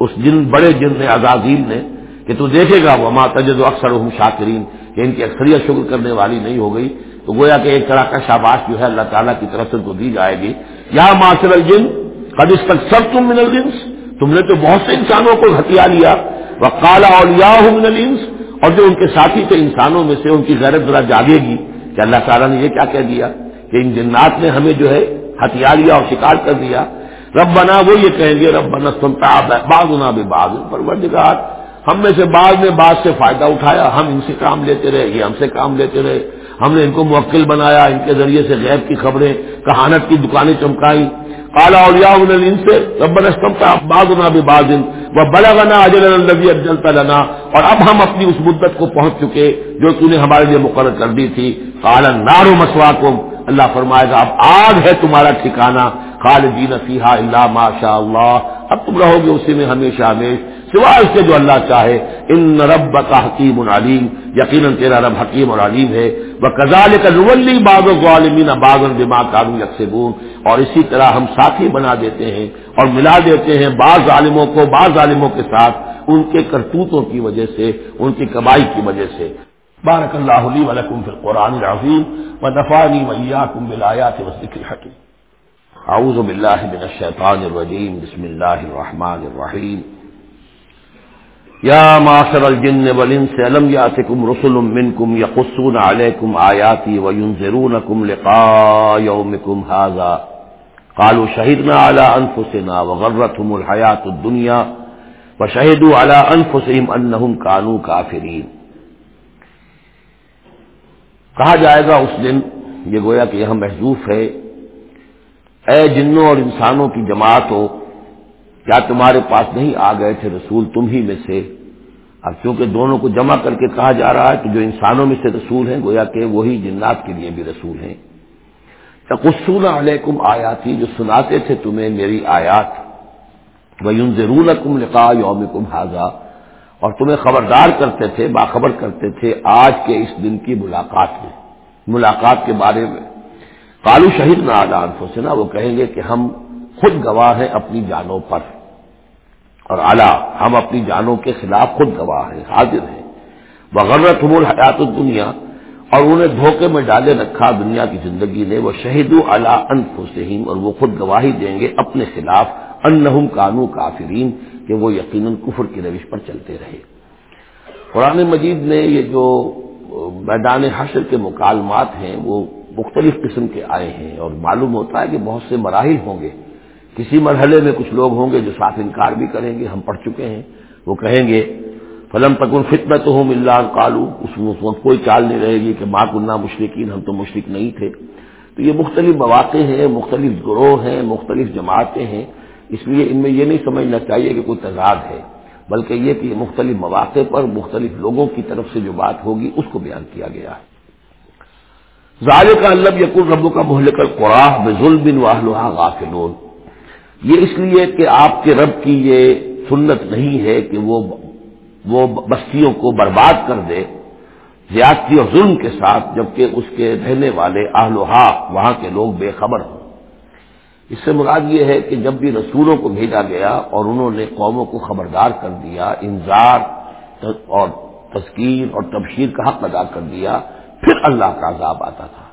اس جن، بڑے جن نے، عزازیل نے، کہ تو دیکھے گا وہ ماں تجد اکثر ہوں شاکرین، کہ ان کی اکثریت شکر کرنے والی نہیں ہو گئی۔ تو گویا کہ ایک طرح کا شاباش جو ہے اللہ تعالیٰ کی طرف سے تو دی جائے گی۔ یا معاشر الجن، قد اس تک سب تم من الجنس تم نے تو بہت سے انسانوں کو ہتھیا لیا۔ وہ کالا اور من النس اور جو ان کے ساتھی تھے انسانوں میں سے، ان کی غیرت ذرا جاگے گی کہ اللہ تعالیٰ نے یہ کیا کہہ دیا کہ ان جنات نے ہمیں جو ہے ہتھیار لیا اور شکار کر دیا۔ رب بنا وہ یہ کہیں گے رب بنا سنتا باغ نہ بھی باغ پر ہم میں سے بعض نے بعض سے فائدہ اٹھایا، ہم ان سے کام لیتے رہے، یہ ہم سے کام لیتے رہے۔ ہم نے ان کو موکل بنایا، ان کے ذریعے سے غیب کی خبریں، کہانت کی دکانیں چمکائی۔ کالا اور ان سے رب نسمتا باغ نہ بھی بازن وہ بڑا گنا اجل النبی اجلتا لنا۔ اور اب ہم اپنی اس مدت کو پہنچ چکے جو تھی نے ہمارے لیے مقرر کر دی تھی۔ کالا نارو مسوا کو اللہ فرمائے گا، اب آگ ہے تمہارا ٹھکانا خالدین فیحا اللہ ماشاء اللہ۔ اب تم رہو گے اسی میں ہمیشہ ہمیشہ سوائے اس کے جو اللہ چاہے۔ ان رب کا حکیم العلیم یقیناً تیرا رب حکیم اور علیم ہے۔ وہ کزال کا نولی باغ غالمین باغ دماغ کارو یکسبون۔ اور اسی طرح ہم ساتھی بنا دیتے ہیں اور ملا دیتے ہیں بعض عالموں کو، بعض عالموں کے ساتھ ان کے کرتوتوں کی وجہ سے، ان کی کمائی کی وجہ سے۔ بارک اللہ علی ولکم فی القرآن العظیم و نفانی ویاکم بالآیات والذکر الحکیم۔ اعوذ باللہ من الشیطان الرجیم، بسم اللہ الرحمن الرحیم۔ یا معاشر الجن والانس علم یاتکم رسل منکم یقصون علیکم آیاتی وینذرونکم لقاء یومکم هذا قالوا شهدنا على انفسنا وغرتهم الحیات الدنیا وشهدوا على انفسهم انهم كانوا كافرين کہا جائے گا اس دن، یہ گویا کہ یہاں محضوف ہے اے جنوں اور انسانوں کی جماعت ہو کیا تمہارے پاس نہیں آ گئے تھے رسول تم ہی میں سے؟ اب چونکہ دونوں کو جمع کر کے کہا جا رہا ہے کہ جو انسانوں میں سے رسول ہیں، گویا کہ وہی جنات کے لیے بھی رسول ہیں۔ تقسون علیکم آیاتی، جو سناتے تھے تمہیں میری آیات۔ وہ ضرور کم لکھا یوم کم حاضہ اور تمہیں خبردار کرتے تھے، باخبر کرتے تھے آج کے اس دن کی ملاقات میں۔ ملاقات کے بارے میں۔ کالو شہید نہ آدان سے نا وہ کہیں گے کہ ہم خود گواہ ہیں اپنی جانوں پر۔ اور اعلیٰ، ہم اپنی جانوں کے خلاف خود گواہ ہیں، حاضر ہیں۔ بغرت حمول حیات الدنیا اور انہیں دھوکے میں ڈالے رکھا دنیا کی زندگی نے۔ وہ شہید اعلیٰ انفسہم اور وہ خود گواہی دیں گے اپنے خلاف۔ انہم کانو کافرین کہ وہ یقیناً کفر کی روش پر چلتے رہے۔ قرآن مجید نے یہ جو میدان حشر کے مکالمات ہیں، وہ مختلف قسم کے آئے ہیں، اور معلوم ہوتا ہے کہ بہت سے مراحل ہوں گے۔ کسی مرحلے میں کچھ لوگ ہوں گے جو صاف انکار بھی کریں گے، ہم پڑھ چکے ہیں۔ وہ کہیں گے، فلم تکن فطمت ہوں ملا کالو اس وقت کوئی چال نہیں رہے گی کہ ماں کنہ مشرقین ہم تو مشرق نہیں تھے۔ تو یہ مختلف مواقع ہیں، مختلف گروہ ہیں، مختلف جماعتیں ہیں۔ اس لیے ان میں یہ نہیں سمجھنا چاہیے کہ کوئی تضاد ہے، بلکہ یہ کہ مختلف مواقع پر مختلف لوگوں کی طرف سے جو بات ہوگی، اس کو بیان کیا گیا ہے۔ ظال کا اللہ یقین رب کا محل کر قراہ بے ظلم واہلوہ غافلون۔ یہ اس لیے کہ آپ کے رب کی یہ سنت نہیں ہے کہ وہ وہ بستیوں کو برباد کر دے زیادتی اور ظلم کے ساتھ، جبکہ اس کے رہنے والے اہل و وہاں کے لوگ بے خبر ہوں۔ اس سے مراد یہ ہے کہ جب بھی رسولوں کو بھیجا گیا اور انہوں نے قوموں کو خبردار کر دیا، انذار اور تذکیر اور تبشیر کا حق ادا کر دیا، پھر اللہ کا عذاب آتا تھا۔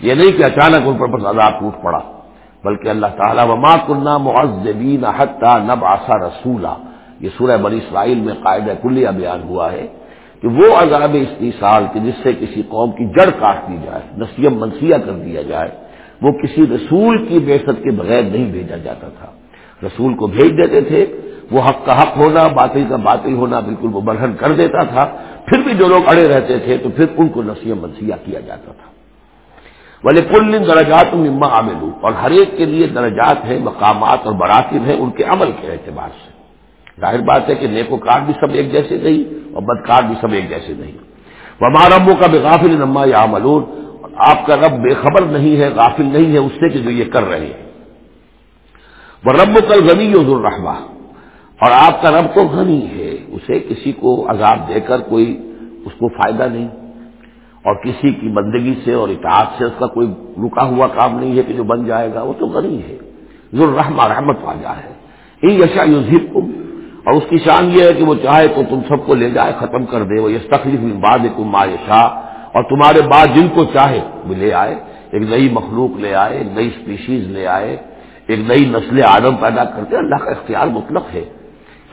یہ نہیں کہ اچانک ان پر بس عذاب ٹوٹ پڑا۔ بلکہ اللہ تعالیٰ وما کنہ معذبین حتہ نب آسا رسولہ یہ سورہ بنی اسرائیل میں قاعدہ کلیہ بیان ہوا ہے کہ وہ عذاب اس سال جس سے کسی قوم کی جڑ کاٹ دی جائے نسیم منسیہ کر دیا جائے، وہ کسی رسول کی بےست کے بغیر نہیں بھیجا جاتا تھا۔ رسول کو بھیج دیتے تھے، وہ حق کا حق ہونا، باطل کا باطل ہونا بالکل وہ برہن کر دیتا تھا۔ پھر بھی جو لوگ اڑے رہتے تھے تو پھر ان کو نسیم منسیہ کیا جاتا تھا۔ بولے کل درجات مما عامل اور ہر ایک کے لیے درجات ہیں، مقامات اور براثر ہیں ان کے عمل کے اعتبار سے۔ ظاہر بات ہے کہ نیکو کار بھی سب ایک جیسے نہیں، اور بدکار بھی سب ایک جیسے نہیں۔ وما ربوں کا بے غافل نما یا ملون آپ کا رب بے خبر نہیں ہے، غافل نہیں ہے اس سے کہ جو یہ کر رہے ہیں۔ وہ رب کل غنی الرحمہ، اور آپ کا رب تو غنی ہے، اسے کسی کو عذاب دے کر کوئی اس کو فائدہ نہیں۔ اور کسی کی بندگی سے اور اطاعت سے اس کا کوئی رکا ہوا کام نہیں ہے کہ جو بن جائے گا، وہ تو غنی ہے۔ ذرحمہ رحمت واجہ ہے۔ یہ یشا یوزیب کو اور اس کی شان یہ ہے کہ وہ چاہے تو تم سب کو لے جائے، ختم کر دے۔ وہ یہ تکلیف بعد تم شاہ اور تمہارے بعد جن کو چاہے وہ لے آئے۔ ایک نئی مخلوق لے آئے، ایک نئی اسپیشیز لے آئے، ایک نئی نسل آدم پیدا کرتے اللہ کا اختیار مطلق ہے۔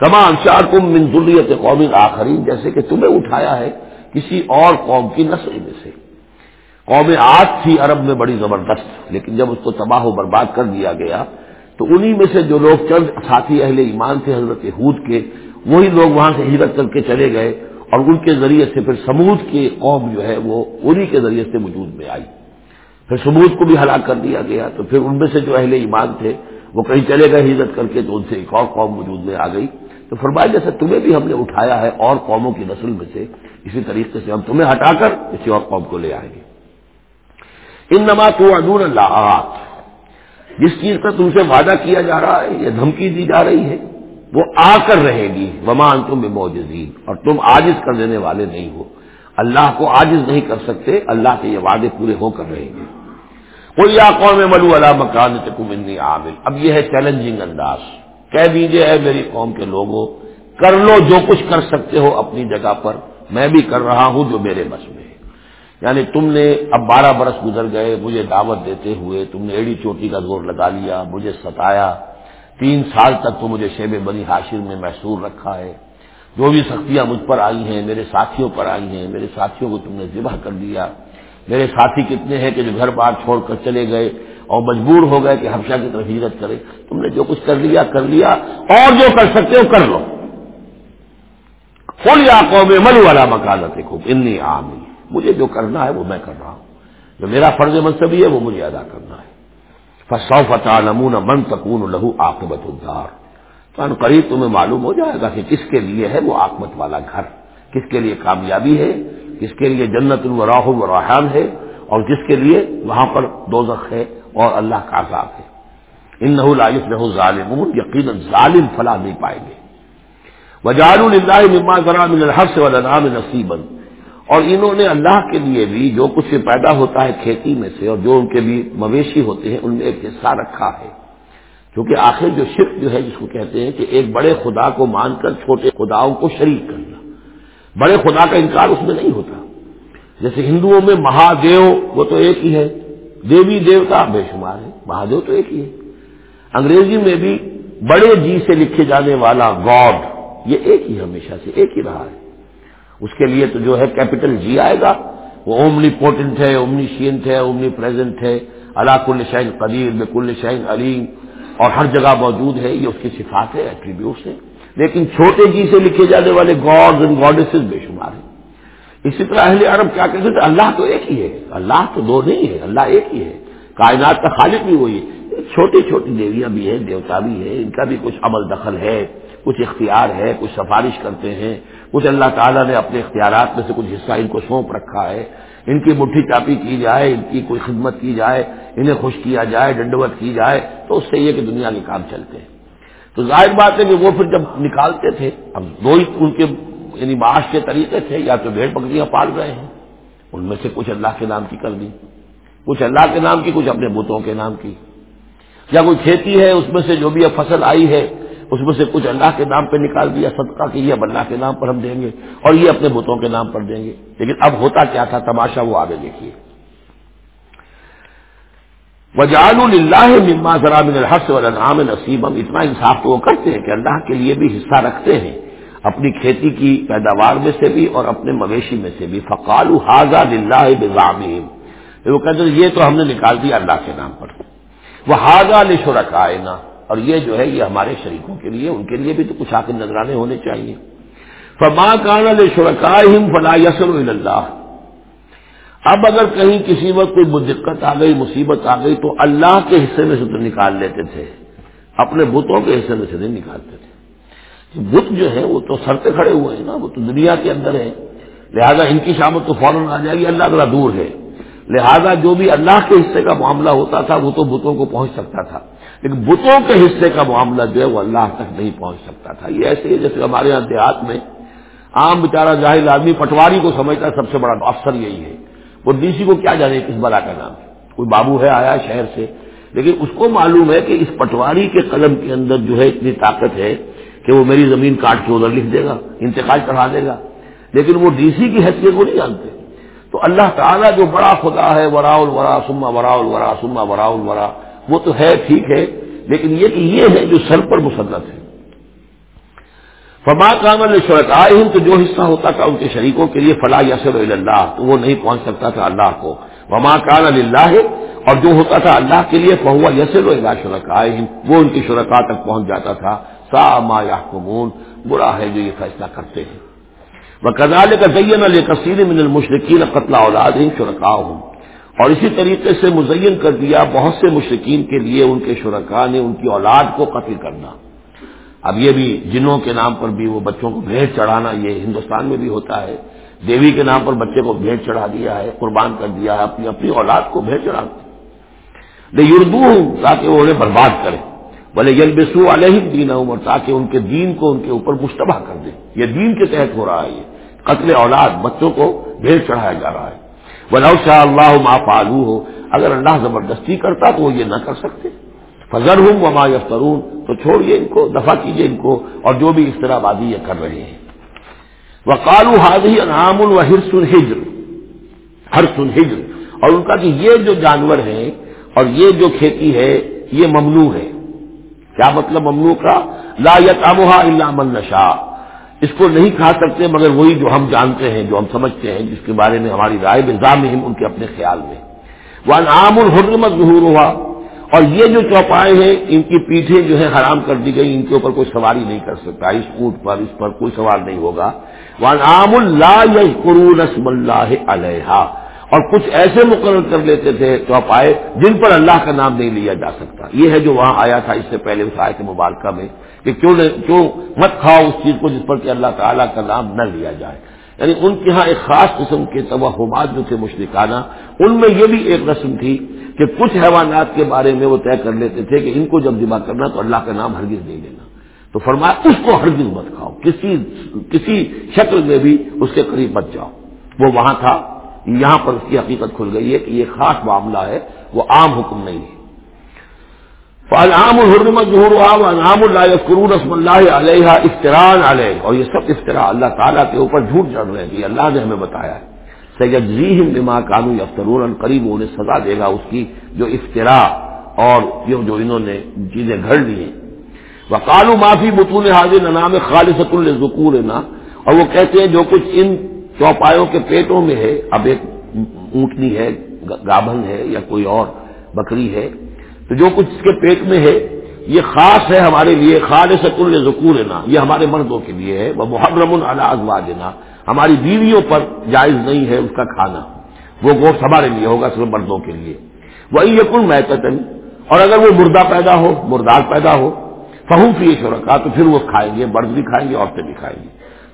کما انشار کم من ضروریت قومی آخری جیسے کہ تمہیں اٹھایا ہے کسی اور قوم کی نسل میں سے۔ قوم آج تھی، عرب میں بڑی زبردست، لیکن جب اس کو تباہ و برباد کر دیا گیا، تو انہی میں سے جو لوگ چند ساتھی اہل ایمان تھے حضرت حود کے، وہی لوگ وہاں سے ہجرت کر کے چلے گئے اور ان کے ذریعے سے پھر سمود کی قوم جو ہے وہ انہی کے ذریعے سے وجود میں آئی۔ پھر سمود کو بھی ہلاک کر دیا گیا، تو پھر ان میں سے جو اہل ایمان تھے وہ کہیں چلے گئے ہجرت کر کے، تو ان سے ایک اور قوم وجود میں آ گئی۔ تو فرمایا جیسے تمہیں بھی ہم نے اٹھایا ہے اور قوموں کی نسل میں سے اسی طریقے سے ہم تمہیں ہٹا کر کسی اور قوم کو لے آئیں گے۔ ان نما تو ادون اللہ جس چیز کا تم سے وعدہ کیا جا رہا ہے یا دھمکی دی جا رہی ہے، وہ آ کر رہے گی۔ ومان تم موجزین اور تم عاجز کر دینے والے نہیں ہو۔ اللہ کو عاجز نہیں کر سکتے، اللہ کے یہ وعدے پورے ہو کر رہیں گے۔ کوئی یا قوم ملو اللہ مکان انی عامل۔ اب یہ ہے چیلنجنگ انداز۔ کہہ دیجیے ہے میری قوم کے لوگوں، کر لو جو کچھ کر سکتے ہو اپنی جگہ پر۔ میں بھی کر رہا ہوں جو میرے بس میں یعنی تم نے اب بارہ برس گزر گئے، مجھے دعوت دیتے ہوئے تم نے ایڑی چوٹی کا زور لگا لیا، مجھے ستایا۔ تین سال تک تو مجھے شیب بنی حاشر میں محسور رکھا ہے۔ جو بھی سختیاں مجھ پر آئی ہیں، میرے ساتھیوں پر آئی ہیں، میرے ساتھیوں کو تم نے ذبح کر دیا میرے ساتھی کتنے ہیں کہ جو گھر بار چھوڑ کر چلے گئے اور مجبور ہو گئے کہ ہفشہ کی طرف ہجرت کرے۔ تم نے جو کچھ کر لیا کر لیا اور جو کر سکتے ہو، کر لو۔ فل یا قوم ملو والا مکانت خوب انی عامی مجھے جو کرنا ہے وہ میں کر رہا ہوں۔ جو میرا فرض منصبی ہے وہ مجھے ادا کرنا ہے۔ فسو فتح نمون من تکون لہو آکبت الدار۔ تو ان قریب تمہیں معلوم ہو جائے گا کہ کس کے لیے ہے وہ آکمت والا گھر۔ کس کے لیے کامیابی ہے، کس کے لیے جنت الوراہ الرحان ہے، اور کس کے لیے وہاں پر دوزخ ہے اور اللہ کا عذاب ہے۔ ان نہ لالف نہ ظالم یقیناً ظالم فلاح نہیں پائیں گے۔ وجال اللہ مما ذرا من الحق سے نصیبن اور انہوں نے اللہ کے لیے بھی جو کچھ پیدا ہوتا ہے کھیتی میں سے اور جو ان کے بھی مویشی ہوتے ہیں ان میں ایک حصہ رکھا ہے۔ کیونکہ آخر جو شرک جو ہے جس کو کہتے ہیں کہ ایک بڑے خدا کو مان کر چھوٹے خداؤں کو شریک کرنا۔ بڑے خدا کا انکار اس میں نہیں ہوتا۔ جیسے ہندوؤں میں مہادیو، وہ تو ایک ہی ہے۔ دیوی دیوتا بے شمار ہے مہادیو تو ایک ہی ہے۔ انگریزی میں بھی بڑے جی سے لکھے جانے والا گاڈ۔ یہ ایک ہی ہمیشہ سے، ایک ہی رہا ہے۔ اس کے لیے تو جو ہے کیپٹل جی آئے گا، وہ اومنی پوٹنٹ ہے اومنی شینٹ ہے اومنی پریزنٹ ہے اللہ کل شہین قدیر میں کل شہین علیم، اور ہر جگہ موجود ہے، یہ اس کی صفات ہے ایٹریبیوٹس ہے لیکن چھوٹے جی سے لکھے جانے والے گاڈز اینڈ گاڈیسز بے شمار ہیں۔ اسی طرح اہل عرب کیا کہتے تھے؟ اللہ تو ایک ہی ہے۔ اللہ تو دو نہیں ہے، اللہ ایک ہی ہے۔ کائنات کا خالق بھی وہی ہے۔ چھوٹی چھوٹی دیویاں بھی ہیں، دیوتا بھی ہے ان کا بھی کچھ عمل دخل ہے۔ کچھ اختیار ہے، کچھ سفارش کرتے ہیں، کچھ اللہ تعالیٰ نے اپنے اختیارات میں سے کچھ حصہ ان کو سونپ رکھا ہے۔ ان کی مٹھی چاپی کی جائے، ان کی کوئی خدمت کی جائے، انہیں خوش کیا جائے، ڈنڈوت کی جائے، تو اس سے یہ کہ دنیا کے کام چلتے ہیں۔ تو ظاہر بات ہے کہ وہ پھر جب نکالتے تھے، اب دو ہی ان کے یعنی معاش کے طریقے تھے، یا تو بھیڑ بکریاں پال رہے ہیں۔ ان میں سے کچھ اللہ کے نام کی کر دی، کچھ اللہ کے نام کی، کچھ اپنے بتوں کے نام کی۔ یا کوئی کھیتی ہے، اس میں سے جو بھی اب فصل آئی ہے اس میں سے کچھ اللہ کے نام پہ نکال دیا، صدقہ کہ یہ اب اللہ کے نام پر ہم دیں گے اور یہ اپنے بتوں کے نام پر دیں گے۔ لیکن اب ہوتا کیا تھا؟ تماشا وہ آگے دیکھیے۔ وجال اللہ مما ذرا من الحس والانعام نصیبم اتنا انصاف تو وہ کرتے ہیں کہ اللہ کے لیے بھی حصہ رکھتے ہیں۔ اپنی کھیتی کی پیداوار میں سے بھی اور اپنے مویشی میں سے بھی۔ فقال حاضہ للہ بزام وہ کہتے ہیں، یہ تو ہم نے نکال دیا اللہ کے نام پر۔ وہ حاضہ لشرکائنا اور یہ جو ہے یہ ہمارے شریکوں کے لیے، ان کے لیے بھی تو کچھ آخر نظرانے ہونے چاہیے۔ فما کان شرکائم فلا یسر اللہ اب اگر کہیں کسی وقت کوئی دقت آ گئی، مصیبت آ گئی، تو اللہ کے حصے میں سے تو نکال لیتے تھے۔ اپنے بتوں کے حصے میں سے نہیں نکالتے تھے۔ بت جو ہے، وہ تو سر پہ کھڑے ہوئے ہیں نا، وہ تو دنیا کے اندر ہے لہذا ان کی شامت تو فوراً آ جائے گی، اللہ ذرا دور ہے۔ لہذا جو بھی اللہ کے حصے کا معاملہ ہوتا تھا، وہ تو بتوں کو پہنچ سکتا تھا۔ لیکن بتوں کے حصے کا معاملہ جو ہے وہ اللہ تک نہیں پہنچ سکتا تھا۔ یہ ایسے ہی جیسے ہمارے یہاں دیہات میں عام بیچارہ جاہل آدمی پٹواری کو سمجھتا ہے سب سے بڑا افسر یہی ہے۔ وہ ڈی سی کو کیا جانے کس بلا کا نام ہے۔ کوئی بابو ہے آیا شہر سے، لیکن اس کو معلوم ہے کہ اس پٹواری کے قلم کے اندر جو ہے اتنی طاقت ہے کہ وہ میری زمین کاٹ کے ادھر لکھ دے گا، انتقال چڑھا دے گا۔ لیکن وہ ڈی سی کی حیثیت کو نہیں جانتے۔ تو اللہ تعالیٰ جو بڑا خدا ہے ورا الورا سما ورا الورا سما ورا الورا۔ وہ تو ہے ٹھیک ہے، لیکن یہ کہ یہ ہے جو سر پر مسلط ہے فما کامل شرکائم تو جو حصہ ہوتا تھا ان کے شریکوں کے لیے فلاح یسر اللہ تو وہ نہیں پہنچ سکتا تھا اللہ کو۔ وما کان اللہ اور جو ہوتا تھا اللہ کے لیے فہوا یسر اللہ شرکائم وہ ان کی شرکا تک پہنچ جاتا تھا۔ سا ما یا برا ہے جو یہ فیصلہ کرتے ہیں۔ وہ کزال کا زین علیہ کثیر من المشرقین قتل اولاد شرکا ہوں اور اسی طریقے سے مزین کر دیا بہت سے مشرقین کے لیے، ان کے شرکا نے، ان کی اولاد کو قتل کرنا۔ اب یہ بھی جنوں کے نام پر بھی وہ بچوں کو بھیٹ چڑھانا، یہ ہندوستان میں بھی ہوتا ہے۔ دیوی کے نام پر بچے کو بھیٹ چڑھا دیا ہے، قربان کر دیا ہے، اپنی اپنی اولاد کو بھیٹ چڑھاتے اردو ہوں تاکہ وہ انہیں برباد کرے۔ بولے یل بسو علیہ دین عمر تاکہ ان کے دین کو ان کے اوپر مشتبہ کر دے۔ یہ دین کے تحت ہو رہا ہے یہ۔ قتل اولاد بچوں کو بھیڑ چڑھایا جا رہا ہے۔ بلاؤ شاہ اللہ ما پالو ہو اگر اللہ زبردستی کرتا تو وہ یہ نہ کر سکتے. فضر ہوں وما یفترون. تو چھوڑیے ان کو دفاع کیجیے ان کو، اور جو بھی اس طرح بازی یہ کر رہے ہیں. وہ کالو حاضی انعام و ہرسن ہجر ہر سن ہجر اور ان کا کہ یہ جو جانور ہیں اور یہ جو کھیتی ہے، یہ ممنوع ہے. کیا مطلب ممنوع کا؟ لا یتامہ اللہ من نشا اس کو نہیں کھا سکتے، مگر وہی جو ہم جانتے ہیں، جو ہم سمجھتے ہیں، جس کے بارے میں ہماری رائے نظام ان کے اپنے خیال میں۔ وہ انعام الحرمت ظہور ہوا اور یہ جو چوپائے ہیں، ان کی پیٹھیں جو ہے حرام کر دی گئی ان کے اوپر کوئی سواری نہیں کر سکتا۔ اس اونٹ پر، اس پر کوئی سوار نہیں ہوگا۔ وہ عام اللہ رسم اللہ علیہ اور کچھ ایسے مقرر کر لیتے تھے چوپائے جن پر اللہ کا نام نہیں لیا جا سکتا۔ یہ ہے جو وہاں آیا تھا اس سے پہلے اس آئے مبارکہ میں کہ کیوں کیوں مت کھاؤ اس چیز کو جس پر کہ اللہ تعالیٰ کا نام نہ لیا جائے۔ یعنی ان کے ہاں ایک خاص قسم کے توہمات جو تھے مشرکانہ، ان میں یہ بھی ایک رسم تھی کہ کچھ حیوانات کے بارے میں وہ طے کر لیتے تھے کہ ان کو جب ذبح کرنا تو اللہ کا نام ہرگز نہیں لینا۔ تو فرمایا اس کو ہرگز مت کھاؤ، کسی کسی شکل میں بھی اس کے قریب مت جاؤ۔ وہ وہاں تھا۔ یہاں پر اس کی حقیقت کھل گئی ہے کہ یہ خاص معاملہ ہے، وہ عام حکم نہیں ہے۔ فالعام الحرمت ظہور انعام اللہ قرون رسم اللہ علیہ افطران علیہ۔ اور یہ سب افطرا اللہ تعالیٰ کے اوپر جھوٹ چڑھ رہے ہیں کہ اللہ نے ہمیں بتایا ہے۔ سید ذیم بما کانو یفترون، قریب انہیں سزا دے گا اس کی جو افطرا اور یہ جو انہوں نے چیزیں گھڑ لی ہیں۔ وہ کالو معافی بطول حاضر نام خالصۃ الذکور نا اور وہ کہتے ہیں جو کچھ ان چوپایوں کے پیٹوں میں ہے، اب ایک اونٹنی ہے گابن ہے یا کوئی اور بکری ہے، تو جو کچھ اس کے پیٹ میں ہے، یہ خاص ہے ہمارے لیے خالصۃ الذکور نا یہ ہمارے مردوں کے لیے ہے، وہ محرم الازواجنا ہماری بیویوں پر جائز نہیں ہے اس کا کھانا، وہ گوشت ہمارے لیے ہوگا صرف مردوں کے لیے۔ وہی یقن میں اور اگر وہ مردہ پیدا ہو، مردار پیدا ہو فہو فی شرکا تو پھر وہ کھائیں گے، مرد بھی کھائیں گے، عورتیں بھی کھائیں گی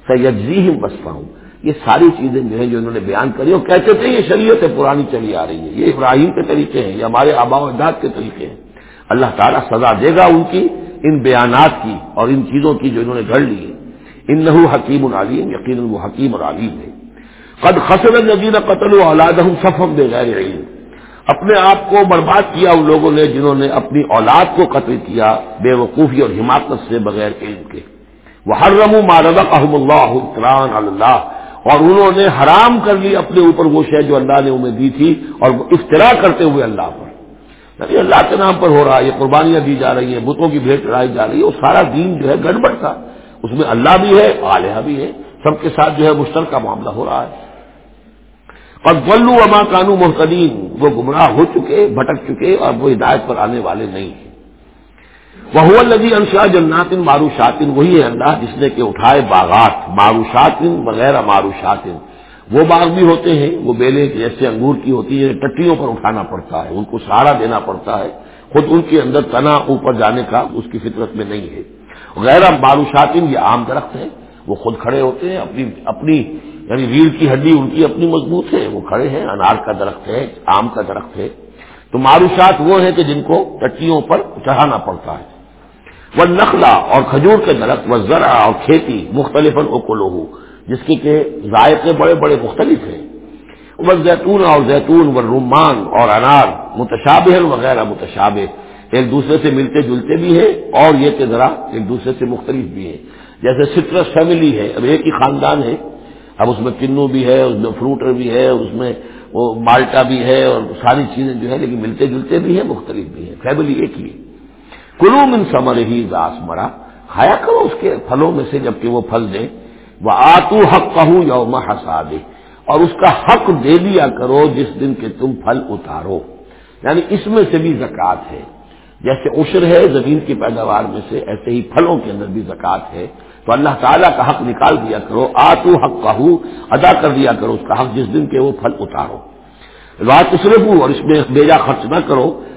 سید جی ہی بستا ہوں یہ ساری چیزیں جو ہیں جو انہوں نے بیان کری اور کہتے تھے یہ شریعت پرانی چلی آ رہی ہے، یہ ابراہیم کے طریقے ہیں، یہ ہمارے آبا و اجداد کے طریقے ہیں۔ اللہ تعالیٰ سزا دے گا ان کی، ان بیانات کی اور ان چیزوں کی جو انہوں نے گھڑ لی ہے۔ ان نحو حکیم العلیم یقین وہ حکیم اور علیم ہے۔ قد خسر نجین قتل و اولاد سفم دے غیر علم۔ اپنے آپ کو برباد کیا ان لوگوں نے جنہوں نے اپنی اولاد کو قتل کیا بے وقوفی اور حماقت سے بغیر علم کے۔ وہ ہر رم مارد احم اللہ اللہ۔ اور انہوں نے حرام کر لی اپنے اوپر وہ شے جو اللہ نے انہیں دی تھی اور افطرا کرتے ہوئے اللہ پر۔ یعنی اللہ کے نام پر ہو رہا ہے، یہ قربانیاں دی جا رہی ہیں، بتوں کی بھیٹ چڑھائی جا رہی ہے، وہ سارا دین جو ہے گڑبڑ تھا۔ اس میں اللہ بھی ہے، آلیہ بھی ہے، سب کے ساتھ جو ہے مشترکہ معاملہ ہو رہا ہے۔ اور غلو اما کانو محتدین وہ گمراہ ہو چکے، بھٹک چکے اور وہ ہدایت پر آنے والے نہیں۔ ہیں وہ لگی انشا جناتن ماروشاتن وہی ہے اللہ جس نے کہ اٹھائے باغات ماروشاتن وغیرہ ماروشاتن وہ باغ بھی ہوتے ہیں، وہ بیلے جیسے انگور کی ہوتی ہے ٹٹیوں پر اٹھانا پڑتا ہے، ان کو سہارا دینا پڑتا ہے۔ خود ان کے اندر تنا اوپر جانے کا اس کی فطرت میں نہیں ہے۔ غیر ماروشاتن یہ عام درخت ہے وہ خود کھڑے ہوتے ہیں، اپنی اپنی یعنی ریڑھ کی ہڈی ان کی اپنی مضبوط ہے، وہ کھڑے ہیں، انار کا درخت ہے، آم کا درخت ہے۔ تو معروشات وہ ہیں کہ جن کو ٹٹیوں پر چڑھانا پڑتا ہے۔ وہ نخلا اور کھجور کے درخت وہ ذرا اور کھیتی مختلف اکولو جس کے کہ ذائقے بڑے بڑے مختلف ہیں۔ وہ زیتون اور زیتون و رومان اور انار، متشابہ وغیرہ متشابہ۔ ایک دوسرے سے ملتے جلتے بھی ہیں اور یہ کہ ذرا ایک دوسرے سے مختلف بھی ہیں۔ جیسے سٹرس فیملی ہے، اب ایک ہی خاندان ہے۔ اب اس میں کنو بھی ہے، اس میں فروٹر بھی ہے، اس میں وہ مالٹا بھی ہے اور ساری چیزیں جو ہے لیکن ملتے جلتے بھی ہیں، مختلف بھی ہیں۔ فیملی ایک ہی ہے۔ کلو من سمر ہی داس مرا کھایا کرو اس کے پھلوں میں سے جبکہ وہ پھل دیں۔ وہ آتو حق کہوں یوم ہسا دے اور اس کا حق دے دیا کرو جس دن کے تم پھل اتارو۔ یعنی اس میں سے بھی زکات ہے۔ جیسے عشر ہے، زمین کی پیداوار میں سے ایسے ہی پھلوں کے اندر بھی زکات ہے۔ تو اللہ تعالیٰ کا حق نکال دیا کرو۔ آتو حق کہو ادا کر دیا کرو اس کا حق جس دن کے وہ پھل اتارو۔ رات صرف اور اس میں بیجا خرچ نہ کرو۔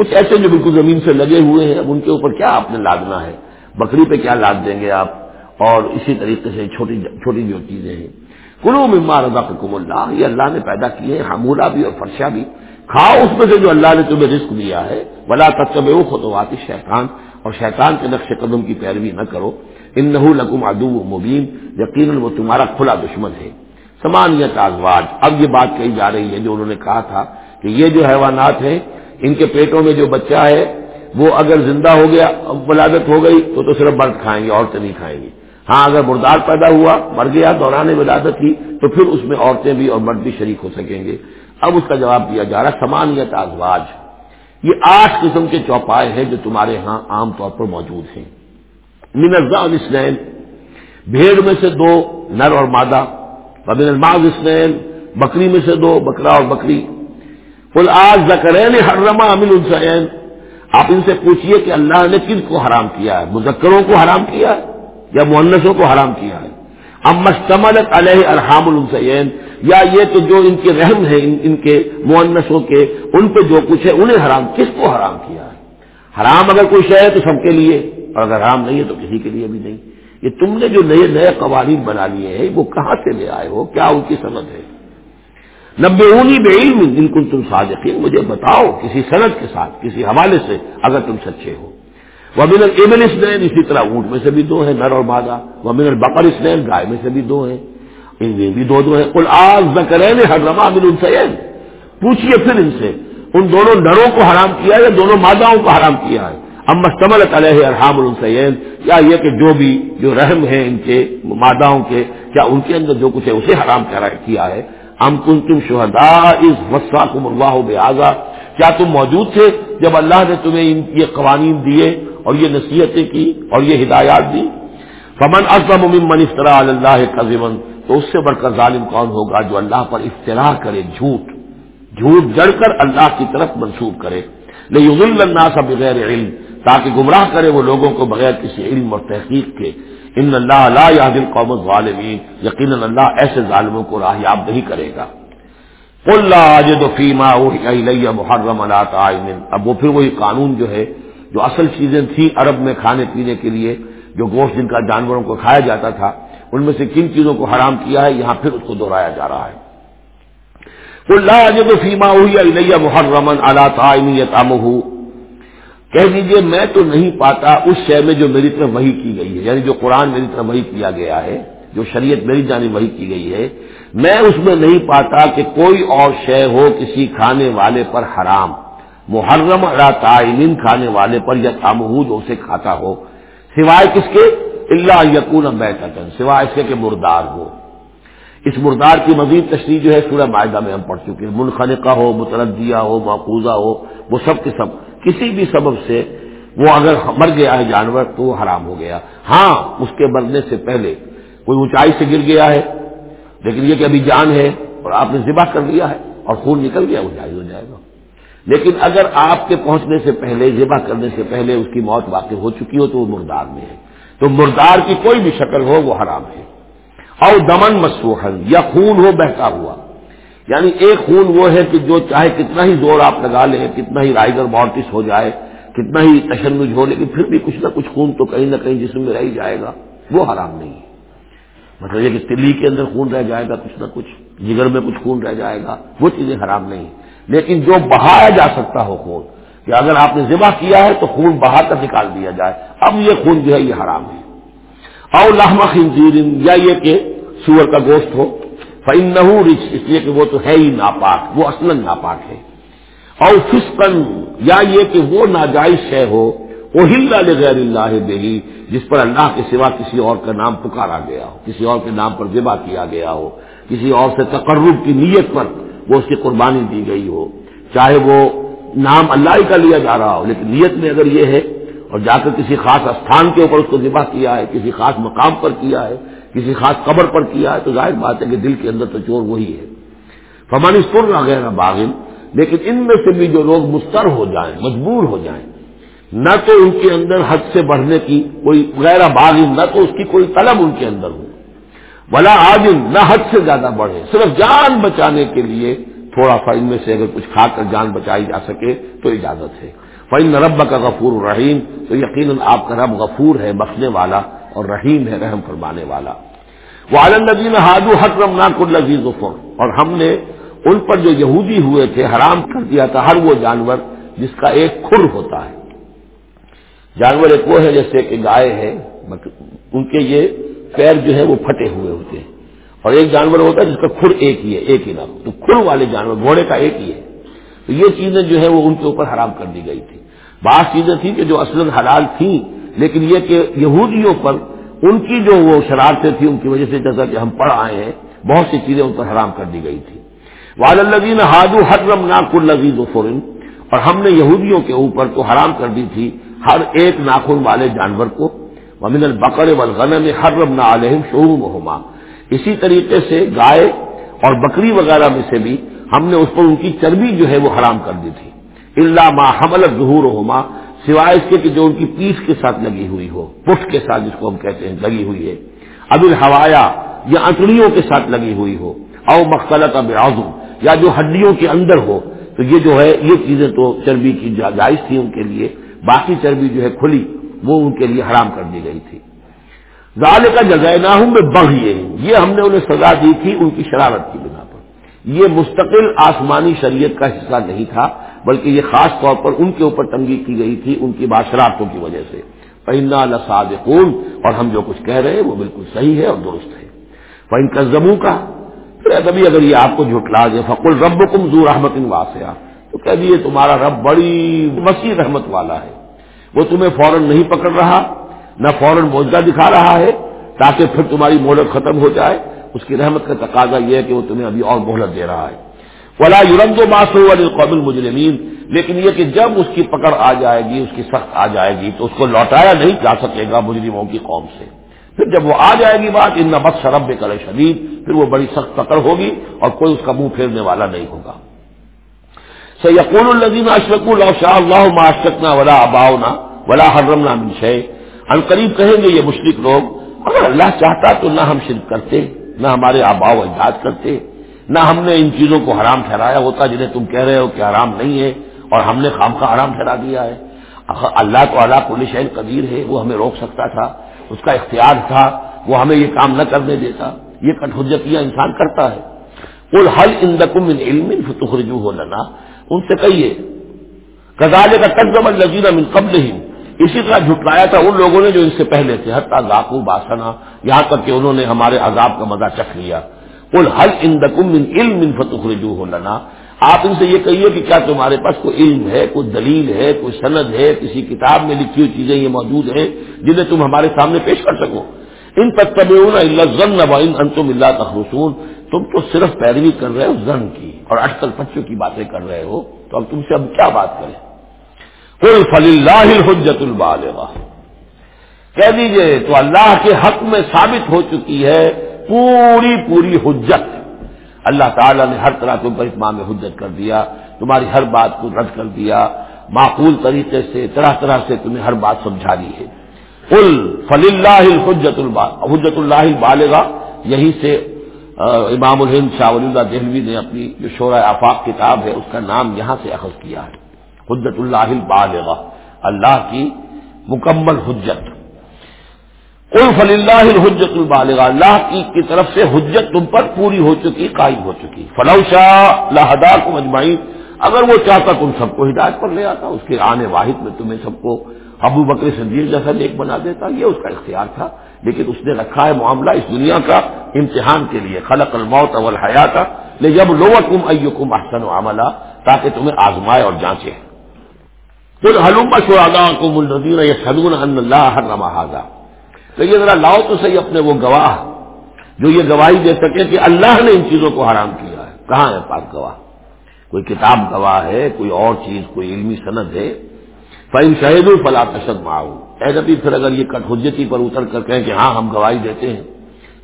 کچھ ایسے جو بالکل زمین سے لگے ہوئے ہیں، اب ان کے اوپر کیا آپ نے لادنا ہے؟ بکری پہ کیا لاد دیں گے آپ؟ اور اسی طریقے سے چھوٹی چھوٹی جو چیزیں ہیں۔ کلو ممار رضاکم اللہ، یہ اللہ نے پیدا کیے ہیں حمولہ بھی اور فرشا بھی۔ کھاؤ اس میں سے جو اللہ نے تمہیں رزق دیا ہے۔ بلا تب خطوات شیطان اور شیطان کے نقش قدم کی پیروی نہ کرو۔ ان نحو لکم ادو مبین، یقیناً وہ تمہارا کھلا دشمن ہے۔ سمانیت آزواج، اب یہ بات کہی جا رہی ہے جو انہوں نے کہا تھا کہ یہ جو حیوانات ہیں ان کے پیٹوں میں جو بچہ ہے، وہ اگر زندہ ہو گیا، ولادت ہو گئی تو تو صرف مرد کھائیں گے عورتیں نہیں کھائیں گی۔ ہاں اگر مردار پیدا ہوا، مر گیا، دوران ولادت کی تو پھر اس میں عورتیں بھی اور مرد بھی شریک ہو سکیں گے۔ اب اس کا جواب دیا جا رہا سمانیت آزواج یہ آٹھ قسم کے چوپائے ہیں جو تمہارے ہاں عام طور پر موجود ہیں۔ منزا اسنین بھیڑ میں سے دو، نر اور مادہ۔ وبن الماغ اسنین بکری میں سے دو، بکرا اور بکری۔ کل آج زکرین حرما امن السین آپ ان سے پوچھیے کہ اللہ نے کن کو حرام کیا ہے؟ مذکروں کو حرام کیا ہے یا مونسوں کو حرام کیا ہے؟ اب مشتمل علیہ الحام السین یا یہ کہ جو ان کے رحم ہے ان ان کے مونسوں کے، ان پہ جو کچھ ہے انہیں حرام، کس کو حرام کیا ہے؟ حرام اگر کوئی شے ہے تو سب کے لیے، اور اگر حرام نہیں ہے تو کسی کے لیے بھی نہیں۔ یہ تم نے جو نئے نئے قوانین بنا لیے ہیں، وہ کہاں سے لے آئے ہو؟ کیا ان کی سند ہے؟ نبے اونی بے علم بالکل تم صادقین، مجھے بتاؤ کسی صنعت کے ساتھ، کسی حوالے سے اگر تم سچے ہو۔ وہ من المن اسنین اسی طرح اونٹ میں سے بھی دو ہیں نر اور مادہ۔ وہ من البقر اسنین گائے میں سے بھی دو ہیں۔ ان میں بھی دو دو ہیں۔ کل آج نہ ہر رما من السین پوچھئے پھر ان سے، ان دونوں نروں کو حرام کیا ہے یا دونوں ماداؤں کو حرام کیا ہے؟ اب مشتمل علیہ ارحام السین یا یہ کہ جو بھی، جو رحم ہے ان کے ماداؤں کے کیا ان کے اندر جو کچھ ہے، اسے حرام کیا ہے۔ ام کن تم شہدا اس وسا کم اللہ بے کیا تم موجود تھے جب اللہ نے تمہیں یہ قوانین دیے اور یہ نصیحتیں کی اور یہ ہدایات دی؟ فمن ازم من افطرا اللہ قزمن تو اس سے بڑھ کر ظالم کون ہوگا جو اللہ پر افطرا کرے؟ جھوٹ۔ جھوٹ جڑ کر اللہ کی طرف منسوخ کرے۔ لیکن اللہ بغیر علم، تاکہ گمراہ کرے وہ لوگوں کو بغیر کسی علم اور تحقیق کے۔ ان اللہ اللہ دل قوم ظالمین یقیناً اللہ ایسے ظالموں کو راہیاب نہیں کرے گا۔ اللہ فیما محرم اب وہ پھر وہی قانون جو ہے، جو اصل چیزیں تھیں عرب میں کھانے پینے کے لیے، جو گوشت جن کا جانوروں کو کھایا جاتا تھا، ان میں سے کن چیزوں کو حرام کیا ہے، یہاں پھر اس کو دہرایا جا رہا ہے۔ اللہ فیما ہوئی محرمن اللہ تعمیر کہہ دیجیے، میں تو نہیں پاتا اس شے میں جو میری طرف وہی کی گئی ہے یعنی جو قرآن میری طرف وہی کیا گیا ہے، جو شریعت میری جانب وہی کی گئی ہے، میں اس میں نہیں پاتا کہ کوئی اور شے ہو کسی کھانے والے پر حرام، محرم تعین کھانے والے پر یا تامہ جو اسے کھاتا ہو۔ سوائے کس کے؟ اللہ یقون بیٹن سوائے اس کے کہ مردار ہو۔ اس مردار کی مزید تشریح جو ہے سورہ معاہدہ میں ہم پڑھ چکے ہیں۔ منخنقہ ہو، متردیہ ہو محفوظہ ہو، وہ سب کے سب کسی بھی سبب سے وہ اگر مر گیا ہے جانور تو وہ حرام ہو گیا۔ ہاں اس کے مرنے سے پہلے کوئی اونچائی سے گر گیا ہے، لیکن یہ کہ ابھی جان ہے اور آپ نے ذبح کر لیا ہے اور خون نکل گیا وہ جائز ہو جائے گا۔ لیکن اگر آپ کے پہنچنے سے پہلے، ذبح کرنے سے پہلے اس کی موت واقع ہو چکی ہو تو وہ مردار میں ہے۔ تو مردار کی کوئی بھی شکل ہو وہ حرام ہے۔ اور دمن مسوحن، یا خون ہو بہتا ہوا۔ یعنی ایک خون وہ ہے کہ جو چاہے کتنا ہی زور آپ لگا لیں، کتنا ہی رائگر مارٹس ہو جائے، کتنا ہی تشنج ہو، لیکن پھر بھی کچھ نہ کچھ خون تو کہیں نہ کہیں جسم میں رہ ہی جائے گا، وہ حرام نہیں ہے۔ مطلب یہ کہ تلی کے اندر خون رہ جائے گا، کچھ نہ کچھ، جگر میں کچھ خون رہ جائے گا، وہ چیزیں حرام نہیں لیکن جو بہایا جا سکتا ہو خون، کہ اگر آپ نے ذبح کیا ہے تو خون بہا کر نکال دیا جائے۔ اب یہ خون جو ہے یہ حرام ہے۔ اور لہما خنزیر یا یہ کہ سور کا گوشت ہو فن رچ اس لیے کہ وہ تو ہے ہی ناپاک، وہ اصل ناپاک ہے۔ اور فسکن یا یہ کہ وہ ناجائز شے ہو وہ ہلدا غیر اللہ دہی جس پر اللہ کے سوا کسی اور کا نام پکارا گیا ہو، کسی اور کے نام پر ذبح کیا گیا ہو، کسی اور سے تقرب کی نیت پر وہ اس کی قربانی دی گئی ہو۔ چاہے وہ نام اللہ ہی کا لیا جا رہا ہو، لیکن نیت میں اگر یہ ہے اور جا کر کسی خاص استھان کے اوپر اس کو ذبح کیا ہے، کسی خاص مقام پر کیا ہے کسی خاص قبر پر کیا ہے تو ظاہر بات ہے کہ دل کے اندر تو چور وہی ہے۔ فمانی سر وغیرہ باغن لیکن ان میں سے بھی جو لوگ مستر ہو جائیں، مجبور ہو جائیں، نہ تو ان کے اندر حد سے بڑھنے کی کوئی غیر باغن نہ تو اس کی کوئی طلب ان کے اندر ہو۔ بلا آدم نہ حد سے زیادہ بڑھے۔ صرف جان بچانے کے لیے تھوڑا سا ان میں سے اگر کچھ کھا کر جان بچائی جا سکے تو اجازت ہے۔ فن رب کا غفور رحیم تو یقیناً آپ کا رب غفور ہے، بخشنے والا۔ اور رحیم ہے رحم فرمانے والا۔ وہ عالم ہادو حکرم ناک الزیز اور ہم نے ان پر جو یہودی ہوئے تھے، حرام کر دیا تھا، ہر وہ جانور جس کا ایک کھر ہوتا ہے۔ جانور ایک وہ ہے جیسے کہ گائے ہے ان کے یہ پیر جو ہے وہ پھٹے ہوئے ہوتے ہیں۔ اور ایک جانور ہوتا ہے جس کا کھر ایک ہی ہے، ایک ہی نام۔ تو کھر والے جانور، گھوڑے کا ایک ہی ہے۔ تو یہ چیزیں جو ہے وہ ان کے اوپر حرام کر دی گئی تھی۔ بعض چیزیں تھیں کہ جو اصل حلال تھیں لیکن یہ کہ یہودیوں پر ان کی جو وہ شرارتیں تھیں ان کی وجہ سے جیسا کہ ہم پڑھ آئے ہیں، بہت سی چیزیں ان پر حرام کر دی گئی تھی والدین ہادو حرم ناک الزیز و فورن اور ہم نے یہودیوں کے اوپر تو حرام کر دی تھی، ہر ایک ناخن والے جانور کو۔ ومن البقر والغنم حرم نہ علیہم شعور ہوما اسی طریقے سے گائے اور بکری وغیرہ میں سے بھی ہم نے اس پر ان کی چربی جو ہے وہ حرام کر دی تھی۔ اللہ ما حمل ظہور ہوما سوائے اس کے کہ جو ان کی پیس کے ساتھ لگی ہوئی ہو پٹ کے ساتھ جس کو ہم کہتے ہیں لگی ہوئی ہے۔ اب الحوایا یا اکڑیوں کے ساتھ لگی ہوئی ہو، او مختلط اب یا جو ہڈیوں کے اندر ہو۔ تو یہ جو ہے، یہ چیزیں تو چربی کی جائز تھی ان کے لیے، باقی چربی جو ہے کھلی، وہ ان کے لیے حرام کر دی گئی تھی۔ ظال کا جگہ نہ ہوں میں بغ یہ ہم نے انہیں سزا دی تھی ان کی شرارت کی بنا پر۔ یہ مستقل آسمانی شریعت کا حصہ نہیں تھا۔ بلکہ یہ خاص طور پر ان کے اوپر تنگی کی گئی تھی ان کی بادشراتوں کی وجہ سے۔ پینا لساد اور ہم جو کچھ کہہ رہے ہیں وہ بالکل صحیح ہے اور درست ہے۔ پین کزموں کا پھر کبھی اگر یہ آپ کو جھٹلا دے فکل رب کم زور رحمت واسعہ تو کہہ دیے تمہارا رب بڑی وسیع رحمت والا ہے۔ وہ تمہیں فوراً نہیں پکڑ رہا، نہ فوراً موجودہ دکھا رہا ہے، تاکہ پھر تمہاری مہلت ختم ہو جائے۔ اس کی رحمت کا تقاضا یہ ہے کہ وہ تمہیں ابھی اور مہلت دے رہا ہے۔ ولا یورنگ و ماسو قوم المجرمین لیکن یہ کہ جب اس کی پکڑ آ جائے گی، اس کی سخت آ جائے گی، تو اس کو لوٹایا نہیں جا سکے گا مجرموں کی قوم سے۔ پھر جب وہ آ جائے گی بات ان نبت شرب کرے شدید پھر وہ بڑی سخت پکڑ ہوگی اور کوئی اس کا منہ پھیرنے والا نہیں ہوگا۔ سیقول الدین اشرق اللہ شاہ اللہ معاشرکنا ولا اباؤنا ولا حرم نام شے ان قریب کہیں گے یہ مشرق لوگ، اگر اللہ چاہتا تو نہ ہم شرک کرتے، نہ ہمارے آبا و اجداد کرتے۔ نہ ہم نے ان چیزوں کو حرام ٹھہرایا ہوتا جنہیں تم کہہ رہے ہو کہ حرام نہیں ہے اور ہم نے خام کا حرام ٹھہرا دیا ہے۔ اللہ تو اللہ کل شہر قدیر ہے، وہ ہمیں روک سکتا تھا، اس کا اختیار تھا، وہ ہمیں یہ کام نہ کرنے دیتا۔ یہ کٹھجتیاں انسان کرتا ہے۔ کل حل ان دکم علم فتخرجو ہو لنا؟ ان سے کہیے کزالے کا تجرب الزین من قبل ہی اسی طرح جھٹلایا تھا ان لوگوں نے جو ان سے پہلے تھے، حتیٰ ذاکو باسنا، یہاں تک کہ انہوں نے ہمارے عذاب کا مزہ چکھ لیا۔ حل ان علم ان فتخرجو ہو لنا؟ آپ ان سے یہ کہیے کہ کیا تمہارے پاس کوئی علم ہے، کوئی دلیل ہے، کوئی سند ہے، کسی کتاب میں لکھی ہوئی چیزیں یہ موجود ہیں جنہیں تم ہمارے سامنے پیش کر سکو۔ ان تک تب اللہ زن ان انتم اللہ تخرسون تم تو صرف پیروی کر رہے ہو زن کی اور اٹکل پچوں کی باتیں کر رہے ہو۔ تو اب تم سے اب کیا بات کریں؟ کل فل اللہ حجت البال کہہ دیجیے، تو اللہ کے حق میں ثابت ہو چکی ہے پوری پوری حجت اللہ تعالیٰ نے ہر طرح تم پر اتمام حجت کر دیا، تمہاری ہر بات کو رد کر دیا، معقول طریقے سے، طرح طرح سے تمہیں ہر بات سمجھا دی ہے۔ کل فل اللہ حجت حجت اللہ بالغا یہی سے امام الہند شاہ ولی اللہ دہلوی نے اپنی جو شعرا آفاق کتاب ہے، اس کا نام یہاں سے اخذ کیا ہے۔ حجت اللہ بالغا اللہ کی مکمل حجت۔ فل اللہ حجت البالغ اللہ کی کی طرف سے حجت تم پر پوری ہو چکی، قائم ہو چکی۔ فلو شاہ لہدا کو مجمعی اگر وہ چاہتا تم سب کو ہدایت پر لے آتا، اس کے آنے واحد میں تمہیں سب کو ابو بکر صدیق جیسا نیک بنا دیتا، یہ اس کا اختیار تھا۔ لیکن اس نے رکھا ہے معاملہ اس دنیا کا امتحان کے لیے، خلق الموت اول حیات لے جب لو کم کم احسن و عملہ تاکہ تمہیں آزمائے اور جانچے۔ پھر حلوم شرادا کو ملزین یا سدون اللہ ہر نماحا تو یہ ذرا لاؤ تو صحیح اپنے وہ گواہ جو یہ گواہی دے سکے کہ اللہ نے ان چیزوں کو حرام کیا ہے۔ کہاں ہے پاک گواہ؟ کوئی کتاب گواہ ہے، کوئی اور چیز، کوئی علمی صنعت ہے؟ فعم شہید الفلا تشد معاؤ ایسا پھر اگر یہ کٹ حجتی پر اتر کر کہیں کہ ہاں ہم گواہی دیتے ہیں،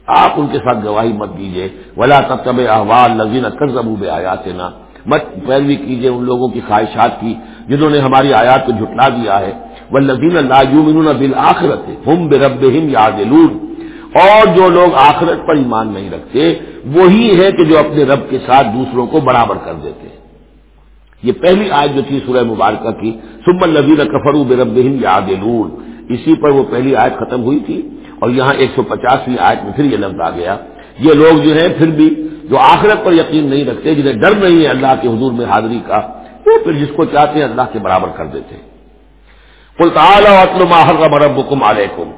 آپ ان کے ساتھ گواہی مت دیجیے ولا تب تب احوال لذین اکثر زبوب آیات نا مت پیروی کیجیے ان لوگوں کی خواہشات کی جنہوں نے ہماری آیات کو جھٹلا دیا ہے۔ وہ لذین اللہ بل آخرت ہم بے رب یاد اور جو لوگ آخرت پر ایمان نہیں رکھتے، وہی ہے کہ جو اپنے رب کے ساتھ دوسروں کو برابر کر دیتے۔ یہ پہلی آیت جو تھی سورہ مبارکہ کی سب النبین کفرو بے رب یاد اسی پر وہ پہلی آیت ختم ہوئی تھی، اور یہاں ایک سو پچاسویں آیت میں پھر یہ لفظ آ گیا۔ یہ لوگ جو ہیں پھر بھی جو آخرت پر یقین نہیں رکھتے، جنہیں ڈر نہیں ہے اللہ کے حضور میں حاضری کا، وہ پھر جس کو چاہتے ہیں اللہ کے برابر کر دیتے۔ ہیں ماہر کا مرب حکم علیکم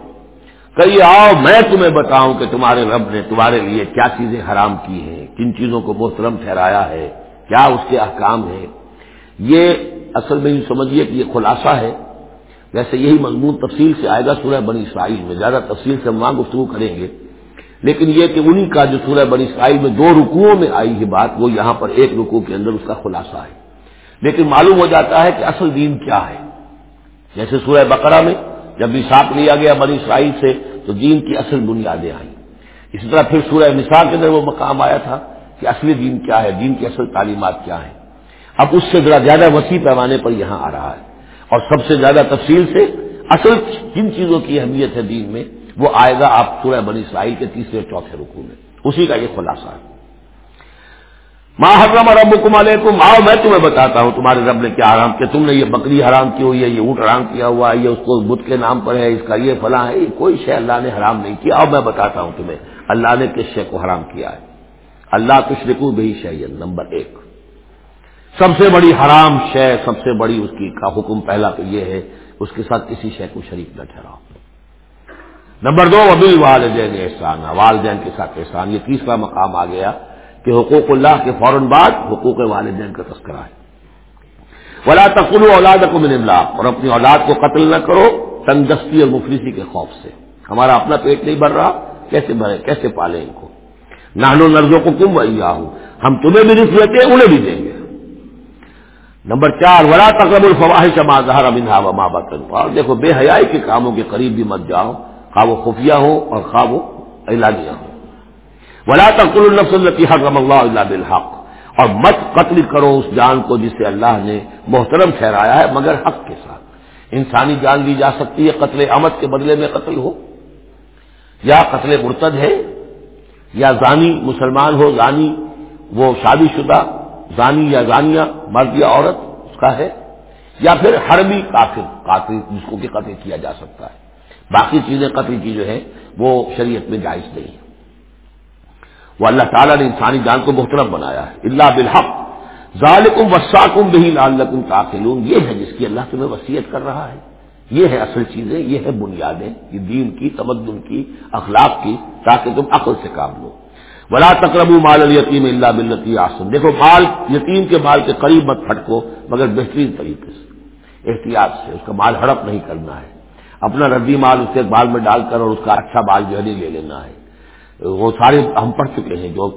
کئی آؤ، میں تمہیں بتاؤں کہ تمہارے رب نے تمہارے لیے کیا چیزیں حرام کی ہیں، کن چیزوں کو محترم ٹھہرایا ہے، کیا اس کے احکام ہے یہ اصل میں یہ سمجھیے کہ یہ خلاصہ ہے۔ ویسے یہی مضمون تفصیل سے آئے گا سورہ بنی اسرائیل میں، زیادہ تفصیل سے ہم وہاں گفتگو کریں گے۔ لیکن یہ کہ انہی کا جو سورہ بنی اسرائیل میں دو رکوؤں میں آئی ہے بات، وہ یہاں پر ایک رکوع کے اندر اس کا خلاصہ ہے۔ لیکن معلوم ہو جاتا ہے کہ اصل دین کیا ہے۔ جیسے سورہ بقرہ میں جب بھی ساتھ لیا گیا بنی اسرائیل سے تو دین کی اصل بنیادیں آئیں۔ اسی طرح پھر سورہ نساء کے اندر وہ مقام آیا تھا کہ اصلی دین کیا ہے، دین کی اصل تعلیمات کیا ہیں۔ اب اس سے ذرا زیادہ وسیع پیمانے پر یہاں آ رہا ہے۔ اور سب سے زیادہ تفصیل سے اصل جن چیزوں کی اہمیت ہے دین میں، وہ آئے گا آپ سورہ بنی اسرائیل کے تیسرے چوتھے رکو میں۔ اسی کا یہ خلاصہ ہے۔ ماں حرم رب حکم علیکم آؤ، میں تمہیں بتاتا ہوں، تمہارے رب نے کیا حرام کیا؟ تم نے یہ بکری حرام کی ہوئی ہے، یہ اونٹ حرام کیا ہوا ہے، یہ اس کو بدھ کے نام پر ہے، اس کا یہ فلاں ہے، یہ کوئی شے اللہ نے حرام نہیں کیا آؤ، میں بتاتا ہوں تمہیں، اللہ نے کس شے کو حرام کیا ہے؟ اللہ تشرکو بھی شعین نمبر ایک۔ سب سے بڑی حرام شے، سب سے بڑی اس کی کا حکم پہلا تو یہ ہے، اس کے ساتھ کسی شے کو شریک نہ ٹھہراؤ۔ نمبر دو ابل والدین احسان۔ والدین کے ساتھ احسان، یہ تیسرا مقام آ گیا۔ کہ حقوق اللہ کے فوراً بعد حقوق والدین کا تذکرہ ہے۔ ولا تقل اولاد کو من املاق اور اپنی اولاد کو قتل نہ کرو تندستی اور مفلسی کے خوف سے۔ ہمارا اپنا پیٹ نہیں بھر رہا، کیسے بھرے، کیسے پالیں ان کو؟ نانو نرزوں کو کم ویا ہوں ہم تمہیں بھی رس لیتے ہیں انہیں بھی دیں گے۔ نمبر چار، ولا تقرب الفواہش ما ظہر منها وما بطن۔ اور دیکھو، بے حیائی کے کاموں کے قریب بھی مت جاؤ، خواہ وہ خفیہ ہو اور خواہ وہ اعلانیہ ہو ولا تقل النفس التي حرم الله الا بالحق اور مت قتل کرو اس جان کو جسے اللہ نے محترم ٹھہرایا ہے مگر حق کے ساتھ۔ انسانی جان دی جا سکتی ہے قتل امد کے بدلے میں قتل ہو۔ یا قتل مرتد ہے، یا زانی مسلمان ہو، زانی وہ شادی شدہ، زانی یا زانیہ مرد یا عورت، اس کا ہے۔ یا پھر حربی کافر قاتل جس کو کہ قتل کیا جا سکتا ہے۔ باقی چیزیں قتل کی جو ہے وہ شریعت میں جائز نہیں ہے وہ اللہ تعالیٰ نے انسانی جان کو محترم بنایا ہے۔ اللہ بالحق۔ ظالکم وساکم بہی لال تاخلون یہ ہے جس کی اللہ تمہیں وسیعت کر رہا ہے۔ یہ ہے اصل چیزیں، یہ ہے بنیادیں، یہ دین کی، تمدن کی، اخلاق کی، تاکہ تم عقل سے کام لو۔ ولا تقرب مال یتیم اللہ بلتی آسن دیکھو، مال، یتیم کے مال کے قریب مت پھٹکو، مگر بہترین طریقے سے۔ احتیاط سے، اس کا مال ہڑپ نہیں کرنا ہے۔ اپنا ردی مال اس کے بال میں ڈال کر اور اس کا اچھا بال جو ہے لے لینا ہے۔ وہ سارے ہم پڑھ چکے ہیں جو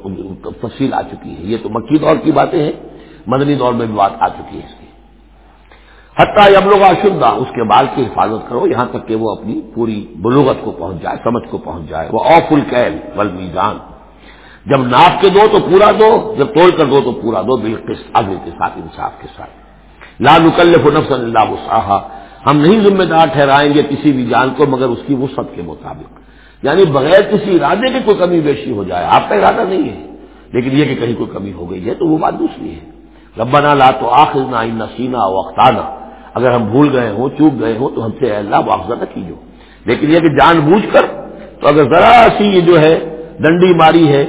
تفصیل آ چکی ہے۔ یہ تو مکی دور کی باتیں ہیں، مدنی دور میں بھی بات آ چکی ہے اس کی۔ حتیٰ اب لوگ آشدہ اس کے بال کی حفاظت کرو، یہاں تک کہ وہ اپنی پوری بلوغت کو پہنچ جائے، سمجھ کو پہنچ جائے۔ وہ اوف الکیل ول میزان جب ناپ کے دو تو پورا دو، جب توڑ کر دو تو پورا دو بالکش آگے کے ساتھ، انصاف کے ساتھ۔ لا نکلف نفس اللہ وساحا ہم نہیں ذمہ دار ٹھہرائیں گے کسی بھی جان کو، مگر اس کی وسعت کے مطابق۔ یعنی بغیر کسی ارادے کے کوئی کمی بیشی ہو جائے، آپ کا ارادہ نہیں ہے۔ لیکن یہ کہ کہیں کوئی کمی ہو گئی ہے تو وہ بات دوسری ہے۔ ربنا لا تو آخر نہ ان سینا و اگر ہم بھول گئے ہوں، چوک گئے ہوں تو ہم سے اللہ معافذہ نہ کیجو لیکن یہ کہ جان بوجھ کر تو اگر ذرا سی یہ جو ہے ڈنڈی ماری ہے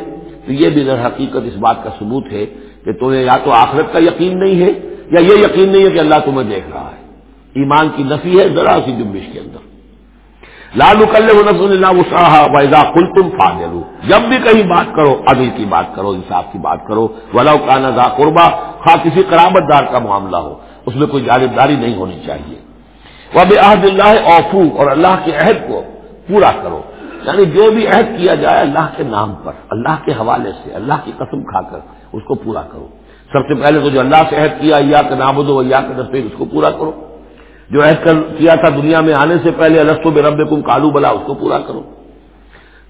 تو یہ بھی در حقیقت اس بات کا ثبوت ہے کہ تمہیں یا تو آخرت کا یقین نہیں ہے یا یہ یقین نہیں ہے کہ اللہ تمہیں دیکھ رہا ہے۔ ایمان کی نفی ہے ذرا سی جمبش کے اندر۔ لالو کل اللہ وساحا ویزا کل تم فاضل جب بھی کہیں بات کرو، عدل کی بات کرو، انصاف کی بات کرو ولا کا نزا قربا خواہ کسی قرابت دار کا معاملہ ہو، اس میں کوئی جانبداری نہیں ہونی چاہیے۔ وہ بے عہد اللہ اوفو اور اللہ کے عہد کو پورا کرو۔ یعنی جو بھی عہد کیا جائے اللہ کے نام پر، اللہ کے حوالے سے، اللہ کی قسم کھا کر اس کو پورا کرو۔ سب سے پہلے تو جو اللہ سے عہد کیا یا کا نام دو یا کے اس کو پورا کرو۔ جو عہد کر کیا تھا دنیا میں آنے سے پہلے السط بے رب کم کالو بلا، اس کو پورا کرو۔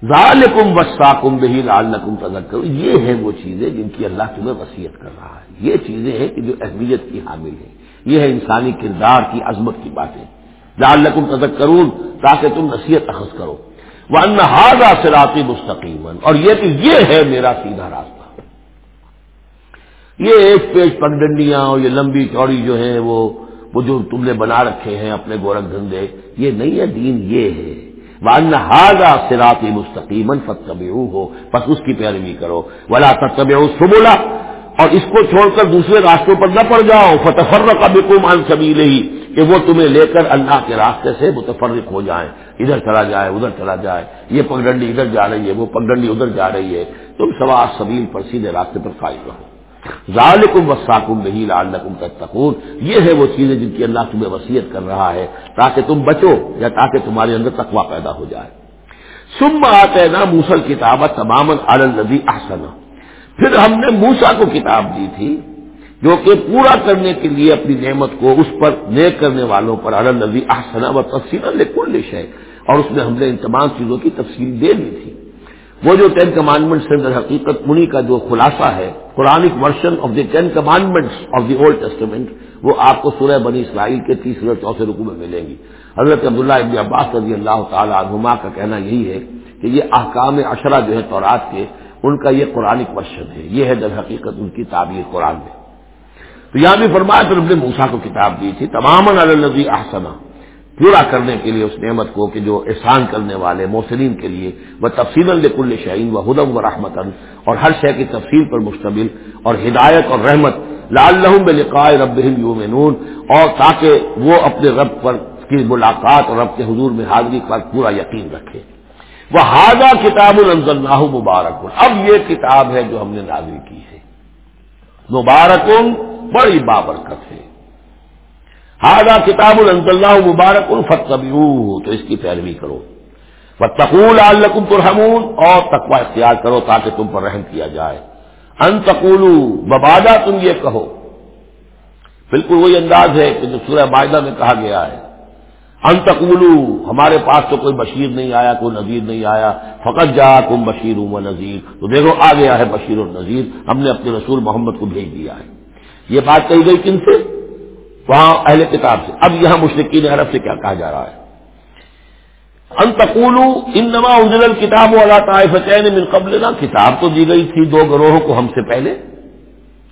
ظالکم وسا کم بہی لال نقم کرو یہ ہے وہ چیزیں جن کی اللہ تمہیں وسیعت کر رہا ہے۔ یہ چیزیں ہیں کہ جو اہمیت کی حامل ہے یہ ہے انسانی کردار کی عظمت کی باتیں۔ لال نقم کروں تاکہ تم نصیحت اخذ کرو۔ وہ انہاظا سراتی مستقیم اور یہ کہ یہ ہے میرا سیدھا راستہ۔ یہ ایک پیج پگڈنڈیاں اور یہ لمبی چوڑی جو ہیں وہ وہ جو تم نے بنا رکھے ہیں اپنے گورکھ دھندے یہ نہیں ہے، دین یہ ہے۔ وان ہاگا سراتی مستقیم فتب ہو بس اس کی پیروی کرو۔ ولا فتب سبولا اور اس کو چھوڑ کر دوسرے راستوں پر نہ پڑ جاؤ۔ فتفر کا بکم ان سبھی ہی کہ وہ تمہیں لے کر اللہ کے راستے سے متفرق ہو جائیں۔ ادھر چلا جائے، ادھر چلا جائے۔ یہ پگڈنڈی ادھر جا رہی ہے، وہ پگڈنڈی ادھر جا رہی ہے۔ تم سوا سبیل پر سیدھے راستے پر فائل رہو۔ ظالکم وساکم نہیں لعلکم تتقون۔ یہ ہے وہ چیزیں جن کی اللہ تمہیں وسیعت کر رہا ہے تاکہ تم بچو یا تاکہ تمہارے اندر تقوا پیدا ہو جائے۔ سم آتے نا موسل کتاب تمام الدی احسن۔ پھر ہم نے موسا کو کتاب دی تھی جو کہ پورا کرنے کے لیے اپنی نعمت کو اس پر نیک کرنے والوں پر الدی احسن۔ و تفصیل کل ہے اور اس میں ہم نے ان تمام چیزوں کی تفصیل دے دی تھی۔ وہ جو ٹین کمانڈمنٹ سے در حقیقت منی کا جو خلاصہ ہے، Quranic version of the Ten Commandments of the Old Testament وہ آپ کو سورہ بنی اسرائیل کے تیسرے اور چوتھے رقو میں ملیں گی۔ حضرت عبداللہ ابن عباس رضی اللہ تعالیٰ عنہما کا کہنا یہی ہے کہ یہ احکام اشرا جو ہے تورات کے، ان کا یہ قرآنک ورژن ہے۔ یہ ہے در حقیقت ان کی تعبیر قرآن میں۔ تو یہاں بھی فرمایا، تو رب نے موسا کو کتاب دی تھی تمام النزی احسنا پورا کرنے کے لیے اس نعمت کو کہ جو احسان کرنے والے، محسنین کے لیے، وہ تفصیل الکل شعین و ہدم و رحمت اور ہر شے کی تفصیل پر مشتمل اور ہدایت اور رحمت لال لحم بلقائے رب یومنون اور تاکہ وہ اپنے رب پر کی ملاقات اور رب کے حضور میں حاضری پر پورا یقین رکھے۔ وہ حاضہ کتاب الزل مبارک۔ اب یہ کتاب ہے جو ہم نے نازل کی ہے۔ مبارکن، بڑی بابرکت ہے۔ ہاضا کتاب اللہ مبارک الفت تو اس کی پیروی کرو۔ وہ تقول الکم پرحمون اور تقوا اختیار کرو تاکہ تم پر رحم کیا جائے۔ ان تقول ببادا تم یہ کہو۔ بالکل وہی انداز ہے کہ جو سورہ معاہدہ میں کہا گیا ہے۔ انتقولو ہمارے پاس تو کوئی بشیر نہیں آیا، کوئی نذیر نہیں آیا۔ فقط جا کم بشیر و نذیر۔ تو دیکھو، آ گیا ہے بشیر و نذیر۔ ہم نے اپنے رسول محمد کو بھیج دیا ہے۔ یہ بات کہی گئی کن سے؟ وہاں اہل کتاب سے۔ اب یہاں مشرقین عرب سے کیا کہا جا رہا ہے؟ انتقولو ان نما اجل کتاب والا طائفتین من قبل کتاب تو دی گئی تھی دو گروہوں کو ہم سے پہلے،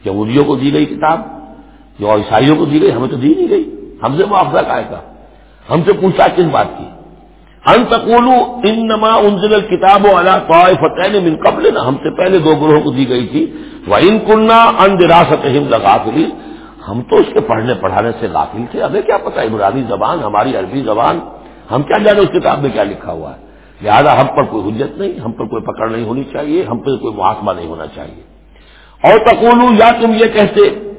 یہودیوں کو دی گئی کتاب، جو عیسائیوں کو دی گئی، ہمیں تو دی نہیں گئی۔ ہم سے معافظہ کائے گا ہم سے پوچھا کس بات کی۔ انتقولو ان نما انزل کتاب والا طائفتین من قبل ہم سے پہلے دو گروہوں کو دی گئی تھی۔ وہ ان کنہ ان دراست لگافلی ہم تو اس کے پڑھنے پڑھانے سے غافل تھے۔ ابھی کیا پتا عمرانی زبان، ہماری عربی زبان، ہم کیا جانے اس کتاب میں کیا لکھا ہوا ہے؟ لہٰذا ہم پر کوئی حجت نہیں، ہم پر کوئی پکڑ نہیں ہونی چاہیے، ہم پر کوئی محاسبہ نہیں ہونا چاہیے۔ اور تقولو یا تم یہ کہتے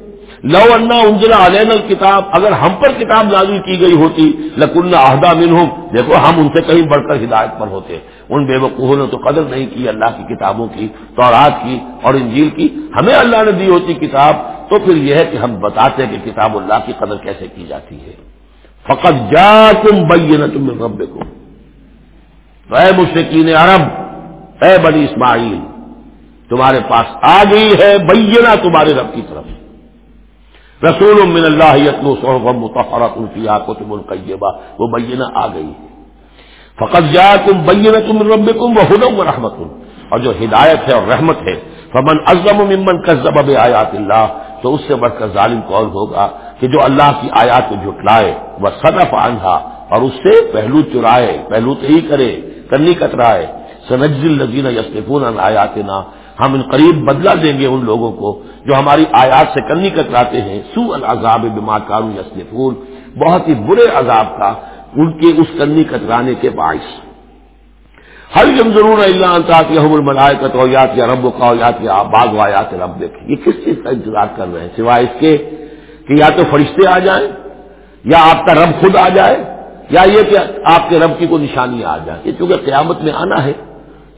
لو انا انجلا علین کتاب اگر ہم پر کتاب نازل کی گئی ہوتی لکن عہدہ من دیکھو، ہم ان سے کہیں بڑھ کر ہدایت پر ہوتے۔ ان بے وقوفوں نے تو قدر نہیں کی، اللہ کی کتابوں کی، تورات کی اور انجیل کی۔ ہمیں اللہ نے دی ہوتی کتاب، تو پھر یہ ہے کہ ہم بتاتے کہ کتاب اللہ کی قدر کیسے کی جاتی ہے۔ فقط جا تم بین تم رب کو اے مشرقین عرب، اے بنی اسماعیل، تمہارے پاس آ گئی ہے بینا تمہارے رب کی طرف۔ رسول من اللہ یتلو صحف متحرت الفیہ کتب القیبہ، وہ بینا آ گئی ہے۔ فقط جا تم بینا تم رب کم وہ ہدم و رحمت۔ اور جو ہدایت ہے اور رحمت ہے، فمن ازم ممن کذب آیات اللہ، تو اس سے بڑھ کر ظالم کون ہوگا کہ جو اللہ کی آیات کو جھٹلائے، وہ صدف آندھا اور اس سے پہلو چرائے، پہلو تو ہی کرے کنی کترائے۔ سنجل الزین یسفون آیات نا ہم ان قریب بدلا دیں گے ان لوگوں کو جو ہماری آیات سے کنی کتراتے ہیں۔ سو العذاب بما کارو یسفون بہت ہی برے عذاب کا ان کے اس کنی کترانے کے باعث۔ ہر جم ضرور اللہ انتہا حم الملائکت ہو یا رب کا ہو یا باغ و آیات رب یہ کس چیز کا انتظار کر رہے ہیں؟ سوائے اس کے کہ یا تو فرشتے آ جائیں یا آپ کا رب خود آ جائے یا یہ کہ آپ کے رب کی کوئی نشانی آ جائے۔ یہ چونکہ قیامت میں آنا ہے۔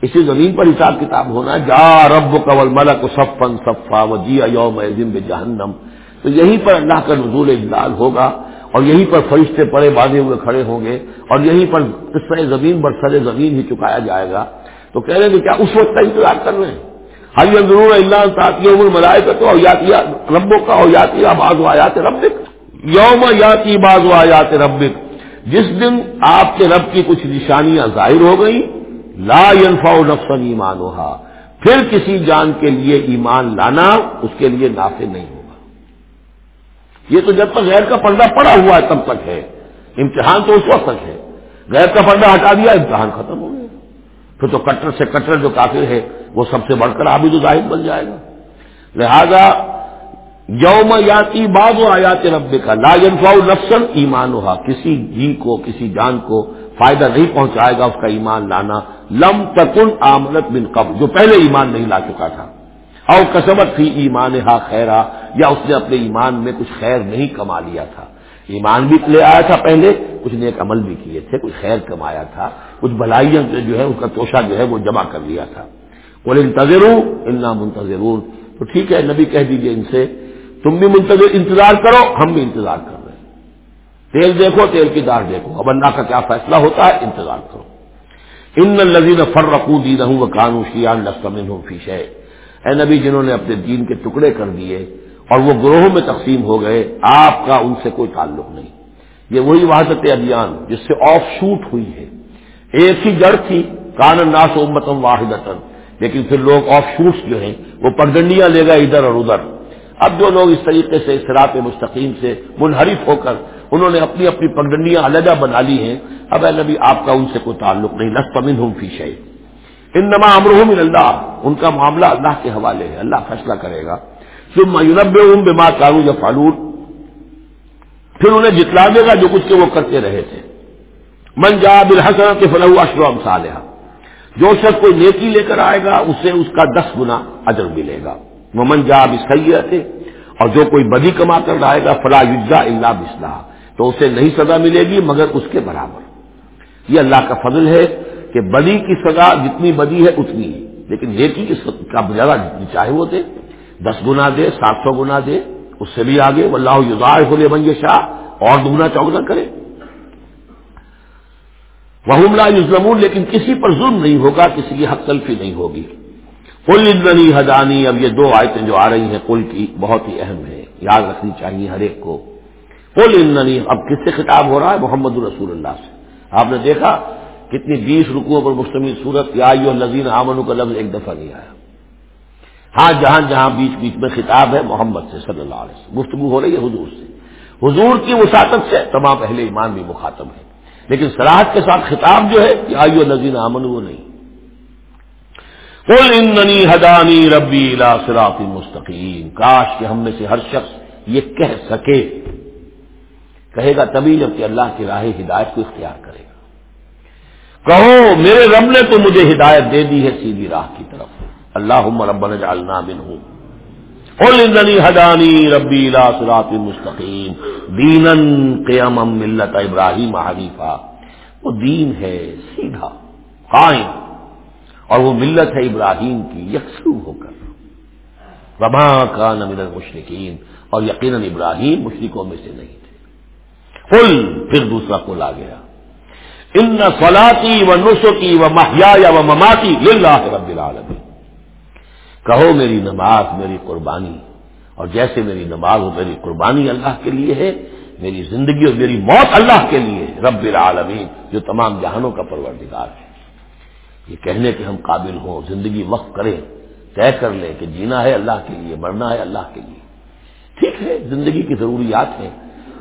اسی زمین پر حساب کتاب ہونا جا رب قول ملک صفن صفا و جیا یوم جہنم تو یہیں پر اللہ کا نزول اجلال ہوگا اور یہیں پر فرشتے پڑے باندھے ہوئے کھڑے ہوں گے اور یہیں پر اس زمین پر سر زمین ہی چکایا جائے گا۔ تو کہہ رہے ہیں کہ کیا اس وقت کا انتظار کر رہے ہیں؟ ہر ضرور اللہ تعطی عمر ملائے کا تو ربوں کا اور یاتیا باز و آیات ربک۔ یوم یاتی باز و آیات ربک۔ جس دن آپ کے رب کی کچھ نشانیاں ظاہر ہو گئی لا ينفع نفسن ایمان پھر کسی جان کے لیے ایمان لانا اس کے لیے نافع نہیں ہوگا۔ یہ تو جب تک غیر کا پردہ پڑا ہوا ہے تب تک ہے۔ امتحان تو اس وقت تک ہے۔ غیر کا پردہ ہٹا دیا، امتحان ختم ہو گیا۔ پھر تو کٹر سے کٹر جو کافر ہے، وہ سب سے بڑھ کر عابد ظاہر بن جائے گا۔ لہذا یوم یاتی بعض و آیات رب کا لا ينفع نفسن ایمان ہوا کسی جی کو، کسی جان کو فائدہ نہیں پہنچائے گا اس کا ایمان لانا۔ لم تکن آمنت بن قبل، جو پہلے ایمان نہیں لا چکا تھا۔ اور کسمت تھی ایمان ہا خیرا، یا اس نے اپنے ایمان میں کچھ خیر نہیں کما لیا تھا۔ ایمان بھی لے آیا تھا پہلے، کچھ نیک عمل بھی کیے تھے، کچھ خیر کمایا تھا۔ کچھ بلائیاں جو ہے اس کا توشہ جو ہے، وہ جمع کر لیا تھا۔ بولے انتظر اللہ منتظر تو ٹھیک ہے، نبی کہہ دیجیے ان سے، تم بھی منتظر، انتظار کرو، ہم بھی انتظار کر رہے ہیں تیل دیکھو، تیل کی دار دیکھو۔ اب اللہ کا کیا فیصلہ ہوتا ہے؟ انتظار کرو۔ ان لذیذ فر رقو دی رہوں وہ قانو شیان لسمن ہوں فیش ہے اے نبی، جنہوں نے اپنے دین کے ٹکڑے کر دیے اور وہ گروہوں میں تقسیم ہو گئے، آپ کا ان سے کوئی تعلق نہیں۔ یہ وہی وحدت ابھیان جس سے آف شوٹ ہوئی ہے۔ ایک ہی جڑ تھی، کان ناس امتم واحد لیکن پھر لوگ آف شوٹس جو ہیں، وہ پگڈنڈیاں لے گئے ادھر اور ادھر۔ اب جو لوگ اس طریقے سے اسراط مستقیم سے منحرف ہو کر انہوں نے اپنی اپنی پگڈنڈیاں علیحدہ بنا لی ہیں، اب اے نبی آپ کا ان سے کوئی تعلق نہیں لسپمن ہوں فی شعی ان نما امرحم اللہ، ان کا معاملہ اللہ کے حوالے ہے، اللہ فیصلہ کرے گا. پھر میورب بے ماں کارو یا فالور پھر انہیں جتلا دے گا جو کچھ کے وہ کرتے رہے تھے. من جا بالحسن کے فلاح اشرم صالحہ جو شخص کوئی نیکی لے کر آئے گا، اسے اس کا دس گنا اجر ملے گا. وہ من جا بسیت اور جو کوئی بدی کما کر لائے گا فلاح یجا اللہ بسلح تو اسے نہیں سزا ملے گی، مگر اس کے برابر۔ یہ اللہ کا فضل ہے کہ بدی کی سزا جتنی بدی ہے، اتنی ہے۔ لیکن نیکی کی کا زیادہ جتنی چاہے وہ دے۔ دس گنا دے، سات سو گنا دے، اس سے بھی آگے۔ واللہ یزار خلے بن شاہ اور دگنا چوگنا کرے۔ وہ لا یوزمون لیکن کسی پر ظلم نہیں ہوگا، کسی کی حق تلفی نہیں ہوگی۔ کل اندنی حدانی اب یہ دو آیتیں جو آ رہی ہیں کل کی بہت ہی اہم ہے یاد رکھنی چاہیے ہر ایک کو۔ کل اندنی اب کس سے خطاب ہو رہا ہے؟ محمد الرسول اللہ سے۔ آپ نے دیکھا کتنی بیس رکوعوں پر مشتمل صورت، یا نذیر آمن کا لفظ ایک دفعہ نہیں آیا۔ ہاں جہاں جہاں بیچ بیچ میں خطاب ہے محمد سے، صلی اللہ علیہ وسلم۔ گفتگو ہو رہی ہے حضور سے۔ حضور کی وساطت سے تمام اہل ایمان بھی مخاطب ہے لیکن سراحت کے ساتھ خطاب جو ہے کہ آئیو نذیر امن وہ نہیں۔ اننی حدانی ربی لا سراط مستقیم۔ کاش کہ ہم میں سے ہر شخص یہ کہہ سکے۔ کہے گا تبھی جبکہ اللہ کی راہ ہدایت کو اختیار کرے گا۔ کہو، میرے رب نے تو مجھے ہدایت دے دی ہے سیدھی راہ کی طرف۔ اللہ ربنا جعلنا منہم قل اننی حدانی ربی لا صراط مستقیم۔ دینن قیام ملت ابراہیم حنیفہ۔ وہ دین ہے سیدھا، قائم۔ اور وہ ملت ہے ابراہیم کی، یکسو ہو کر۔ ربا کا من المشرقین اور یقیناً ابراہیم مشرقوں میں سے نہیں تھے۔ قل، پھر دوسرا قل آ گیا۔ ان سلاتی و نسخی و محیا و مماتی للہ رب العالمین۔ کہو میری نماز میری قربانی، اور جیسے میری نماز ہو میری قربانی اللہ کے لیے ہے، میری زندگی اور میری موت اللہ کے لیے رب العالمین، جو تمام جہانوں کا پروردگار ہے۔ یہ کہنے کے ہم قابل ہوں، زندگی وقف کریں، طے کر لیں کہ جینا ہے اللہ کے لیے، مرنا ہے اللہ کے لیے۔ ٹھیک ہے، زندگی کی ضروریات ہیں۔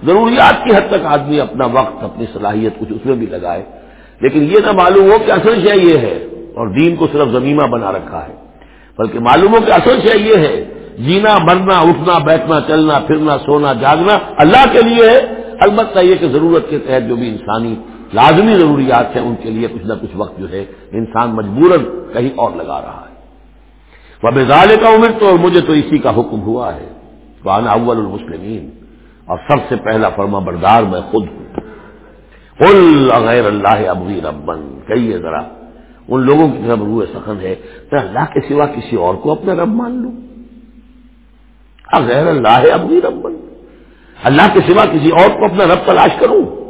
ضروریات کی حد تک آدمی اپنا وقت، اپنی صلاحیت کچھ اس میں بھی لگائے۔ لیکن یہ نہ معلوم ہو کہ اصل شے یہ ہے اور دین کو صرف زمینہ بنا رکھا ہے، بلکہ معلوم ہو کہ اصل سے یہ ہے۔ جینا، مرنا، اٹھنا، بیٹھنا، چلنا، پھرنا، سونا، جاگنا اللہ کے لیے ہے۔ البتہ یہ کہ ضرورت کے تحت جو بھی انسانی لازمی ضروریات ہیں ان کے لیے کچھ نہ کچھ وقت جو ہے انسان مجبور کہیں اور لگا رہا ہے۔ وہ بزال کا عمر تو مجھے تو اسی کا حکم ہوا ہے۔ وہاں اول المسلمین اور سب سے پہلا فرما بردار میں خود ہوں۔ غیر اللہ ابوی ربن کہیے ذرا، ان لوگوں کی طرف روح سخن ہے۔ تو اللہ کے سوا کسی اور کو اپنا رب مان لوں؟ غیر اللہ ہے ابھی رب بن اللہ کے سوا کسی اور کو اپنا رب تلاش کروں؟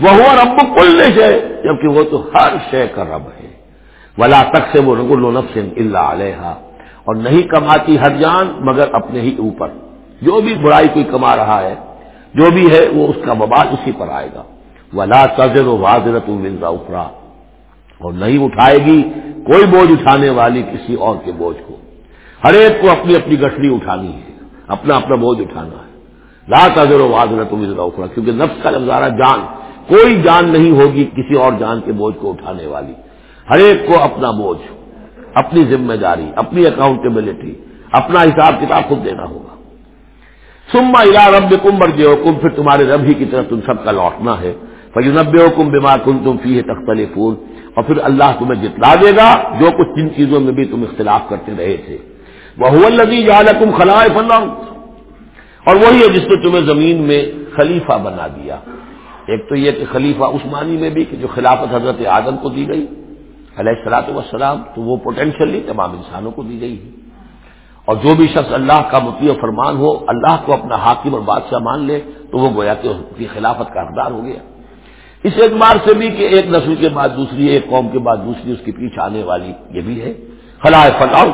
وہ رب کل شے، جبکہ وہ تو ہر شے کا رب ہے۔ ولا تک سے وہ رگل نفس اللہ علیہ اور نہیں کماتی ہر جان مگر اپنے ہی اوپر۔ جو بھی برائی کوئی کما رہا ہے، جو بھی ہے وہ اس کا بباد اسی پر آئے گا۔ ولا تذر و واضرت افرا اور نہیں اٹھائے گی کوئی بوجھ اٹھانے والی کسی اور کے بوجھ کو۔ ہر ایک کو اپنی اپنی گٹھڑی اٹھانی ہے، اپنا اپنا بوجھ اٹھانا ہے۔ رات اضر و واضح تم اخرا کیونکہ نفس کا لفظارہ جان۔ کوئی جان نہیں ہوگی کسی اور جان کے بوجھ کو اٹھانے والی۔ ہر ایک کو اپنا بوجھ، اپنی ذمہ داری، اپنی اکاؤنٹیبلٹی اپنا حساب کتاب خود دینا ہوگا۔ سما الا رب کمبر جو حکم پھر تمہارے رب ہی کی طرف تم سب کا لوٹنا ہے۔ فیونب حکم بیمار کن تم فی ہے تختل پھول اور پھر اللہ تمہیں جتلا دے گا جو کچھ جن چیزوں میں بھی تم اختلاف کرتے رہے تھے۔ وہ الدی یا تم خلا فلاں اور وہی ہے جس نے تمہیں زمین میں خلیفہ بنا دیا۔ ایک تو یہ کہ خلیفہ عثمانی میں بھی کہ جو خلافت حضرت آدم کو دی گئی، علیہ السلاط وسلام تو وہ پوٹینشلی تمام انسانوں کو دی گئی ہے۔ اور جو بھی شخص اللہ کا مطیع فرمان ہو، اللہ کو اپنا حاکم اور بادشاہ مان لے، تو وہ گویا کہ اس کی خلافت کا حقدار ہو گیا۔ اس اعتبار سے بھی کہ ایک نسل کے بعد دوسری، ایک قوم کے بعد دوسری، اس کے پیچھے آنے والی یہ بھی ہے۔ خلا فلاؤ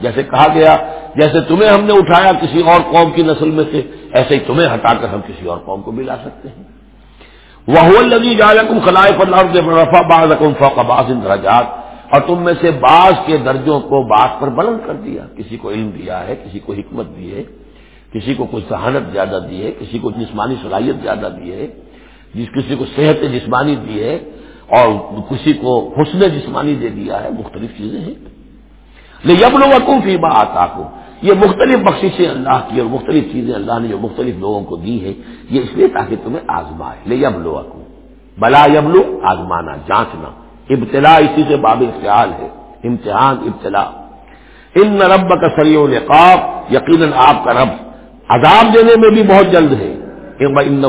جیسے کہا گیا، جیسے تمہیں ہم نے اٹھایا، کسی اور قوم کی نسل میں سے ایسے ہی تمہیں ہٹا کر ہم کسی اور قوم کو بھی لا سکتے ہیں۔ وہ لگی جا رقم خلائے رفا باز رقم فوق باز اندراجات اور تم میں سے بعض کے درجوں کو بعض پر بلند کر دیا۔ کسی کو علم دیا ہے، کسی کو حکمت دی ہے، کسی کو کچھ ذہانت زیادہ دی ہے، کسی کو جسمانی صلاحیت زیادہ دی ہے، جس کسی کو صحت جسمانی دی ہے اور کسی کو حسن جسمانی دے دیا ہے۔ مختلف چیزیں ہیں۔ لیکن یب لوگوں فی آتا کو یہ مختلف بخشیں اللہ کی اور مختلف چیزیں اللہ نے جو مختلف لوگوں کو دی ہے یہ اس لیے تاکہ تمہیں آزمائے۔ لے یب لو بلا یبلو آزمانا، جانچنا۔ ابتلا اسی سے باب خیال ہے۔ امتحان ابتلا ان رب کا سری و یقیناً آپ کا رب عذاب دینے میں بھی بہت جلد ہے۔ ان